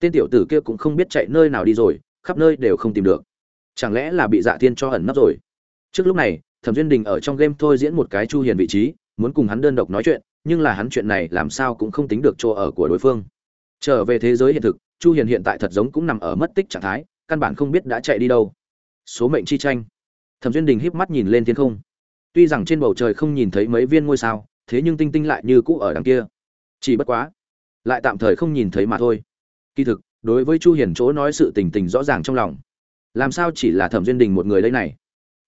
Tên tiểu tử kia cũng không biết chạy nơi nào đi rồi, khắp nơi đều không tìm được. Chẳng lẽ là bị dạ thiên cho ẩn nấp rồi? Trước lúc này, thẩm duyên đình ở trong game thôi diễn một cái chu hiền vị trí, muốn cùng hắn đơn độc nói chuyện, nhưng là hắn chuyện này làm sao cũng không tính được chỗ ở của đối phương. Trở về thế giới hiện thực, chu hiền hiện tại thật giống cũng nằm ở mất tích trạng thái căn bản không biết đã chạy đi đâu. Số mệnh chi tranh. Thẩm duyên đình híp mắt nhìn lên thiên không. Tuy rằng trên bầu trời không nhìn thấy mấy viên ngôi sao, thế nhưng tinh tinh lại như cũ ở đằng kia. Chỉ bất quá, lại tạm thời không nhìn thấy mà thôi. Kỳ thực, đối với chu hiền chỗ nói sự tình tình rõ ràng trong lòng. Làm sao chỉ là thẩm duyên đình một người đây này?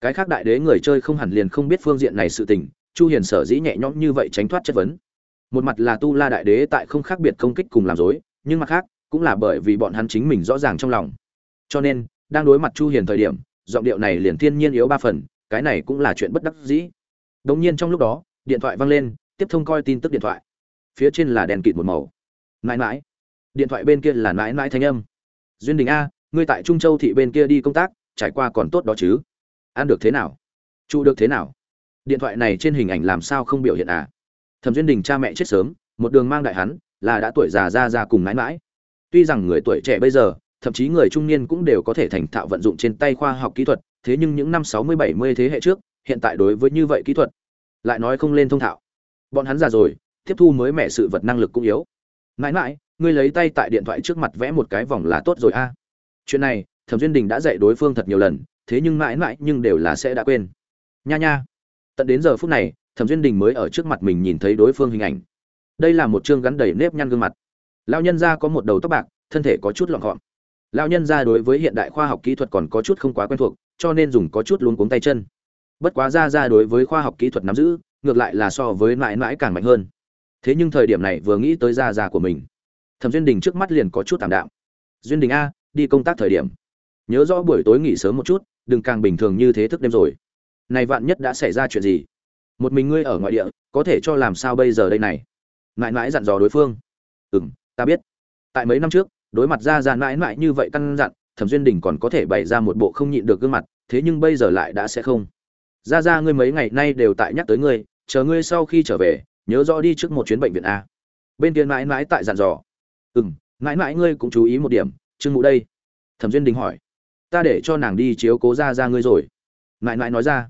Cái khác đại đế người chơi không hẳn liền không biết phương diện này sự tình, chu hiền sở dĩ nhẹ nhõm như vậy tránh thoát chất vấn. Một mặt là tu la đại đế tại không khác biệt công kích cùng làm dối nhưng mặt khác, cũng là bởi vì bọn hắn chính mình rõ ràng trong lòng cho nên, đang đối mặt chu hiền thời điểm, giọng điệu này liền thiên nhiên yếu ba phần, cái này cũng là chuyện bất đắc dĩ. Đống nhiên trong lúc đó, điện thoại vang lên, tiếp thông coi tin tức điện thoại. Phía trên là đèn kịt một màu. Mãi mãi điện thoại bên kia là mãi mãi thanh âm. Duyên đình a, ngươi tại trung châu thị bên kia đi công tác, trải qua còn tốt đó chứ? Ăn được thế nào? Trụ được thế nào? Điện thoại này trên hình ảnh làm sao không biểu hiện à? Thẩm duyên đình cha mẹ chết sớm, một đường mang đại hắn, là đã tuổi già ra ra cùng mãi mãi tuy rằng người tuổi trẻ bây giờ thậm chí người trung niên cũng đều có thể thành thạo vận dụng trên tay khoa học kỹ thuật, thế nhưng những năm sáu mươi bảy mươi thế hệ trước, hiện tại đối với như vậy kỹ thuật, lại nói không lên thông thạo. Bọn hắn già rồi, tiếp thu mới mẻ sự vật năng lực cũng yếu. Mãi mãi, ngươi lấy tay tại điện thoại trước mặt vẽ một cái vòng là tốt rồi a. Chuyện này, thẩm duyên đình đã dạy đối phương thật nhiều lần, thế nhưng mãi mãi nhưng đều là sẽ đã quên. Nha nha. Tận đến giờ phút này, thẩm duyên đình mới ở trước mặt mình nhìn thấy đối phương hình ảnh. Đây là một chương gắn đầy nếp nhăn gương mặt. Lão nhân gia có một đầu tóc bạc, thân thể có chút lọn gọn lão nhân ra đối với hiện đại khoa học kỹ thuật còn có chút không quá quen thuộc, cho nên dùng có chút luống cuống tay chân. Bất quá ra ra đối với khoa học kỹ thuật nắm giữ, ngược lại là so với mãi mãi càng mạnh hơn. Thế nhưng thời điểm này vừa nghĩ tới ra ra của mình, thẩm duyên đình trước mắt liền có chút tạm đạm. Duyên đình a, đi công tác thời điểm. Nhớ rõ buổi tối nghỉ sớm một chút, đừng càng bình thường như thế thức đêm rồi. Này vạn nhất đã xảy ra chuyện gì? Một mình ngươi ở ngoại địa, có thể cho làm sao bây giờ đây này? Mãi mãi dặn dò đối phương. Ừ ta biết. Tại mấy năm trước đối mặt ra ra mãi mãi như vậy căn dặn, thẩm duyên đình còn có thể bày ra một bộ không nhịn được gương mặt, thế nhưng bây giờ lại đã sẽ không. Ra ra, ngươi mấy ngày nay đều tại nhắc tới ngươi, chờ ngươi sau khi trở về, nhớ rõ đi trước một chuyến bệnh viện a. Bên kia mãi mãi tại dặn dò. Ừ m mãi mãi ngươi cũng chú ý một điểm, trương mụ đây. Thẩm duyên đình hỏi. Ta để cho nàng đi chiếu cố ra ra ngươi rồi. Mãi mãi nói ra.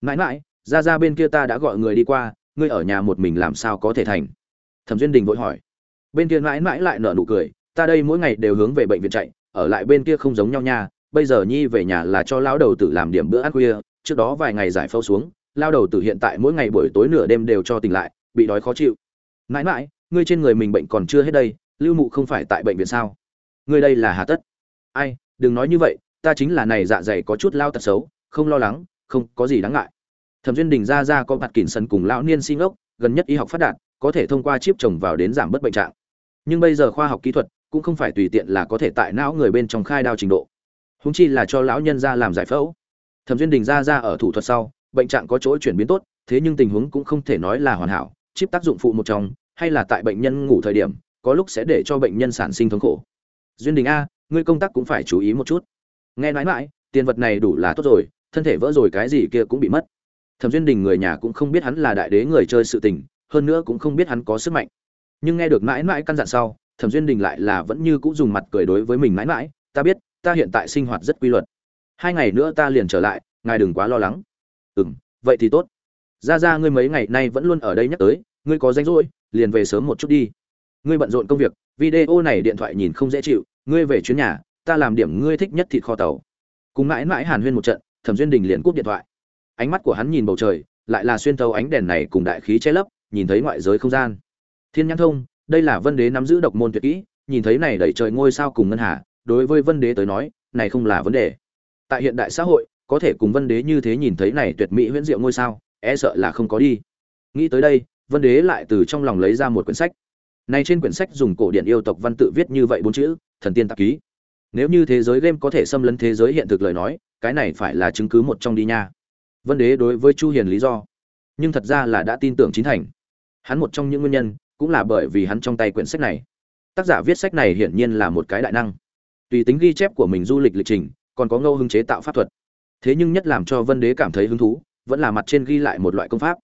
Mãi mãi, ra ra bên kia ta đã gọi người đi qua, ngươi ở nhà một mình làm sao có thể thành? Thẩm duyên đình vội hỏi. Bên kia mãi mãi lại nở nụ cười ta đây mỗi ngày đều hướng về bệnh viện chạy, ở lại bên kia không giống nhau nha, bây giờ nhi về nhà là cho lão đầu tử làm điểm bữa ăn khuya, trước đó vài ngày giải phẫu xuống lao đầu tử hiện tại mỗi ngày buổi tối nửa đêm đều cho tỉnh lại, bị đói khó chịu. Mãi mãi, ngươi trên người mình bệnh còn chưa hết đây, lưu mụ không phải tại bệnh viện sao? Ngươi đây là hà tất. Ai, đừng nói như vậy, ta chính là này dạ dày có chút lao tật xấu, không lo lắng, không có gì đáng ngại. Thẩm duyên đình ra ra có mặt kỳn sân cùng lão niên sinh ốc gần nhất y học phát đạt, có thể thông qua chip trồng vào đến giảm bất bệnh trạng. Nhưng bây giờ khoa học kỹ thuật cũng không phải tùy tiện là có thể tại não người bên trong khai đao trình độ. Húng chi là cho lão nhân ra làm giải phẫu. Thẩm duyên đình ra ra ở thủ thuật sau, bệnh trạng có chỗ chuyển biến tốt, thế nhưng tình huống cũng không thể nói là hoàn hảo, chip tác dụng phụ một trong, hay là tại bệnh nhân ngủ thời điểm, có lúc sẽ để cho bệnh nhân sản sinh thống khổ. Duyên đình a, ngươi công tác cũng phải chú ý một chút. Nghe nói mãi, tiền vật này đủ là tốt rồi, thân thể vỡ rồi cái gì kia cũng bị mất. Thẩm duyên đình người nhà cũng không biết hắn là đại đế người chơi sự tình, hơn nữa cũng không biết hắn có sức mạnh. Nhưng nghe được mãi mãi căn dặn sau thẩm duyên đình lại là vẫn như cũng dùng mặt cười đối với mình mãi mãi, ta biết, ta hiện tại sinh hoạt rất quy luật. Hai ngày nữa ta liền trở lại, ngài đừng quá lo lắng. Ừ m vậy thì tốt. Ra ra ngươi mấy ngày nay vẫn luôn ở đây nhắc tới, ngươi có danh rỗi, liền về sớm một chút đi. Ngươi bận rộn công việc, video này điện thoại nhìn không dễ chịu, ngươi về chuyến nhà, ta làm điểm ngươi thích nhất thịt kho tàu. Cùng mãi mãi hàn huyên một trận, thẩm duyên đình liền cúp điện thoại. Ánh mắt của hắn nhìn bầu trời, lại là xuyên thấu ánh đèn này cùng đại khí che lấp, nhìn thấy ngoại giới không gian. Thiên nhãn thông đây là vân đế nắm giữ độc môn tuyệt kỹ, nhìn thấy này đẩy trời ngôi sao cùng ngân hà, đối với vân đế tới nói, này không là vấn đề. Tại hiện đại xã hội, có thể cùng vân đế như thế nhìn thấy này tuyệt mỹ huyễn diệu ngôi sao e sợ là không có đi. Nghĩ tới đây, vân đế lại từ trong lòng lấy ra một quyển sách. Này trên quyển sách dùng cổ điển yêu tộc văn tự viết như vậy bốn chữ, thần tiên tạp ký. Nếu như thế giới game có thể xâm lấn thế giới hiện thực lời nói, cái này phải là chứng cứ một trong đi nha. Vân đế đối với chu hiền lý do, nhưng thật ra là đã tin tưởng chính thành. Hắn một trong những nguyên nhân cũng là bởi vì hắn trong tay quyển sách này. Tác giả viết sách này hiển nhiên là một cái đại năng. Tùy tính ghi chép của mình du lịch lịch trình, còn có ngâu hưng chế tạo pháp thuật. Thế nhưng nhất làm cho vân đế cảm thấy hứng thú, vẫn là mặt trên ghi lại một loại công pháp.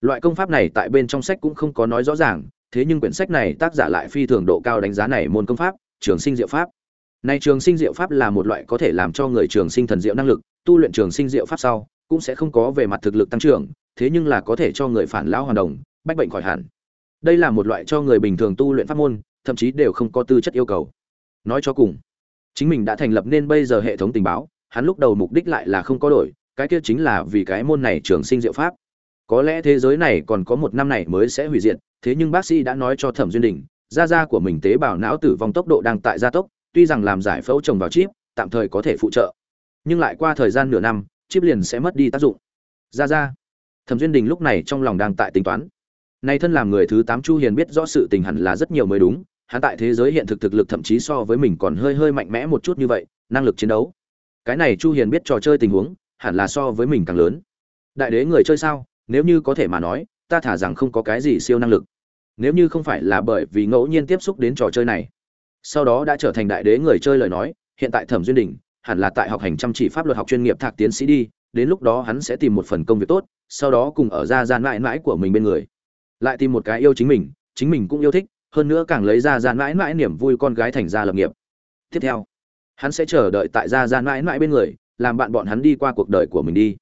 Loại công pháp này tại bên trong sách cũng không có nói rõ ràng, thế nhưng quyển sách này tác giả lại phi thường độ cao đánh giá này môn công pháp, trường sinh diệu pháp. Này trường sinh diệu pháp là một loại có thể làm cho người trường sinh thần diệu năng lực, tu luyện trường sinh diệu pháp sau, cũng sẽ không có về mặt thực lực tăng trưởng, thế nhưng là có thể cho người phản lão hoàn đồng, bách bệnh khỏi hẳn đây là một loại cho người bình thường tu luyện pháp môn, thậm chí đều không có tư chất yêu cầu. Nói cho cùng, chính mình đã thành lập nên bây giờ hệ thống tình báo, hắn lúc đầu mục đích lại là không có đổi, cái kia chính là vì cái môn này trường sinh diệu pháp. Có lẽ thế giới này còn có một năm này mới sẽ hủy diệt, thế nhưng bác sĩ đã nói cho thẩm duyên đình da da của mình tế bào não tử vong tốc độ đang tại gia tốc, tuy rằng làm giải phẫu trồng vào chip, tạm thời có thể phụ trợ. Nhưng lại qua thời gian nửa năm, chip liền sẽ mất đi tác dụng. Da da thẩm duyên đình lúc này trong lòng đang tại tính toán nay thân làm người thứ tám chu hiền biết rõ sự tình hẳn là rất nhiều mới đúng, hắn tại thế giới hiện thực thực lực thậm chí so với mình còn hơi hơi mạnh mẽ một chút như vậy, năng lực chiến đấu. Cái này chu hiền biết trò chơi tình huống, hẳn là so với mình càng lớn. Đại đế người chơi sao? Nếu như có thể mà nói, ta thả rằng không có cái gì siêu năng lực. Nếu như không phải là bởi vì ngẫu nhiên tiếp xúc đến trò chơi này. Sau đó đã trở thành đại đế người chơi lời nói, hiện tại thẩm duyên đình, hẳn là tại học hành chăm chỉ pháp luật học chuyên nghiệp thạc tiến sĩ đi, đến lúc đó hắn sẽ tìm một phần công việc tốt, sau đó cùng ở ra gian mãi mãi của mình bên người lại tìm một cái yêu chính mình chính mình cũng yêu thích, hơn nữa càng lấy ra gian mãi mãi niềm vui con gái thành ra lập nghiệp. Tiếp theo, hắn sẽ chờ đợi tại gia gian mãi mãi bên người, làm bạn bọn hắn đi qua cuộc đời của mình đi.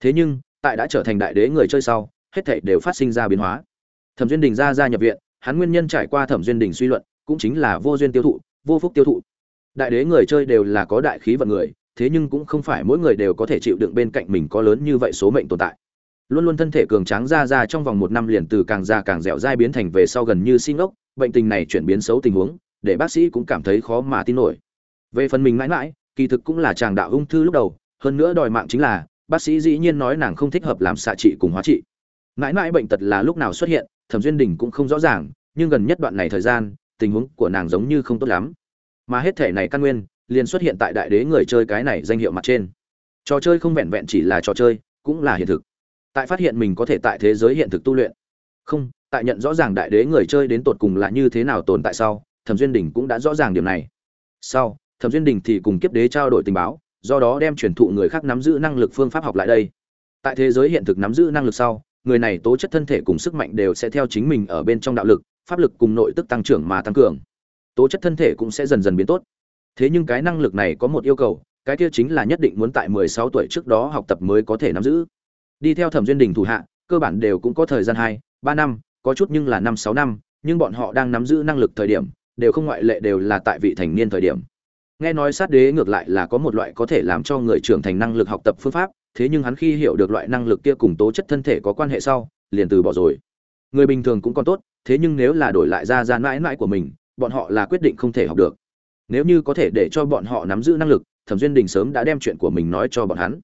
Thế nhưng, tại đã trở thành đại đế người chơi sau, hết thảy đều phát sinh ra biến hóa. Thẩm duyên đình ra ra nhập viện, hắn nguyên nhân trải qua thẩm duyên đình suy luận, cũng chính là vô duyên tiêu thụ, vô phúc tiêu thụ. Đại đế người chơi đều là có đại khí vận người, thế nhưng cũng không phải mỗi người đều có thể chịu đựng bên cạnh mình có lớn như vậy số mệnh tồn tại luôn luôn thân thể cường tráng ra ra trong vòng một năm liền từ càng già càng dẻo dai biến thành về sau gần như xin ốc bệnh tình này chuyển biến xấu tình huống, để bác sĩ cũng cảm thấy khó mà tin nổi. Về phần mình mãi mãi, kỳ thực cũng là chàng đạo ung thư lúc đầu, hơn nữa đòi mạng chính là, bác sĩ dĩ nhiên nói nàng không thích hợp làm xạ trị cùng hóa trị. Mãi mãi bệnh tật là lúc nào xuất hiện, thẩm duyên đình cũng không rõ ràng, nhưng gần nhất đoạn này thời gian, tình huống của nàng giống như không tốt lắm. Mà hết thể này căn nguyên, liền xuất hiện tại đại đế người chơi cái này danh hiệu mặt trên. Trò chơi không vẹn vẹn chỉ là trò chơi, cũng là hiện thực tại phát hiện mình có thể tại thế giới hiện thực tu luyện. Không, tại nhận rõ ràng đại đế người chơi đến tột cùng là như thế nào tồn tại sau, thẩm duyên đình cũng đã rõ ràng điều này. Sau, thẩm duyên đình thì cùng kiếp đế trao đổi tình báo, do đó đem truyền thụ người khác nắm giữ năng lực phương pháp học lại đây. Tại thế giới hiện thực nắm giữ năng lực sau, người này tố chất thân thể cùng sức mạnh đều sẽ theo chính mình ở bên trong đạo lực, pháp lực cùng nội tức tăng trưởng mà tăng cường. Tố chất thân thể cũng sẽ dần dần biến tốt. Thế nhưng cái năng lực này có một yêu cầu, cái kia chính là nhất định muốn tại 16 tuổi trước đó học tập mới có thể nắm giữ đi theo thẩm duyên đình thủ hạ, cơ bản đều cũng có thời gian hai, ba năm, có chút nhưng là năm sáu năm, nhưng bọn họ đang nắm giữ năng lực thời điểm, đều không ngoại lệ đều là tại vị thành niên thời điểm. Nghe nói sát đế ngược lại là có một loại có thể làm cho người trưởng thành năng lực học tập phương pháp, thế nhưng hắn khi hiểu được loại năng lực kia cùng tố chất thân thể có quan hệ sau, liền từ bỏ rồi. Người bình thường cũng còn tốt, thế nhưng nếu là đổi lại ra gian mãi mãi của mình, bọn họ là quyết định không thể học được. Nếu như có thể để cho bọn họ nắm giữ năng lực, thẩm duyên đình sớm đã đem chuyện của mình nói cho bọn hắn.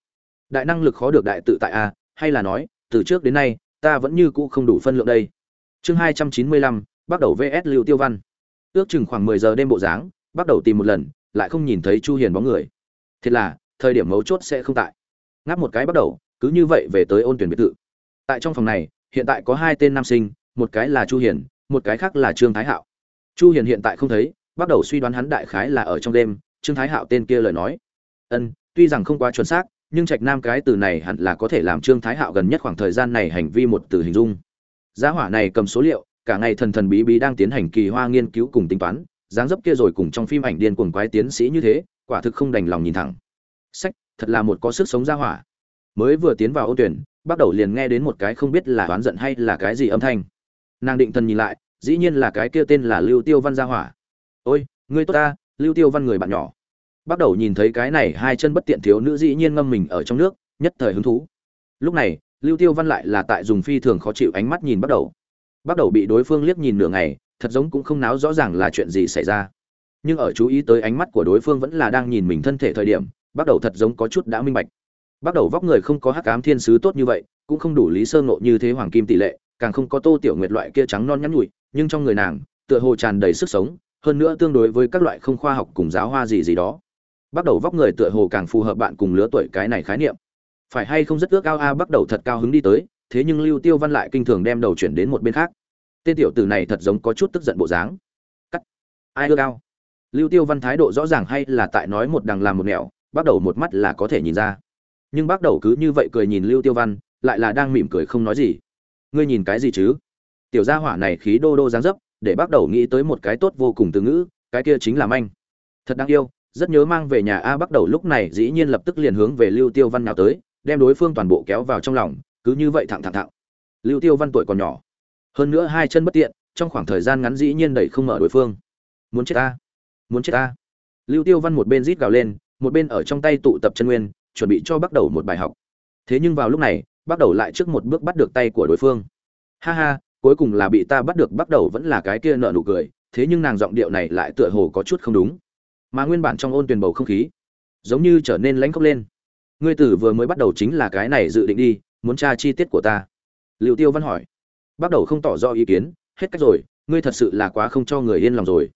Đại năng lực khó được đại tự tại a hay là nói, từ trước đến nay, ta vẫn như cũ không đủ phân lượng đây. Chương hai trăm chín mươi lăm, bắt đầu vs lưu tiêu văn. Ước chừng khoảng mười giờ đêm bộ dáng, bắt đầu tìm một lần, lại không nhìn thấy chu hiền bóng người. Thật là, thời điểm mấu chốt sẽ không tại. Ngáp một cái bắt đầu, cứ như vậy về tới ôn tuyển biệt thự. Tại trong phòng này, hiện tại có hai tên nam sinh, một cái là chu hiền, một cái khác là trương thái hạo. Chu hiền hiện tại không thấy, bắt đầu suy đoán hắn đại khái là ở trong đêm, trương thái hạo tên kia lời nói. Ân, tuy rằng không quá chuẩn xác nhưng trạch nam cái từ này hẳn là có thể làm trương thái hạo gần nhất khoảng thời gian này hành vi một từ hình dung. Giá hỏa này cầm số liệu, cả ngày thần thần bí bí đang tiến hành kỳ hoa nghiên cứu cùng tính toán, dáng dấp kia rồi cùng trong phim ảnh điên cuồng quái tiến sĩ như thế, quả thực không đành lòng nhìn thẳng. Sách, thật là một có sức sống giá hỏa. Mới vừa tiến vào ô tuyển, bắt đầu liền nghe đến một cái không biết là oán giận hay là cái gì âm thanh. Nàng định thần nhìn lại, dĩ nhiên là cái kia tên là lưu tiêu văn gia hỏa. Ôi, ngươi tốt ta, lưu tiêu văn người bạn nhỏ bắt đầu nhìn thấy cái này hai chân bất tiện thiếu nữ dĩ nhiên ngâm mình ở trong nước, nhất thời hứng thú. Lúc này, lưu tiêu văn lại là tại dùng phi thường khó chịu ánh mắt nhìn bắt đầu. Bắt đầu bị đối phương liếc nhìn nửa ngày, thật giống cũng không náo rõ ràng là chuyện gì xảy ra. Nhưng ở chú ý tới ánh mắt của đối phương vẫn là đang nhìn mình thân thể thời điểm, bắt đầu thật giống có chút đã minh bạch. Bắt đầu vóc người không có hắc ám thiên sứ tốt như vậy, cũng không đủ lý sơ ngộ như thế hoàng kim tỷ lệ, càng không có tô tiểu nguyệt loại kia trắng non nhắn nhụi nhưng trong người nàng, tựa hồ tràn đầy sức sống, hơn nữa tương đối với các loại không khoa học cùng giáo hoa gì gì đó bắt đầu vóc người tựa hồ càng phù hợp bạn cùng lứa tuổi cái này khái niệm. Phải hay không rất ước ao a bắt đầu thật cao hứng đi tới, thế nhưng lưu tiêu văn lại kinh thường đem đầu chuyển đến một bên khác. Tên tiểu tử này thật giống có chút tức giận bộ dáng. Cắt. Ai ước ao? Lưu tiêu văn thái độ rõ ràng hay là tại nói một đằng làm một nẻo, bắt đầu một mắt là có thể nhìn ra. Nhưng bắt đầu cứ như vậy cười nhìn lưu tiêu văn, lại là đang mỉm cười không nói gì. Ngươi nhìn cái gì chứ? Tiểu gia hỏa này khí đô đô dáng dấp, để bắt đầu nghĩ tới một cái tốt vô cùng từ ngữ, cái kia chính là manh. Thật đáng yêu rất nhớ mang về nhà a bắt đầu lúc này dĩ nhiên lập tức liền hướng về lưu tiêu văn nào tới, đem đối phương toàn bộ kéo vào trong lòng, cứ như vậy thẳng thẳng thẳng. Lưu tiêu văn tuổi còn nhỏ, hơn nữa hai chân bất tiện, trong khoảng thời gian ngắn dĩ nhiên đẩy không mở đối phương. Muốn chết ta? Muốn chết ta? Lưu tiêu văn một bên rít gào lên, một bên ở trong tay tụ tập chân nguyên, chuẩn bị cho bắt đầu một bài học. Thế nhưng vào lúc này, bắt đầu lại trước một bước bắt được tay của đối phương. Ha ha, cuối cùng là bị ta bắt được, bắt đầu vẫn là cái kia nợ nụ cười, thế nhưng nàng giọng điệu này lại tựa hồ có chút không đúng mà nguyên bản trong ôn tuyển bầu không khí, giống như trở nên lãnh khốc lên. Ngươi tử vừa mới bắt đầu chính là cái này dự định đi, muốn tra chi tiết của ta. Liệu tiêu văn hỏi. Bắt đầu không tỏ rõ ý kiến, hết cách rồi, ngươi thật sự là quá không cho người yên lòng rồi.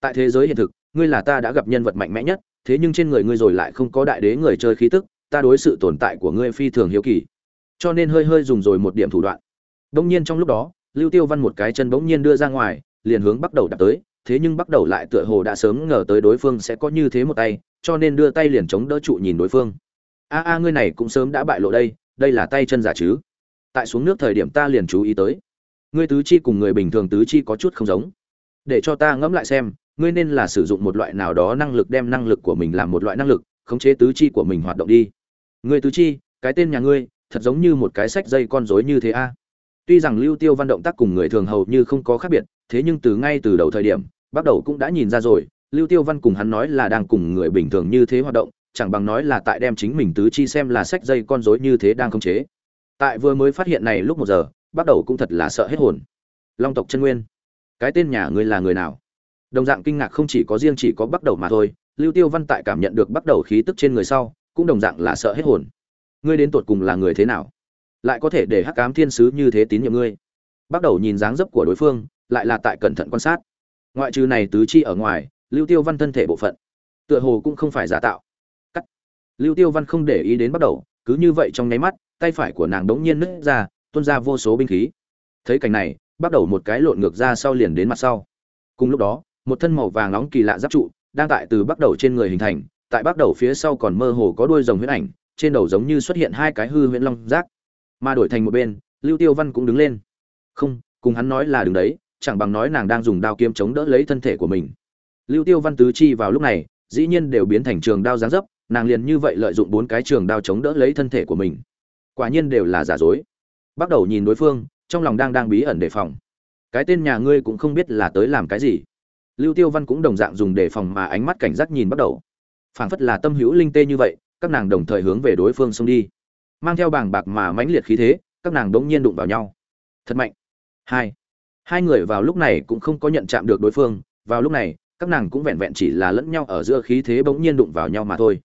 Tại thế giới hiện thực, ngươi là ta đã gặp nhân vật mạnh mẽ nhất, thế nhưng trên người ngươi rồi lại không có đại đế người chơi khí tức, ta đối sự tồn tại của ngươi phi thường hiếu kỳ. Cho nên hơi hơi dùng rồi một điểm thủ đoạn. Đông nhiên trong lúc đó, lưu tiêu văn một cái chân bỗng nhiên đưa ra ngoài, liền hướng bắt đầu đạp tới thế nhưng bắt đầu lại tựa hồ đã sớm ngờ tới đối phương sẽ có như thế một tay, cho nên đưa tay liền chống đỡ trụ nhìn đối phương. A a, ngươi này cũng sớm đã bại lộ đây đây là tay chân giả chứ? Tại xuống nước thời điểm ta liền chú ý tới. Ngươi tứ chi cùng người bình thường tứ chi có chút không giống. Để cho ta ngẫm lại xem, ngươi nên là sử dụng một loại nào đó năng lực đem năng lực của mình làm một loại năng lực, khống chế tứ chi của mình hoạt động đi. Ngươi tứ chi, cái tên nhà ngươi, thật giống như một cái sách dây con rối như thế a. Tuy rằng lưu tiêu văn động tác cùng người thường hầu như không có khác biệt thế nhưng từ ngay từ đầu thời điểm, bắt đầu cũng đã nhìn ra rồi, lưu tiêu văn cùng hắn nói là đang cùng người bình thường như thế hoạt động, chẳng bằng nói là tại đem chính mình tứ chi xem là sách dây con rối như thế đang khống chế. Tại vừa mới phát hiện này lúc một giờ, bắt đầu cũng thật là sợ hết hồn. Long tộc chân nguyên, cái tên nhà ngươi là người nào? Đồng dạng kinh ngạc không chỉ có riêng chỉ có bắt đầu mà thôi, lưu tiêu văn tại cảm nhận được bắt đầu khí tức trên người sau, cũng đồng dạng là sợ hết hồn. Ngươi đến tột cùng là người thế nào? Lại có thể để hắc ám thiên sứ như thế tín nhiệm ngươi? Bắt đầu nhìn dáng dấp của đối phương, lại là tại cẩn thận quan sát. Ngoại trừ này tứ chi ở ngoài, lưu tiêu văn thân thể bộ phận, tựa hồ cũng không phải giả tạo. Cắt. Lưu tiêu văn không để ý đến bắt đầu, cứ như vậy trong nháy mắt, tay phải của nàng đống nhiên nứt ra, tuôn ra vô số binh khí. Thấy cảnh này, bắt đầu một cái lộn ngược ra sau liền đến mặt sau. Cùng lúc đó, một thân màu vàng nóng kỳ lạ giáp trụ, đang tại từ bắt đầu trên người hình thành, tại bắt đầu phía sau còn mơ hồ có đuôi rồng huyết ảnh, trên đầu giống như xuất hiện hai cái hư huyễn long giác. Mà đổi thành một bên, lưu tiêu văn cũng đứng lên không, cùng hắn nói là đứng đấy, chẳng bằng nói nàng đang dùng đao kiếm chống đỡ lấy thân thể của mình. Lưu tiêu văn tứ chi vào lúc này, dĩ nhiên đều biến thành trường đao giáng dấp, nàng liền như vậy lợi dụng bốn cái trường đao chống đỡ lấy thân thể của mình. Quả nhiên đều là giả dối. Bắt đầu nhìn đối phương, trong lòng đang đang bí ẩn đề phòng. Cái tên nhà ngươi cũng không biết là tới làm cái gì. Lưu tiêu văn cũng đồng dạng dùng đề phòng mà ánh mắt cảnh giác nhìn bắt đầu. Phảng phất là tâm hữu linh tê như vậy, các nàng đồng thời hướng về đối phương xông đi. Mang theo bảng bạc mà mãnh liệt khí thế, các nàng đống nhiên đụng vào nhau. Thật mạnh hai. Hai người vào lúc này cũng không có nhận chạm được đối phương, vào lúc này, các nàng cũng vẹn vẹn chỉ là lẫn nhau ở giữa khí thế bỗng nhiên đụng vào nhau mà thôi.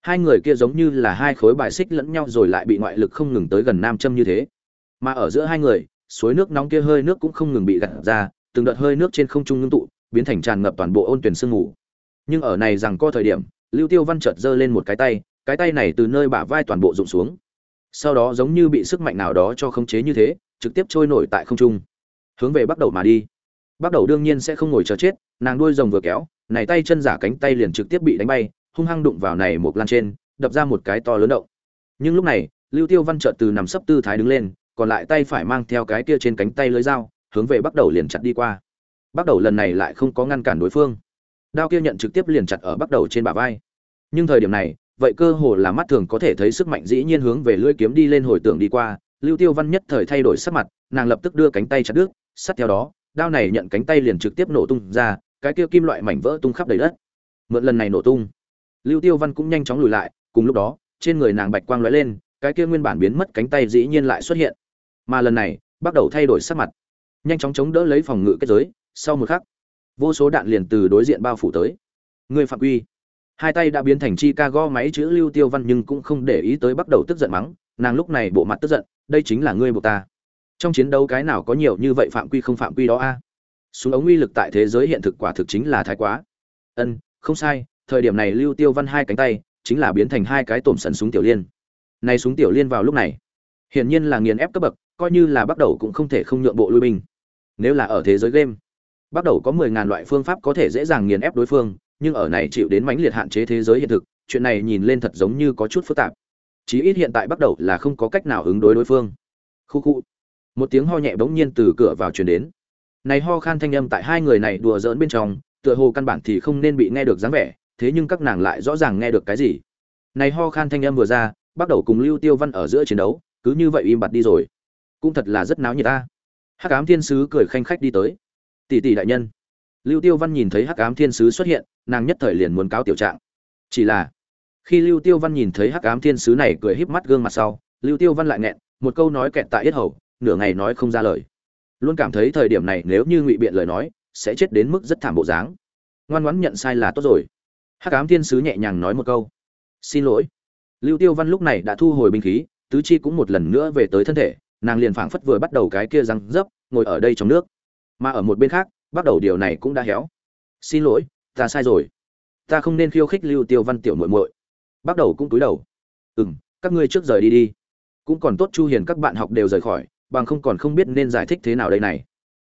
Hai người kia giống như là hai khối bài xích lẫn nhau rồi lại bị ngoại lực không ngừng tới gần nam châm như thế. Mà ở giữa hai người, suối nước nóng kia hơi nước cũng không ngừng bị gặt ra, từng đợt hơi nước trên không trung ngưng tụ, biến thành tràn ngập toàn bộ ôn tuyển sương ngủ. nhưng ở này rằng có thời điểm, lưu tiêu văn chợt giơ lên một cái tay cái tay này từ nơi bả vai toàn bộ rụng xuống. Sau đó giống như bị sức mạnh nào đó cho khống chế như thế trực tiếp trôi nổi tại không trung. Hướng về bắt đầu mà đi. Bắt đầu đương nhiên sẽ không ngồi chờ chết, nàng đuôi rồng vừa kéo, này tay chân giả cánh tay liền trực tiếp bị đánh bay, hung hăng đụng vào này một lan trên, đập ra một cái to lớn động. Nhưng lúc này, lưu tiêu văn chợt từ nằm sấp tư thái đứng lên, còn lại tay phải mang theo cái kia trên cánh tay lưới dao, hướng về bắt đầu liền chặt đi qua. Bắt đầu lần này lại không có ngăn cản đối phương. Đao kia nhận trực tiếp liền chặt ở bắt đầu trên bả vai. Nhưng thời điểm này, vậy cơ hồ là mắt thường có thể thấy sức mạnh dĩ nhiên hướng về lưỡi kiếm đi lên hồi tưởng đi qua lưu tiêu văn nhất thời thay đổi sắc mặt, nàng lập tức đưa cánh tay chặt đứt, sát theo đó, đao này nhận cánh tay liền trực tiếp nổ tung ra, cái kia kim loại mảnh vỡ tung khắp đầy đất. Mượn lần này nổ tung, lưu tiêu văn cũng nhanh chóng lùi lại, cùng lúc đó, trên người nàng bạch quang lóe lên, cái kia nguyên bản biến mất cánh tay dĩ nhiên lại xuất hiện. Mà lần này, bắt đầu thay đổi sắc mặt. Nhanh chóng chống đỡ lấy phòng ngự kết giới, sau một khắc, vô số đạn liền từ đối diện bao phủ tới. Người phạm quy. Hai tay đã biến thành chicago máy chữ lưu tiêu văn nhưng cũng không để ý tới bắt đầu tức giận mắng, nàng lúc này bộ mặt tức giận đây chính là ngươi buộc ta. Trong chiến đấu cái nào có nhiều như vậy phạm quy không phạm quy đó a? Súng ống uy lực tại thế giới hiện thực quả thực chính là thái quá. Ân, không sai, thời điểm này lưu tiêu văn hai cánh tay chính là biến thành hai cái tổm sần súng tiểu liên. Này súng tiểu liên vào lúc này, hiển nhiên là nghiền ép cấp bậc, coi như là bắt đầu cũng không thể không nhượng bộ lui binh. Nếu là ở thế giới game, bắt đầu có mười ngàn loại phương pháp có thể dễ dàng nghiền ép đối phương, nhưng ở này chịu đến mãnh liệt hạn chế thế giới hiện thực, chuyện này nhìn lên thật giống như có chút phức tạp chí ít hiện tại bắt đầu là không có cách nào ứng đối đối phương. Khu khu. Một tiếng ho nhẹ bỗng nhiên từ cửa vào truyền đến. Này ho khan thanh âm tại hai người này đùa giỡn bên trong, tựa hồ căn bản thì không nên bị nghe được dáng vẻ, thế nhưng các nàng lại rõ ràng nghe được cái gì. Này ho khan thanh âm vừa ra, bắt đầu cùng lưu tiêu văn ở giữa chiến đấu, cứ như vậy im bặt đi rồi. Cũng thật là rất náo nhiệt ta. Hắc ám thiên sứ cười khanh khách đi tới. Tỷ tỷ đại nhân. Lưu tiêu văn nhìn thấy hắc ám thiên sứ xuất hiện, nàng nhất thời liền muốn cáo tiểu trạng. Chỉ là khi lưu tiêu văn nhìn thấy hắc ám thiên sứ này cười híp mắt gương mặt sau, lưu tiêu văn lại nghẹn, một câu nói kẹt tại yết hầu, nửa ngày nói không ra lời. Luôn cảm thấy thời điểm này nếu như ngụy biện lời nói, sẽ chết đến mức rất thảm bộ dáng. Ngoan ngoãn nhận sai là tốt rồi. Hắc ám thiên sứ nhẹ nhàng nói một câu. Xin lỗi. Lưu tiêu văn lúc này đã thu hồi binh khí, tứ chi cũng một lần nữa về tới thân thể, nàng liền phảng phất vừa bắt đầu cái kia răng dấp, ngồi ở đây trong nước. Mà ở một bên khác, bắt đầu điều này cũng đã héo. Xin lỗi, ta sai rồi. Ta không nên khiêu khích lưu tiêu văn tiểu muội muội bắt đầu cũng túi đầu. Ừm, các ngươi trước rời đi đi. Cũng còn tốt chu hiền các bạn học đều rời khỏi, bằng không còn không biết nên giải thích thế nào đây này.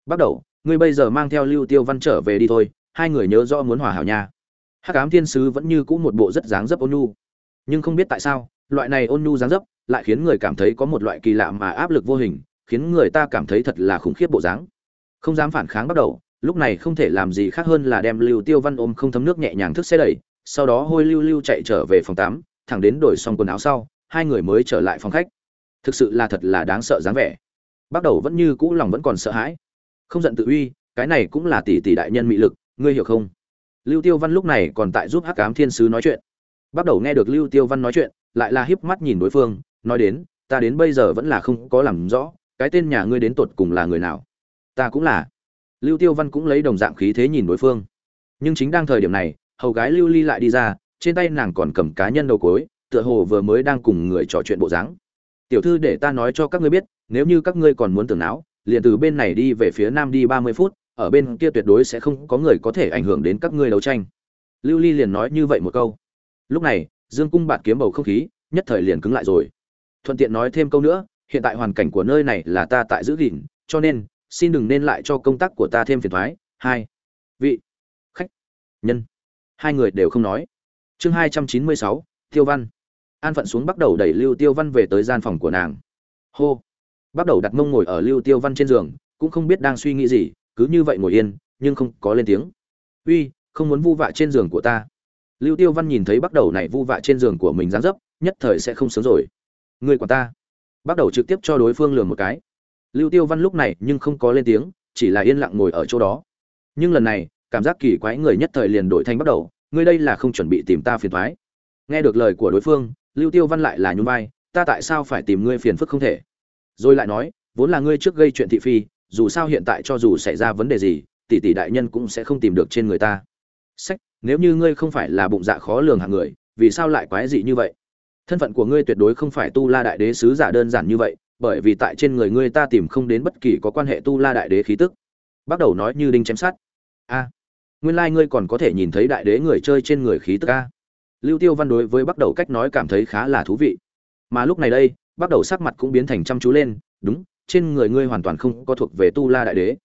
Bắt đầu, ngươi bây giờ mang theo lưu tiêu văn trở về đi thôi, hai người nhớ rõ muốn hòa hảo nha. Hắc ám thiên sứ vẫn như cũ một bộ rất dáng dấp ôn nhu. Nhưng không biết tại sao, loại này ôn nhu dáng dấp lại khiến người cảm thấy có một loại kỳ lạ mà áp lực vô hình, khiến người ta cảm thấy thật là khủng khiếp bộ dáng. Không dám phản kháng bắt đầu, lúc này không thể làm gì khác hơn là đem lưu tiêu văn ôm không thấm nước nhẹ nhàng thức xe đẩy sau đó hôi lưu lưu chạy trở về phòng tắm, thẳng đến đổi xong quần áo sau, hai người mới trở lại phòng khách. Thực sự là thật là đáng sợ dáng vẻ. Bắt đầu vẫn như cũ lòng vẫn còn sợ hãi. Không giận tự uy, cái này cũng là tỷ tỷ đại nhân mị lực, ngươi hiểu không? Lưu tiêu văn lúc này còn tại giúp hắc ám thiên sứ nói chuyện. Bắt đầu nghe được lưu tiêu văn nói chuyện, lại là híp mắt nhìn đối phương, nói đến, ta đến bây giờ vẫn là không có làm rõ, cái tên nhà ngươi đến tột cùng là người nào? Ta cũng là. Lưu tiêu văn cũng lấy đồng dạng khí thế nhìn đối phương. Nhưng chính đang thời điểm này hầu gái lưu ly lại đi ra, trên tay nàng còn cầm cá nhân đầu cối, tựa hồ vừa mới đang cùng người trò chuyện bộ dáng. Tiểu thư để ta nói cho các ngươi biết, nếu như các ngươi còn muốn tưởng não, liền từ bên này đi về phía nam đi ba mươi phút, ở bên kia tuyệt đối sẽ không có người có thể ảnh hưởng đến các ngươi đấu tranh. Lưu ly liền nói như vậy một câu. Lúc này, dương cung bạt kiếm bầu không khí, nhất thời liền cứng lại rồi. Thuận tiện nói thêm câu nữa, hiện tại hoàn cảnh của nơi này là ta tại giữ gìn, cho nên, xin đừng nên lại cho công tác của ta thêm phiền thoái. Hai vị khách, nhân hai người đều không nói. Chương hai trăm chín mươi sáu, tiêu văn. An phận xuống bắt đầu đẩy lưu tiêu văn về tới gian phòng của nàng. Hô. Bắt đầu đặt mông ngồi ở lưu tiêu văn trên giường, cũng không biết đang suy nghĩ gì, cứ như vậy ngồi yên, nhưng không có lên tiếng. Uy, không muốn vu vạ trên giường của ta. Lưu tiêu văn nhìn thấy bắt đầu này vu vạ trên giường của mình dán dấp, nhất thời sẽ không sớm rồi. Người của ta. Bắt đầu trực tiếp cho đối phương lường một cái. Lưu tiêu văn lúc này nhưng không có lên tiếng, chỉ là yên lặng ngồi ở chỗ đó. Nhưng lần này cảm giác kỳ quái người nhất thời liền đổi thanh bắt đầu, ngươi đây là không chuẩn bị tìm ta phiền thoái nghe được lời của đối phương, lưu tiêu văn lại là nhún vai, ta tại sao phải tìm ngươi phiền phức không thể? Rồi lại nói, vốn là ngươi trước gây chuyện thị phi, dù sao hiện tại cho dù xảy ra vấn đề gì, tỷ tỷ đại nhân cũng sẽ không tìm được trên người ta. Sách, nếu như ngươi không phải là bụng dạ khó lường hạng người, vì sao lại quái dị như vậy? Thân phận của ngươi tuyệt đối không phải tu la đại đế sứ giả đơn giản như vậy, bởi vì tại trên người ngươi ta tìm không đến bất kỳ có quan hệ tu la đại đế khí tức. Bắt đầu nói như đinh chém sát a nguyên lai ngươi còn có thể nhìn thấy đại đế người chơi trên người khí tức a. Lưu tiêu văn đối với bắt đầu cách nói cảm thấy khá là thú vị. Mà lúc này đây bắt đầu sắc mặt cũng biến thành chăm chú lên, đúng, trên người ngươi hoàn toàn không có thuộc về tu la đại đế.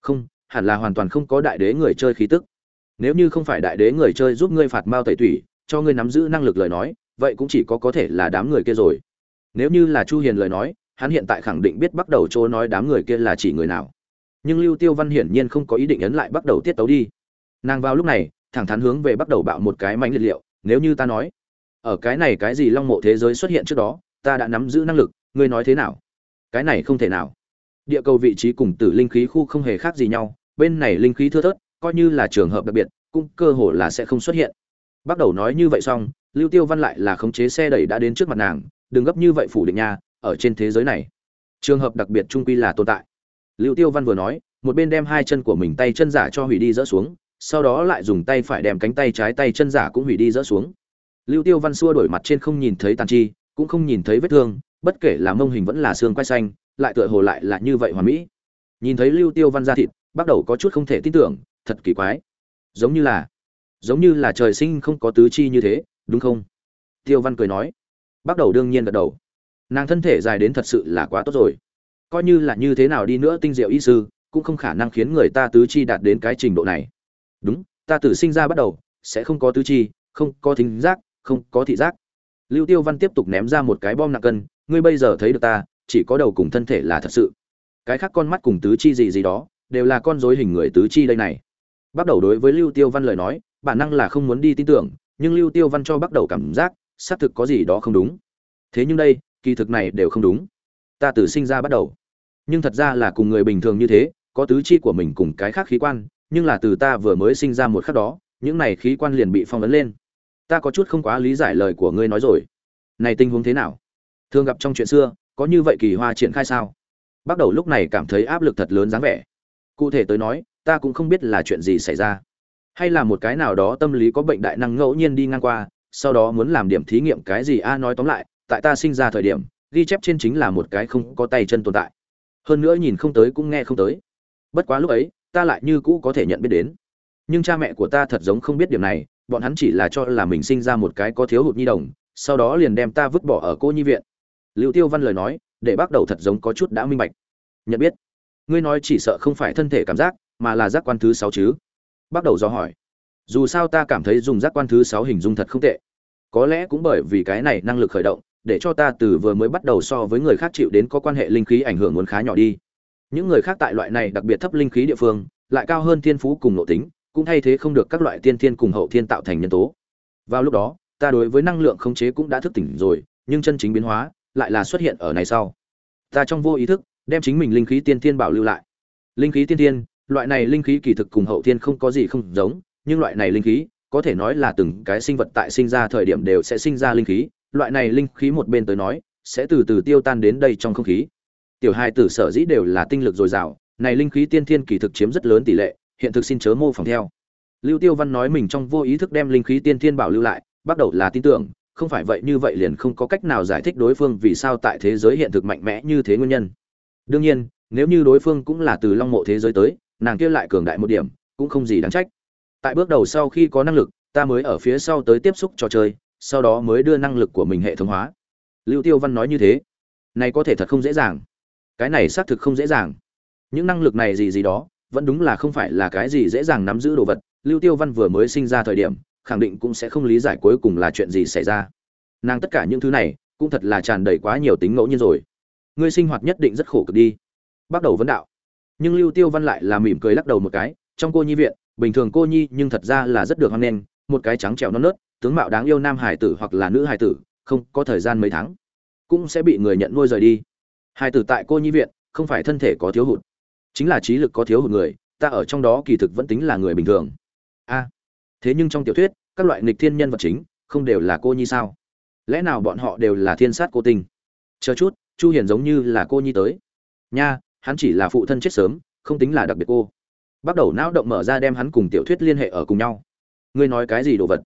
Không, hẳn là hoàn toàn không có đại đế người chơi khí tức. Nếu như không phải đại đế người chơi giúp ngươi phạt mao tẩy tủy, cho ngươi nắm giữ năng lực lời nói, vậy cũng chỉ có có thể là đám người kia rồi. Nếu như là chu hiền lời nói, hắn hiện tại khẳng định biết bắt đầu chỗ nói đám người kia là chỉ người nào. Nhưng lưu tiêu văn hiển nhiên không có ý định ấn lại bắt đầu tiết tấu đi nàng vào lúc này, thẳng thắn hướng về bắt đầu bạo một cái mánh liệt liệu, nếu như ta nói, ở cái này cái gì long mộ thế giới xuất hiện trước đó, ta đã nắm giữ năng lực, ngươi nói thế nào? Cái này không thể nào. Địa cầu vị trí cùng tử linh khí khu không hề khác gì nhau, bên này linh khí thưa thớt, coi như là trường hợp đặc biệt, cũng cơ hồ là sẽ không xuất hiện. Bắt đầu nói như vậy xong, lưu tiêu văn lại là khống chế xe đẩy đã đến trước mặt nàng, đừng gấp như vậy phủ định nha, ở trên thế giới này, trường hợp đặc biệt trung quy là tồn tại. Lưu tiêu văn vừa nói, một bên đem hai chân của mình tay chân giả cho hủy đi dỡ xuống sau đó lại dùng tay phải đem cánh tay trái tay chân giả cũng hủy đi dỡ xuống. Lưu tiêu văn xua đổi mặt trên không nhìn thấy tàn chi, cũng không nhìn thấy vết thương, bất kể là mông hình vẫn là xương quai xanh, lại tựa hồ lại là như vậy hoàn mỹ. Nhìn thấy lưu tiêu văn ra thịt, bắt đầu có chút không thể tin tưởng, thật kỳ quái. Giống như là, giống như là trời sinh không có tứ chi như thế, đúng không? Tiêu văn cười nói. Bắt đầu đương nhiên gật đầu. Nàng thân thể dài đến thật sự là quá tốt rồi. Coi như là như thế nào đi nữa tinh diệu y sư, cũng không khả năng khiến người ta tứ chi đạt đến cái trình độ này đúng, ta từ sinh ra bắt đầu, sẽ không có tứ chi, không có thính giác, không có thị giác. Lưu tiêu văn tiếp tục ném ra một cái bom nặng cân, ngươi bây giờ thấy được ta, chỉ có đầu cùng thân thể là thật sự. Cái khác con mắt cùng tứ chi gì gì đó, đều là con rối hình người tứ chi đây này. Bắt đầu đối với lưu tiêu văn lời nói, bản năng là không muốn đi tin tưởng, nhưng lưu tiêu văn cho bắt đầu cảm giác, xác thực có gì đó không đúng. Thế nhưng đây, kỳ thực này đều không đúng. Ta từ sinh ra bắt đầu. Nhưng thật ra là cùng người bình thường như thế, có tứ chi của mình cùng cái khác khí quan nhưng là từ ta vừa mới sinh ra một khắc đó, những này khí quan liền bị phong ấn lên. Ta có chút không quá lý giải lời của ngươi nói rồi. Này tình huống thế nào? Thường gặp trong chuyện xưa, có như vậy kỳ hoa triển khai sao? Bắt đầu lúc này cảm thấy áp lực thật lớn dáng vẻ. Cụ thể tới nói, ta cũng không biết là chuyện gì xảy ra. Hay là một cái nào đó tâm lý có bệnh đại năng ngẫu nhiên đi ngang qua, sau đó muốn làm điểm thí nghiệm cái gì a, nói tóm lại, tại ta sinh ra thời điểm, ghi chép trên chính là một cái không có tay chân tồn tại. Hơn nữa nhìn không tới cũng nghe không tới. Bất quá lúc ấy ta lại như cũ có thể nhận biết đến. Nhưng cha mẹ của ta thật giống không biết điểm này, bọn hắn chỉ là cho là mình sinh ra một cái có thiếu hụt nhi đồng, sau đó liền đem ta vứt bỏ ở cô nhi viện. Liệu tiêu văn lời nói, để bắt đầu thật giống có chút đã minh bạch. Nhận biết. Ngươi nói chỉ sợ không phải thân thể cảm giác, mà là giác quan thứ sáu chứ? Bắt đầu do hỏi. Dù sao ta cảm thấy dùng giác quan thứ sáu hình dung thật không tệ. Có lẽ cũng bởi vì cái này năng lực khởi động, để cho ta từ vừa mới bắt đầu so với người khác chịu đến có quan hệ linh khí ảnh hưởng muốn khá nhỏ đi những người khác tại loại này đặc biệt thấp linh khí địa phương, lại cao hơn thiên phú cùng nội tính, cũng thay thế không được các loại tiên thiên cùng hậu thiên tạo thành nhân tố. Vào lúc đó, ta đối với năng lượng khống chế cũng đã thức tỉnh rồi, nhưng chân chính biến hóa lại là xuất hiện ở này sau. Ta trong vô ý thức đem chính mình linh khí tiên thiên bảo lưu lại. Linh khí tiên thiên, loại này linh khí kỳ thực cùng hậu thiên không có gì không giống, nhưng loại này linh khí, có thể nói là từng cái sinh vật tại sinh ra thời điểm đều sẽ sinh ra linh khí. Loại này linh khí một bên tới nói, sẽ từ từ tiêu tan đến đây trong không khí tiểu hai tử sở dĩ đều là tinh lực dồi dào, này linh khí tiên thiên kỳ thực chiếm rất lớn tỷ lệ, hiện thực xin chớ mô phỏng theo. Lưu tiêu văn nói mình trong vô ý thức đem linh khí tiên thiên bảo lưu lại, bắt đầu là tin tưởng, không phải vậy như vậy liền không có cách nào giải thích đối phương vì sao tại thế giới hiện thực mạnh mẽ như thế nguyên nhân. Đương nhiên, nếu như đối phương cũng là từ long mộ thế giới tới, nàng kia lại cường đại một điểm, cũng không gì đáng trách. Tại bước đầu sau khi có năng lực, ta mới ở phía sau tới tiếp xúc trò chơi, sau đó mới đưa năng lực của mình hệ thống hóa. Lưu tiêu văn nói như thế. Này có thể thật không dễ dàng cái này xác thực không dễ dàng. Những năng lực này gì gì đó, vẫn đúng là không phải là cái gì dễ dàng nắm giữ đồ vật. Lưu tiêu văn vừa mới sinh ra thời điểm, khẳng định cũng sẽ không lý giải cuối cùng là chuyện gì xảy ra. Nàng tất cả những thứ này, cũng thật là tràn đầy quá nhiều tính ngẫu nhiên rồi. Ngươi sinh hoạt nhất định rất khổ cực đi. Bắt đầu vấn đạo. Nhưng lưu tiêu văn lại là mỉm cười lắc đầu một cái, trong cô nhi viện, bình thường cô nhi nhưng thật ra là rất được hoan nghênh, một cái trắng trẻo non nớt, tướng mạo đáng yêu nam hải tử hoặc là nữ hải tử, không có thời gian mấy tháng, cũng sẽ bị người nhận nuôi rời đi hai tử tại cô nhi viện, không phải thân thể có thiếu hụt, chính là trí lực có thiếu hụt người, ta ở trong đó kỳ thực vẫn tính là người bình thường. A, thế nhưng trong tiểu thuyết, các loại nghịch thiên nhân vật chính, không đều là cô nhi sao? Lẽ nào bọn họ đều là thiên sát cô tinh? Chờ chút, chu hiền giống như là cô nhi tới. Nha, hắn chỉ là phụ thân chết sớm, không tính là đặc biệt cô. Bắt đầu não động mở ra đem hắn cùng tiểu thuyết liên hệ ở cùng nhau. Ngươi nói cái gì đồ vật?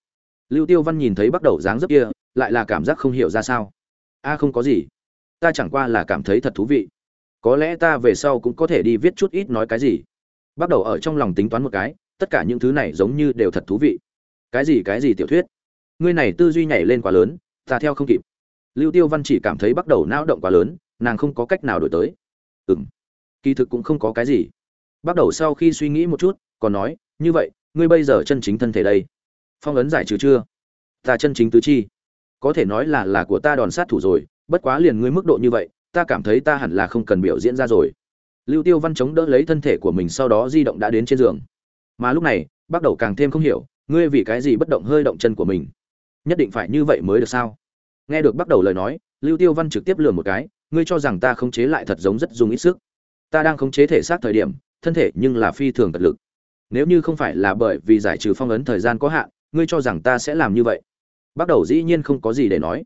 Lưu tiêu văn nhìn thấy bắt đầu dáng dấp kia, lại là cảm giác không hiểu ra sao. A, không có gì ta chẳng qua là cảm thấy thật thú vị. Có lẽ ta về sau cũng có thể đi viết chút ít nói cái gì. Bắt đầu ở trong lòng tính toán một cái, tất cả những thứ này giống như đều thật thú vị. Cái gì cái gì tiểu thuyết? Ngươi này tư duy nhảy lên quá lớn, ta theo không kịp. Lưu tiêu văn chỉ cảm thấy bắt đầu não động quá lớn, nàng không có cách nào đổi tới. Ừ m kỳ thực cũng không có cái gì. Bắt đầu sau khi suy nghĩ một chút, còn nói, như vậy, ngươi bây giờ chân chính thân thể đây? Phong ấn giải trừ chưa? Ta chân chính tứ chi? Có thể nói là là của ta đòn sát thủ rồi bất quá liền ngươi mức độ như vậy, ta cảm thấy ta hẳn là không cần biểu diễn ra rồi. Lưu tiêu văn chống đỡ lấy thân thể của mình sau đó di động đã đến trên giường. Mà lúc này, bắt đầu càng thêm không hiểu, ngươi vì cái gì bất động hơi động chân của mình? Nhất định phải như vậy mới được sao? Nghe được bắt đầu lời nói, lưu tiêu văn trực tiếp lừa một cái, ngươi cho rằng ta khống chế lại thật giống rất dùng ít sức. Ta đang khống chế thể xác thời điểm, thân thể nhưng là phi thường cật lực. Nếu như không phải là bởi vì giải trừ phong ấn thời gian có hạn, ngươi cho rằng ta sẽ làm như vậy? Bắt đầu dĩ nhiên không có gì để nói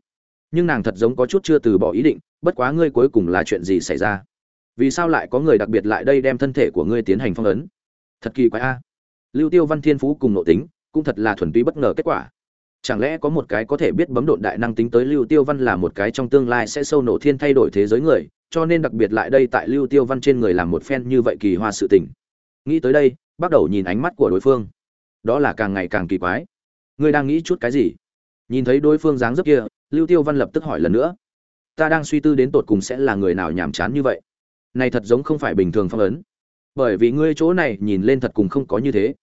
nhưng nàng thật giống có chút chưa từ bỏ ý định, bất quá ngươi cuối cùng là chuyện gì xảy ra? Vì sao lại có người đặc biệt lại đây đem thân thể của ngươi tiến hành phong ấn? Thật kỳ quái a. Lưu tiêu văn thiên phú cùng nội tính, cũng thật là thuần túy bất ngờ kết quả. Chẳng lẽ có một cái có thể biết bấm độn đại năng tính tới lưu tiêu văn là một cái trong tương lai sẽ sâu nổ thiên thay đổi thế giới người, cho nên đặc biệt lại đây tại lưu tiêu văn trên người làm một phen như vậy kỳ hoa sự tình. Nghĩ tới đây, bắt đầu nhìn ánh mắt của đối phương. Đó là càng ngày càng kỳ quái. Ngươi đang nghĩ chút cái gì? Nhìn thấy đối phương dáng dấp kia lưu tiêu văn lập tức hỏi lần nữa. Ta đang suy tư đến tột cùng sẽ là người nào nhàm chán như vậy. Này thật giống không phải bình thường phong ấn. Bởi vì ngươi chỗ này nhìn lên thật cùng không có như thế.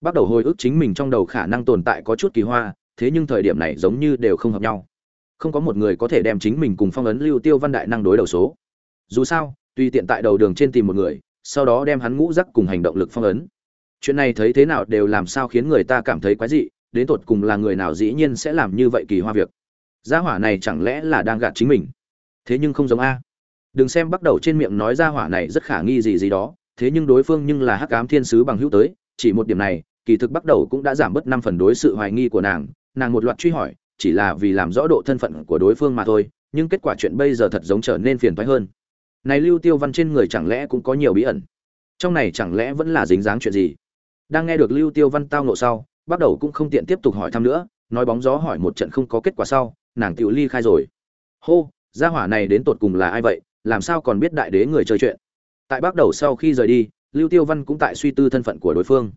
Bắt đầu hồi ức chính mình trong đầu khả năng tồn tại có chút kỳ hoa, thế nhưng thời điểm này giống như đều không hợp nhau. Không có một người có thể đem chính mình cùng phong ấn lưu tiêu văn đại năng đối đầu số. Dù sao, tùy tiện tại đầu đường trên tìm một người, sau đó đem hắn ngũ rắc cùng hành động lực phong ấn. Chuyện này thấy thế nào đều làm sao khiến người ta cảm thấy quái dị, đến tột cùng là người nào dĩ nhiên sẽ làm như vậy kỳ hoa việc gia hỏa này chẳng lẽ là đang gạt chính mình? Thế nhưng không giống a. Đừng xem bắt đầu trên miệng nói gia hỏa này rất khả nghi gì gì đó, thế nhưng đối phương nhưng là hắc ám thiên sứ bằng hữu tới, chỉ một điểm này, kỳ thực bắt đầu cũng đã giảm bớt năm phần đối sự hoài nghi của nàng. Nàng một loạt truy hỏi, chỉ là vì làm rõ độ thân phận của đối phương mà thôi, nhưng kết quả chuyện bây giờ thật giống trở nên phiền toái hơn. Này lưu tiêu văn trên người chẳng lẽ cũng có nhiều bí ẩn? Trong này chẳng lẽ vẫn là dính dáng chuyện gì? Đang nghe được lưu tiêu văn tao nộ sau, bắt đầu cũng không tiện tiếp tục hỏi thăm nữa, nói bóng gió hỏi một trận không có kết quả sau nàng tiểu ly khai rồi. Hô, gia hỏa này đến tột cùng là ai vậy? Làm sao còn biết đại đế người chơi chuyện? Tại bắt đầu sau khi rời đi, lưu tiêu văn cũng tại suy tư thân phận của đối phương.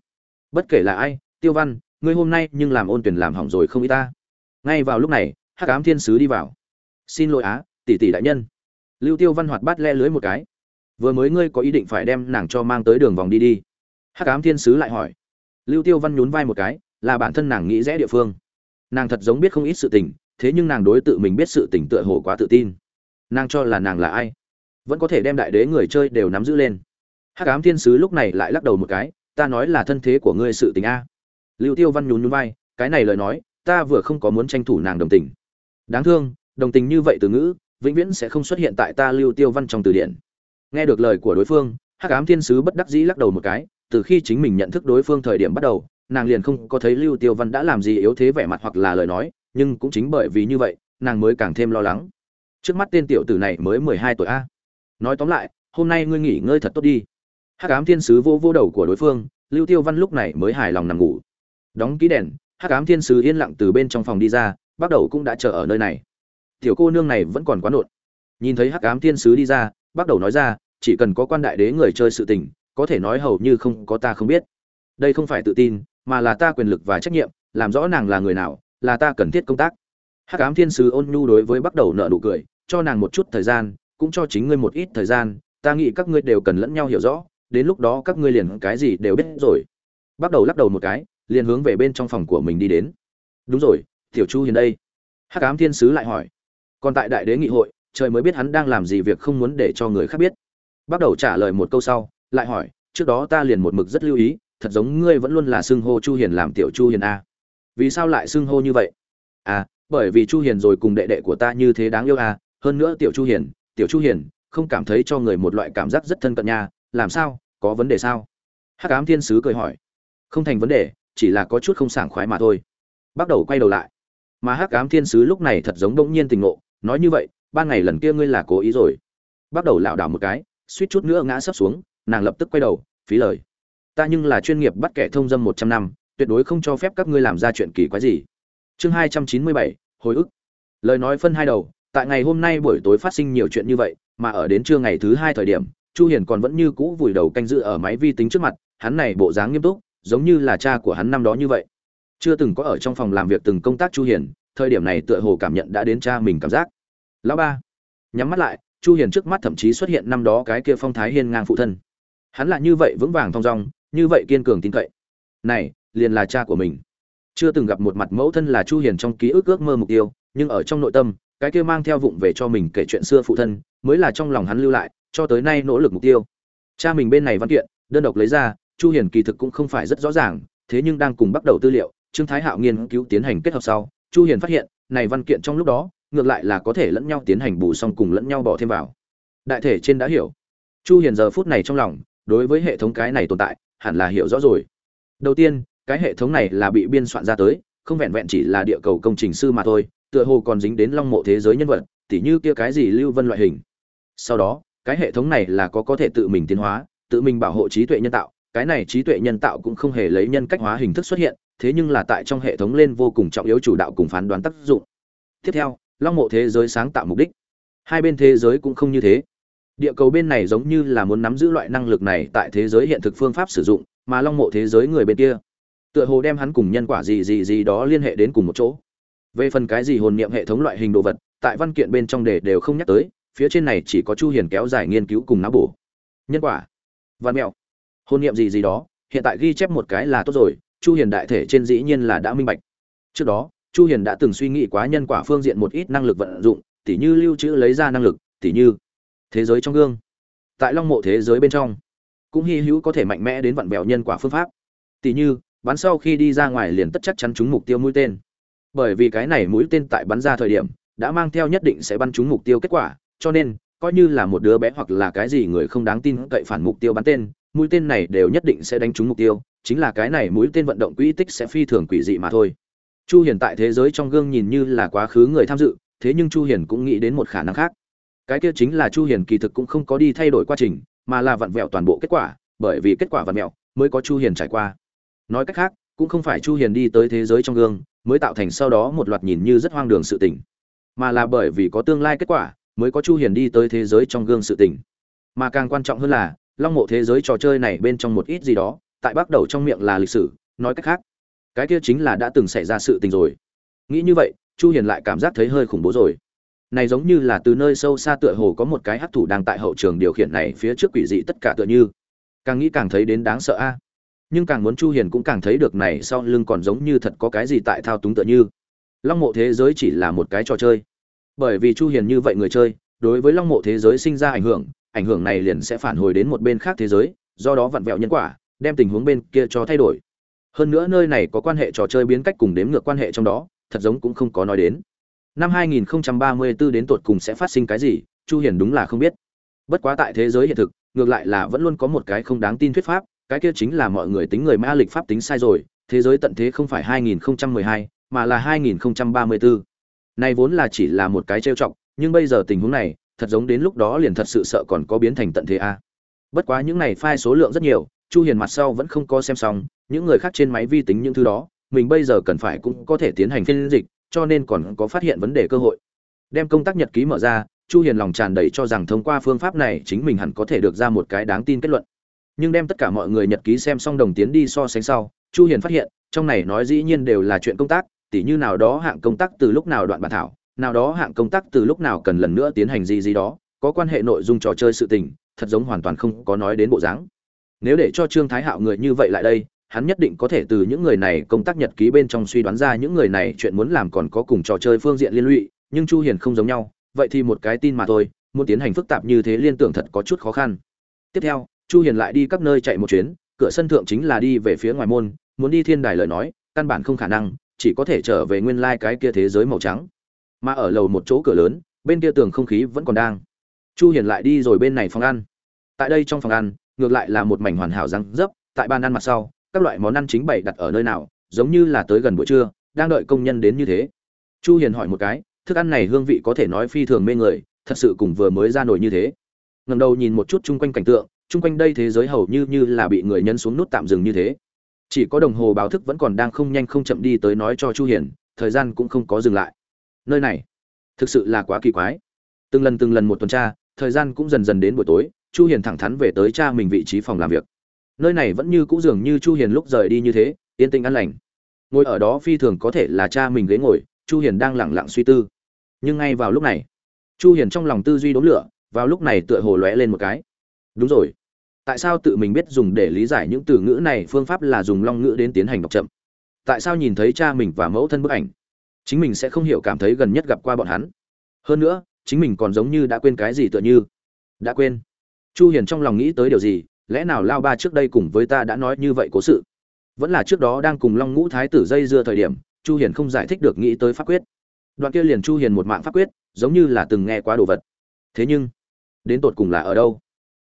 Bất kể là ai, tiêu văn, ngươi hôm nay nhưng làm ôn tuyển làm hỏng rồi không ý ta. Ngay vào lúc này, hắc ám thiên sứ đi vào. Xin lỗi á, tỷ tỷ đại nhân. Lưu tiêu văn hoạt bát le lưới một cái. Vừa mới ngươi có ý định phải đem nàng cho mang tới đường vòng đi đi. Hắc ám thiên sứ lại hỏi. Lưu tiêu văn nhún vai một cái, là bản thân nàng nghĩ rẽ địa phương. Nàng thật giống biết không ít sự tình thế nhưng nàng đối tự mình biết sự tỉnh tựa hồ quá tự tin. Nàng cho là nàng là ai? Vẫn có thể đem đại đế người chơi đều nắm giữ lên. Hắc ám thiên sứ lúc này lại lắc đầu một cái, ta nói là thân thế của ngươi sự tình a. Lưu tiêu văn nhún nhún vai, cái này lời nói, ta vừa không có muốn tranh thủ nàng đồng tình. Đáng thương, đồng tình như vậy từ ngữ, vĩnh viễn sẽ không xuất hiện tại ta lưu tiêu văn trong từ điển. Nghe được lời của đối phương, hắc ám thiên sứ bất đắc dĩ lắc đầu một cái, từ khi chính mình nhận thức đối phương thời điểm bắt đầu, nàng liền không có thấy lưu tiêu văn đã làm gì yếu thế vẻ mặt hoặc là lời nói nhưng cũng chính bởi vì như vậy, nàng mới càng thêm lo lắng. Trước mắt tên tiểu tử này mới mười hai tuổi a. Nói tóm lại, hôm nay ngươi nghỉ ngơi thật tốt đi. Hắc ám thiên sứ vô vô đầu của đối phương, lưu tiêu văn lúc này mới hài lòng nằm ngủ. Đóng ký đèn, hắc ám thiên sứ yên lặng từ bên trong phòng đi ra, bắt đầu cũng đã chờ ở nơi này. Tiểu cô nương này vẫn còn quá nộn. Nhìn thấy hắc ám thiên sứ đi ra, bắt đầu nói ra, chỉ cần có quan đại đế người chơi sự tình, có thể nói hầu như không có ta không biết. Đây không phải tự tin, mà là ta quyền lực và trách nhiệm, làm rõ nàng là người nào là ta cần thiết công tác. Hắc ám thiên sứ ôn nhu đối với bắt đầu nợ nụ cười, cho nàng một chút thời gian, cũng cho chính ngươi một ít thời gian, ta nghĩ các ngươi đều cần lẫn nhau hiểu rõ, đến lúc đó các ngươi liền cái gì đều biết rồi. Bắt đầu lắc đầu một cái, liền hướng về bên trong phòng của mình đi đến. Đúng rồi, tiểu chu hiền đây. Hắc ám thiên sứ lại hỏi. Còn tại đại đế nghị hội, trời mới biết hắn đang làm gì việc không muốn để cho người khác biết. Bắt đầu trả lời một câu sau, lại hỏi, trước đó ta liền một mực rất lưu ý, thật giống ngươi vẫn luôn là xưng hô chu hiền làm tiểu chu hiền a vì sao lại xưng hô như vậy? À bởi vì chu hiền rồi cùng đệ đệ của ta như thế đáng yêu à, hơn nữa tiểu chu hiền tiểu chu hiền không cảm thấy cho người một loại cảm giác rất thân cận nha làm sao có vấn đề sao? Hắc ám thiên sứ cười hỏi. Không thành vấn đề chỉ là có chút không sảng khoái mà thôi. Bắt đầu quay đầu lại. Mà hắc ám thiên sứ lúc này thật giống bỗng nhiên tình ngộ nói như vậy ban ngày lần kia ngươi là cố ý rồi. Bắt đầu lảo đảo một cái suýt chút nữa ngã sấp xuống nàng lập tức quay đầu phí lời. Ta nhưng là chuyên nghiệp bắt kẻ thông dâm một trăm năm tuyệt đối không cho phép các ngươi làm ra chuyện kỳ quái gì. Chương hai trăm chín mươi bảy, hồi ức. Lời nói phân hai đầu, tại ngày hôm nay buổi tối phát sinh nhiều chuyện như vậy, mà ở đến trưa ngày thứ hai thời điểm, chu hiền còn vẫn như cũ vùi đầu canh giữ ở máy vi tính trước mặt, hắn này bộ dáng nghiêm túc, giống như là cha của hắn năm đó như vậy. Chưa từng có ở trong phòng làm việc từng công tác chu hiền, thời điểm này tựa hồ cảm nhận đã đến cha mình cảm giác. Lão ba, nhắm mắt lại, chu hiền trước mắt thậm chí xuất hiện năm đó cái kia phong thái hiên ngang phụ thân. Hắn là như vậy vững vàng thong dong, như vậy kiên cường tin cậy. Này liền là cha của mình. Chưa từng gặp một mặt mẫu thân là chu hiền trong ký ức ước mơ mục tiêu, nhưng ở trong nội tâm, cái kia mang theo vụng về cho mình kể chuyện xưa phụ thân, mới là trong lòng hắn lưu lại, cho tới nay nỗ lực mục tiêu. Cha mình bên này văn kiện, đơn độc lấy ra, chu hiền kỳ thực cũng không phải rất rõ ràng, thế nhưng đang cùng bắt đầu tư liệu, trương thái hạo nghiên cứu tiến hành kết hợp sau, chu hiền phát hiện, này văn kiện trong lúc đó, ngược lại là có thể lẫn nhau tiến hành bù xong cùng lẫn nhau bỏ thêm vào. Đại thể trên đã hiểu. Chu hiền giờ phút này trong lòng, đối với hệ thống cái này tồn tại, hẳn là hiểu rõ rồi. Đầu tiên cái hệ thống này là bị biên soạn ra tới, không vẹn vẹn chỉ là địa cầu công trình sư mà thôi, tựa hồ còn dính đến long mộ thế giới nhân vật, tỉ như kia cái gì lưu vân loại hình. Sau đó, cái hệ thống này là có có thể tự mình tiến hóa, tự mình bảo hộ trí tuệ nhân tạo, cái này trí tuệ nhân tạo cũng không hề lấy nhân cách hóa hình thức xuất hiện, thế nhưng là tại trong hệ thống lên vô cùng trọng yếu chủ đạo cùng phán đoán tác dụng. Tiếp theo, long mộ thế giới sáng tạo mục đích. Hai bên thế giới cũng không như thế. Địa cầu bên này giống như là muốn nắm giữ loại năng lực này tại thế giới hiện thực phương pháp sử dụng, mà long mộ thế giới người bên kia tựa hồ đem hắn cùng nhân quả gì gì gì đó liên hệ đến cùng một chỗ. Về phần cái gì hồn niệm hệ thống loại hình đồ vật, tại văn kiện bên trong đề đều không nhắc tới, phía trên này chỉ có chu hiền kéo dài nghiên cứu cùng não bổ. Nhân quả. Văn mẹo. Hồn niệm gì gì đó, hiện tại ghi chép một cái là tốt rồi, chu hiền đại thể trên dĩ nhiên là đã minh bạch. Trước đó, chu hiền đã từng suy nghĩ quá nhân quả phương diện một ít năng lực vận dụng, tỉ như lưu trữ lấy ra năng lực, tỉ như thế giới trong gương. Tại long mộ thế giới bên trong, cũng hy hữu có thể mạnh mẽ đến vặn vẹo nhân quả phương pháp. Tỉ như bắn sau khi đi ra ngoài liền tất chắc chắn trúng mục tiêu mũi tên. Bởi vì cái này mũi tên tại bắn ra thời điểm, đã mang theo nhất định sẽ bắn trúng mục tiêu kết quả, cho nên, coi như là một đứa bé hoặc là cái gì người không đáng tin cậy phản mục tiêu bắn tên, mũi tên này đều nhất định sẽ đánh trúng mục tiêu, chính là cái này mũi tên vận động quỹ tích sẽ phi thường quỷ dị mà thôi. Chu hiền tại thế giới trong gương nhìn như là quá khứ người tham dự, thế nhưng chu hiền cũng nghĩ đến một khả năng khác. Cái kia chính là chu hiền kỳ thực cũng không có đi thay đổi quá trình, mà là vặn vẹo toàn bộ kết quả, bởi vì kết quả vặn vẹo mới có chu hiền trải qua nói cách khác, cũng không phải chu hiền đi tới thế giới trong gương, mới tạo thành sau đó một loạt nhìn như rất hoang đường sự tình. Mà là bởi vì có tương lai kết quả, mới có chu hiền đi tới thế giới trong gương sự tình. Mà càng quan trọng hơn là, long mộ thế giới trò chơi này bên trong một ít gì đó, tại bắt đầu trong miệng là lịch sử, nói cách khác, cái kia chính là đã từng xảy ra sự tình rồi. Nghĩ như vậy, chu hiền lại cảm giác thấy hơi khủng bố rồi. Này giống như là từ nơi sâu xa tựa hồ có một cái hắc thủ đang tại hậu trường điều khiển này phía trước quỷ dị tất cả tựa như. Càng nghĩ càng thấy đến đáng sợ a nhưng càng muốn chu hiền cũng càng thấy được này sau lưng còn giống như thật có cái gì tại thao túng tựa như. Long mộ thế giới chỉ là một cái trò chơi. Bởi vì chu hiền như vậy người chơi, đối với long mộ thế giới sinh ra ảnh hưởng ảnh hưởng này liền sẽ phản hồi đến một bên khác thế giới, do đó vặn vẹo nhân quả, đem tình huống bên kia cho thay đổi. Hơn nữa nơi này có quan hệ trò chơi biến cách cùng đếm ngược quan hệ trong đó, thật giống cũng không có nói đến. Năm 2034 đến tột cùng sẽ phát sinh cái gì, chu hiền đúng là không biết. Bất quá tại thế giới hiện thực, ngược lại là vẫn luôn có một cái không đáng tin thuyết pháp cái kia chính là mọi người tính người ma lịch pháp tính sai rồi, thế giới tận thế không phải 2012 mà là 2034 này vốn là chỉ là một cái trêu chọc, nhưng bây giờ tình huống này, thật giống đến lúc đó liền thật sự sợ còn có biến thành tận thế a. Bất quá những này file số lượng rất nhiều, chu hiền mặt sau vẫn không có xem xong, những người khác trên máy vi tính những thứ đó, mình bây giờ cần phải cũng có thể tiến hành phiên dịch, cho nên còn có phát hiện vấn đề cơ hội. Đem công tác nhật ký mở ra, chu hiền lòng tràn đầy cho rằng thông qua phương pháp này chính mình hẳn có thể được ra một cái đáng tin kết luận nhưng đem tất cả mọi người nhật ký xem xong đồng tiến đi so sánh sau, chu hiền phát hiện, trong này nói dĩ nhiên đều là chuyện công tác, tỉ như nào đó hạng công tác từ lúc nào đoạn bản thảo, nào đó hạng công tác từ lúc nào cần lần nữa tiến hành gì gì đó, có quan hệ nội dung trò chơi sự tình, thật giống hoàn toàn không có nói đến bộ dáng. Nếu để cho trương thái hạo người như vậy lại đây, hắn nhất định có thể từ những người này công tác nhật ký bên trong suy đoán ra những người này chuyện muốn làm còn có cùng trò chơi phương diện liên lụy, nhưng chu hiền không giống nhau, vậy thì một cái tin mà thôi, muốn tiến hành phức tạp như thế liên tưởng thật có chút khó khăn. Tiếp theo chu hiền lại đi các nơi chạy một chuyến, cửa sân thượng chính là đi về phía ngoài môn, muốn đi thiên đài lời nói, căn bản không khả năng, chỉ có thể trở về nguyên lai like cái kia thế giới màu trắng. Mà ở lầu một chỗ cửa lớn, bên kia tường không khí vẫn còn đang. Chu hiền lại đi rồi bên này phòng ăn. Tại đây trong phòng ăn, ngược lại là một mảnh hoàn hảo răng dấp, tại bàn ăn mặt sau, các loại món ăn chính bày đặt ở nơi nào, giống như là tới gần buổi trưa, đang đợi công nhân đến như thế. Chu hiền hỏi một cái, thức ăn này hương vị có thể nói phi thường mê người, thật sự cùng vừa mới ra nổi như thế. Ngẩng đầu nhìn một chút chung quanh cảnh tượng chung quanh đây thế giới hầu như như là bị người nhân xuống nút tạm dừng như thế. Chỉ có đồng hồ báo thức vẫn còn đang không nhanh không chậm đi tới nói cho chu hiền, thời gian cũng không có dừng lại. Nơi này, thực sự là quá kỳ quái. Từng lần từng lần một tuần tra, thời gian cũng dần dần đến buổi tối, chu hiền thẳng thắn về tới cha mình vị trí phòng làm việc. Nơi này vẫn như cũ dường như chu hiền lúc rời đi như thế, yên tĩnh an lành. Ngồi ở đó phi thường có thể là cha mình ghế ngồi, chu hiền đang lặng lặng suy tư. Nhưng ngay vào lúc này, chu hiền trong lòng tư duy đốn lửa, vào lúc này tựa hồ lóe lên một cái. Đúng rồi tại sao tự mình biết dùng để lý giải những từ ngữ này, phương pháp là dùng long ngữ đến tiến hành đọc chậm? Tại sao nhìn thấy cha mình và mẫu thân bức ảnh, chính mình sẽ không hiểu cảm thấy gần nhất gặp qua bọn hắn? Hơn nữa, chính mình còn giống như đã quên cái gì tựa như? Đã quên. Chu hiền trong lòng nghĩ tới điều gì? Lẽ nào lao ba trước đây cùng với ta đã nói như vậy cố sự? Vẫn là trước đó đang cùng long ngũ thái tử dây dưa thời điểm, chu hiền không giải thích được nghĩ tới pháp quyết. Đoạn kia liền chu hiền một mạng pháp quyết, giống như là từng nghe qua đồ vật. Thế nhưng, đến tột cùng là ở đâu?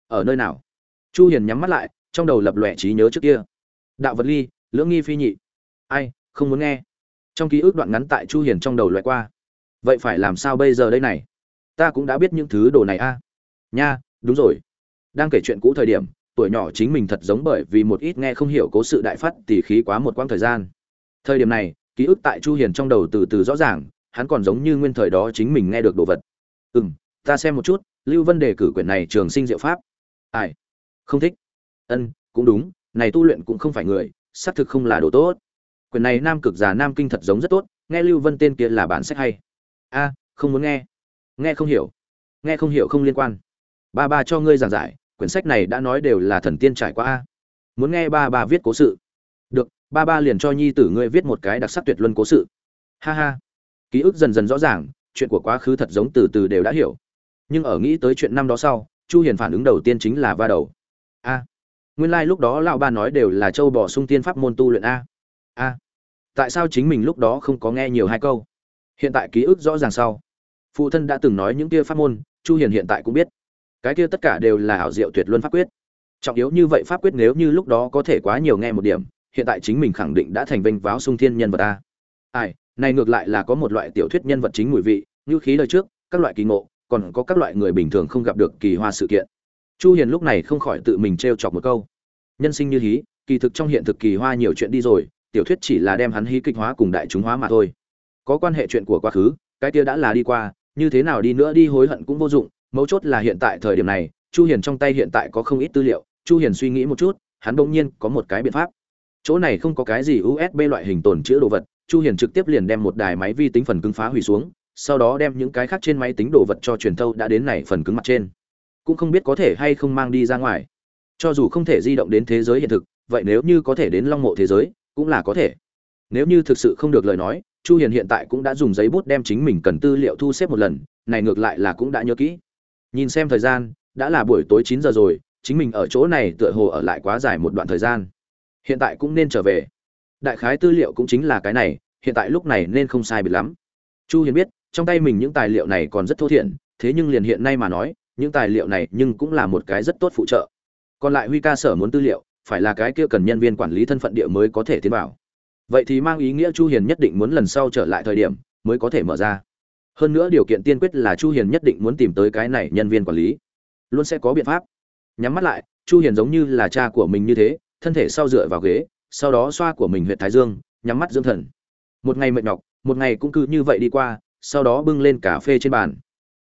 Ở nơi nào? Chu hiền nhắm mắt lại, trong đầu lập lòe trí nhớ trước kia. Đạo vật ly, lưỡng nghi phi nhị. Ai, không muốn nghe. Trong ký ức đoạn ngắn tại chu hiền trong đầu loại qua. Vậy phải làm sao bây giờ đây này? Ta cũng đã biết những thứ đồ này a. Nha, đúng rồi. Đang kể chuyện cũ thời điểm, tuổi nhỏ chính mình thật giống bởi vì một ít nghe không hiểu cố sự đại phát tỉ khí quá một quãng thời gian. Thời điểm này, ký ức tại chu hiền trong đầu từ từ rõ ràng, hắn còn giống như nguyên thời đó chính mình nghe được đồ vật. Ừm, ta xem một chút, lưu vân đề cử quyển này trường sinh diệu pháp. Ai? Không thích. Ân, cũng đúng, này tu luyện cũng không phải người, xác thực không là đồ tốt. Quyển này nam cực già nam kinh thật giống rất tốt, nghe lưu vân tên kia là bản sách hay. A, không muốn nghe. Nghe không hiểu. Nghe không hiểu không liên quan. Ba ba cho ngươi giảng giải, quyển sách này đã nói đều là thần tiên trải qua a. Muốn nghe ba ba viết cố sự. Được, ba ba liền cho nhi tử ngươi viết một cái đặc sắc tuyệt luân cố sự. Ha ha. Ký ức dần dần rõ ràng, chuyện của quá khứ thật giống từ từ đều đã hiểu. Nhưng ở nghĩ tới chuyện năm đó sau, chu hiền phản ứng đầu tiên chính là va đầu a. Nguyên lai like lúc đó lão ba nói đều là châu bỏ sung tiên pháp môn tu luyện a. A. Tại sao chính mình lúc đó không có nghe nhiều hai câu? Hiện tại ký ức rõ ràng sau. Phụ thân đã từng nói những kia pháp môn, chu hiền hiện tại cũng biết. Cái kia tất cả đều là ảo diệu tuyệt luân pháp quyết. Trọng yếu như vậy pháp quyết nếu như lúc đó có thể quá nhiều nghe một điểm, hiện tại chính mình khẳng định đã thành vinh váo sung thiên nhân vật ta ai, này ngược lại là có một loại tiểu thuyết nhân vật chính mùi vị, như khí đời trước, các loại kỳ ngộ, còn có các loại người bình thường không gặp được kỳ hoa sự kiện chu hiền lúc này không khỏi tự mình trêu chọc một câu. Nhân sinh như hí, kỳ thực trong hiện thực kỳ hoa nhiều chuyện đi rồi, tiểu thuyết chỉ là đem hắn hí kịch hóa cùng đại chúng hóa mà thôi. Có quan hệ chuyện của quá khứ, cái kia đã là đi qua, như thế nào đi nữa đi hối hận cũng vô dụng, mấu chốt là hiện tại thời điểm này, chu hiền trong tay hiện tại có không ít tư liệu, chu hiền suy nghĩ một chút, hắn bỗng nhiên có một cái biện pháp. Chỗ này không có cái gì usb loại hình tồn chứa đồ vật, chu hiền trực tiếp liền đem một đài máy vi tính phần cứng phá hủy xuống, sau đó đem những cái khác trên máy tính đồ vật cho truyền thâu đã đến này phần cứng mặt trên cũng không biết có thể hay không mang đi ra ngoài. Cho dù không thể di động đến thế giới hiện thực vậy nếu như có thể đến long mộ thế giới cũng là có thể. Nếu như thực sự không được lời nói chu hiền hiện tại cũng đã dùng giấy bút đem chính mình cần tư liệu thu xếp một lần này ngược lại là cũng đã nhớ kỹ. Nhìn xem thời gian đã là buổi tối 9 giờ rồi chính mình ở chỗ này tựa hồ ở lại quá dài một đoạn thời gian. Hiện tại cũng nên trở về. Đại khái tư liệu cũng chính là cái này hiện tại lúc này nên không sai biệt lắm. Chu hiền biết trong tay mình những tài liệu này còn rất thô thiện, thế nhưng liền hiện nay mà nói những tài liệu này nhưng cũng là một cái rất tốt phụ trợ. Còn lại huy ca sở muốn tư liệu, phải là cái kia cần nhân viên quản lý thân phận địa mới có thể tiến vào. Vậy thì mang ý nghĩa chu hiền nhất định muốn lần sau trở lại thời điểm mới có thể mở ra. Hơn nữa điều kiện tiên quyết là chu hiền nhất định muốn tìm tới cái này nhân viên quản lý. Luôn sẽ có biện pháp. Nhắm mắt lại, chu hiền giống như là cha của mình như thế, thân thể sau dựa vào ghế, sau đó xoa của mình huyệt thái dương, nhắm mắt dưỡng thần. Một ngày mệt nhọc, một ngày cũng cứ như vậy đi qua, sau đó bưng lên cà phê trên bàn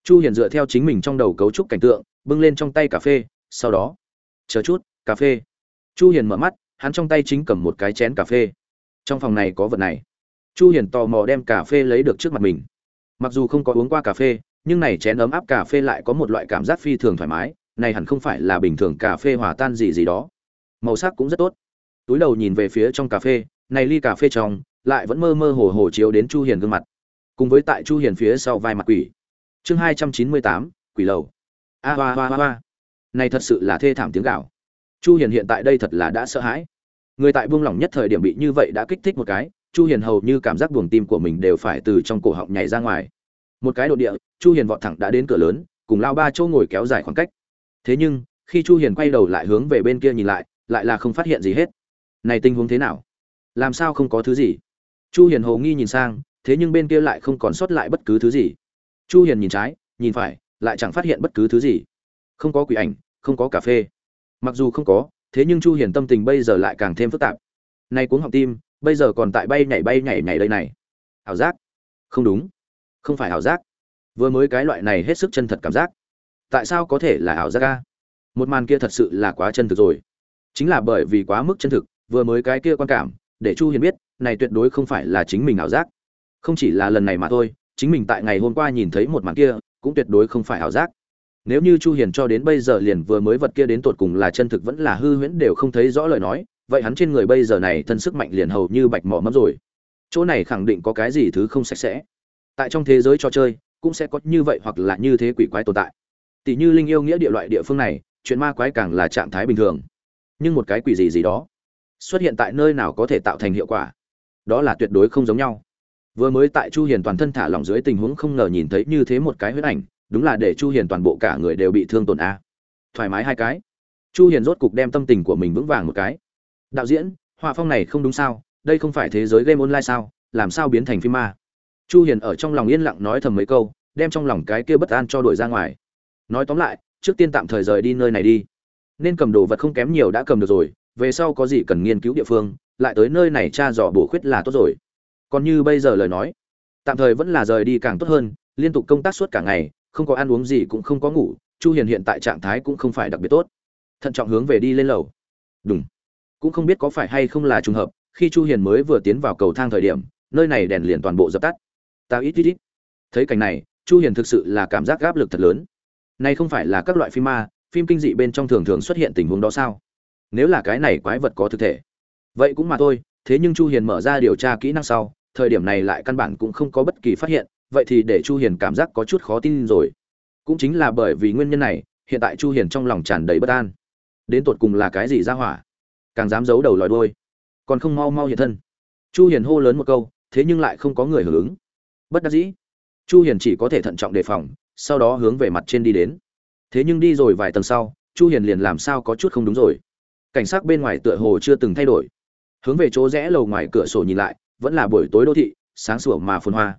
chu hiền dựa theo chính mình trong đầu cấu trúc cảnh tượng, bưng lên trong tay cà phê, sau đó, chờ chút, cà phê. Chu hiền mở mắt, hắn trong tay chính cầm một cái chén cà phê. Trong phòng này có vật này. Chu hiền tò mò đem cà phê lấy được trước mặt mình. Mặc dù không có uống qua cà phê, nhưng này chén ấm áp cà phê lại có một loại cảm giác phi thường thoải mái, này hẳn không phải là bình thường cà phê hòa tan gì gì đó. Màu sắc cũng rất tốt. Túi đầu nhìn về phía trong cà phê, này ly cà phê trong, lại vẫn mơ mơ hồ hồ chiếu đến chu hiền gương mặt. Cùng với tại chu hiền phía sau vai mặt quỷ chương 298, quỷ lầu. A hoa hoa hoa này thật sự là thê thảm tiếng gào. Chu hiền hiện tại đây thật là đã sợ hãi. Người tại buông lỏng nhất thời điểm bị như vậy đã kích thích một cái chu hiền hầu như cảm giác buồng tim của mình đều phải từ trong cổ họng nhảy ra ngoài. Một cái độ địa chu hiền vọt thẳng đã đến cửa lớn cùng lao ba châu ngồi kéo dài khoảng cách. Thế nhưng khi chu hiền quay đầu lại hướng về bên kia nhìn lại lại là không phát hiện gì hết. Này tình huống thế nào? Làm sao không có thứ gì? Chu hiền hồ nghi nhìn sang thế nhưng bên kia lại không còn sót lại bất cứ thứ gì chu hiền nhìn trái, nhìn phải, lại chẳng phát hiện bất cứ thứ gì. Không có quỷ ảnh, không có cà phê. Mặc dù không có, thế nhưng chu hiền tâm tình bây giờ lại càng thêm phức tạp. Nay cuống họng tim, bây giờ còn tại bay nhảy bay nhảy nhảy đây này. Ảo giác. Không đúng. Không phải ảo giác. Vừa mới cái loại này hết sức chân thật cảm giác. Tại sao có thể là ảo giác a? Một màn kia thật sự là quá chân thực rồi. Chính là bởi vì quá mức chân thực, vừa mới cái kia quan cảm, để chu hiền biết, này tuyệt đối không phải là chính mình ảo giác. Không chỉ là lần này mà thôi chính mình tại ngày hôm qua nhìn thấy một màn kia, cũng tuyệt đối không phải ảo giác. Nếu như chu hiền cho đến bây giờ liền vừa mới vật kia đến tột cùng là chân thực vẫn là hư huyễn đều không thấy rõ lời nói, vậy hắn trên người bây giờ này thân sức mạnh liền hầu như bạch mỏ mắm rồi. Chỗ này khẳng định có cái gì thứ không sạch sẽ. Tại trong thế giới trò chơi, cũng sẽ có như vậy hoặc là như thế quỷ quái tồn tại. Tỷ như linh yêu nghĩa địa loại địa phương này, chuyện ma quái càng là trạng thái bình thường. Nhưng một cái quỷ gì gì đó xuất hiện tại nơi nào có thể tạo thành hiệu quả? Đó là tuyệt đối không giống nhau vừa mới tại chu hiền toàn thân thả lỏng dưới tình huống không ngờ nhìn thấy như thế một cái huyết ảnh, đúng là để chu hiền toàn bộ cả người đều bị thương tổn a. Thoải mái hai cái. Chu hiền rốt cục đem tâm tình của mình vững vàng một cái. Đạo diễn, họa phong này không đúng sao? Đây không phải thế giới game online sao? Làm sao biến thành phim ma? Chu hiền ở trong lòng yên lặng nói thầm mấy câu, đem trong lòng cái kia bất an cho đuổi ra ngoài. Nói tóm lại, trước tiên tạm thời rời đi nơi này đi. Nên cầm đồ vật không kém nhiều đã cầm được rồi, về sau có gì cần nghiên cứu địa phương, lại tới nơi này tra dò bổ khuyết là tốt rồi còn như bây giờ lời nói, tạm thời vẫn là rời đi càng tốt hơn, liên tục công tác suốt cả ngày, không có ăn uống gì cũng không có ngủ, chu hiền hiện tại trạng thái cũng không phải đặc biệt tốt. Thận trọng hướng về đi lên lầu. Đúng cũng không biết có phải hay không là trùng hợp, khi chu hiền mới vừa tiến vào cầu thang thời điểm, nơi này đèn liền toàn bộ dập tắt. Ta ít ít ít. Thấy cảnh này, chu hiền thực sự là cảm giác áp lực thật lớn. Này không phải là các loại phim ma, phim kinh dị bên trong thường thường xuất hiện tình huống đó sao? Nếu là cái này quái vật có thực thể. Vậy cũng mà thôi, thế nhưng chu hiền mở ra điều tra kỹ năng sau thời điểm này lại căn bản cũng không có bất kỳ phát hiện, vậy thì để chu hiền cảm giác có chút khó tin rồi. Cũng chính là bởi vì nguyên nhân này, hiện tại chu hiền trong lòng tràn đầy bất an. Đến tột cùng là cái gì ra hỏa? Càng dám giấu đầu lòi đuôi, còn không mau mau hiện thân. Chu hiền hô lớn một câu, thế nhưng lại không có người hưởng ứng. Bất đắc dĩ. Chu hiền chỉ có thể thận trọng đề phòng, sau đó hướng về mặt trên đi đến. Thế nhưng đi rồi vài tầng sau, chu hiền liền làm sao có chút không đúng rồi. Cảnh sát bên ngoài tựa hồ chưa từng thay đổi. Hướng về chỗ rẽ lầu ngoài cửa sổ nhìn lại vẫn là buổi tối đô thị, sáng sủa mà phồn hoa.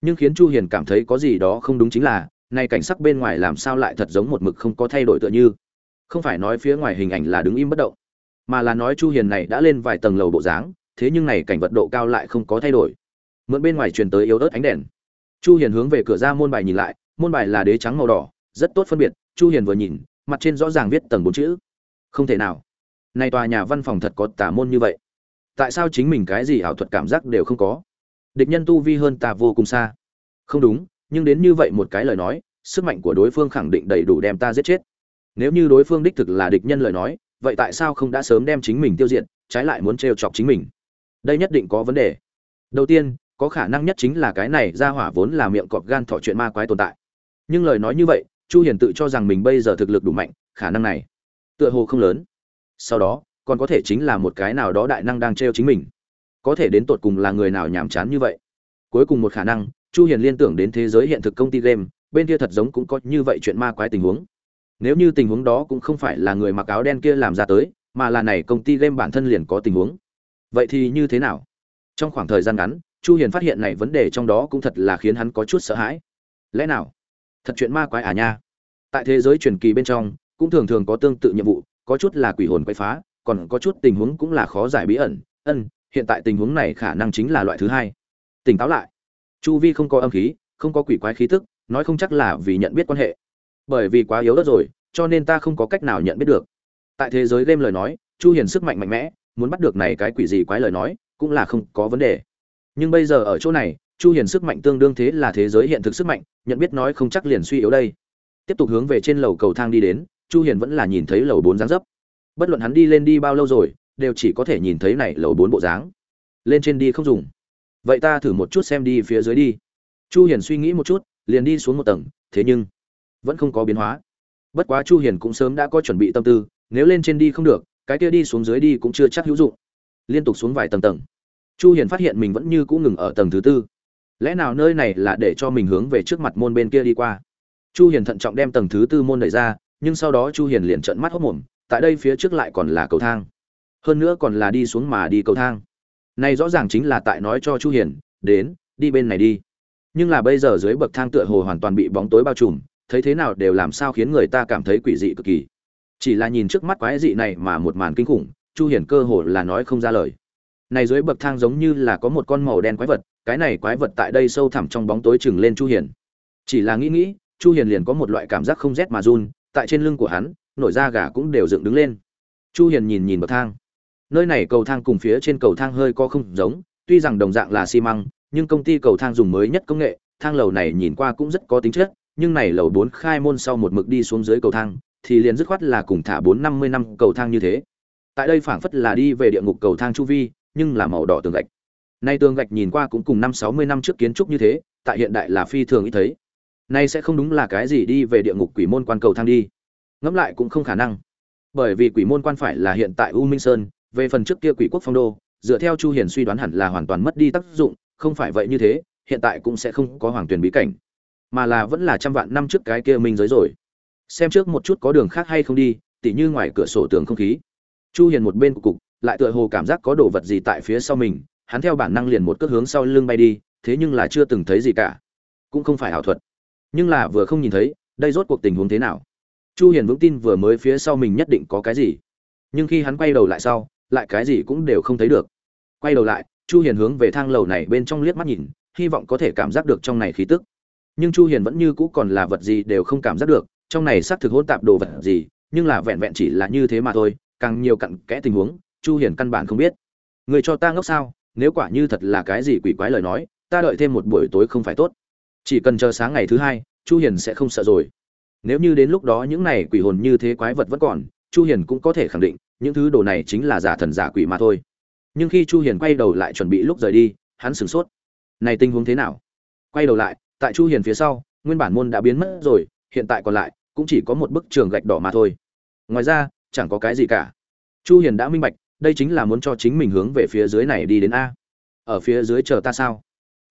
Nhưng khiến chu hiền cảm thấy có gì đó không đúng chính là, nay cảnh sắc bên ngoài làm sao lại thật giống một mực không có thay đổi tựa như. Không phải nói phía ngoài hình ảnh là đứng im bất động, mà là nói chu hiền này đã lên vài tầng lầu bộ dáng, thế nhưng này cảnh vật độ cao lại không có thay đổi. Mượn bên ngoài truyền tới yếu ớt ánh đèn. Chu hiền hướng về cửa ra môn bài nhìn lại, môn bài là đế trắng màu đỏ, rất tốt phân biệt, chu hiền vừa nhìn, mặt trên rõ ràng viết tầng bốn chữ. Không thể nào. Này tòa nhà văn phòng thật có tả môn như vậy tại sao chính mình cái gì ảo thuật cảm giác đều không có? Địch nhân tu vi hơn ta vô cùng xa. Không đúng, nhưng đến như vậy một cái lời nói, sức mạnh của đối phương khẳng định đầy đủ đem ta giết chết. Nếu như đối phương đích thực là địch nhân lời nói, vậy tại sao không đã sớm đem chính mình tiêu diệt, trái lại muốn trêu chọc chính mình? Đây nhất định có vấn đề. Đầu tiên, có khả năng nhất chính là cái này ra hỏa vốn là miệng cọp gan thọ chuyện ma quái tồn tại. Nhưng lời nói như vậy, chu hiền tự cho rằng mình bây giờ thực lực đủ mạnh, khả năng này tựa hồ không lớn. Sau đó còn có thể chính là một cái nào đó đại năng đang trêu chính mình. Có thể đến tột cùng là người nào nhảm chán như vậy. Cuối cùng một khả năng, chu hiền liên tưởng đến thế giới hiện thực công ty game, bên kia thật giống cũng có như vậy chuyện ma quái tình huống. Nếu như tình huống đó cũng không phải là người mặc áo đen kia làm ra tới, mà là này công ty game bản thân liền có tình huống. Vậy thì như thế nào? Trong khoảng thời gian ngắn, chu hiền phát hiện này vấn đề trong đó cũng thật là khiến hắn có chút sợ hãi. Lẽ nào? Thật chuyện ma quái à nha? Tại thế giới truyền kỳ bên trong, cũng thường thường có tương tự nhiệm vụ, có chút là quỷ hồn quay phá còn có chút tình huống cũng là khó giải bí ẩn. Ân, hiện tại tình huống này khả năng chính là loại thứ hai. Tỉnh táo lại. Chu vi không có âm khí, không có quỷ quái khí tức, nói không chắc là vì nhận biết quan hệ. Bởi vì quá yếu đất rồi, cho nên ta không có cách nào nhận biết được. Tại thế giới game lời nói, chu hiền sức mạnh mạnh mẽ, muốn bắt được này cái quỷ gì quái lời nói, cũng là không có vấn đề. Nhưng bây giờ ở chỗ này, chu hiền sức mạnh tương đương thế là thế giới hiện thực sức mạnh, nhận biết nói không chắc liền suy yếu đây. Tiếp tục hướng về trên lầu cầu thang đi đến, chu hiền vẫn là nhìn thấy lầu bốn dáng dấp bất luận hắn đi lên đi bao lâu rồi, đều chỉ có thể nhìn thấy này lầu bốn bộ dáng. Lên trên đi không dùng. Vậy ta thử một chút xem đi phía dưới đi. Chu hiền suy nghĩ một chút, liền đi xuống một tầng, thế nhưng vẫn không có biến hóa. Bất quá chu hiền cũng sớm đã có chuẩn bị tâm tư, nếu lên trên đi không được, cái kia đi xuống dưới đi cũng chưa chắc hữu dụng. Liên tục xuống vài tầng tầng. Chu hiền phát hiện mình vẫn như cũ ngừng ở tầng thứ tư. Lẽ nào nơi này là để cho mình hướng về trước mặt môn bên kia đi qua? Chu hiền thận trọng đem tầng thứ tư môn đẩy ra, nhưng sau đó chu hiền liền trợn mắt hốt mồm tại đây phía trước lại còn là cầu thang. Hơn nữa còn là đi xuống mà đi cầu thang. Này rõ ràng chính là tại nói cho chu hiền, đến, đi bên này đi. Nhưng là bây giờ dưới bậc thang tựa hồ hoàn toàn bị bóng tối bao trùm, thấy thế nào đều làm sao khiến người ta cảm thấy quỷ dị cực kỳ. Chỉ là nhìn trước mắt quái dị này mà một màn kinh khủng, chu hiển cơ hồ là nói không ra lời. Này dưới bậc thang giống như là có một con màu đen quái vật, cái này quái vật tại đây sâu thẳm trong bóng tối chừng lên chu hiển chỉ là nghĩ nghĩ, chu Hiền liền có một loại cảm giác không rét mà run, tại trên lưng của hắn nổi da gà cũng đều dựng đứng lên. Chu Hiền nhìn nhìn bậc thang. Nơi này cầu thang cùng phía trên cầu thang hơi có không giống, tuy rằng đồng dạng là xi măng, nhưng công ty cầu thang dùng mới nhất công nghệ, thang lầu này nhìn qua cũng rất có tính chất, nhưng này lầu bốn khai môn sau một mực đi xuống dưới cầu thang, thì liền dứt khoát là cùng thả bốn năm mươi năm cầu thang như thế. Tại đây phảng phất là đi về địa ngục cầu thang chu vi, nhưng là màu đỏ tường gạch. Nay tường gạch nhìn qua cũng cùng năm sáu mươi năm trước kiến trúc như thế, tại hiện đại là phi thường ít thấy. Nay sẽ không đúng là cái gì đi về địa ngục quỷ môn quan cầu thang đi ngẫm lại cũng không khả năng. Bởi vì quỷ môn quan phải là hiện tại u minh sơn, về phần trước kia quỷ quốc phong đô, dựa theo chu hiền suy đoán hẳn là hoàn toàn mất đi tác dụng, không phải vậy như thế, hiện tại cũng sẽ không có hoàng tuyển bí cảnh, mà là vẫn là trăm vạn năm trước cái kia minh giới rồi. Xem trước một chút có đường khác hay không đi, tỉ như ngoài cửa sổ tường không khí. Chu hiền một bên cục cục, lại tựa hồ cảm giác có đồ vật gì tại phía sau mình, hắn theo bản năng liền một cước hướng sau lưng bay đi, thế nhưng là chưa từng thấy gì cả. Cũng không phải ảo thuật. Nhưng là vừa không nhìn thấy, đây rốt cuộc tình huống thế nào? Chu hiền vững tin vừa mới phía sau mình nhất định có cái gì. Nhưng khi hắn quay đầu lại sau, lại cái gì cũng đều không thấy được. Quay đầu lại, chu hiền hướng về thang lầu này bên trong liếc mắt nhìn, hy vọng có thể cảm giác được trong này khí tức. Nhưng chu hiền vẫn như cũ còn là vật gì đều không cảm giác được, trong này xác thực hỗn tạp đồ vật gì, nhưng là vẹn vẹn chỉ là như thế mà thôi, càng nhiều cặn kẽ tình huống, chu hiền căn bản không biết. Người cho ta ngốc sao, nếu quả như thật là cái gì quỷ quái lời nói, ta đợi thêm một buổi tối không phải tốt. Chỉ cần chờ sáng ngày thứ hai, chu hiền sẽ không sợ rồi nếu như đến lúc đó những này quỷ hồn như thế quái vật vẫn còn, chu hiền cũng có thể khẳng định, những thứ đồ này chính là giả thần giả quỷ mà thôi. Nhưng khi chu hiền quay đầu lại chuẩn bị lúc rời đi, hắn sửng sốt. Này tình huống thế nào? Quay đầu lại, tại chu hiền phía sau, nguyên bản môn đã biến mất rồi, hiện tại còn lại, cũng chỉ có một bức trường gạch đỏ mà thôi. Ngoài ra, chẳng có cái gì cả. Chu hiền đã minh bạch, đây chính là muốn cho chính mình hướng về phía dưới này đi đến a. Ở phía dưới chờ ta sao?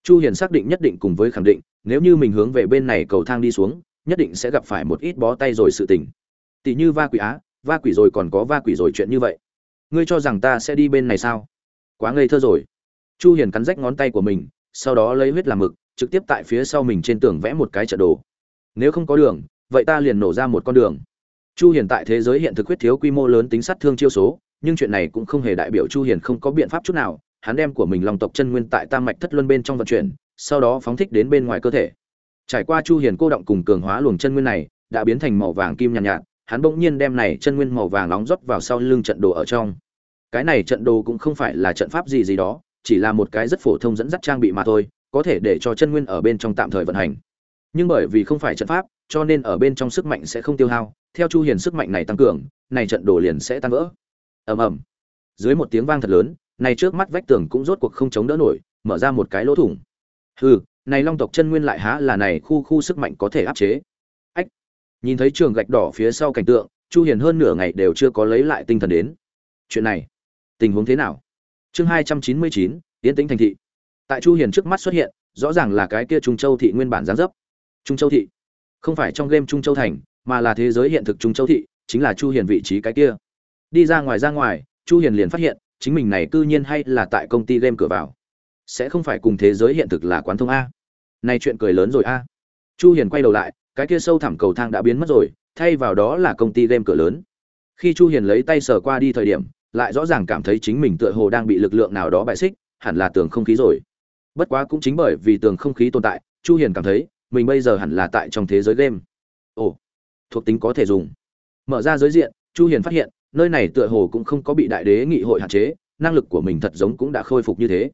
Chu hiền xác định nhất định cùng với khẳng định, nếu như mình hướng về bên này cầu thang đi xuống nhất định sẽ gặp phải một ít bó tay rồi sự tình. Tỷ như va quỷ á, va quỷ rồi còn có va quỷ rồi chuyện như vậy. Ngươi cho rằng ta sẽ đi bên này sao? Quá ngây thơ rồi. Chu hiền cắn rách ngón tay của mình, sau đó lấy huyết làm mực, trực tiếp tại phía sau mình trên tường vẽ một cái trận đồ. Nếu không có đường, vậy ta liền nổ ra một con đường. Chu hiền tại thế giới hiện thực huyết thiếu quy mô lớn tính sát thương chiêu số, nhưng chuyện này cũng không hề đại biểu chu hiền không có biện pháp chút nào. Hắn đem của mình lòng tộc chân nguyên tại tam mạch thất luân bên trong vận chuyển, sau đó phóng thích đến bên ngoài cơ thể trải qua chu hiền cô động cùng cường hóa luồng chân nguyên này đã biến thành màu vàng kim nhàn nhạt, nhạt hắn bỗng nhiên đem này chân nguyên màu vàng nóng rót vào sau lưng trận đồ ở trong. Cái này trận đồ cũng không phải là trận pháp gì gì đó chỉ là một cái rất phổ thông dẫn dắt trang bị mà thôi có thể để cho chân nguyên ở bên trong tạm thời vận hành. Nhưng bởi vì không phải trận pháp cho nên ở bên trong sức mạnh sẽ không tiêu hao theo chu hiền sức mạnh này tăng cường này trận đồ liền sẽ tan vỡ. Ầm ầm. Dưới một tiếng vang thật lớn này trước mắt vách tường cũng rốt cuộc không chống đỡ nổi mở ra một cái lỗ thủng. Hừ này long tộc chân nguyên lại há là này khu khu sức mạnh có thể áp chế. Ách nhìn thấy trường gạch đỏ phía sau cảnh tượng chu hiền hơn nửa ngày đều chưa có lấy lại tinh thần đến. Chuyện này tình huống thế nào? Chương 299, tiến tĩnh thành thị. Tại chu hiền trước mắt xuất hiện rõ ràng là cái kia trung châu thị nguyên bản giáng dấp. Trung châu thị không phải trong game trung châu thành mà là thế giới hiện thực trung châu thị chính là chu hiền vị trí cái kia. Đi ra ngoài ra ngoài chu hiền liền phát hiện chính mình này cư nhiên hay là tại công ty game cửa vào sẽ không phải cùng thế giới hiện thực là quán thông a. Nay chuyện cười lớn rồi a. Chu hiền quay đầu lại, cái kia sâu thẳm cầu thang đã biến mất rồi, thay vào đó là công ty game cửa lớn. Khi chu hiền lấy tay sờ qua đi thời điểm, lại rõ ràng cảm thấy chính mình tựa hồ đang bị lực lượng nào đó bại xích, hẳn là tường không khí rồi. Bất quá cũng chính bởi vì tường không khí tồn tại, chu hiền cảm thấy, mình bây giờ hẳn là tại trong thế giới game. Ồ, thuộc tính có thể dùng. Mở ra giới diện, chu hiền phát hiện, nơi này tựa hồ cũng không có bị đại đế nghị hội hạn chế, năng lực của mình thật giống cũng đã khôi phục như thế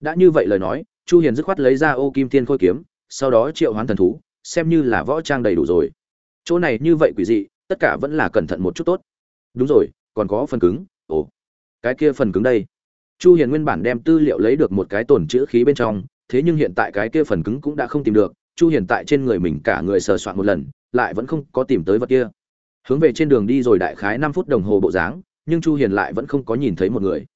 đã như vậy lời nói, chu hiền dứt khoát lấy ra ô kim thiên khôi kiếm, sau đó triệu hoán thần thú, xem như là võ trang đầy đủ rồi. Chỗ này như vậy quỷ dị, tất cả vẫn là cẩn thận một chút tốt. Đúng rồi, còn có phần cứng. Ồ, cái kia phần cứng đây. Chu hiền nguyên bản đem tư liệu lấy được một cái tổn chữ khí bên trong, thế nhưng hiện tại cái kia phần cứng cũng đã không tìm được. Chu hiền tại trên người mình cả người sờ soạn một lần, lại vẫn không có tìm tới vật kia. Hướng về trên đường đi rồi đại khái 5 phút đồng hồ bộ dáng, nhưng chu hiền lại vẫn không có nhìn thấy một người.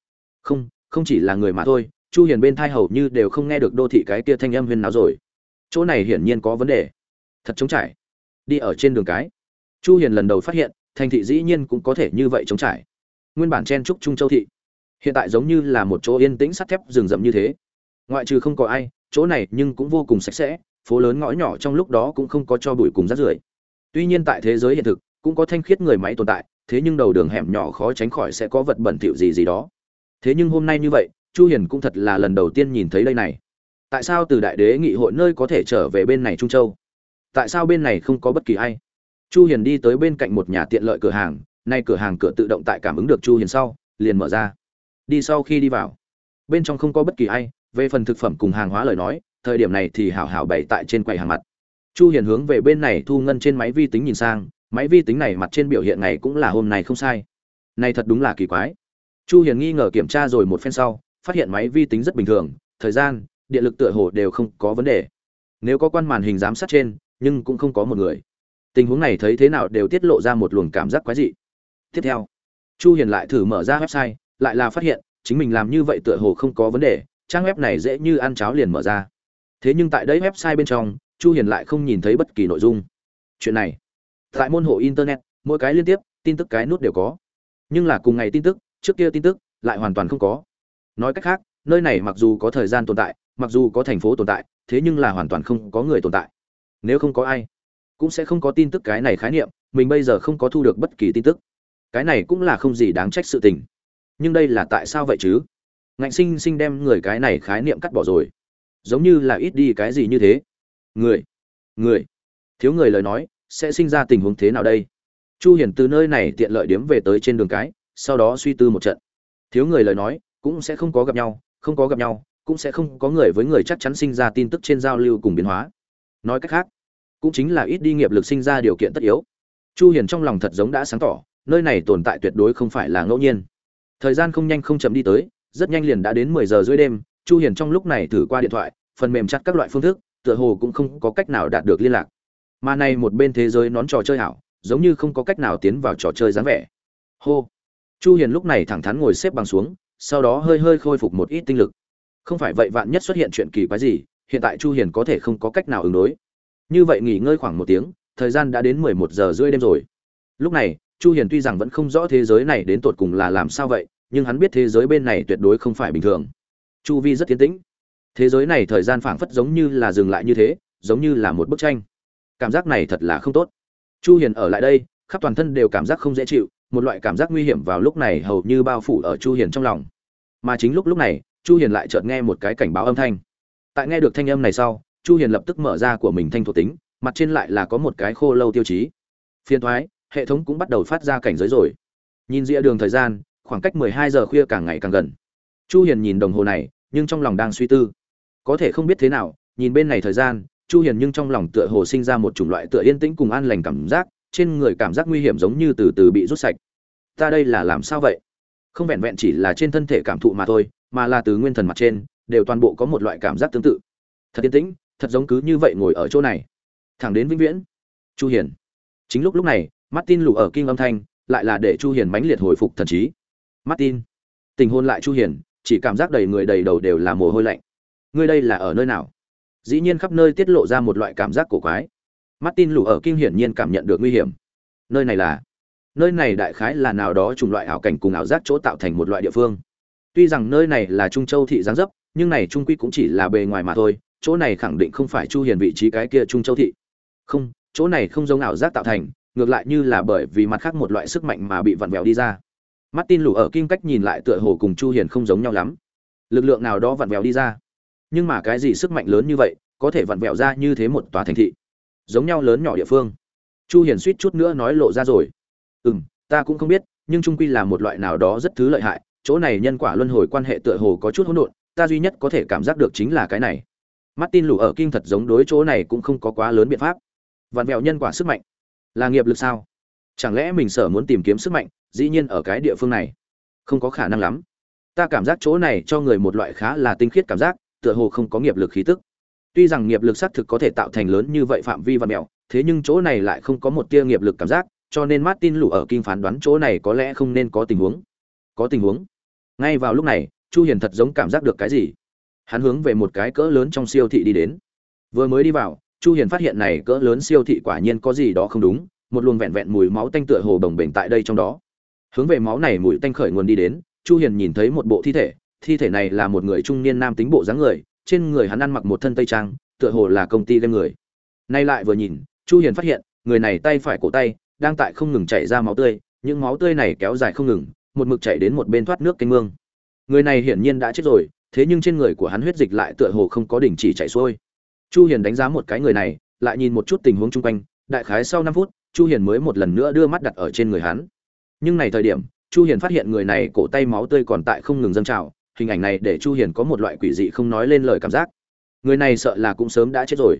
Không không chỉ là người mà thôi chu hiền bên thai hầu như đều không nghe được đô thị cái kia thanh âm huyên náo rồi. Chỗ này hiển nhiên có vấn đề. Thật trống trải. Đi ở trên đường cái. Chu hiền lần đầu phát hiện, thành thị dĩ nhiên cũng có thể như vậy trống trải. Nguyên bản chen trúc trung châu thị. Hiện tại giống như là một chỗ yên tĩnh sắt thép rừng rậm như thế. Ngoại trừ không có ai, chỗ này nhưng cũng vô cùng sạch sẽ, phố lớn ngõ nhỏ trong lúc đó cũng không có cho bụi cùng rác rưởi. Tuy nhiên tại thế giới hiện thực, cũng có thanh khiết người máy tồn tại, thế nhưng đầu đường hẻm nhỏ khó tránh khỏi sẽ có vật bẩn thỉu gì gì đó. Thế nhưng hôm nay như vậy chu hiền cũng thật là lần đầu tiên nhìn thấy đây này. Tại sao từ đại đế nghị hội nơi có thể trở về bên này trung châu? Tại sao bên này không có bất kỳ ai? Chu hiền đi tới bên cạnh một nhà tiện lợi cửa hàng, nay cửa hàng cửa tự động tại cảm ứng được chu hiền sau, liền mở ra. Đi sau khi đi vào, bên trong không có bất kỳ ai, về phần thực phẩm cùng hàng hóa lời nói, thời điểm này thì hảo hảo bày tại trên quầy hàng mặt. Chu hiền hướng về bên này thu ngân trên máy vi tính nhìn sang, máy vi tính này mặt trên biểu hiện này cũng là hôm nay không sai. Này thật đúng là kỳ quái. Chu hiền nghi ngờ kiểm tra rồi một phen sau phát hiện máy vi tính rất bình thường, thời gian, điện lực tựa hồ đều không có vấn đề. Nếu có quan màn hình giám sát trên, nhưng cũng không có một người. Tình huống này thấy thế nào đều tiết lộ ra một luồng cảm giác quái dị. Tiếp theo, chu hiền lại thử mở ra website, lại là phát hiện, chính mình làm như vậy tựa hồ không có vấn đề, trang web này dễ như ăn cháo liền mở ra. Thế nhưng tại đây website bên trong, chu hiền lại không nhìn thấy bất kỳ nội dung. Chuyện này, tại môn hộ internet, mỗi cái liên tiếp, tin tức cái nút đều có. Nhưng là cùng ngày tin tức, trước kia tin tức, lại hoàn toàn không có nói cách khác, nơi này mặc dù có thời gian tồn tại, mặc dù có thành phố tồn tại, thế nhưng là hoàn toàn không có người tồn tại. Nếu không có ai, cũng sẽ không có tin tức cái này khái niệm, mình bây giờ không có thu được bất kỳ tin tức. Cái này cũng là không gì đáng trách sự tình. Nhưng đây là tại sao vậy chứ? Ngạnh sinh sinh đem người cái này khái niệm cắt bỏ rồi. Giống như là ít đi cái gì như thế. Người người. Thiếu người lời nói, sẽ sinh ra tình huống thế nào đây? Chu hiển từ nơi này tiện lợi điếm về tới trên đường cái, sau đó suy tư một trận. Thiếu người lời nói cũng sẽ không có gặp nhau, không có gặp nhau, cũng sẽ không có người với người chắc chắn sinh ra tin tức trên giao lưu cùng biến hóa. Nói cách khác, cũng chính là ít đi nghiệp lực sinh ra điều kiện tất yếu. Chu hiền trong lòng thật giống đã sáng tỏ, nơi này tồn tại tuyệt đối không phải là ngẫu nhiên. Thời gian không nhanh không chậm đi tới, rất nhanh liền đã đến mười giờ rưỡi đêm, chu hiền trong lúc này thử qua điện thoại, phần mềm chặt các loại phương thức, tựa hồ cũng không có cách nào đạt được liên lạc. Mà này một bên thế giới nón trò chơi hảo, giống như không có cách nào tiến vào trò chơi dáng vẻ. Hô. Chu hiền lúc này thẳng thắn ngồi xếp bằng xuống sau đó hơi hơi khôi phục một ít tinh lực. Không phải vậy vạn nhất xuất hiện chuyện kỳ quái gì, hiện tại chu hiền có thể không có cách nào ứng đối. Như vậy nghỉ ngơi khoảng một tiếng, thời gian đã đến 11 giờ rưỡi đêm rồi. Lúc này, chu hiền tuy rằng vẫn không rõ thế giới này đến tột cùng là làm sao vậy, nhưng hắn biết thế giới bên này tuyệt đối không phải bình thường. Chu vi rất tiến tĩnh. Thế giới này thời gian phảng phất giống như là dừng lại như thế, giống như là một bức tranh. Cảm giác này thật là không tốt. Chu hiền ở lại đây, khắp toàn thân đều cảm giác không dễ chịu, một loại cảm giác nguy hiểm vào lúc này hầu như bao phủ ở chu hiền trong lòng mà chính lúc lúc này, chu hiền lại chợt nghe một cái cảnh báo âm thanh. Tại nghe được thanh âm này sau, chu hiền lập tức mở ra của mình thanh thuộc tính, mặt trên lại là có một cái khô lâu tiêu chí. Phiên thoái, hệ thống cũng bắt đầu phát ra cảnh giới rồi. Nhìn rìa đường thời gian, khoảng cách 12 giờ khuya càng ngày càng gần. Chu hiền nhìn đồng hồ này, nhưng trong lòng đang suy tư. Có thể không biết thế nào, nhìn bên này thời gian, chu hiền nhưng trong lòng tựa hồ sinh ra một chủng loại tựa yên tĩnh cùng an lành cảm giác, trên người cảm giác nguy hiểm giống như từ từ bị rút sạch. Ta đây là làm sao vậy? Không vẹn vẹn chỉ là trên thân thể cảm thụ mà thôi, mà là từ nguyên thần mặt trên, đều toàn bộ có một loại cảm giác tương tự. Thật yên tĩnh, thật giống cứ như vậy ngồi ở chỗ này. Thẳng đến vĩnh viễn. Chu hiền. Chính lúc lúc này, martin lù ở kinh âm thanh, lại là để chu hiền mãnh liệt hồi phục thần trí. Martin. Tình hôn lại chu hiền, chỉ cảm giác đầy người đầy đầu đều là mồ hôi lạnh. Ngươi đây là ở nơi nào? Dĩ nhiên khắp nơi tiết lộ ra một loại cảm giác cổ quái. Martin lù ở kinh hiển nhiên cảm nhận được nguy hiểm. Nơi này là nơi này đại khái là nào đó trùng loại ảo cảnh cùng ảo giác chỗ tạo thành một loại địa phương. Tuy rằng nơi này là trung châu thị giáng dấp, nhưng này trung quy cũng chỉ là bề ngoài mà thôi, chỗ này khẳng định không phải chu hiền vị trí cái kia trung châu thị. Không, chỗ này không giống ảo giác tạo thành, ngược lại như là bởi vì mặt khác một loại sức mạnh mà bị vặn vẹo đi ra. Martin lù ở kim cách nhìn lại tựa hồ cùng chu hiền không giống nhau lắm. Lực lượng nào đó vặn vẹo đi ra. Nhưng mà cái gì sức mạnh lớn như vậy, có thể vặn vẹo ra như thế một tòa thành thị? Giống nhau lớn nhỏ địa phương. Chu hiền suýt chút nữa nói lộ ra rồi ừm, ta cũng không biết, nhưng trung quy là một loại nào đó rất thứ lợi hại, chỗ này nhân quả luân hồi quan hệ tựa hồ có chút hỗn độn, ta duy nhất có thể cảm giác được chính là cái này. Martin lù ở kinh thật giống đối chỗ này cũng không có quá lớn biện pháp. Vặn vẹo nhân quả sức mạnh. Là nghiệp lực sao? Chẳng lẽ mình sở muốn tìm kiếm sức mạnh, dĩ nhiên ở cái địa phương này? Không có khả năng lắm. Ta cảm giác chỗ này cho người một loại khá là tinh khiết cảm giác, tựa hồ không có nghiệp lực khí tức. Tuy rằng nghiệp lực xác thực có thể tạo thành lớn như vậy phạm vi và mẹo, thế nhưng chỗ này lại không có một tia nghiệp lực cảm giác cho nên martin lù ở kinh phán đoán chỗ này có lẽ không nên có tình huống. Có tình huống? Ngay vào lúc này, chu hiền thật giống cảm giác được cái gì? Hắn hướng về một cái cỡ lớn trong siêu thị đi đến. Vừa mới đi vào, chu hiền phát hiện này cỡ lớn siêu thị quả nhiên có gì đó không đúng, một luồng vẹn vẹn mùi máu tanh tựa hồ đồng bệnh tại đây trong đó. Hướng về máu này mùi tanh khởi nguồn đi đến, chu hiền nhìn thấy một bộ thi thể thi thể này là một người trung niên nam tính bộ dáng người, trên người hắn ăn mặc một thân tây trang, tựa hồ là công ty lên người. Nay lại vừa nhìn, chu hiền phát hiện, người này tay phải cổ tay đang tại không ngừng chảy ra máu tươi, những máu tươi này kéo dài không ngừng, một mực chảy đến một bên thoát nước kênh mương. Người này hiển nhiên đã chết rồi, thế nhưng trên người của hắn huyết dịch lại tựa hồ không có đình chỉ chảy xuôi. Chu hiền đánh giá một cái người này, lại nhìn một chút tình huống chung quanh, đại khái sau 5 phút, chu hiền mới một lần nữa đưa mắt đặt ở trên người hắn. Nhưng này thời điểm, chu hiền phát hiện người này cổ tay máu tươi còn tại không ngừng dâng trào, hình ảnh này để chu hiền có một loại quỷ dị không nói lên lời cảm giác. Người này sợ là cũng sớm đã chết rồi.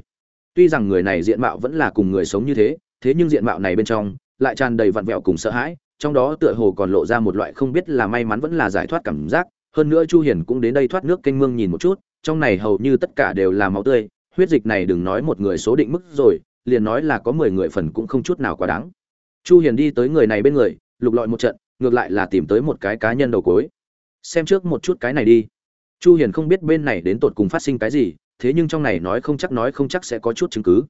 Tuy rằng người này diện mạo vẫn là cùng người sống như thế thế nhưng diện mạo này bên trong lại tràn đầy vặn vẹo cùng sợ hãi, trong đó tựa hồ còn lộ ra một loại không biết là may mắn vẫn là giải thoát cảm giác. Hơn nữa chu hiền cũng đến đây thoát nước kênh mương nhìn một chút, trong này hầu như tất cả đều là máu tươi. Huyết dịch này đừng nói một người số định mức rồi, liền nói là có 10 người phần cũng không chút nào quá đáng. Chu hiền đi tới người này bên người, lục lọi một trận, ngược lại là tìm tới một cái cá nhân đầu cối. Xem trước một chút cái này đi. Chu hiền không biết bên này đến tột cùng phát sinh cái gì, thế nhưng trong này nói không chắc nói không chắc sẽ có chút chứng cứ.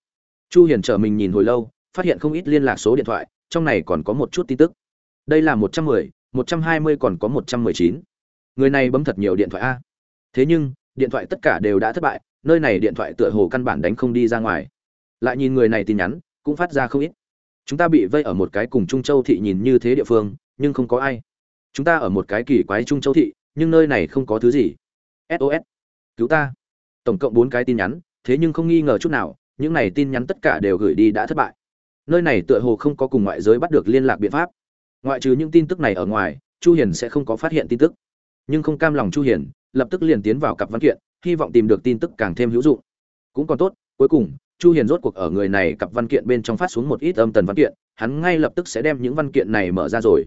Chu hiền trở mình nhìn hồi lâu phát hiện không ít liên lạc số điện thoại trong này còn có một chút tin tức. Đây là 110, 120 còn có 119. người này bấm thật nhiều điện thoại a. Thế nhưng điện thoại tất cả đều đã thất bại nơi này điện thoại tựa hồ căn bản đánh không đi ra ngoài. Lại nhìn người này tin nhắn cũng phát ra không ít. Chúng ta bị vây ở một cái cùng trung châu thị nhìn như thế địa phương nhưng không có ai. Chúng ta ở một cái kỳ quái trung châu thị nhưng nơi này không có thứ gì. Sos cứu ta. Tổng cộng bốn cái tin nhắn thế nhưng không nghi ngờ chút nào những này tin nhắn tất cả đều gửi đi đã thất bại nơi này tựa hồ không có cùng ngoại giới bắt được liên lạc biện pháp. Ngoại trừ những tin tức này ở ngoài, chu hiền sẽ không có phát hiện tin tức. Nhưng không cam lòng chu hiền, lập tức liền tiến vào cặp văn kiện, hy vọng tìm được tin tức càng thêm hữu dụng. Cũng còn tốt, cuối cùng, chu hiền rốt cuộc ở người này cặp văn kiện bên trong phát xuống một ít âm tần văn kiện, hắn ngay lập tức sẽ đem những văn kiện này mở ra rồi.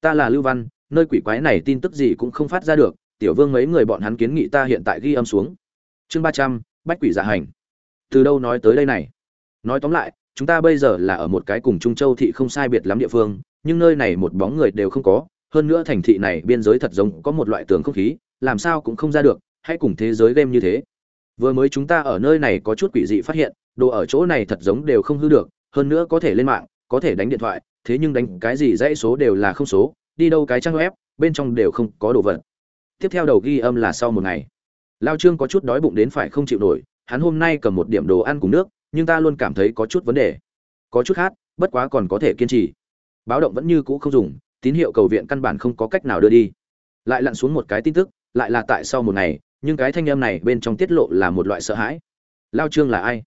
Ta là lưu văn, nơi quỷ quái này tin tức gì cũng không phát ra được, tiểu vương mấy người bọn hắn kiến nghị ta hiện tại ghi âm xuống. Chương ba trăm, bách quỷ giả hành. Từ đâu nói tới đây này? Nói tóm lại chúng ta bây giờ là ở một cái cùng trung châu thị không sai biệt lắm địa phương, nhưng nơi này một bóng người đều không có. Hơn nữa thành thị này biên giới thật giống có một loại tường không khí, làm sao cũng không ra được, hãy cùng thế giới game như thế. Vừa mới chúng ta ở nơi này có chút quỷ dị phát hiện, đồ ở chỗ này thật giống đều không hư được, hơn nữa có thể lên mạng, có thể đánh điện thoại, thế nhưng đánh cái gì dãy số đều là không số, đi đâu cái trang web, bên trong đều không có đồ vật. Tiếp theo đầu ghi âm là sau một ngày. Lao trương có chút đói bụng đến phải không chịu nổi, hắn hôm nay cầm một điểm đồ ăn cùng nước nhưng ta luôn cảm thấy có chút vấn đề. Có chút hát bất quá còn có thể kiên trì. Báo động vẫn như cũ không dùng, tín hiệu cầu viện căn bản không có cách nào đưa đi. Lại lặn xuống một cái tin tức, lại là tại sau một ngày, nhưng cái thanh âm này bên trong tiết lộ là một loại sợ hãi. Lao trương là ai?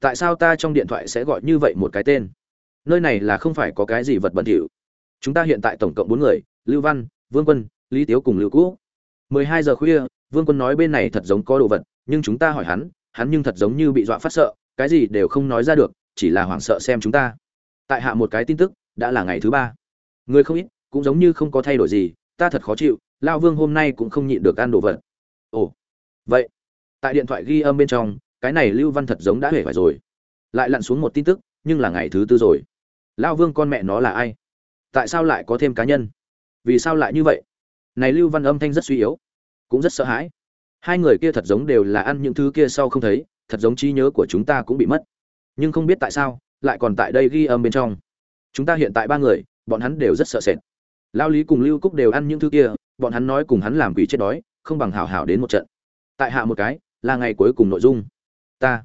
Tại sao ta trong điện thoại sẽ gọi như vậy một cái tên? Nơi này là không phải có cái gì vật bẩn thỉu. Chúng ta hiện tại tổng cộng bốn người, lưu văn, vương quân, lý tiếu cùng lưu cũ. Mười hai giờ khuya, vương quân nói bên này thật giống có đồ vật, nhưng chúng ta hỏi hắn hắn nhưng thật giống như bị dọa phát sợ cái gì đều không nói ra được, chỉ là hoảng sợ xem chúng ta. Tại hạ một cái tin tức, đã là ngày thứ ba. Người không ít, cũng giống như không có thay đổi gì, ta thật khó chịu, lao vương hôm nay cũng không nhịn được ăn đồ vật. Ồ, vậy, tại điện thoại ghi âm bên trong, cái này lưu văn thật giống đã hể phải rồi. Lại lặn xuống một tin tức, nhưng là ngày thứ tư rồi. Lao vương con mẹ nó là ai? Tại sao lại có thêm cá nhân? Vì sao lại như vậy? Này lưu văn âm thanh rất suy yếu, cũng rất sợ hãi. Hai người kia thật giống đều là ăn những thứ kia sau không thấy thật giống trí nhớ của chúng ta cũng bị mất. Nhưng không biết tại sao, lại còn tại đây ghi âm bên trong. Chúng ta hiện tại ba người, bọn hắn đều rất sợ sệt. Lao lý cùng lưu cúc đều ăn những thứ kia, bọn hắn nói cùng hắn làm quỷ chết đói, không bằng hảo hảo đến một trận. Tại hạ một cái, là ngày cuối cùng nội dung. Ta.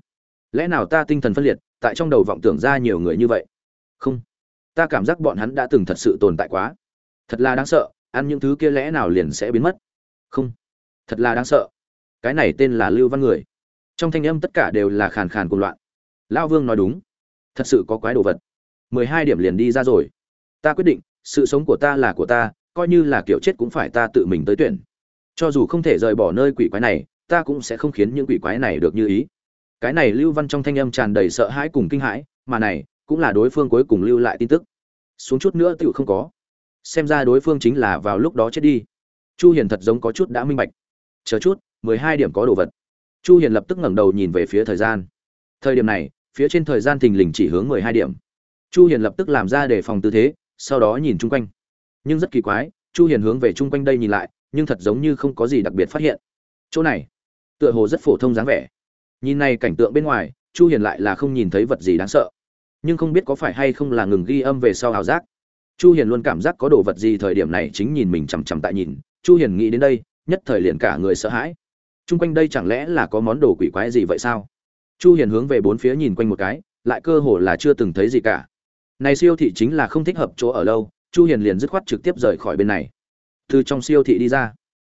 Lẽ nào ta tinh thần phân liệt, tại trong đầu vọng tưởng ra nhiều người như vậy? Không. Ta cảm giác bọn hắn đã từng thật sự tồn tại quá. Thật là đáng sợ, ăn những thứ kia lẽ nào liền sẽ biến mất? Không. Thật là đáng sợ. Cái này tên là lưu văn người trong thanh âm tất cả đều là khàn khàn cuồng loạn. Lão vương nói đúng. Thật sự có quái đồ vật. Mười hai điểm liền đi ra rồi. Ta quyết định, sự sống của ta là của ta, coi như là kiểu chết cũng phải ta tự mình tới tuyển. Cho dù không thể rời bỏ nơi quỷ quái này, ta cũng sẽ không khiến những quỷ quái này được như ý. Cái này lưu văn trong thanh âm tràn đầy sợ hãi cùng kinh hãi, mà này, cũng là đối phương cuối cùng lưu lại tin tức. Xuống chút nữa tựu không có. Xem ra đối phương chính là vào lúc đó chết đi. Chu hiền thật giống có chút đã minh bạch. Chờ chút, mười hai điểm có đồ vật chu hiền lập tức ngẩng đầu nhìn về phía thời gian. Thời điểm này, phía trên thời gian thình lình chỉ hướng mười hai điểm. Chu hiền lập tức làm ra để phòng tư thế, sau đó nhìn chung quanh. Nhưng rất kỳ quái, chu hiền hướng về chung quanh đây nhìn lại, nhưng thật giống như không có gì đặc biệt phát hiện. Chỗ này, tựa hồ rất phổ thông dáng vẻ. Nhìn này cảnh tượng bên ngoài, chu hiền lại là không nhìn thấy vật gì đáng sợ. Nhưng không biết có phải hay không là ngừng ghi âm về sau ảo giác. Chu hiền luôn cảm giác có đồ vật gì thời điểm này chính nhìn mình chằm chằm tại nhìn. Chu hiền nghĩ đến đây, nhất thời liền cả người sợ hãi chung quanh đây chẳng lẽ là có món đồ quỷ quái gì vậy sao? Chu hiền hướng về bốn phía nhìn quanh một cái, lại cơ hồ là chưa từng thấy gì cả. Này siêu thị chính là không thích hợp chỗ ở lâu, chu hiền liền dứt khoát trực tiếp rời khỏi bên này. Từ trong siêu thị đi ra,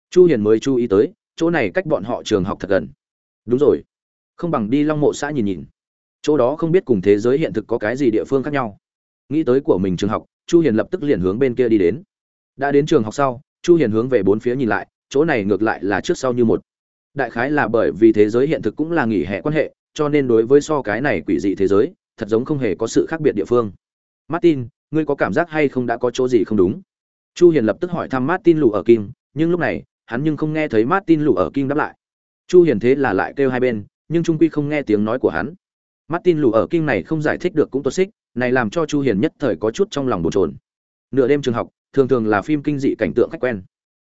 chu hiền mới chú ý tới, chỗ này cách bọn họ trường học thật gần. Đúng rồi. Không bằng đi long mộ xã nhìn nhìn. Chỗ đó không biết cùng thế giới hiện thực có cái gì địa phương khác nhau. Nghĩ tới của mình trường học, chu hiền lập tức liền hướng bên kia đi đến. Đã đến trường học sau, chu hiền hướng về bốn phía nhìn lại, chỗ này ngược lại là trước sau như một đại khái là bởi vì thế giới hiện thực cũng là nghỉ hè quan hệ, cho nên đối với so cái này quỷ dị thế giới, thật giống không hề có sự khác biệt địa phương. Martin, ngươi có cảm giác hay không đã có chỗ gì không đúng? Chu hiền lập tức hỏi thăm martin lù ở kim nhưng lúc này, hắn nhưng không nghe thấy martin lù ở kim đáp lại. Chu hiền thế là lại kêu hai bên, nhưng trung quy không nghe tiếng nói của hắn. Martin lù ở kim này không giải thích được cũng tốt xích, này làm cho chu hiền nhất thời có chút trong lòng bồn chồn. Nửa đêm trường học, thường thường là phim kinh dị cảnh tượng khách quen.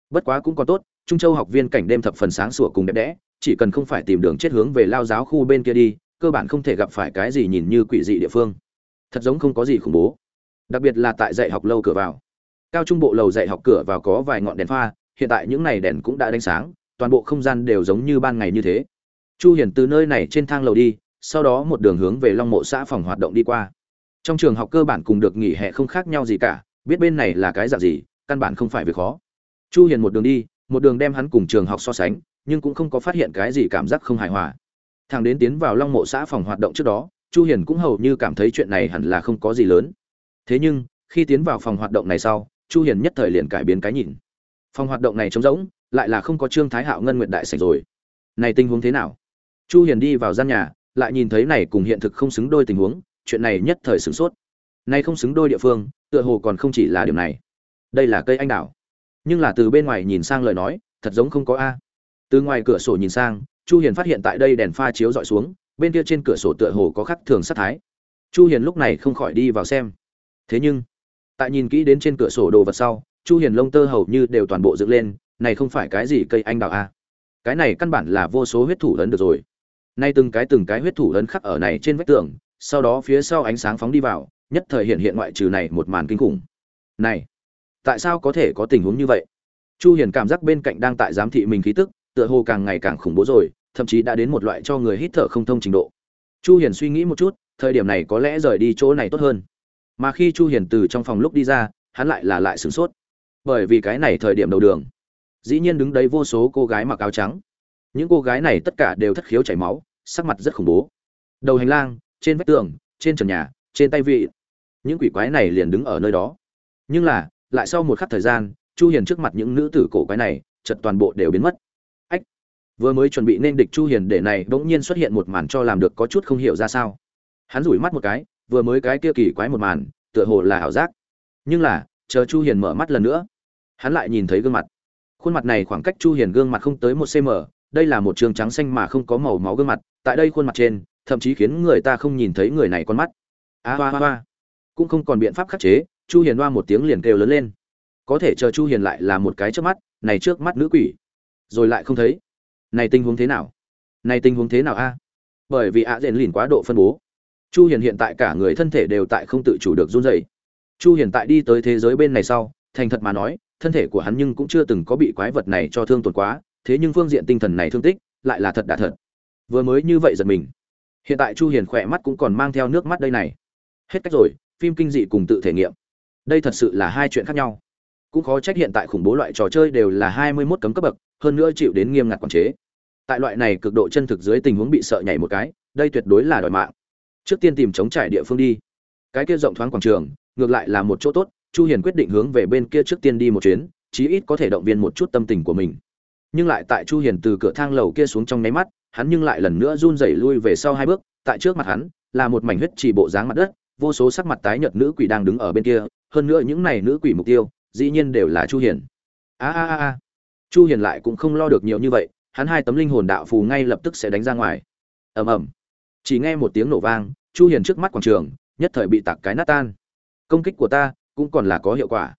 Bất quá cũng còn tốt trung châu học viên cảnh đêm thập phần sáng sủa cùng đẹp đẽ, chỉ cần không phải tìm đường chết hướng về lao giáo khu bên kia đi, cơ bản không thể gặp phải cái gì nhìn như quỷ dị địa phương. Thật giống không có gì khủng bố. Đặc biệt là tại dạy học lâu cửa vào. Cao trung bộ lầu dạy học cửa vào có vài ngọn đèn pha, hiện tại những này đèn cũng đã đánh sáng, toàn bộ không gian đều giống như ban ngày như thế. Chu hiển từ nơi này trên thang lầu đi, sau đó một đường hướng về long mộ xã phòng hoạt động đi qua. Trong trường học cơ bản cùng được nghỉ hè không khác nhau gì cả, biết bên này là cái dạng gì, căn bản không phải việc khó. Chu hiền một đường đi một đường đem hắn cùng trường học so sánh, nhưng cũng không có phát hiện cái gì cảm giác không hài hòa. Thằng đến tiến vào long mộ xã phòng hoạt động trước đó, chu hiền cũng hầu như cảm thấy chuyện này hẳn là không có gì lớn. Thế nhưng, khi tiến vào phòng hoạt động này sau, chu hiền nhất thời liền cải biến cái nhìn. Phòng hoạt động này trống rỗng, lại là không có trương thái hạo ngân nguyệt đại sảnh rồi. Này tình huống thế nào? Chu hiền đi vào gian nhà, lại nhìn thấy này cùng hiện thực không xứng đôi tình huống, chuyện này nhất thời sửng sốt. Này không xứng đôi địa phương, tựa hồ còn không chỉ là điều này. Đây là cây anh đào nhưng là từ bên ngoài nhìn sang lời nói, thật giống không có a. Từ ngoài cửa sổ nhìn sang, chu hiền phát hiện tại đây đèn pha chiếu dọi xuống, bên kia trên cửa sổ tựa hồ có khắc thường sát thái. Chu hiền lúc này không khỏi đi vào xem. Thế nhưng, tại nhìn kỹ đến trên cửa sổ đồ vật sau, chu hiền lông tơ hầu như đều toàn bộ dựng lên, này không phải cái gì cây anh đào a. Cái này căn bản là vô số huyết thủ lớn được rồi. Nay từng cái từng cái huyết thủ lớn khắc ở này trên vách tường, sau đó phía sau ánh sáng phóng đi vào, nhất thời hiện hiện ngoại trừ này một màn kinh khủng. Này tại sao có thể có tình huống như vậy? Chu hiền cảm giác bên cạnh đang tại giám thị mình khí tức, tựa hồ càng ngày càng khủng bố rồi, thậm chí đã đến một loại cho người hít thở không thông trình độ. Chu hiền suy nghĩ một chút, thời điểm này có lẽ rời đi chỗ này tốt hơn. Mà khi chu hiền từ trong phòng lúc đi ra, hắn lại là lại sửng sốt. Bởi vì cái này thời điểm đầu đường, dĩ nhiên đứng đấy vô số cô gái mặc áo trắng. Những cô gái này tất cả đều thất khiếu chảy máu, sắc mặt rất khủng bố. Đầu hành lang, trên vách tường, trên trần nhà, trên tay vị, những quỷ quái này liền đứng ở nơi đó. Nhưng là lại sau một khắc thời gian, chu hiền trước mặt những nữ tử cổ quái này, chợt toàn bộ đều biến mất. Ách, vừa mới chuẩn bị nên địch chu hiền để này bỗng nhiên xuất hiện một màn cho làm được có chút không hiểu ra sao. Hắn rủi mắt một cái, vừa mới cái kia kỳ quái một màn, tựa hồ là ảo giác. Nhưng là, chờ chu hiền mở mắt lần nữa, hắn lại nhìn thấy gương mặt. Khuôn mặt này khoảng cách chu hiền gương mặt không tới một cm đây là một trường trắng xanh mà không có màu máu gương mặt, tại đây khuôn mặt trên, thậm chí khiến người ta không nhìn thấy người này con mắt. A hoa hoa hoa. Cũng không còn biện pháp khắc chế chu hiền hoa một tiếng liền kêu lớn lên. Có thể chờ chu hiền lại là một cái trước mắt, này trước mắt nữ quỷ. Rồi lại không thấy. Này tình huống thế nào? Này tình huống thế nào a? Bởi vì ạ à lìn quá độ phân bố. Chu hiền hiện tại cả người thân thể đều tại không tự chủ được run rẩy. Chu hiền tại đi tới thế giới bên này sau, thành thật mà nói, thân thể của hắn nhưng cũng chưa từng có bị quái vật này cho thương tổn quá, thế nhưng phương diện tinh thần này thương tích, lại là thật đã thật. Vừa mới như vậy giật mình. Hiện tại chu hiền khỏe mắt cũng còn mang theo nước mắt đây này. Hết cách rồi, phim kinh dị cùng tự thể nghiệm đây thật sự là hai chuyện khác nhau. Cũng khó trách hiện tại khủng bố loại trò chơi đều là 21 cấm cấp bậc, hơn nữa chịu đến nghiêm ngặt quản chế. Tại loại này cực độ chân thực dưới tình huống bị sợ nhảy một cái, đây tuyệt đối là đòi mạng. Trước tiên tìm chống trải địa phương đi. Cái kia rộng thoáng quảng trường, ngược lại là một chỗ tốt, chu hiền quyết định hướng về bên kia trước tiên đi một chuyến, chí ít có thể động viên một chút tâm tình của mình. Nhưng lại tại chu hiền từ cửa thang lầu kia xuống trong nháy mắt, hắn nhưng lại lần nữa run rẩy lui về sau hai bước, tại trước mặt hắn, là một mảnh huyết chỉ bộ dáng mặt đất, vô số sắc mặt tái nhợt nữ quỷ đang đứng ở bên kia hơn nữa những này nữ quỷ mục tiêu, dĩ nhiên đều là chu hiền. A a a a. Chu hiền lại cũng không lo được nhiều như vậy, hắn hai tấm linh hồn đạo phù ngay lập tức sẽ đánh ra ngoài. Ầm ầm. Chỉ nghe một tiếng nổ vang, chu hiền trước mắt quảng trường, nhất thời bị tạc cái nát tan. Công kích của ta cũng còn là có hiệu quả.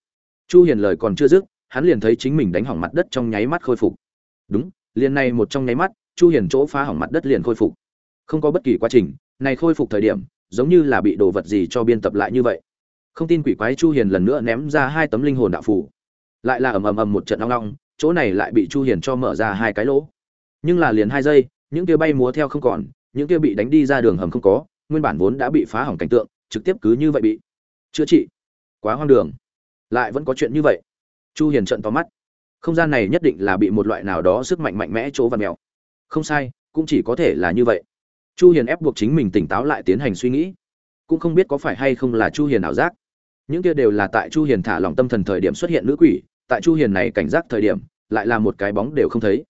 Chu hiền lời còn chưa dứt, hắn liền thấy chính mình đánh hỏng mặt đất trong nháy mắt khôi phục. Đúng, liền này một trong nháy mắt, chu hiền chỗ phá hỏng mặt đất liền khôi phục. Không có bất kỳ quá trình, này khôi phục thời điểm, giống như là bị đồ vật gì cho biên tập lại như vậy không tin quỷ quái chu hiền lần nữa ném ra hai tấm linh hồn đạo phù. Lại là ầm ầm ầm một trận long long chỗ này lại bị chu hiền cho mở ra hai cái lỗ. Nhưng là liền hai giây, những kia bay múa theo không còn, những kia bị đánh đi ra đường hầm không có, nguyên bản vốn đã bị phá hỏng cảnh tượng, trực tiếp cứ như vậy bị chữa trị. Quá hoang đường. Lại vẫn có chuyện như vậy. Chu hiền trợn to mắt. Không gian này nhất định là bị một loại nào đó sức mạnh mạnh mẽ chỗ vặn mèo. Không sai, cũng chỉ có thể là như vậy. Chu hiền ép buộc chính mình tỉnh táo lại tiến hành suy nghĩ. Cũng không biết có phải hay không là chu hiền ảo giác những kia đều là tại chu hiền thả lòng tâm thần thời điểm xuất hiện nữ quỷ, tại chu hiền này cảnh giác thời điểm, lại là một cái bóng đều không thấy.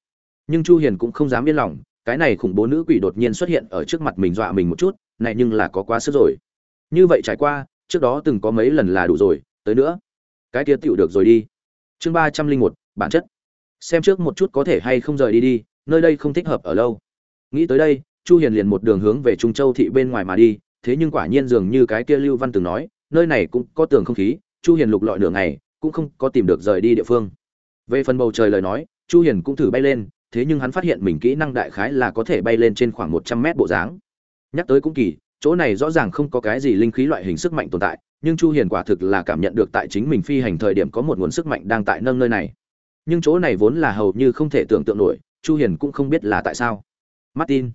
Nhưng chu hiền cũng không dám yên lòng, cái này khủng bố nữ quỷ đột nhiên xuất hiện ở trước mặt mình dọa mình một chút, này nhưng là có quá sức rồi. Như vậy trải qua, trước đó từng có mấy lần là đủ rồi, tới nữa. Cái kia tiểu được rồi đi. Chương ba trăm linh một, bản chất. Xem trước một chút có thể hay không rời đi đi, nơi đây không thích hợp ở lâu. Nghĩ tới đây, chu hiền liền một đường hướng về trung châu thị bên ngoài mà đi, thế nhưng quả nhiên dường như cái kia lưu văn từng nói nơi này cũng có tường không khí, chu hiền lục lọi nửa ngày, cũng không có tìm được rời đi địa phương. Về phần bầu trời lời nói, chu hiền cũng thử bay lên, thế nhưng hắn phát hiện mình kỹ năng đại khái là có thể bay lên trên khoảng 100 mét bộ dáng. Nhắc tới cũng kỳ, chỗ này rõ ràng không có cái gì linh khí loại hình sức mạnh tồn tại, nhưng chu hiền quả thực là cảm nhận được tại chính mình phi hành thời điểm có một nguồn sức mạnh đang tại nâng nơi này. Nhưng chỗ này vốn là hầu như không thể tưởng tượng nổi, chu hiền cũng không biết là tại sao. Martin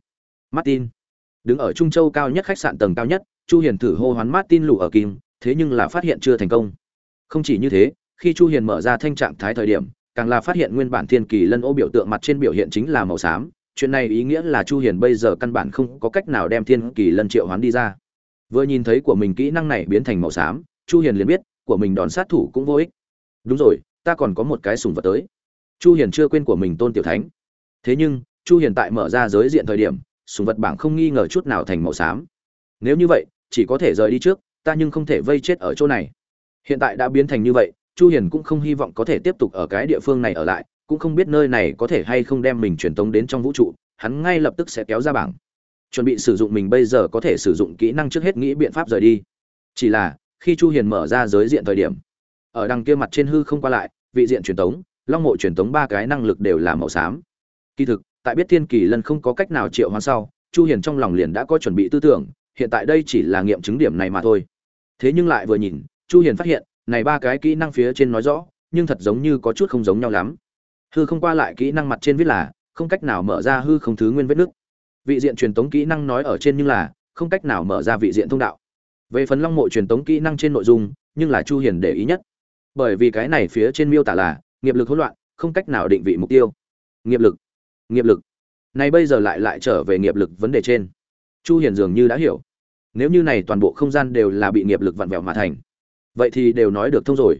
martin. Đứng ở trung châu cao nhất khách sạn tầng cao nhất, chu hiền thử hô hoán martin lù ở kim thế nhưng là phát hiện chưa thành công. Không chỉ như thế, khi chu hiền mở ra thanh trạng thái thời điểm, càng là phát hiện nguyên bản thiên kỳ lân ô biểu tượng mặt trên biểu hiện chính là màu xám, chuyện này ý nghĩa là chu hiền bây giờ căn bản không có cách nào đem thiên kỳ lân triệu hoán đi ra. Vừa nhìn thấy của mình kỹ năng này biến thành màu xám, chu hiền liền biết, của mình đòn sát thủ cũng vô ích. Đúng rồi, ta còn có một cái sùng vật tới. Chu hiền chưa quên của mình tôn tiểu thánh. Thế nhưng, chu hiền tại mở ra giới diện thời điểm, sùng vật bảng không nghi ngờ chút nào thành màu xám. Nếu như vậy, chỉ có thể rời đi trước ta nhưng không thể vây chết ở chỗ này. Hiện tại đã biến thành như vậy, chu hiền cũng không hy vọng có thể tiếp tục ở cái địa phương này ở lại, cũng không biết nơi này có thể hay không đem mình truyền tống đến trong vũ trụ, hắn ngay lập tức sẽ kéo ra bảng. Chuẩn bị sử dụng mình bây giờ có thể sử dụng kỹ năng trước hết nghĩ biện pháp rời đi. Chỉ là, khi chu hiền mở ra giới diện thời điểm, ở đằng kia mặt trên hư không qua lại, vị diện truyền tống, long mộ truyền tống ba cái năng lực đều là màu xám. Kỳ thực, tại biết thiên kỳ lần không có cách nào triệu hoán sau, chu hiền trong lòng liền đã có chuẩn bị tư tưởng, hiện tại đây chỉ là nghiệm chứng điểm này mà thôi thế nhưng lại vừa nhìn, chu hiền phát hiện, này ba cái kỹ năng phía trên nói rõ, nhưng thật giống như có chút không giống nhau lắm. Hư không qua lại kỹ năng mặt trên viết là, không cách nào mở ra hư không thứ nguyên vết nước vị diện truyền tống kỹ năng nói ở trên nhưng là, không cách nào mở ra vị diện thông đạo. Về phần long mộ truyền tống kỹ năng trên nội dung, nhưng là chu hiền để ý nhất. Bởi vì cái này phía trên miêu tả là, nghiệp lực hỗn loạn, không cách nào định vị mục tiêu. Nghiệp lực nghiệp lực. Này bây giờ lại lại trở về nghiệp lực vấn đề trên. Chu hiền dường như đã hiểu nếu như này toàn bộ không gian đều là bị nghiệp lực vặn vẹo mà thành, vậy thì đều nói được thông rồi.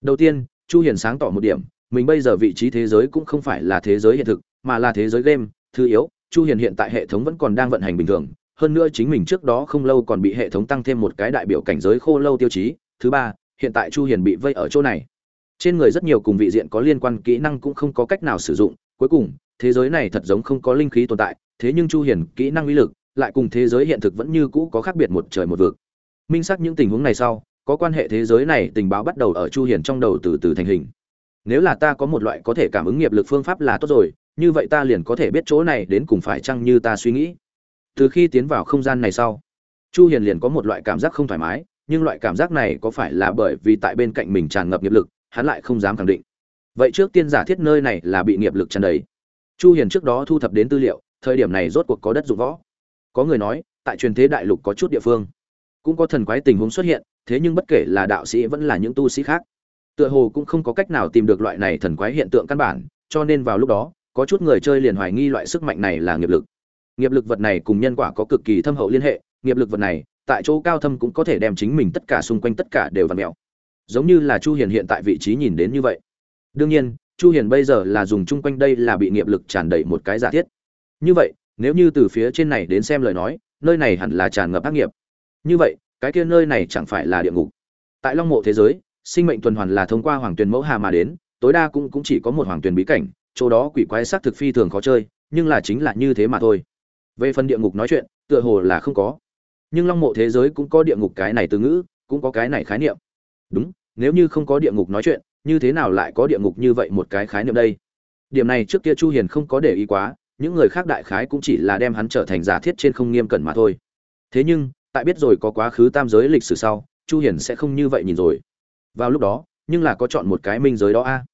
Đầu tiên, chu hiền sáng tỏ một điểm, mình bây giờ vị trí thế giới cũng không phải là thế giới hiện thực, mà là thế giới game, thứ yếu, chu hiền hiện tại hệ thống vẫn còn đang vận hành bình thường, hơn nữa chính mình trước đó không lâu còn bị hệ thống tăng thêm một cái đại biểu cảnh giới khô lâu tiêu chí. Thứ ba, hiện tại chu hiền bị vây ở chỗ này. Trên người rất nhiều cùng vị diện có liên quan kỹ năng cũng không có cách nào sử dụng. Cuối cùng, thế giới này thật giống không có linh khí tồn tại, thế nhưng chu hiền kỹ năng uy lực lại cùng thế giới hiện thực vẫn như cũ có khác biệt một trời một vực. Minh xác những tình huống này sau, có quan hệ thế giới này tình báo bắt đầu ở chu hiền trong đầu từ từ thành hình. Nếu là ta có một loại có thể cảm ứng nghiệp lực phương pháp là tốt rồi, như vậy ta liền có thể biết chỗ này đến cùng phải chăng như ta suy nghĩ. Từ khi tiến vào không gian này sau, chu hiền liền có một loại cảm giác không thoải mái, nhưng loại cảm giác này có phải là bởi vì tại bên cạnh mình tràn ngập nghiệp lực, hắn lại không dám khẳng định. Vậy trước tiên giả thiết nơi này là bị nghiệp lực tràn đầy. Chu hiền trước đó thu thập đến tư liệu, thời điểm này rốt cuộc có đất dụng võ có người nói, tại truyền thế đại lục có chút địa phương, cũng có thần quái tình huống xuất hiện, thế nhưng bất kể là đạo sĩ vẫn là những tu sĩ khác, tựa hồ cũng không có cách nào tìm được loại này thần quái hiện tượng căn bản, cho nên vào lúc đó, có chút người chơi liền hoài nghi loại sức mạnh này là nghiệp lực. Nghiệp lực vật này cùng nhân quả có cực kỳ thâm hậu liên hệ, nghiệp lực vật này, tại chỗ cao thâm cũng có thể đem chính mình tất cả xung quanh tất cả đều vặn mẹo giống như là chu hiền hiện tại vị trí nhìn đến như vậy. Đương nhiên, chu hiền bây giờ là dùng chung quanh đây là bị nghiệp lực tràn đầy một cái giả thiết. Như vậy nếu như từ phía trên này đến xem lời nói, nơi này hẳn là tràn ngập ác nghiệp. Như vậy, cái kia nơi này chẳng phải là địa ngục. Tại long mộ thế giới, sinh mệnh tuần hoàn là thông qua hoàng tuyền mẫu hà mà đến, tối đa cũng cũng chỉ có một hoàng tuyền bí cảnh, chỗ đó quỷ quái xác thực phi thường khó chơi, nhưng là chính là như thế mà thôi. Về phần địa ngục nói chuyện, tựa hồ là không có. Nhưng long mộ thế giới cũng có địa ngục cái này từ ngữ, cũng có cái này khái niệm. Đúng, nếu như không có địa ngục nói chuyện, như thế nào lại có địa ngục như vậy một cái khái niệm đây? Điểm này trước kia chu hiền không có để ý quá những người khác đại khái cũng chỉ là đem hắn trở thành giả thiết trên không nghiêm cẩn mà thôi. Thế nhưng, tại biết rồi có quá khứ tam giới lịch sử sau, chu hiền sẽ không như vậy nhìn rồi. Vào lúc đó, nhưng là có chọn một cái minh giới đó a.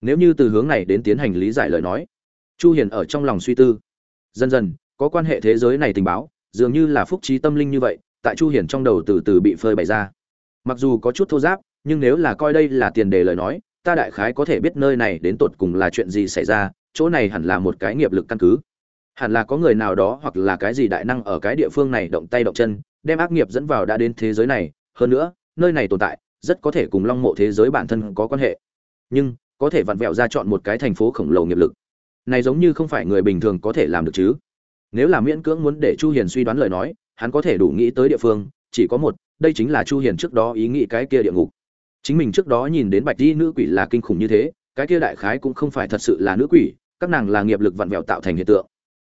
Nếu như từ hướng này đến tiến hành lý giải lời nói, chu hiền ở trong lòng suy tư. Dần dần, có quan hệ thế giới này tình báo, dường như là phúc trí tâm linh như vậy, tại chu hiền trong đầu từ từ bị phơi bày ra. Mặc dù có chút thô giáp, nhưng nếu là coi đây là tiền đề lời nói ta đại khái có thể biết nơi này đến tột cùng là chuyện gì xảy ra, chỗ này hẳn là một cái nghiệp lực căn cứ. Hẳn là có người nào đó hoặc là cái gì đại năng ở cái địa phương này động tay động chân, đem ác nghiệp dẫn vào đã đến thế giới này. Hơn nữa, nơi này tồn tại, rất có thể cùng long mộ thế giới bản thân có quan hệ. Nhưng, có thể vặn vẹo ra chọn một cái thành phố khổng lồ nghiệp lực. Này giống như không phải người bình thường có thể làm được chứ. Nếu là miễn cưỡng muốn để chu hiền suy đoán lời nói, hắn có thể đủ nghĩ tới địa phương, chỉ có một, đây chính là chu hiền trước đó ý nghĩ cái kia địa ngục chính mình trước đó nhìn đến bạch di nữ quỷ là kinh khủng như thế, cái kia đại khái cũng không phải thật sự là nữ quỷ, các nàng là nghiệp lực vặn vẹo tạo thành hiện tượng.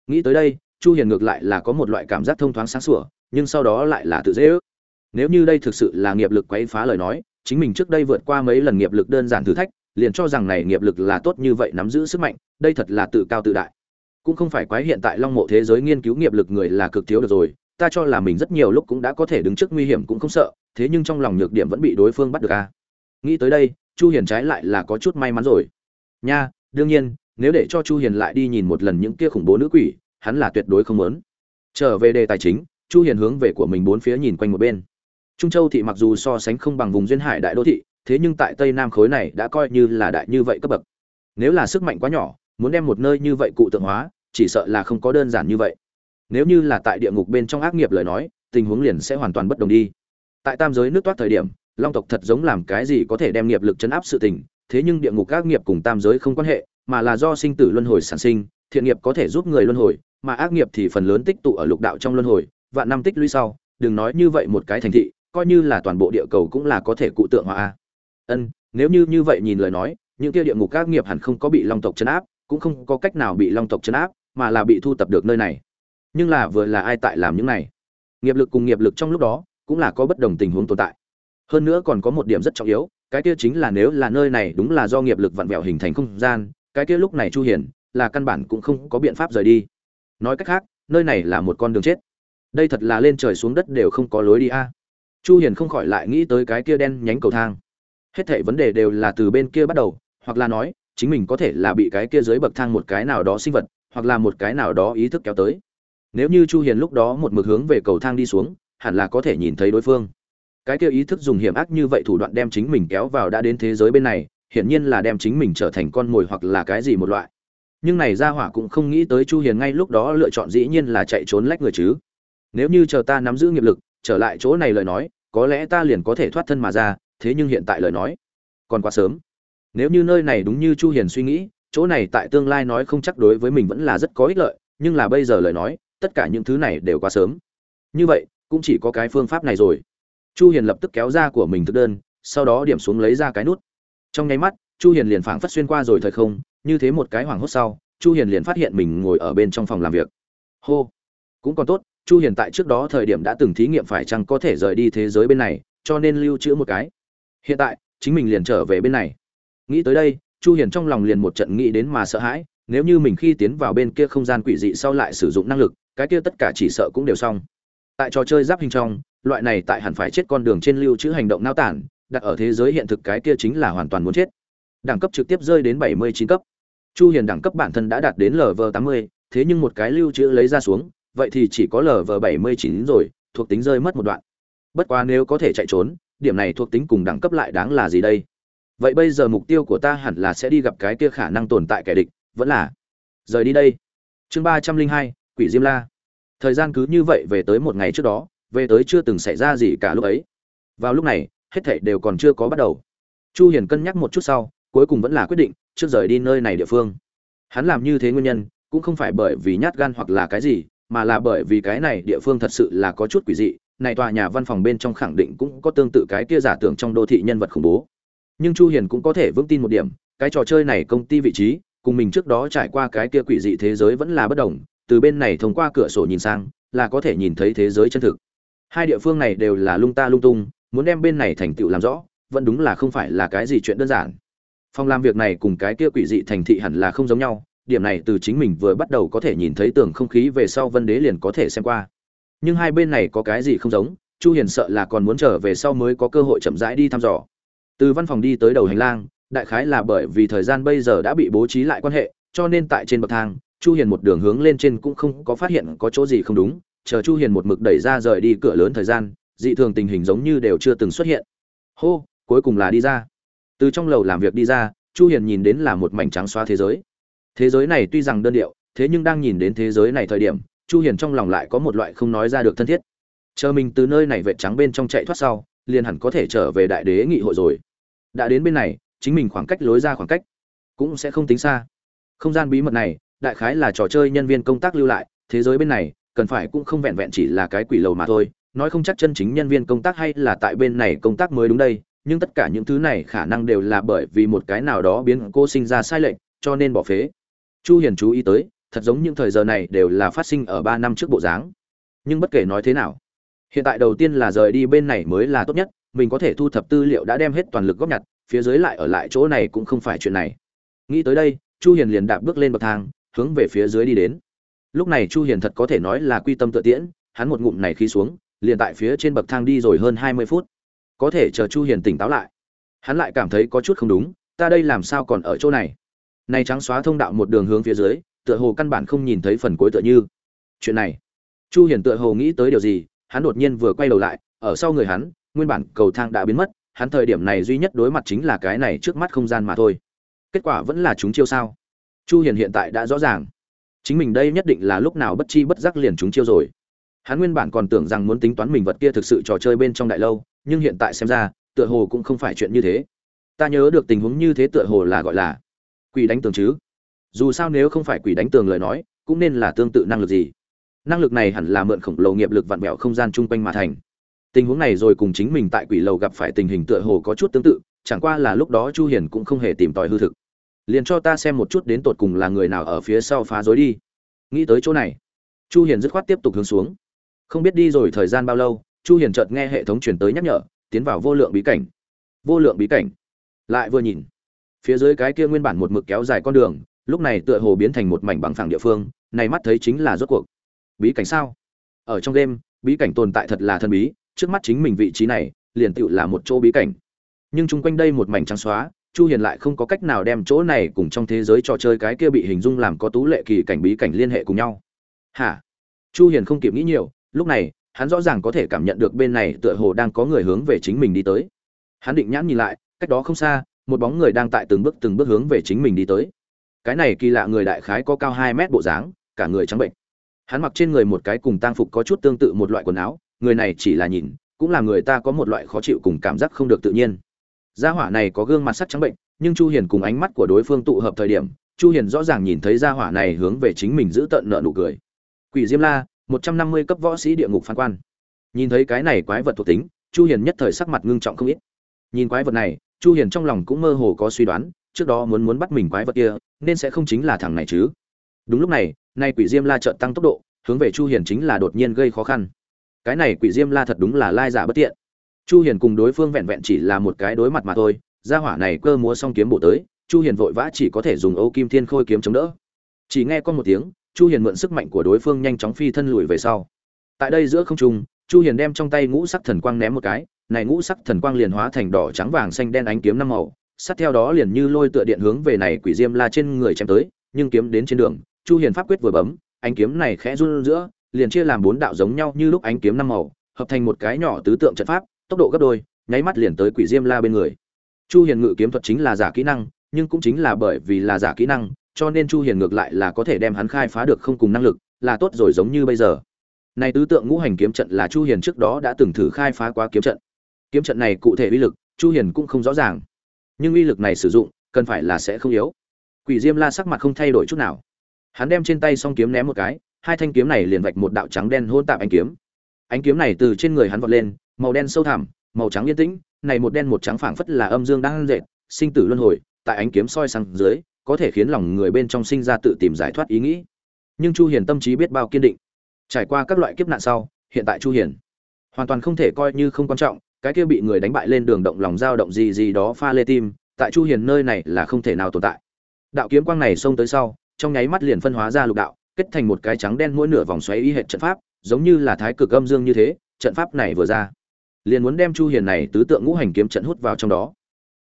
Nghĩ tới đây, chu hiền ngược lại là có một loại cảm giác thông thoáng sáng sủa, nhưng sau đó lại là tự dễ ước. Nếu như đây thực sự là nghiệp lực quấy phá lời nói, chính mình trước đây vượt qua mấy lần nghiệp lực đơn giản thử thách, liền cho rằng này nghiệp lực là tốt như vậy nắm giữ sức mạnh, đây thật là tự cao tự đại. Cũng không phải quái hiện tại long mộ thế giới nghiên cứu nghiệp lực người là cực thiếu được rồi, ta cho là mình rất nhiều lúc cũng đã có thể đứng trước nguy hiểm cũng không sợ, thế nhưng trong lòng nhược điểm vẫn bị đối phương bắt được a nghĩ tới đây, chu hiền trái lại là có chút may mắn rồi. Nha, đương nhiên, nếu để cho chu hiền lại đi nhìn một lần những kia khủng bố nữ quỷ, hắn là tuyệt đối không muốn. Trở về đề tài chính, chu hiền hướng về của mình bốn phía nhìn quanh một bên. Trung châu thị mặc dù so sánh không bằng vùng duyên hải đại đô thị, thế nhưng tại tây nam khối này đã coi như là đại như vậy cấp bậc. Nếu là sức mạnh quá nhỏ, muốn đem một nơi như vậy cụ tượng hóa, chỉ sợ là không có đơn giản như vậy. Nếu như là tại địa ngục bên trong ác nghiệp lời nói, tình huống liền sẽ hoàn toàn bất đồng đi. Tại tam giới nước toát thời điểm long tộc thật giống làm cái gì có thể đem nghiệp lực chấn áp sự tình, thế nhưng địa ngục ác nghiệp cùng tam giới không quan hệ, mà là do sinh tử luân hồi sản sinh, thiện nghiệp có thể giúp người luân hồi, mà ác nghiệp thì phần lớn tích tụ ở lục đạo trong luân hồi, vạn năm tích lũy sau, đừng nói như vậy một cái thành thị, coi như là toàn bộ địa cầu cũng là có thể cụ tượng hóa ân, nếu như như vậy nhìn lời nói, những kia địa ngục các nghiệp hẳn không có bị long tộc chấn áp, cũng không có cách nào bị long tộc chấn áp, mà là bị thu tập được nơi này. Nhưng là vừa là ai tại làm những này? Nghiệp lực cùng nghiệp lực trong lúc đó, cũng là có bất đồng tình huống tồn tại hơn nữa còn có một điểm rất trọng yếu, cái kia chính là nếu là nơi này đúng là do nghiệp lực vặn vẹo hình thành không gian, cái kia lúc này chu hiền là căn bản cũng không có biện pháp rời đi. Nói cách khác, nơi này là một con đường chết. Đây thật là lên trời xuống đất đều không có lối đi a. Chu hiền không khỏi lại nghĩ tới cái kia đen nhánh cầu thang. Hết thảy vấn đề đều là từ bên kia bắt đầu, hoặc là nói, chính mình có thể là bị cái kia dưới bậc thang một cái nào đó sinh vật, hoặc là một cái nào đó ý thức kéo tới. Nếu như chu hiền lúc đó một mực hướng về cầu thang đi xuống, hẳn là có thể nhìn thấy đối phương cái kia ý thức dùng hiểm ác như vậy thủ đoạn đem chính mình kéo vào đã đến thế giới bên này, hiển nhiên là đem chính mình trở thành con mồi hoặc là cái gì một loại. Nhưng này ra hỏa cũng không nghĩ tới chu hiền ngay lúc đó lựa chọn dĩ nhiên là chạy trốn lách người chứ. Nếu như chờ ta nắm giữ nghiệp lực, trở lại chỗ này lời nói, có lẽ ta liền có thể thoát thân mà ra, thế nhưng hiện tại lời nói, còn quá sớm. Nếu như nơi này đúng như chu hiền suy nghĩ, chỗ này tại tương lai nói không chắc đối với mình vẫn là rất có ích lợi, nhưng là bây giờ lời nói, tất cả những thứ này đều quá sớm. Như vậy, cũng chỉ có cái phương pháp này rồi chu hiền lập tức kéo ra của mình thực đơn, sau đó điểm xuống lấy ra cái nút. Trong nháy mắt, chu hiền liền phảng phất xuyên qua rồi thời không, như thế một cái hoảng hốt sau, chu hiền liền phát hiện mình ngồi ở bên trong phòng làm việc. Hô! Cũng còn tốt, chu hiền tại trước đó thời điểm đã từng thí nghiệm phải chăng có thể rời đi thế giới bên này, cho nên lưu trữ một cái. Hiện tại, chính mình liền trở về bên này. Nghĩ tới đây, chu hiền trong lòng liền một trận nghĩ đến mà sợ hãi, nếu như mình khi tiến vào bên kia không gian quỷ dị sau lại sử dụng năng lực, cái kia tất cả chỉ sợ cũng đều xong. Tại trò chơi giáp hình trong loại này tại hẳn phải chết con đường trên lưu trữ hành động nao tản, đặt ở thế giới hiện thực cái kia chính là hoàn toàn muốn chết. Đẳng cấp trực tiếp rơi đến 79 cấp. Chu hiền đẳng cấp bản thân đã đạt đến lv 80 thế nhưng một cái lưu trữ lấy ra xuống, vậy thì chỉ có lv 79 rồi, thuộc tính rơi mất một đoạn. Bất quá nếu có thể chạy trốn, điểm này thuộc tính cùng đẳng cấp lại đáng là gì đây? Vậy bây giờ mục tiêu của ta hẳn là sẽ đi gặp cái kia khả năng tồn tại kẻ địch, vẫn là rời đi đây. Chương ba trăm linh hai, quỷ diêm la. Thời gian cứ như vậy về tới một ngày trước đó về tới chưa từng xảy ra gì cả lúc ấy. Vào lúc này, hết thảy đều còn chưa có bắt đầu. Chu hiền cân nhắc một chút sau, cuối cùng vẫn là quyết định, trước rời đi nơi này địa phương. Hắn làm như thế nguyên nhân, cũng không phải bởi vì nhát gan hoặc là cái gì, mà là bởi vì cái này địa phương thật sự là có chút quỷ dị, này tòa nhà văn phòng bên trong khẳng định cũng có tương tự cái kia giả tưởng trong đô thị nhân vật khủng bố. Nhưng chu hiền cũng có thể vững tin một điểm, cái trò chơi này công ty vị trí, cùng mình trước đó trải qua cái kia quỷ dị thế giới vẫn là bất đồng, từ bên này thông qua cửa sổ nhìn sang, là có thể nhìn thấy thế giới chân thực hai địa phương này đều là lung ta lung tung, muốn đem bên này thành tựu làm rõ, vẫn đúng là không phải là cái gì chuyện đơn giản. Phòng làm việc này cùng cái kia quỷ dị thành thị hẳn là không giống nhau, điểm này từ chính mình vừa bắt đầu có thể nhìn thấy tường không khí về sau vân đế liền có thể xem qua. Nhưng hai bên này có cái gì không giống, chu hiền sợ là còn muốn trở về sau mới có cơ hội chậm rãi đi thăm dò. Từ văn phòng đi tới đầu hành lang, đại khái là bởi vì thời gian bây giờ đã bị bố trí lại quan hệ, cho nên tại trên bậc thang, chu hiền một đường hướng lên trên cũng không có phát hiện có chỗ gì không đúng chờ chu hiền một mực đẩy ra rời đi cửa lớn thời gian, dị thường tình hình giống như đều chưa từng xuất hiện. Hô, cuối cùng là đi ra. Từ trong lầu làm việc đi ra, chu hiền nhìn đến là một mảnh trắng xóa thế giới. Thế giới này tuy rằng đơn điệu, thế nhưng đang nhìn đến thế giới này thời điểm, chu hiền trong lòng lại có một loại không nói ra được thân thiết. Chờ mình từ nơi này vệt trắng bên trong chạy thoát sau, liền hẳn có thể trở về đại đế nghị hội rồi. Đã đến bên này, chính mình khoảng cách lối ra khoảng cách cũng sẽ không tính xa. Không gian bí mật này, đại khái là trò chơi nhân viên công tác lưu lại, thế giới bên này cần phải cũng không vẹn vẹn chỉ là cái quỷ lầu mà thôi, nói không chắc chân chính nhân viên công tác hay là tại bên này công tác mới đúng đây, nhưng tất cả những thứ này khả năng đều là bởi vì một cái nào đó biến cô sinh ra sai lệch, cho nên bỏ phế. Chu hiền chú ý tới, thật giống những thời giờ này đều là phát sinh ở 3 năm trước bộ dáng. Nhưng bất kể nói thế nào, hiện tại đầu tiên là rời đi bên này mới là tốt nhất, mình có thể thu thập tư liệu đã đem hết toàn lực góp nhặt, phía dưới lại ở lại chỗ này cũng không phải chuyện này. Nghĩ tới đây, chu hiền liền đạp bước lên bậc thang, hướng về phía dưới đi đến lúc này chu hiền thật có thể nói là quy tâm tự tiễn, hắn một ngụm này khí xuống, liền tại phía trên bậc thang đi rồi hơn 20 phút. Có thể chờ chu hiền tỉnh táo lại. Hắn lại cảm thấy có chút không đúng, ta đây làm sao còn ở chỗ này? Này trắng xóa thông đạo một đường hướng phía dưới, tựa hồ căn bản không nhìn thấy phần cuối tựa như. Chuyện này. Chu hiền tựa hồ nghĩ tới điều gì, hắn đột nhiên vừa quay đầu lại, ở sau người hắn, nguyên bản cầu thang đã biến mất, hắn thời điểm này duy nhất đối mặt chính là cái này trước mắt không gian mà thôi. Kết quả vẫn là chúng chiêu sao? Chu hiền hiện tại đã rõ ràng chính mình đây nhất định là lúc nào bất chi bất giác liền chúng chiêu rồi. Hắn nguyên bản còn tưởng rằng muốn tính toán mình vật kia thực sự trò chơi bên trong đại lâu, nhưng hiện tại xem ra, tựa hồ cũng không phải chuyện như thế. Ta nhớ được tình huống như thế tựa hồ là gọi là quỷ đánh tường chứ. Dù sao nếu không phải quỷ đánh tường lời nói, cũng nên là tương tự năng lực gì. Năng lực này hẳn là mượn khổng lồ nghiệp lực vặn vẹo không gian chung quanh mà thành. Tình huống này rồi cùng chính mình tại quỷ lầu gặp phải tình hình tựa hồ có chút tương tự, chẳng qua là lúc đó chu hiền cũng không hề tìm tòi hư thực liền cho ta xem một chút đến tột cùng là người nào ở phía sau phá rối đi. Nghĩ tới chỗ này, chu hiền dứt khoát tiếp tục hướng xuống. Không biết đi rồi thời gian bao lâu, chu hiền chợt nghe hệ thống truyền tới nhắc nhở, tiến vào vô lượng bí cảnh. Vô lượng bí cảnh. Lại vừa nhìn, phía dưới cái kia nguyên bản một mực kéo dài con đường, lúc này tựa hồ biến thành một mảnh bằng phẳng địa phương, này mắt thấy chính là rốt cuộc. Bí cảnh sao? Ở trong đêm, bí cảnh tồn tại thật là thần bí, trước mắt chính mình vị trí này, liền tựu là một chỗ bí cảnh. Nhưng chung quanh đây một mảnh trắng xóa chu hiền lại không có cách nào đem chỗ này cùng trong thế giới trò chơi cái kia bị hình dung làm có tú lệ kỳ cảnh bí cảnh liên hệ cùng nhau. Hả? Chu hiền không kịp nghĩ nhiều, lúc này, hắn rõ ràng có thể cảm nhận được bên này tựa hồ đang có người hướng về chính mình đi tới. Hắn định nhãn nhìn lại, cách đó không xa, một bóng người đang tại từng bước từng bước hướng về chính mình đi tới. Cái này kỳ lạ người đại khái có cao 2 mét bộ dáng, cả người trắng bệnh. Hắn mặc trên người một cái cùng tang phục có chút tương tự một loại quần áo, người này chỉ là nhìn, cũng là người ta có một loại khó chịu cùng cảm giác không được tự nhiên gia hỏa này có gương mặt sắc trắng bệnh, nhưng chu hiền cùng ánh mắt của đối phương tụ hợp thời điểm, chu hiền rõ ràng nhìn thấy gia hỏa này hướng về chính mình giữ tận nợ nụ cười. Quỷ diêm la 150 cấp võ sĩ địa ngục phán quan. Nhìn thấy cái này quái vật thuộc tính, chu hiền nhất thời sắc mặt ngưng trọng không ít. Nhìn quái vật này, chu hiền trong lòng cũng mơ hồ có suy đoán, trước đó muốn muốn bắt mình quái vật kia, nên sẽ không chính là thằng này chứ. Đúng lúc này, nay quỷ diêm la chợt tăng tốc độ, hướng về chu hiền chính là đột nhiên gây khó khăn. Cái này quỷ diêm la thật đúng là lai giả bất tiện chu hiền cùng đối phương vẹn vẹn chỉ là một cái đối mặt mà thôi, gia hỏa này cơ múa xong kiếm bổ tới, chu hiền vội vã chỉ có thể dùng âu kim thiên khôi kiếm chống đỡ. Chỉ nghe con một tiếng, chu hiền mượn sức mạnh của đối phương nhanh chóng phi thân lùi về sau. Tại đây giữa không trung, chu hiền đem trong tay ngũ sắc thần quang ném một cái, này ngũ sắc thần quang liền hóa thành đỏ trắng vàng xanh đen ánh kiếm năm màu, sát theo đó liền như lôi tựa điện hướng về này quỷ diêm la trên người chém tới, nhưng kiếm đến trên đường, chu hiền pháp quyết vừa bấm, ánh kiếm này khẽ run giữa, liền chia làm bốn đạo giống nhau như lúc ánh kiếm năm màu, hợp thành một cái nhỏ tứ tượng trận pháp tốc độ gấp đôi, nháy mắt liền tới quỷ diêm la bên người. Chu hiền ngự kiếm thuật chính là giả kỹ năng, nhưng cũng chính là bởi vì là giả kỹ năng, cho nên chu hiền ngược lại là có thể đem hắn khai phá được không cùng năng lực, là tốt rồi giống như bây giờ. Này tứ tượng ngũ hành kiếm trận là chu hiền trước đó đã từng thử khai phá qua kiếm trận. Kiếm trận này cụ thể uy lực, chu hiền cũng không rõ ràng. Nhưng uy lực này sử dụng, cần phải là sẽ không yếu. Quỷ diêm la sắc mặt không thay đổi chút nào. Hắn đem trên tay song kiếm ném một cái, hai thanh kiếm này liền vạch một đạo trắng đen hôn tạp ánh kiếm. Ánh kiếm này từ trên người hắn vọt lên màu đen sâu thẳm, màu trắng yên tĩnh, này một đen một trắng phảng phất là âm dương đang dệt sinh tử luân hồi, tại ánh kiếm soi sang dưới, có thể khiến lòng người bên trong sinh ra tự tìm giải thoát ý nghĩ. Nhưng chu hiền tâm trí biết bao kiên định. Trải qua các loại kiếp nạn sau, hiện tại chu hiền hoàn toàn không thể coi như không quan trọng, cái kia bị người đánh bại lên đường động lòng dao động gì gì đó pha lê tim, tại chu hiền nơi này là không thể nào tồn tại. Đạo kiếm quang này xông tới sau, trong nháy mắt liền phân hóa ra lục đạo, kết thành một cái trắng đen mỗi nửa vòng xoáy y hệt trận pháp, giống như là thái cực âm dương như thế, trận pháp này vừa ra liền muốn đem chu hiền này tứ tượng ngũ hành kiếm trận hút vào trong đó.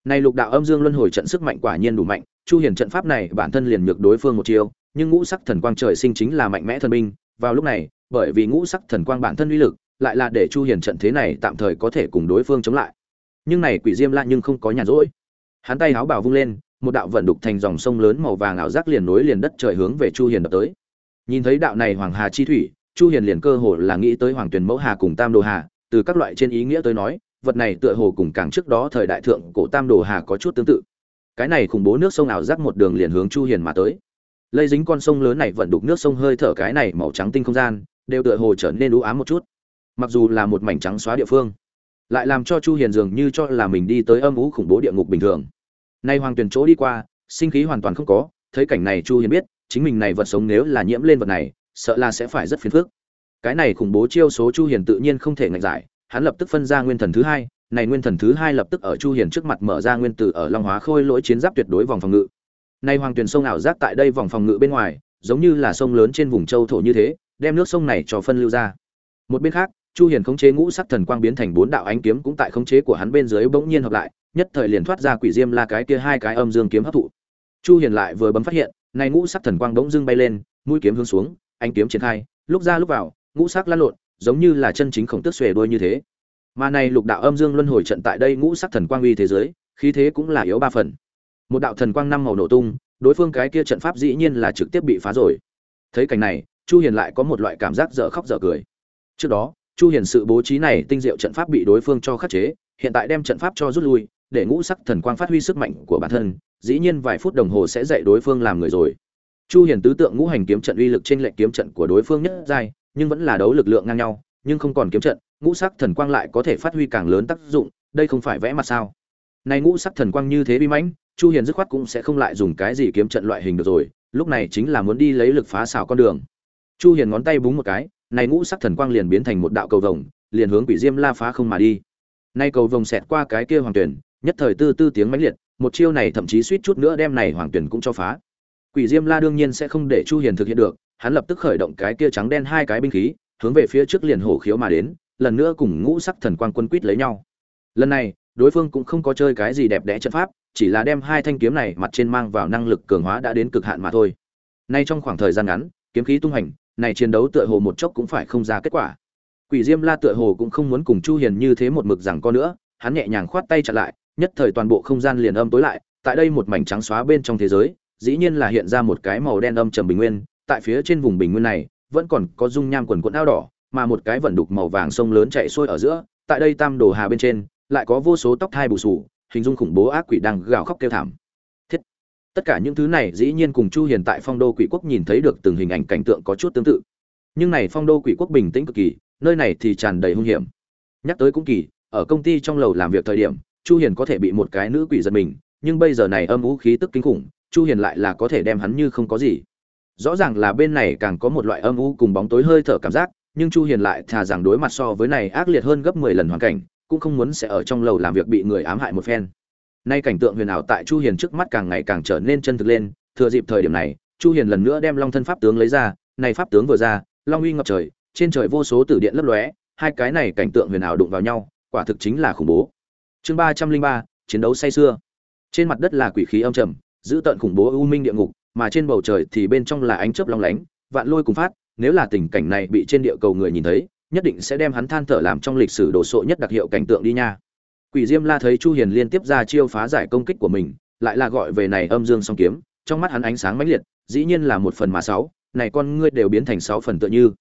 Này lục đạo âm dương luân hồi trận sức mạnh quả nhiên đủ mạnh, chu hiền trận pháp này bản thân liền nhược đối phương một chiêu, nhưng ngũ sắc thần quang trời sinh chính là mạnh mẽ thần binh, vào lúc này, bởi vì ngũ sắc thần quang bản thân uy lực, lại là để chu hiền trận thế này tạm thời có thể cùng đối phương chống lại. Nhưng này quỷ diêm la nhưng không có nhàn rỗi. Hắn tay háo bảo vung lên, một đạo vận đục thành dòng sông lớn màu vàng ảo giác liền nối liền đất trời hướng về chu hiền đập tới. Nhìn thấy đạo này hoàng hà chi thủy, chu hiền liền cơ hồ là nghĩ tới hoàng tuyền mẫu hà cùng tam đồ hà từ các loại trên ý nghĩa tới nói, vật này tựa hồ cùng càng trước đó thời đại thượng cổ tam đồ hà có chút tương tự. Cái này khủng bố nước sông ảo giác một đường liền hướng chu hiền mà tới. Lây dính con sông lớn này vận đục nước sông hơi thở cái này màu trắng tinh không gian, đều tựa hồ trở nên u ám một chút. Mặc dù là một mảnh trắng xóa địa phương, lại làm cho chu hiền dường như cho là mình đi tới âm u khủng bố địa ngục bình thường. Nay hoàng truyền chỗ đi qua, sinh khí hoàn toàn không có, thấy cảnh này chu hiền biết, chính mình này vật sống nếu là nhiễm lên vật này, sợ là sẽ phải rất phiền phức cái này khủng bố chiêu số chu hiền tự nhiên không thể ngạch giải, hắn lập tức phân ra nguyên thần thứ hai, này nguyên thần thứ hai lập tức ở chu hiền trước mặt mở ra nguyên tử ở long hóa khôi lỗi chiến giáp tuyệt đối vòng phòng ngự. Nay hoàng tuyền sông ảo giác tại đây vòng phòng ngự bên ngoài, giống như là sông lớn trên vùng châu thổ như thế, đem nước sông này cho phân lưu ra. Một bên khác, chu hiền khống chế ngũ sắc thần quang biến thành bốn đạo ánh kiếm cũng tại khống chế của hắn bên dưới bỗng nhiên hợp lại, nhất thời liền thoát ra quỷ diêm la cái kia hai cái âm dương kiếm hấp thụ. Chu hiền lại vừa bấm phát hiện, này ngũ sắc thần quang bỗng dưng bay lên, mũi kiếm hướng xuống, ánh kiếm triển khai, lúc ra lúc vào ngũ sắc lăn lộn, giống như là chân chính khổng tước xuề đuôi như thế. Mà này lục đạo âm dương luân hồi trận tại đây ngũ sắc thần quang uy thế giới, khí thế cũng là yếu ba phần. Một đạo thần quang năm màu nổ tung, đối phương cái kia trận pháp dĩ nhiên là trực tiếp bị phá rồi. Thấy cảnh này, chu hiền lại có một loại cảm giác dở khóc dở cười. Trước đó, chu hiền sự bố trí này tinh diệu trận pháp bị đối phương cho khắc chế, hiện tại đem trận pháp cho rút lui, để ngũ sắc thần quang phát huy sức mạnh của bản thân, dĩ nhiên vài phút đồng hồ sẽ dạy đối phương làm người rồi. Chu hiền tứ tượng ngũ hành kiếm trận uy lực trên lệnh kiếm trận của đối phương nhất giai nhưng vẫn là đấu lực lượng ngang nhau, nhưng không còn kiếm trận, ngũ sắc thần quang lại có thể phát huy càng lớn tác dụng, đây không phải vẽ mặt sao? Này ngũ sắc thần quang như thế bi mãnh, chu hiền dứt khoát cũng sẽ không lại dùng cái gì kiếm trận loại hình được rồi, lúc này chính là muốn đi lấy lực phá xảo con đường. Chu hiền ngón tay búng một cái, này ngũ sắc thần quang liền biến thành một đạo cầu vồng, liền hướng quỷ diêm la phá không mà đi. Nay cầu vồng xẹt qua cái kia hoàng tuyển, nhất thời tư tư tiếng mãnh liệt, một chiêu này thậm chí suýt chút nữa đem này hoàng tuyển cũng cho phá. Quỷ diêm la đương nhiên sẽ không để chu hiền thực hiện được hắn lập tức khởi động cái kia trắng đen hai cái binh khí, hướng về phía trước liền hổ khiếu mà đến, lần nữa cùng ngũ sắc thần quang quân quýt lấy nhau. Lần này, đối phương cũng không có chơi cái gì đẹp đẽ trận pháp, chỉ là đem hai thanh kiếm này mặt trên mang vào năng lực cường hóa đã đến cực hạn mà thôi. Nay trong khoảng thời gian ngắn, kiếm khí tung hành, này chiến đấu tựa hồ một chốc cũng phải không ra kết quả. Quỷ diêm la tựa hồ cũng không muốn cùng chu hiền như thế một mực rằng co nữa, hắn nhẹ nhàng khoát tay chặn lại, nhất thời toàn bộ không gian liền âm tối lại, tại đây một mảnh trắng xóa bên trong thế giới, dĩ nhiên là hiện ra một cái màu đen âm trầm bình nguyên tại phía trên vùng bình nguyên này, vẫn còn có dung nham quần quẫn ao đỏ, mà một cái vẩn đục màu vàng sông lớn chạy xuôi ở giữa, tại đây tam đồ hà bên trên, lại có vô số tóc thai bù sù, hình dung khủng bố ác quỷ đang gào khóc kêu thảm. Thiết. Tất cả những thứ này dĩ nhiên cùng chu hiền tại phong đô quỷ quốc nhìn thấy được từng hình ảnh cảnh tượng có chút tương tự. Nhưng này phong đô quỷ quốc bình tĩnh cực kỳ, nơi này thì tràn đầy hung hiểm. Nhắc tới cũng kỳ, ở công ty trong lầu làm việc thời điểm, chu hiền có thể bị một cái nữ quỷ giật mình, nhưng bây giờ này âm vũ khí tức kinh khủng, chu hiền lại là có thể đem hắn như không có gì rõ ràng là bên này càng có một loại âm u cùng bóng tối hơi thở cảm giác, nhưng chu hiền lại thà rằng đối mặt so với này ác liệt hơn gấp 10 lần hoàn cảnh, cũng không muốn sẽ ở trong lầu làm việc bị người ám hại một phen. Nay cảnh tượng huyền ảo tại chu hiền trước mắt càng ngày càng trở nên chân thực lên, thừa dịp thời điểm này, chu hiền lần nữa đem long thân pháp tướng lấy ra, này pháp tướng vừa ra, long uy ngập trời, trên trời vô số tử điện lấp lóe, hai cái này cảnh tượng huyền ảo đụng vào nhau, quả thực chính là khủng bố. Chương ba trăm linh ba, chiến đấu say xưa trên mặt đất là quỷ khí âm trầm, giữ tận khủng bố u minh địa ngục mà trên bầu trời thì bên trong là ánh chớp long lánh, vạn lôi cùng phát, nếu là tình cảnh này bị trên địa cầu người nhìn thấy, nhất định sẽ đem hắn than thở làm trong lịch sử đồ sộ nhất đặc hiệu cảnh tượng đi nha. Quỷ diêm la thấy chu hiền liên tiếp ra chiêu phá giải công kích của mình, lại là gọi về này âm dương song kiếm, trong mắt hắn ánh sáng mãnh liệt, dĩ nhiên là một phần mà sáu, này con ngươi đều biến thành sáu phần tựa như.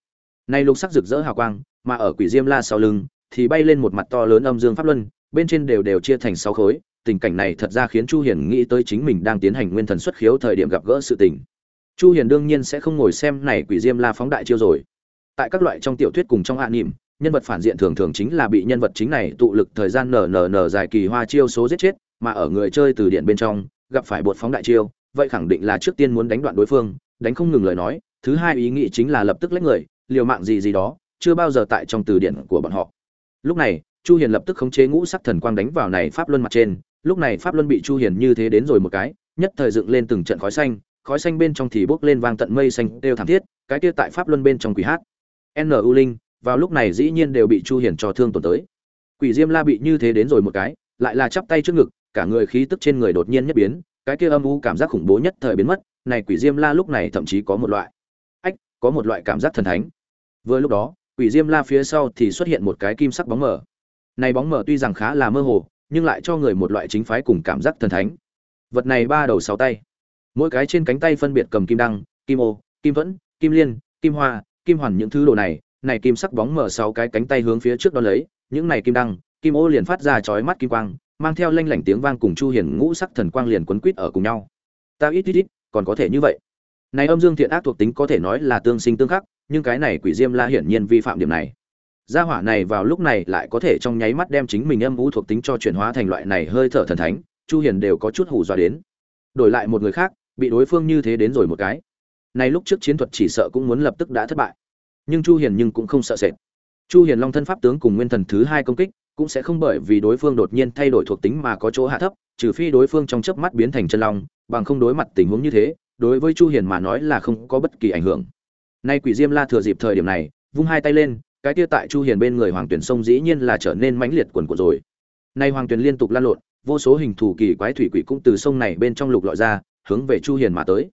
Này lục sắc rực rỡ hào quang, mà ở quỷ diêm la sau lưng, thì bay lên một mặt to lớn âm dương pháp luân, bên trên đều đều chia thành sáu khối tình cảnh này thật ra khiến chu hiền nghĩ tới chính mình đang tiến hành nguyên thần xuất khiếu thời điểm gặp gỡ sự tình. Chu hiền đương nhiên sẽ không ngồi xem này quỷ diêm la phóng đại chiêu rồi. Tại các loại trong tiểu thuyết cùng trong hạ niệm nhân vật phản diện thường thường chính là bị nhân vật chính này tụ lực thời gian nở nở nở dài kỳ hoa chiêu số giết chết, mà ở người chơi từ điện bên trong, gặp phải bột phóng đại chiêu, vậy khẳng định là trước tiên muốn đánh đoạn đối phương, đánh không ngừng lời nói, thứ hai ý nghĩ chính là lập tức lấy người, liều mạng gì gì đó, chưa bao giờ tại trong từ điển của bọn họ. Lúc này, chu hiền lập tức khống chế ngũ sắc thần quang đánh vào này pháp luân mặt trên lúc này pháp luân bị chu hiền như thế đến rồi một cái, nhất thời dựng lên từng trận khói xanh khói xanh bên trong thì bốc lên vang tận mây xanh đều thảm thiết, cái kia tại pháp luân bên trong quỷ hát. Nu linh, vào lúc này dĩ nhiên đều bị chu hiền cho thương tổn tới. Quỷ diêm la bị như thế đến rồi một cái, lại là chắp tay trước ngực, cả người khí tức trên người đột nhiên nhất biến, cái kia âm u cảm giác khủng bố nhất thời biến mất, này quỷ diêm la lúc này thậm chí có một loại, ách, có một loại cảm giác thần thánh. Vừa lúc đó, quỷ diêm la phía sau thì xuất hiện một cái kim sắc bóng mờ. Này bóng mờ tuy rằng khá là mơ hồ nhưng lại cho người một loại chính phái cùng cảm giác thần thánh. Vật này ba đầu sáu tay. Mỗi cái trên cánh tay phân biệt cầm kim đăng, kim ô, kim vẫn kim liên, kim hoa, kim hoàn những thứ đồ này này kim sắc bóng mở sáu cái cánh tay hướng phía trước đó lấy, những này kim đăng, kim ô liền phát ra chói mắt kim quang, mang theo lanh lảnh tiếng vang cùng chu hiền ngũ sắc thần quang liền quấn quýt ở cùng nhau. Ta ít ít ít, còn có thể như vậy. Này âm dương thiện ác thuộc tính có thể nói là tương sinh tương khắc, nhưng cái này quỷ diêm la hiển nhiên vi phạm điểm này gia hỏa này vào lúc này lại có thể trong nháy mắt đem chính mình âm vũ thuộc tính cho chuyển hóa thành loại này hơi thở thần thánh, chu hiền đều có chút hù dọa đến. Đổi lại một người khác, bị đối phương như thế đến rồi một cái. Này lúc trước chiến thuật chỉ sợ cũng muốn lập tức đã thất bại. Nhưng chu hiền nhưng cũng không sợ sệt. Chu hiền long thân pháp tướng cùng nguyên thần thứ hai công kích, cũng sẽ không bởi vì đối phương đột nhiên thay đổi thuộc tính mà có chỗ hạ thấp, trừ phi đối phương trong chớp mắt biến thành chân long, bằng không đối mặt tình huống như thế, đối với chu hiền mà nói là không có bất kỳ ảnh hưởng. Nay quỷ diêm la thừa dịp thời điểm này, vung hai tay lên cái kia tại chu hiền bên người hoàng tuyển sông dĩ nhiên là trở nên mãnh liệt quần của rồi. Nay hoàng tuyển liên tục lan lộn, vô số hình thù kỳ quái thủy quỷ cũng từ sông này bên trong lục lọi ra, hướng về chu hiền mà tới.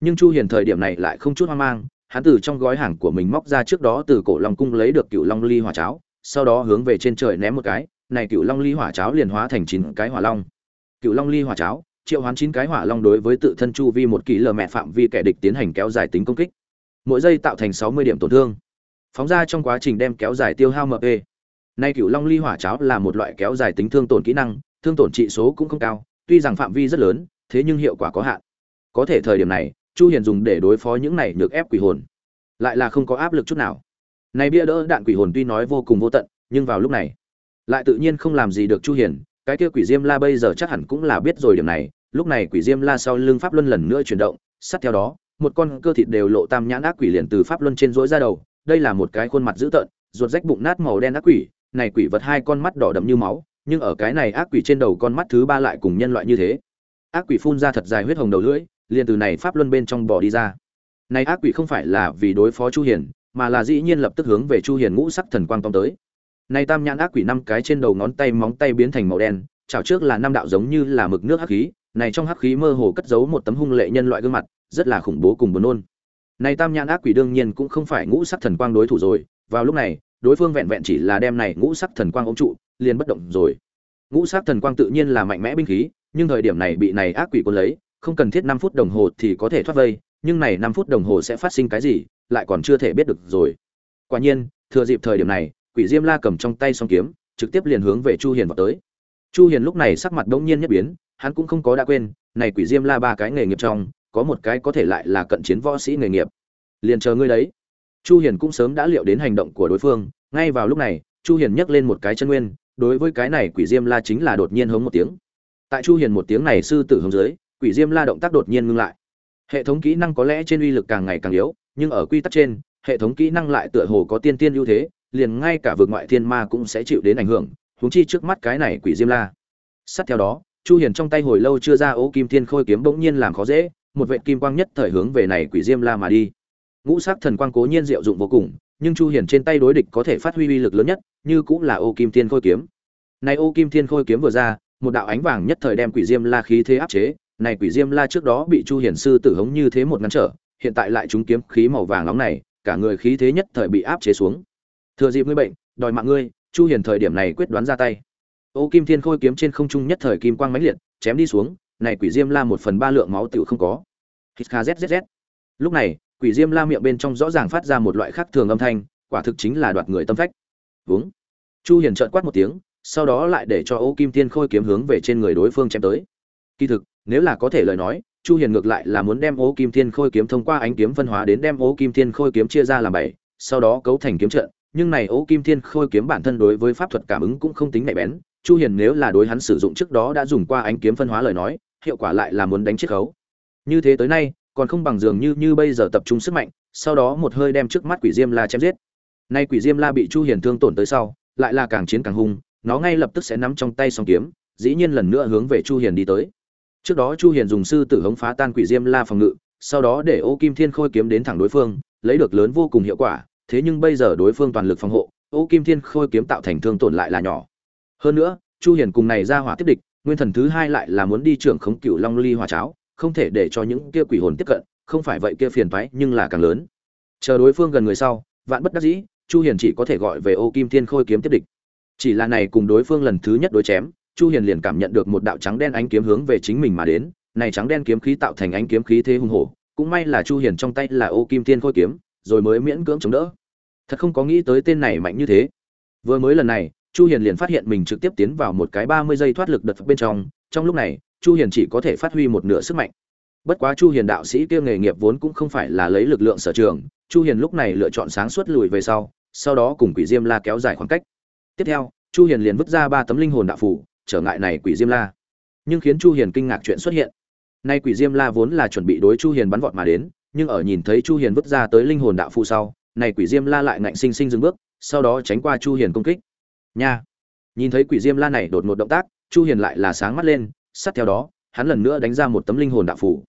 Nhưng chu hiền thời điểm này lại không chút hoang mang, hắn từ trong gói hàng của mình móc ra trước đó từ cổ long cung lấy được cựu long ly hỏa cháo, sau đó hướng về trên trời ném một cái, này cựu long ly hỏa cháo liền hóa thành chín cái hỏa long. Cựu long ly hỏa cháo, triệu hoán chín cái hỏa long đối với tự thân chu vi một kỳ lờ mẹ phạm vi kẻ địch tiến hành kéo dài tính công kích. Mỗi giây tạo thành 60 điểm tổn thương phóng ra trong quá trình đem kéo dài tiêu hao mp nay cựu long ly hỏa cháo là một loại kéo dài tính thương tổn kỹ năng, thương tổn trị số cũng không cao, tuy rằng phạm vi rất lớn, thế nhưng hiệu quả có hạn. Có thể thời điểm này, chu hiền dùng để đối phó những này nhược ép quỷ hồn. Lại là không có áp lực chút nào. Này bia đỡ đạn quỷ hồn tuy nói vô cùng vô tận, nhưng vào lúc này, lại tự nhiên không làm gì được chu hiền, cái kia quỷ diêm la bây giờ chắc hẳn cũng là biết rồi điểm này, lúc này quỷ diêm la sau lưng pháp luân lần nữa chuyển động, sát theo đó, một con cơ thịt đều lộ tam nhãn ác quỷ liền từ pháp luân trên rỗi ra đầu đây là một cái khuôn mặt dữ tợn, ruột rách bụng nát màu đen ác quỷ, này quỷ vật hai con mắt đỏ đậm như máu, nhưng ở cái này ác quỷ trên đầu con mắt thứ ba lại cùng nhân loại như thế. Ác quỷ phun ra thật dài huyết hồng đầu lưỡi, liền từ này pháp luân bên trong bỏ đi ra. Này ác quỷ không phải là vì đối phó chu hiền, mà là dĩ nhiên lập tức hướng về chu hiền ngũ sắc thần quang tông tới. Này tam nhãn ác quỷ năm cái trên đầu ngón tay móng tay biến thành màu đen, chảo trước là năm đạo giống như là mực nước hắc khí, này trong hắc khí mơ hồ cất giấu một tấm hung lệ nhân loại gương mặt, rất là khủng bố cùng buồn nôn này tam nhãn ác quỷ đương nhiên cũng không phải ngũ sắc thần quang đối thủ rồi, vào lúc này, đối phương vẹn vẹn chỉ là đem này ngũ sắc thần quang ôm trụ, liền bất động rồi. Ngũ sắc thần quang tự nhiên là mạnh mẽ binh khí, nhưng thời điểm này bị này ác quỷ cuốn lấy, không cần thiết 5 phút đồng hồ thì có thể thoát vây, nhưng này 5 phút đồng hồ sẽ phát sinh cái gì, lại còn chưa thể biết được rồi. Quả nhiên, thừa dịp thời điểm này, quỷ diêm la cầm trong tay song kiếm, trực tiếp liền hướng về chu hiền vọt tới. Chu hiền lúc này sắc mặt đống nhiên nhất biến, hắn cũng không có đã quên, này quỷ diêm la ba cái nghề nghiệp trong có một cái có thể lại là cận chiến võ sĩ nghề nghiệp. Liền chờ ngươi đấy. Chu hiền cũng sớm đã liệu đến hành động của đối phương, ngay vào lúc này, chu hiền nhấc lên một cái chân nguyên, đối với cái này quỷ diêm la chính là đột nhiên hống một tiếng. Tại chu hiền một tiếng này sư tử hướng dưới, quỷ diêm la động tác đột nhiên ngưng lại. Hệ thống kỹ năng có lẽ trên uy lực càng ngày càng yếu, nhưng ở quy tắc trên, hệ thống kỹ năng lại tựa hồ có tiên tiên ưu thế, liền ngay cả vực ngoại thiên ma cũng sẽ chịu đến ảnh hưởng, huống chi trước mắt cái này quỷ diêm la. Sát theo đó, chu hiền trong tay hồi lâu chưa ra ố kim thiên khôi kiếm bỗng nhiên làm khó dễ một vệt kim quang nhất thời hướng về này quỷ diêm la mà đi. Ngũ sắc thần quang cố nhiên diệu dụng vô cùng, nhưng chu hiền trên tay đối địch có thể phát huy uy lực lớn nhất, như cũng là ô kim thiên khôi kiếm. Này ô kim thiên khôi kiếm vừa ra, một đạo ánh vàng nhất thời đem quỷ diêm la khí thế áp chế. Này quỷ diêm la trước đó bị chu hiền sư tử hống như thế một ngăn trở, hiện tại lại trúng kiếm khí màu vàng nóng này, cả người khí thế nhất thời bị áp chế xuống. Thừa dịp ngươi bệnh, đòi mạng ngươi, chu hiền thời điểm này quyết đoán ra tay. Ô kim thiên khôi kiếm trên không trung nhất thời kim quang mãnh liệt, chém đi xuống này quỷ diêm la một phần ba lượng máu tiểu không có. Hít kha zzz lúc này, quỷ diêm la miệng bên trong rõ ràng phát ra một loại khác thường âm thanh, quả thực chính là đoạt người tâm phách. Uống chu hiền trợn quát một tiếng, sau đó lại để cho ô kim thiên khôi kiếm hướng về trên người đối phương chém tới. Kỳ thực, nếu là có thể lời nói, chu hiền ngược lại là muốn đem ô kim thiên khôi kiếm thông qua ánh kiếm phân hóa đến đem ô kim thiên khôi kiếm chia ra làm bảy, sau đó cấu thành kiếm trận. Nhưng này ô kim thiên khôi kiếm bản thân đối với pháp thuật cảm ứng cũng không tính nhạy bén. Chu hiền nếu là đối hắn sử dụng trước đó đã dùng qua ánh kiếm phân hóa lời nói hiệu quả lại là muốn đánh chiết khấu. Như thế tới nay, còn không bằng dường như như bây giờ tập trung sức mạnh, sau đó một hơi đem trước mắt quỷ diêm la chém giết. Nay quỷ diêm la bị chu hiền thương tổn tới sau, lại là càng chiến càng hung, nó ngay lập tức sẽ nắm trong tay song kiếm, dĩ nhiên lần nữa hướng về chu hiền đi tới. Trước đó chu hiền dùng sư tử hống phá tan quỷ diêm la phòng ngự, sau đó để ô kim thiên khôi kiếm đến thẳng đối phương, lấy được lớn vô cùng hiệu quả, thế nhưng bây giờ đối phương toàn lực phòng hộ, ô kim thiên khôi kiếm tạo thành thương tổn lại là nhỏ. Hơn nữa, chu hiền cùng này ra hỏa tiếp địch nguyên thần thứ hai lại là muốn đi trưởng khống cựu long ly hỏa cháo, không thể để cho những kia quỷ hồn tiếp cận, không phải vậy kia phiền toái nhưng là càng lớn. Chờ đối phương gần người sau, vạn bất đắc dĩ, chu hiền chỉ có thể gọi về ô kim thiên khôi kiếm tiếp địch. Chỉ là này cùng đối phương lần thứ nhất đối chém, chu hiền liền cảm nhận được một đạo trắng đen ánh kiếm hướng về chính mình mà đến, này trắng đen kiếm khí tạo thành ánh kiếm khí thế hung hổ, cũng may là chu hiền trong tay là ô kim thiên khôi kiếm, rồi mới miễn cưỡng chống đỡ. Thật không có nghĩ tới tên này mạnh như thế. Vừa mới lần này chu hiền liền phát hiện mình trực tiếp tiến vào một cái 30 giây thoát lực đợt bên trong trong lúc này, chu hiền chỉ có thể phát huy một nửa sức mạnh. Bất quá chu hiền đạo sĩ kia nghề nghiệp vốn cũng không phải là lấy lực lượng sở trường, chu hiền lúc này lựa chọn sáng suốt lùi về sau sau đó cùng quỷ diêm la kéo dài khoảng cách. Tiếp theo, chu hiền liền vứt ra ba tấm linh hồn đạo phủ trở ngại này quỷ diêm la. Nhưng khiến chu hiền kinh ngạc chuyện xuất hiện. Nay quỷ diêm la vốn là chuẩn bị đối chu hiền bắn vọt mà đến, nhưng ở nhìn thấy chu hiền vứt ra tới linh hồn đạo phụ sau, này quỷ diêm la lại ngạnh sinh sinh dừng bước, sau đó tránh qua chu hiền công kích nha. Nhìn thấy quỷ diêm la này đột ngột động tác, chu hiền lại là sáng mắt lên, sát theo đó, hắn lần nữa đánh ra một tấm linh hồn đạo phủ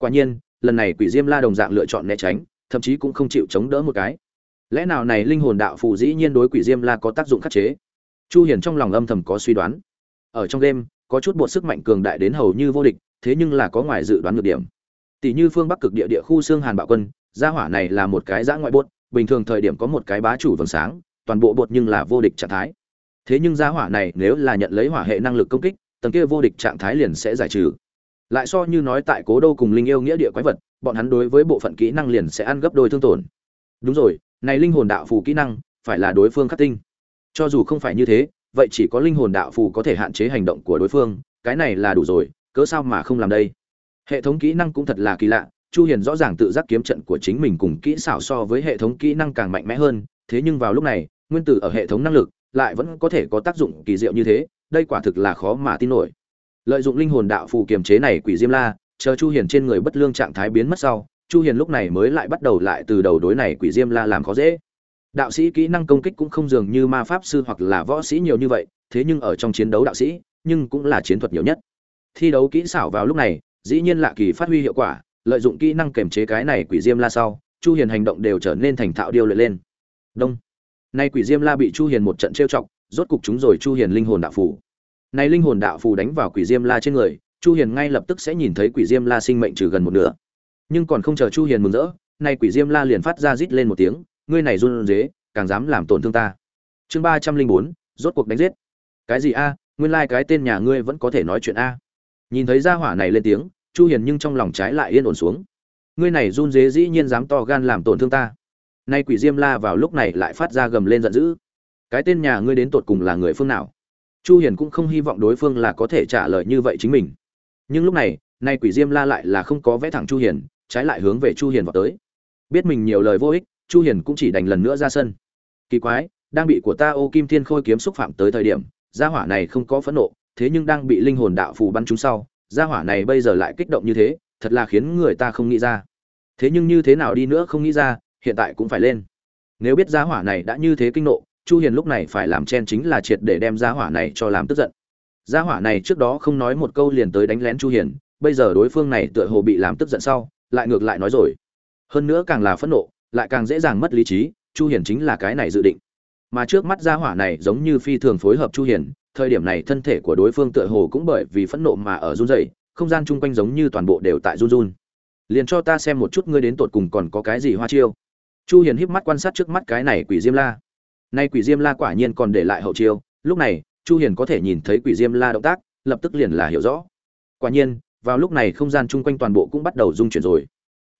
quả nhiên, lần này quỷ diêm la đồng dạng lựa chọn né tránh, thậm chí cũng không chịu chống đỡ một cái. Lẽ nào này linh hồn đạo phù dĩ nhiên đối quỷ diêm la có tác dụng khắc chế? Chu hiền trong lòng âm thầm có suy đoán. Ở trong đêm có chút bột sức mạnh cường đại đến hầu như vô địch, thế nhưng là có ngoài dự đoán được điểm. Tỷ như phương bắc cực địa địa khu xương hàn bạo quân, gia hỏa này là một cái giã ngoại bột, bình thường thời điểm có một cái bá chủ vầng sáng, toàn bộ bột nhưng là vô địch trạng thái thế nhưng gia hỏa này nếu là nhận lấy hỏa hệ năng lực công kích, tầng kia vô địch trạng thái liền sẽ giải trừ. Lại so như nói tại cố đô cùng linh yêu nghĩa địa quái vật, bọn hắn đối với bộ phận kỹ năng liền sẽ ăn gấp đôi thương tổn. Đúng rồi, này linh hồn đạo phù kỹ năng, phải là đối phương khắc tinh. Cho dù không phải như thế, vậy chỉ có linh hồn đạo phù có thể hạn chế hành động của đối phương, cái này là đủ rồi, cớ sao mà không làm đây? Hệ thống kỹ năng cũng thật là kỳ lạ, chu hiền rõ ràng tự giác kiếm trận của chính mình cùng kỹ xảo so với hệ thống kỹ năng càng mạnh mẽ hơn, thế nhưng vào lúc này, nguyên tử ở hệ thống năng lực lại vẫn có thể có tác dụng kỳ diệu như thế, đây quả thực là khó mà tin nổi. Lợi dụng linh hồn đạo phù kiềm chế này quỷ diêm la, chờ chu hiền trên người bất lương trạng thái biến mất sau, chu hiền lúc này mới lại bắt đầu lại từ đầu đối này quỷ diêm la làm khó dễ. Đạo sĩ kỹ năng công kích cũng không dường như ma pháp sư hoặc là võ sĩ nhiều như vậy, thế nhưng ở trong chiến đấu đạo sĩ, nhưng cũng là chiến thuật nhiều nhất. Thi đấu kỹ xảo vào lúc này, dĩ nhiên lạ kỳ phát huy hiệu quả, lợi dụng kỹ năng kiềm chế cái này quỷ diêm la sau, chu hiền hành động đều trở nên thành thạo điêu luyện lên. Đông nay quỷ diêm la bị chu hiền một trận trêu chọc, rốt cục chúng rồi chu hiền linh hồn đạo phù. Nay linh hồn đạo phù đánh vào quỷ diêm la trên người, chu hiền ngay lập tức sẽ nhìn thấy quỷ diêm la sinh mệnh trừ gần một nửa. Nhưng còn không chờ chu hiền mừng rỡ, nay quỷ diêm la liền phát ra rít lên một tiếng, ngươi này run rế, càng dám làm tổn thương ta. Chương ba trăm linh bốn, rốt cuộc đánh giết. Cái gì a? Nguyên lai like cái tên nhà ngươi vẫn có thể nói chuyện a. Nhìn thấy gia hỏa này lên tiếng, chu hiền nhưng trong lòng trái lại yên ổn xuống. Ngươi này run rế dĩ nhiên dám to gan làm tổn thương ta nay quỷ diêm la vào lúc này lại phát ra gầm lên giận dữ. Cái tên nhà ngươi đến tột cùng là người phương nào? Chu hiền cũng không hy vọng đối phương là có thể trả lời như vậy chính mình. Nhưng lúc này, nay quỷ diêm la lại là không có vẽ thẳng chu hiền, trái lại hướng về chu hiền vào tới. Biết mình nhiều lời vô ích, chu hiền cũng chỉ đành lần nữa ra sân. Kỳ quái, đang bị của ta ô kim thiên khôi kiếm xúc phạm tới thời điểm, gia hỏa này không có phẫn nộ, thế nhưng đang bị linh hồn đạo phù bắn trúng sau, gia hỏa này bây giờ lại kích động như thế, thật là khiến người ta không nghĩ ra. Thế nhưng như thế nào đi nữa không nghĩ ra hiện tại cũng phải lên. Nếu biết gia hỏa này đã như thế kinh nộ, chu hiền lúc này phải làm chen chính là triệt để đem gia hỏa này cho làm tức giận. Gia hỏa này trước đó không nói một câu liền tới đánh lén chu hiền, bây giờ đối phương này tựa hồ bị làm tức giận sau, lại ngược lại nói rồi. Hơn nữa càng là phẫn nộ, lại càng dễ dàng mất lý trí, chu hiền chính là cái này dự định. Mà trước mắt gia hỏa này giống như phi thường phối hợp chu hiền, thời điểm này thân thể của đối phương tựa hồ cũng bởi vì phẫn nộ mà ở run rẩy, không gian chung quanh giống như toàn bộ đều tại run run. Liền cho ta xem một chút ngươi đến tột cùng còn có cái gì hoa chiêu chu hiền híp mắt quan sát trước mắt cái này quỷ diêm la. Nay quỷ diêm la quả nhiên còn để lại hậu chiêu, lúc này, chu hiền có thể nhìn thấy quỷ diêm la động tác, lập tức liền là hiểu rõ. Quả nhiên, vào lúc này không gian chung quanh toàn bộ cũng bắt đầu rung chuyển rồi.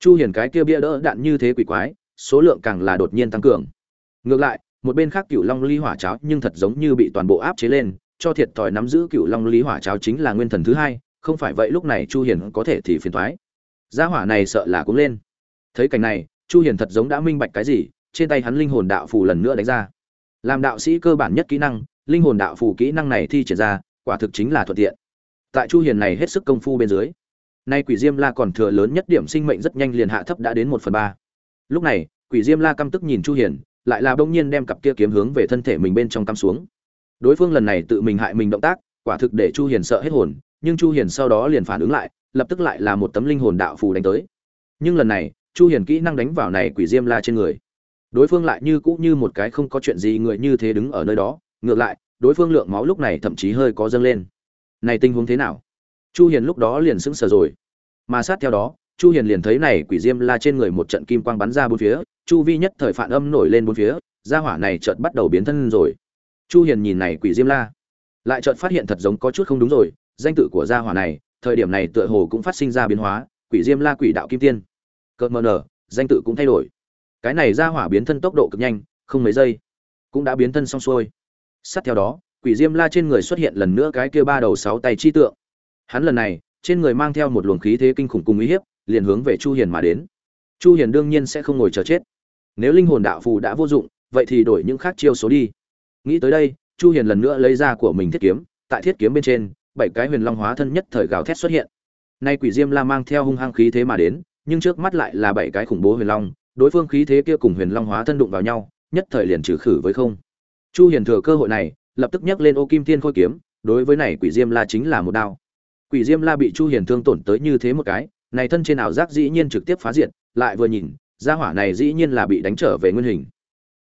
Chu hiền cái kia bia đỡ đạn như thế quỷ quái, số lượng càng là đột nhiên tăng cường. Ngược lại, một bên khác cựu long ly hỏa cháo nhưng thật giống như bị toàn bộ áp chế lên, cho thiệt thòi nắm giữ cựu long ly hỏa cháo chính là nguyên thần thứ hai, không phải vậy lúc này chu hiền có thể thì phiền toái. Gia hỏa này sợ là cũng lên. Thấy cảnh này chu hiền thật giống đã minh bạch cái gì, trên tay hắn linh hồn đạo phù lần nữa đánh ra. Làm đạo sĩ cơ bản nhất kỹ năng, linh hồn đạo phù kỹ năng này thi triển ra, quả thực chính là thuận tiện. Tại chu hiền này hết sức công phu bên dưới, nay quỷ diêm la còn thừa lớn nhất điểm sinh mệnh rất nhanh liền hạ thấp đã đến một phần ba. Lúc này, quỷ diêm la căm tức nhìn chu hiền, lại là bỗng nhiên đem cặp kia kiếm hướng về thân thể mình bên trong cắm xuống. Đối phương lần này tự mình hại mình động tác, quả thực để chu hiền sợ hết hồn, nhưng chu hiền sau đó liền phản ứng lại, lập tức lại là một tấm linh hồn đạo phù đánh tới. Nhưng lần này chu hiền kỹ năng đánh vào này quỷ diêm la trên người. Đối phương lại như cũ như một cái không có chuyện gì người như thế đứng ở nơi đó, ngược lại, đối phương lượng máu lúc này thậm chí hơi có dâng lên. Này tình huống thế nào? Chu hiền lúc đó liền sững sờ rồi. Mà sát theo đó, chu hiền liền thấy này quỷ diêm la trên người một trận kim quang bắn ra bốn phía, chu vi nhất thời phản âm nổi lên bốn phía, gia hỏa này chợt bắt đầu biến thân rồi. Chu hiền nhìn này quỷ diêm la, lại chợt phát hiện thật giống có chút không đúng rồi, danh tự của gia hỏa này, thời điểm này tựa hồ cũng phát sinh ra biến hóa, quỷ diêm la quỷ đạo kim tiên cợt mờ nở, danh tự cũng thay đổi. Cái này ra hỏa biến thân tốc độ cực nhanh, không mấy giây, cũng đã biến thân xong xuôi. Sát theo đó, quỷ diêm la trên người xuất hiện lần nữa cái kia ba đầu sáu tay chi tượng. Hắn lần này, trên người mang theo một luồng khí thế kinh khủng cùng uy hiếp, liền hướng về chu hiền mà đến. Chu hiền đương nhiên sẽ không ngồi chờ chết. Nếu linh hồn đạo phù đã vô dụng, vậy thì đổi những khác chiêu số đi. Nghĩ tới đây, chu hiền lần nữa lấy ra của mình thiết kiếm, tại thiết kiếm bên trên, bảy cái huyền long hóa thân nhất thời gào thét xuất hiện. Nay quỷ diêm la mang theo hung hăng khí thế mà đến nhưng trước mắt lại là bảy cái khủng bố huyền long, đối phương khí thế kia cùng huyền long hóa thân đụng vào nhau, nhất thời liền trừ khử với không. Chu hiền thừa cơ hội này, lập tức nhấc lên ô kim thiên khôi kiếm, đối với này quỷ diêm la chính là một đao. Quỷ diêm la bị chu hiền thương tổn tới như thế một cái, này thân trên ảo giác dĩ nhiên trực tiếp phá diệt, lại vừa nhìn, gia hỏa này dĩ nhiên là bị đánh trở về nguyên hình.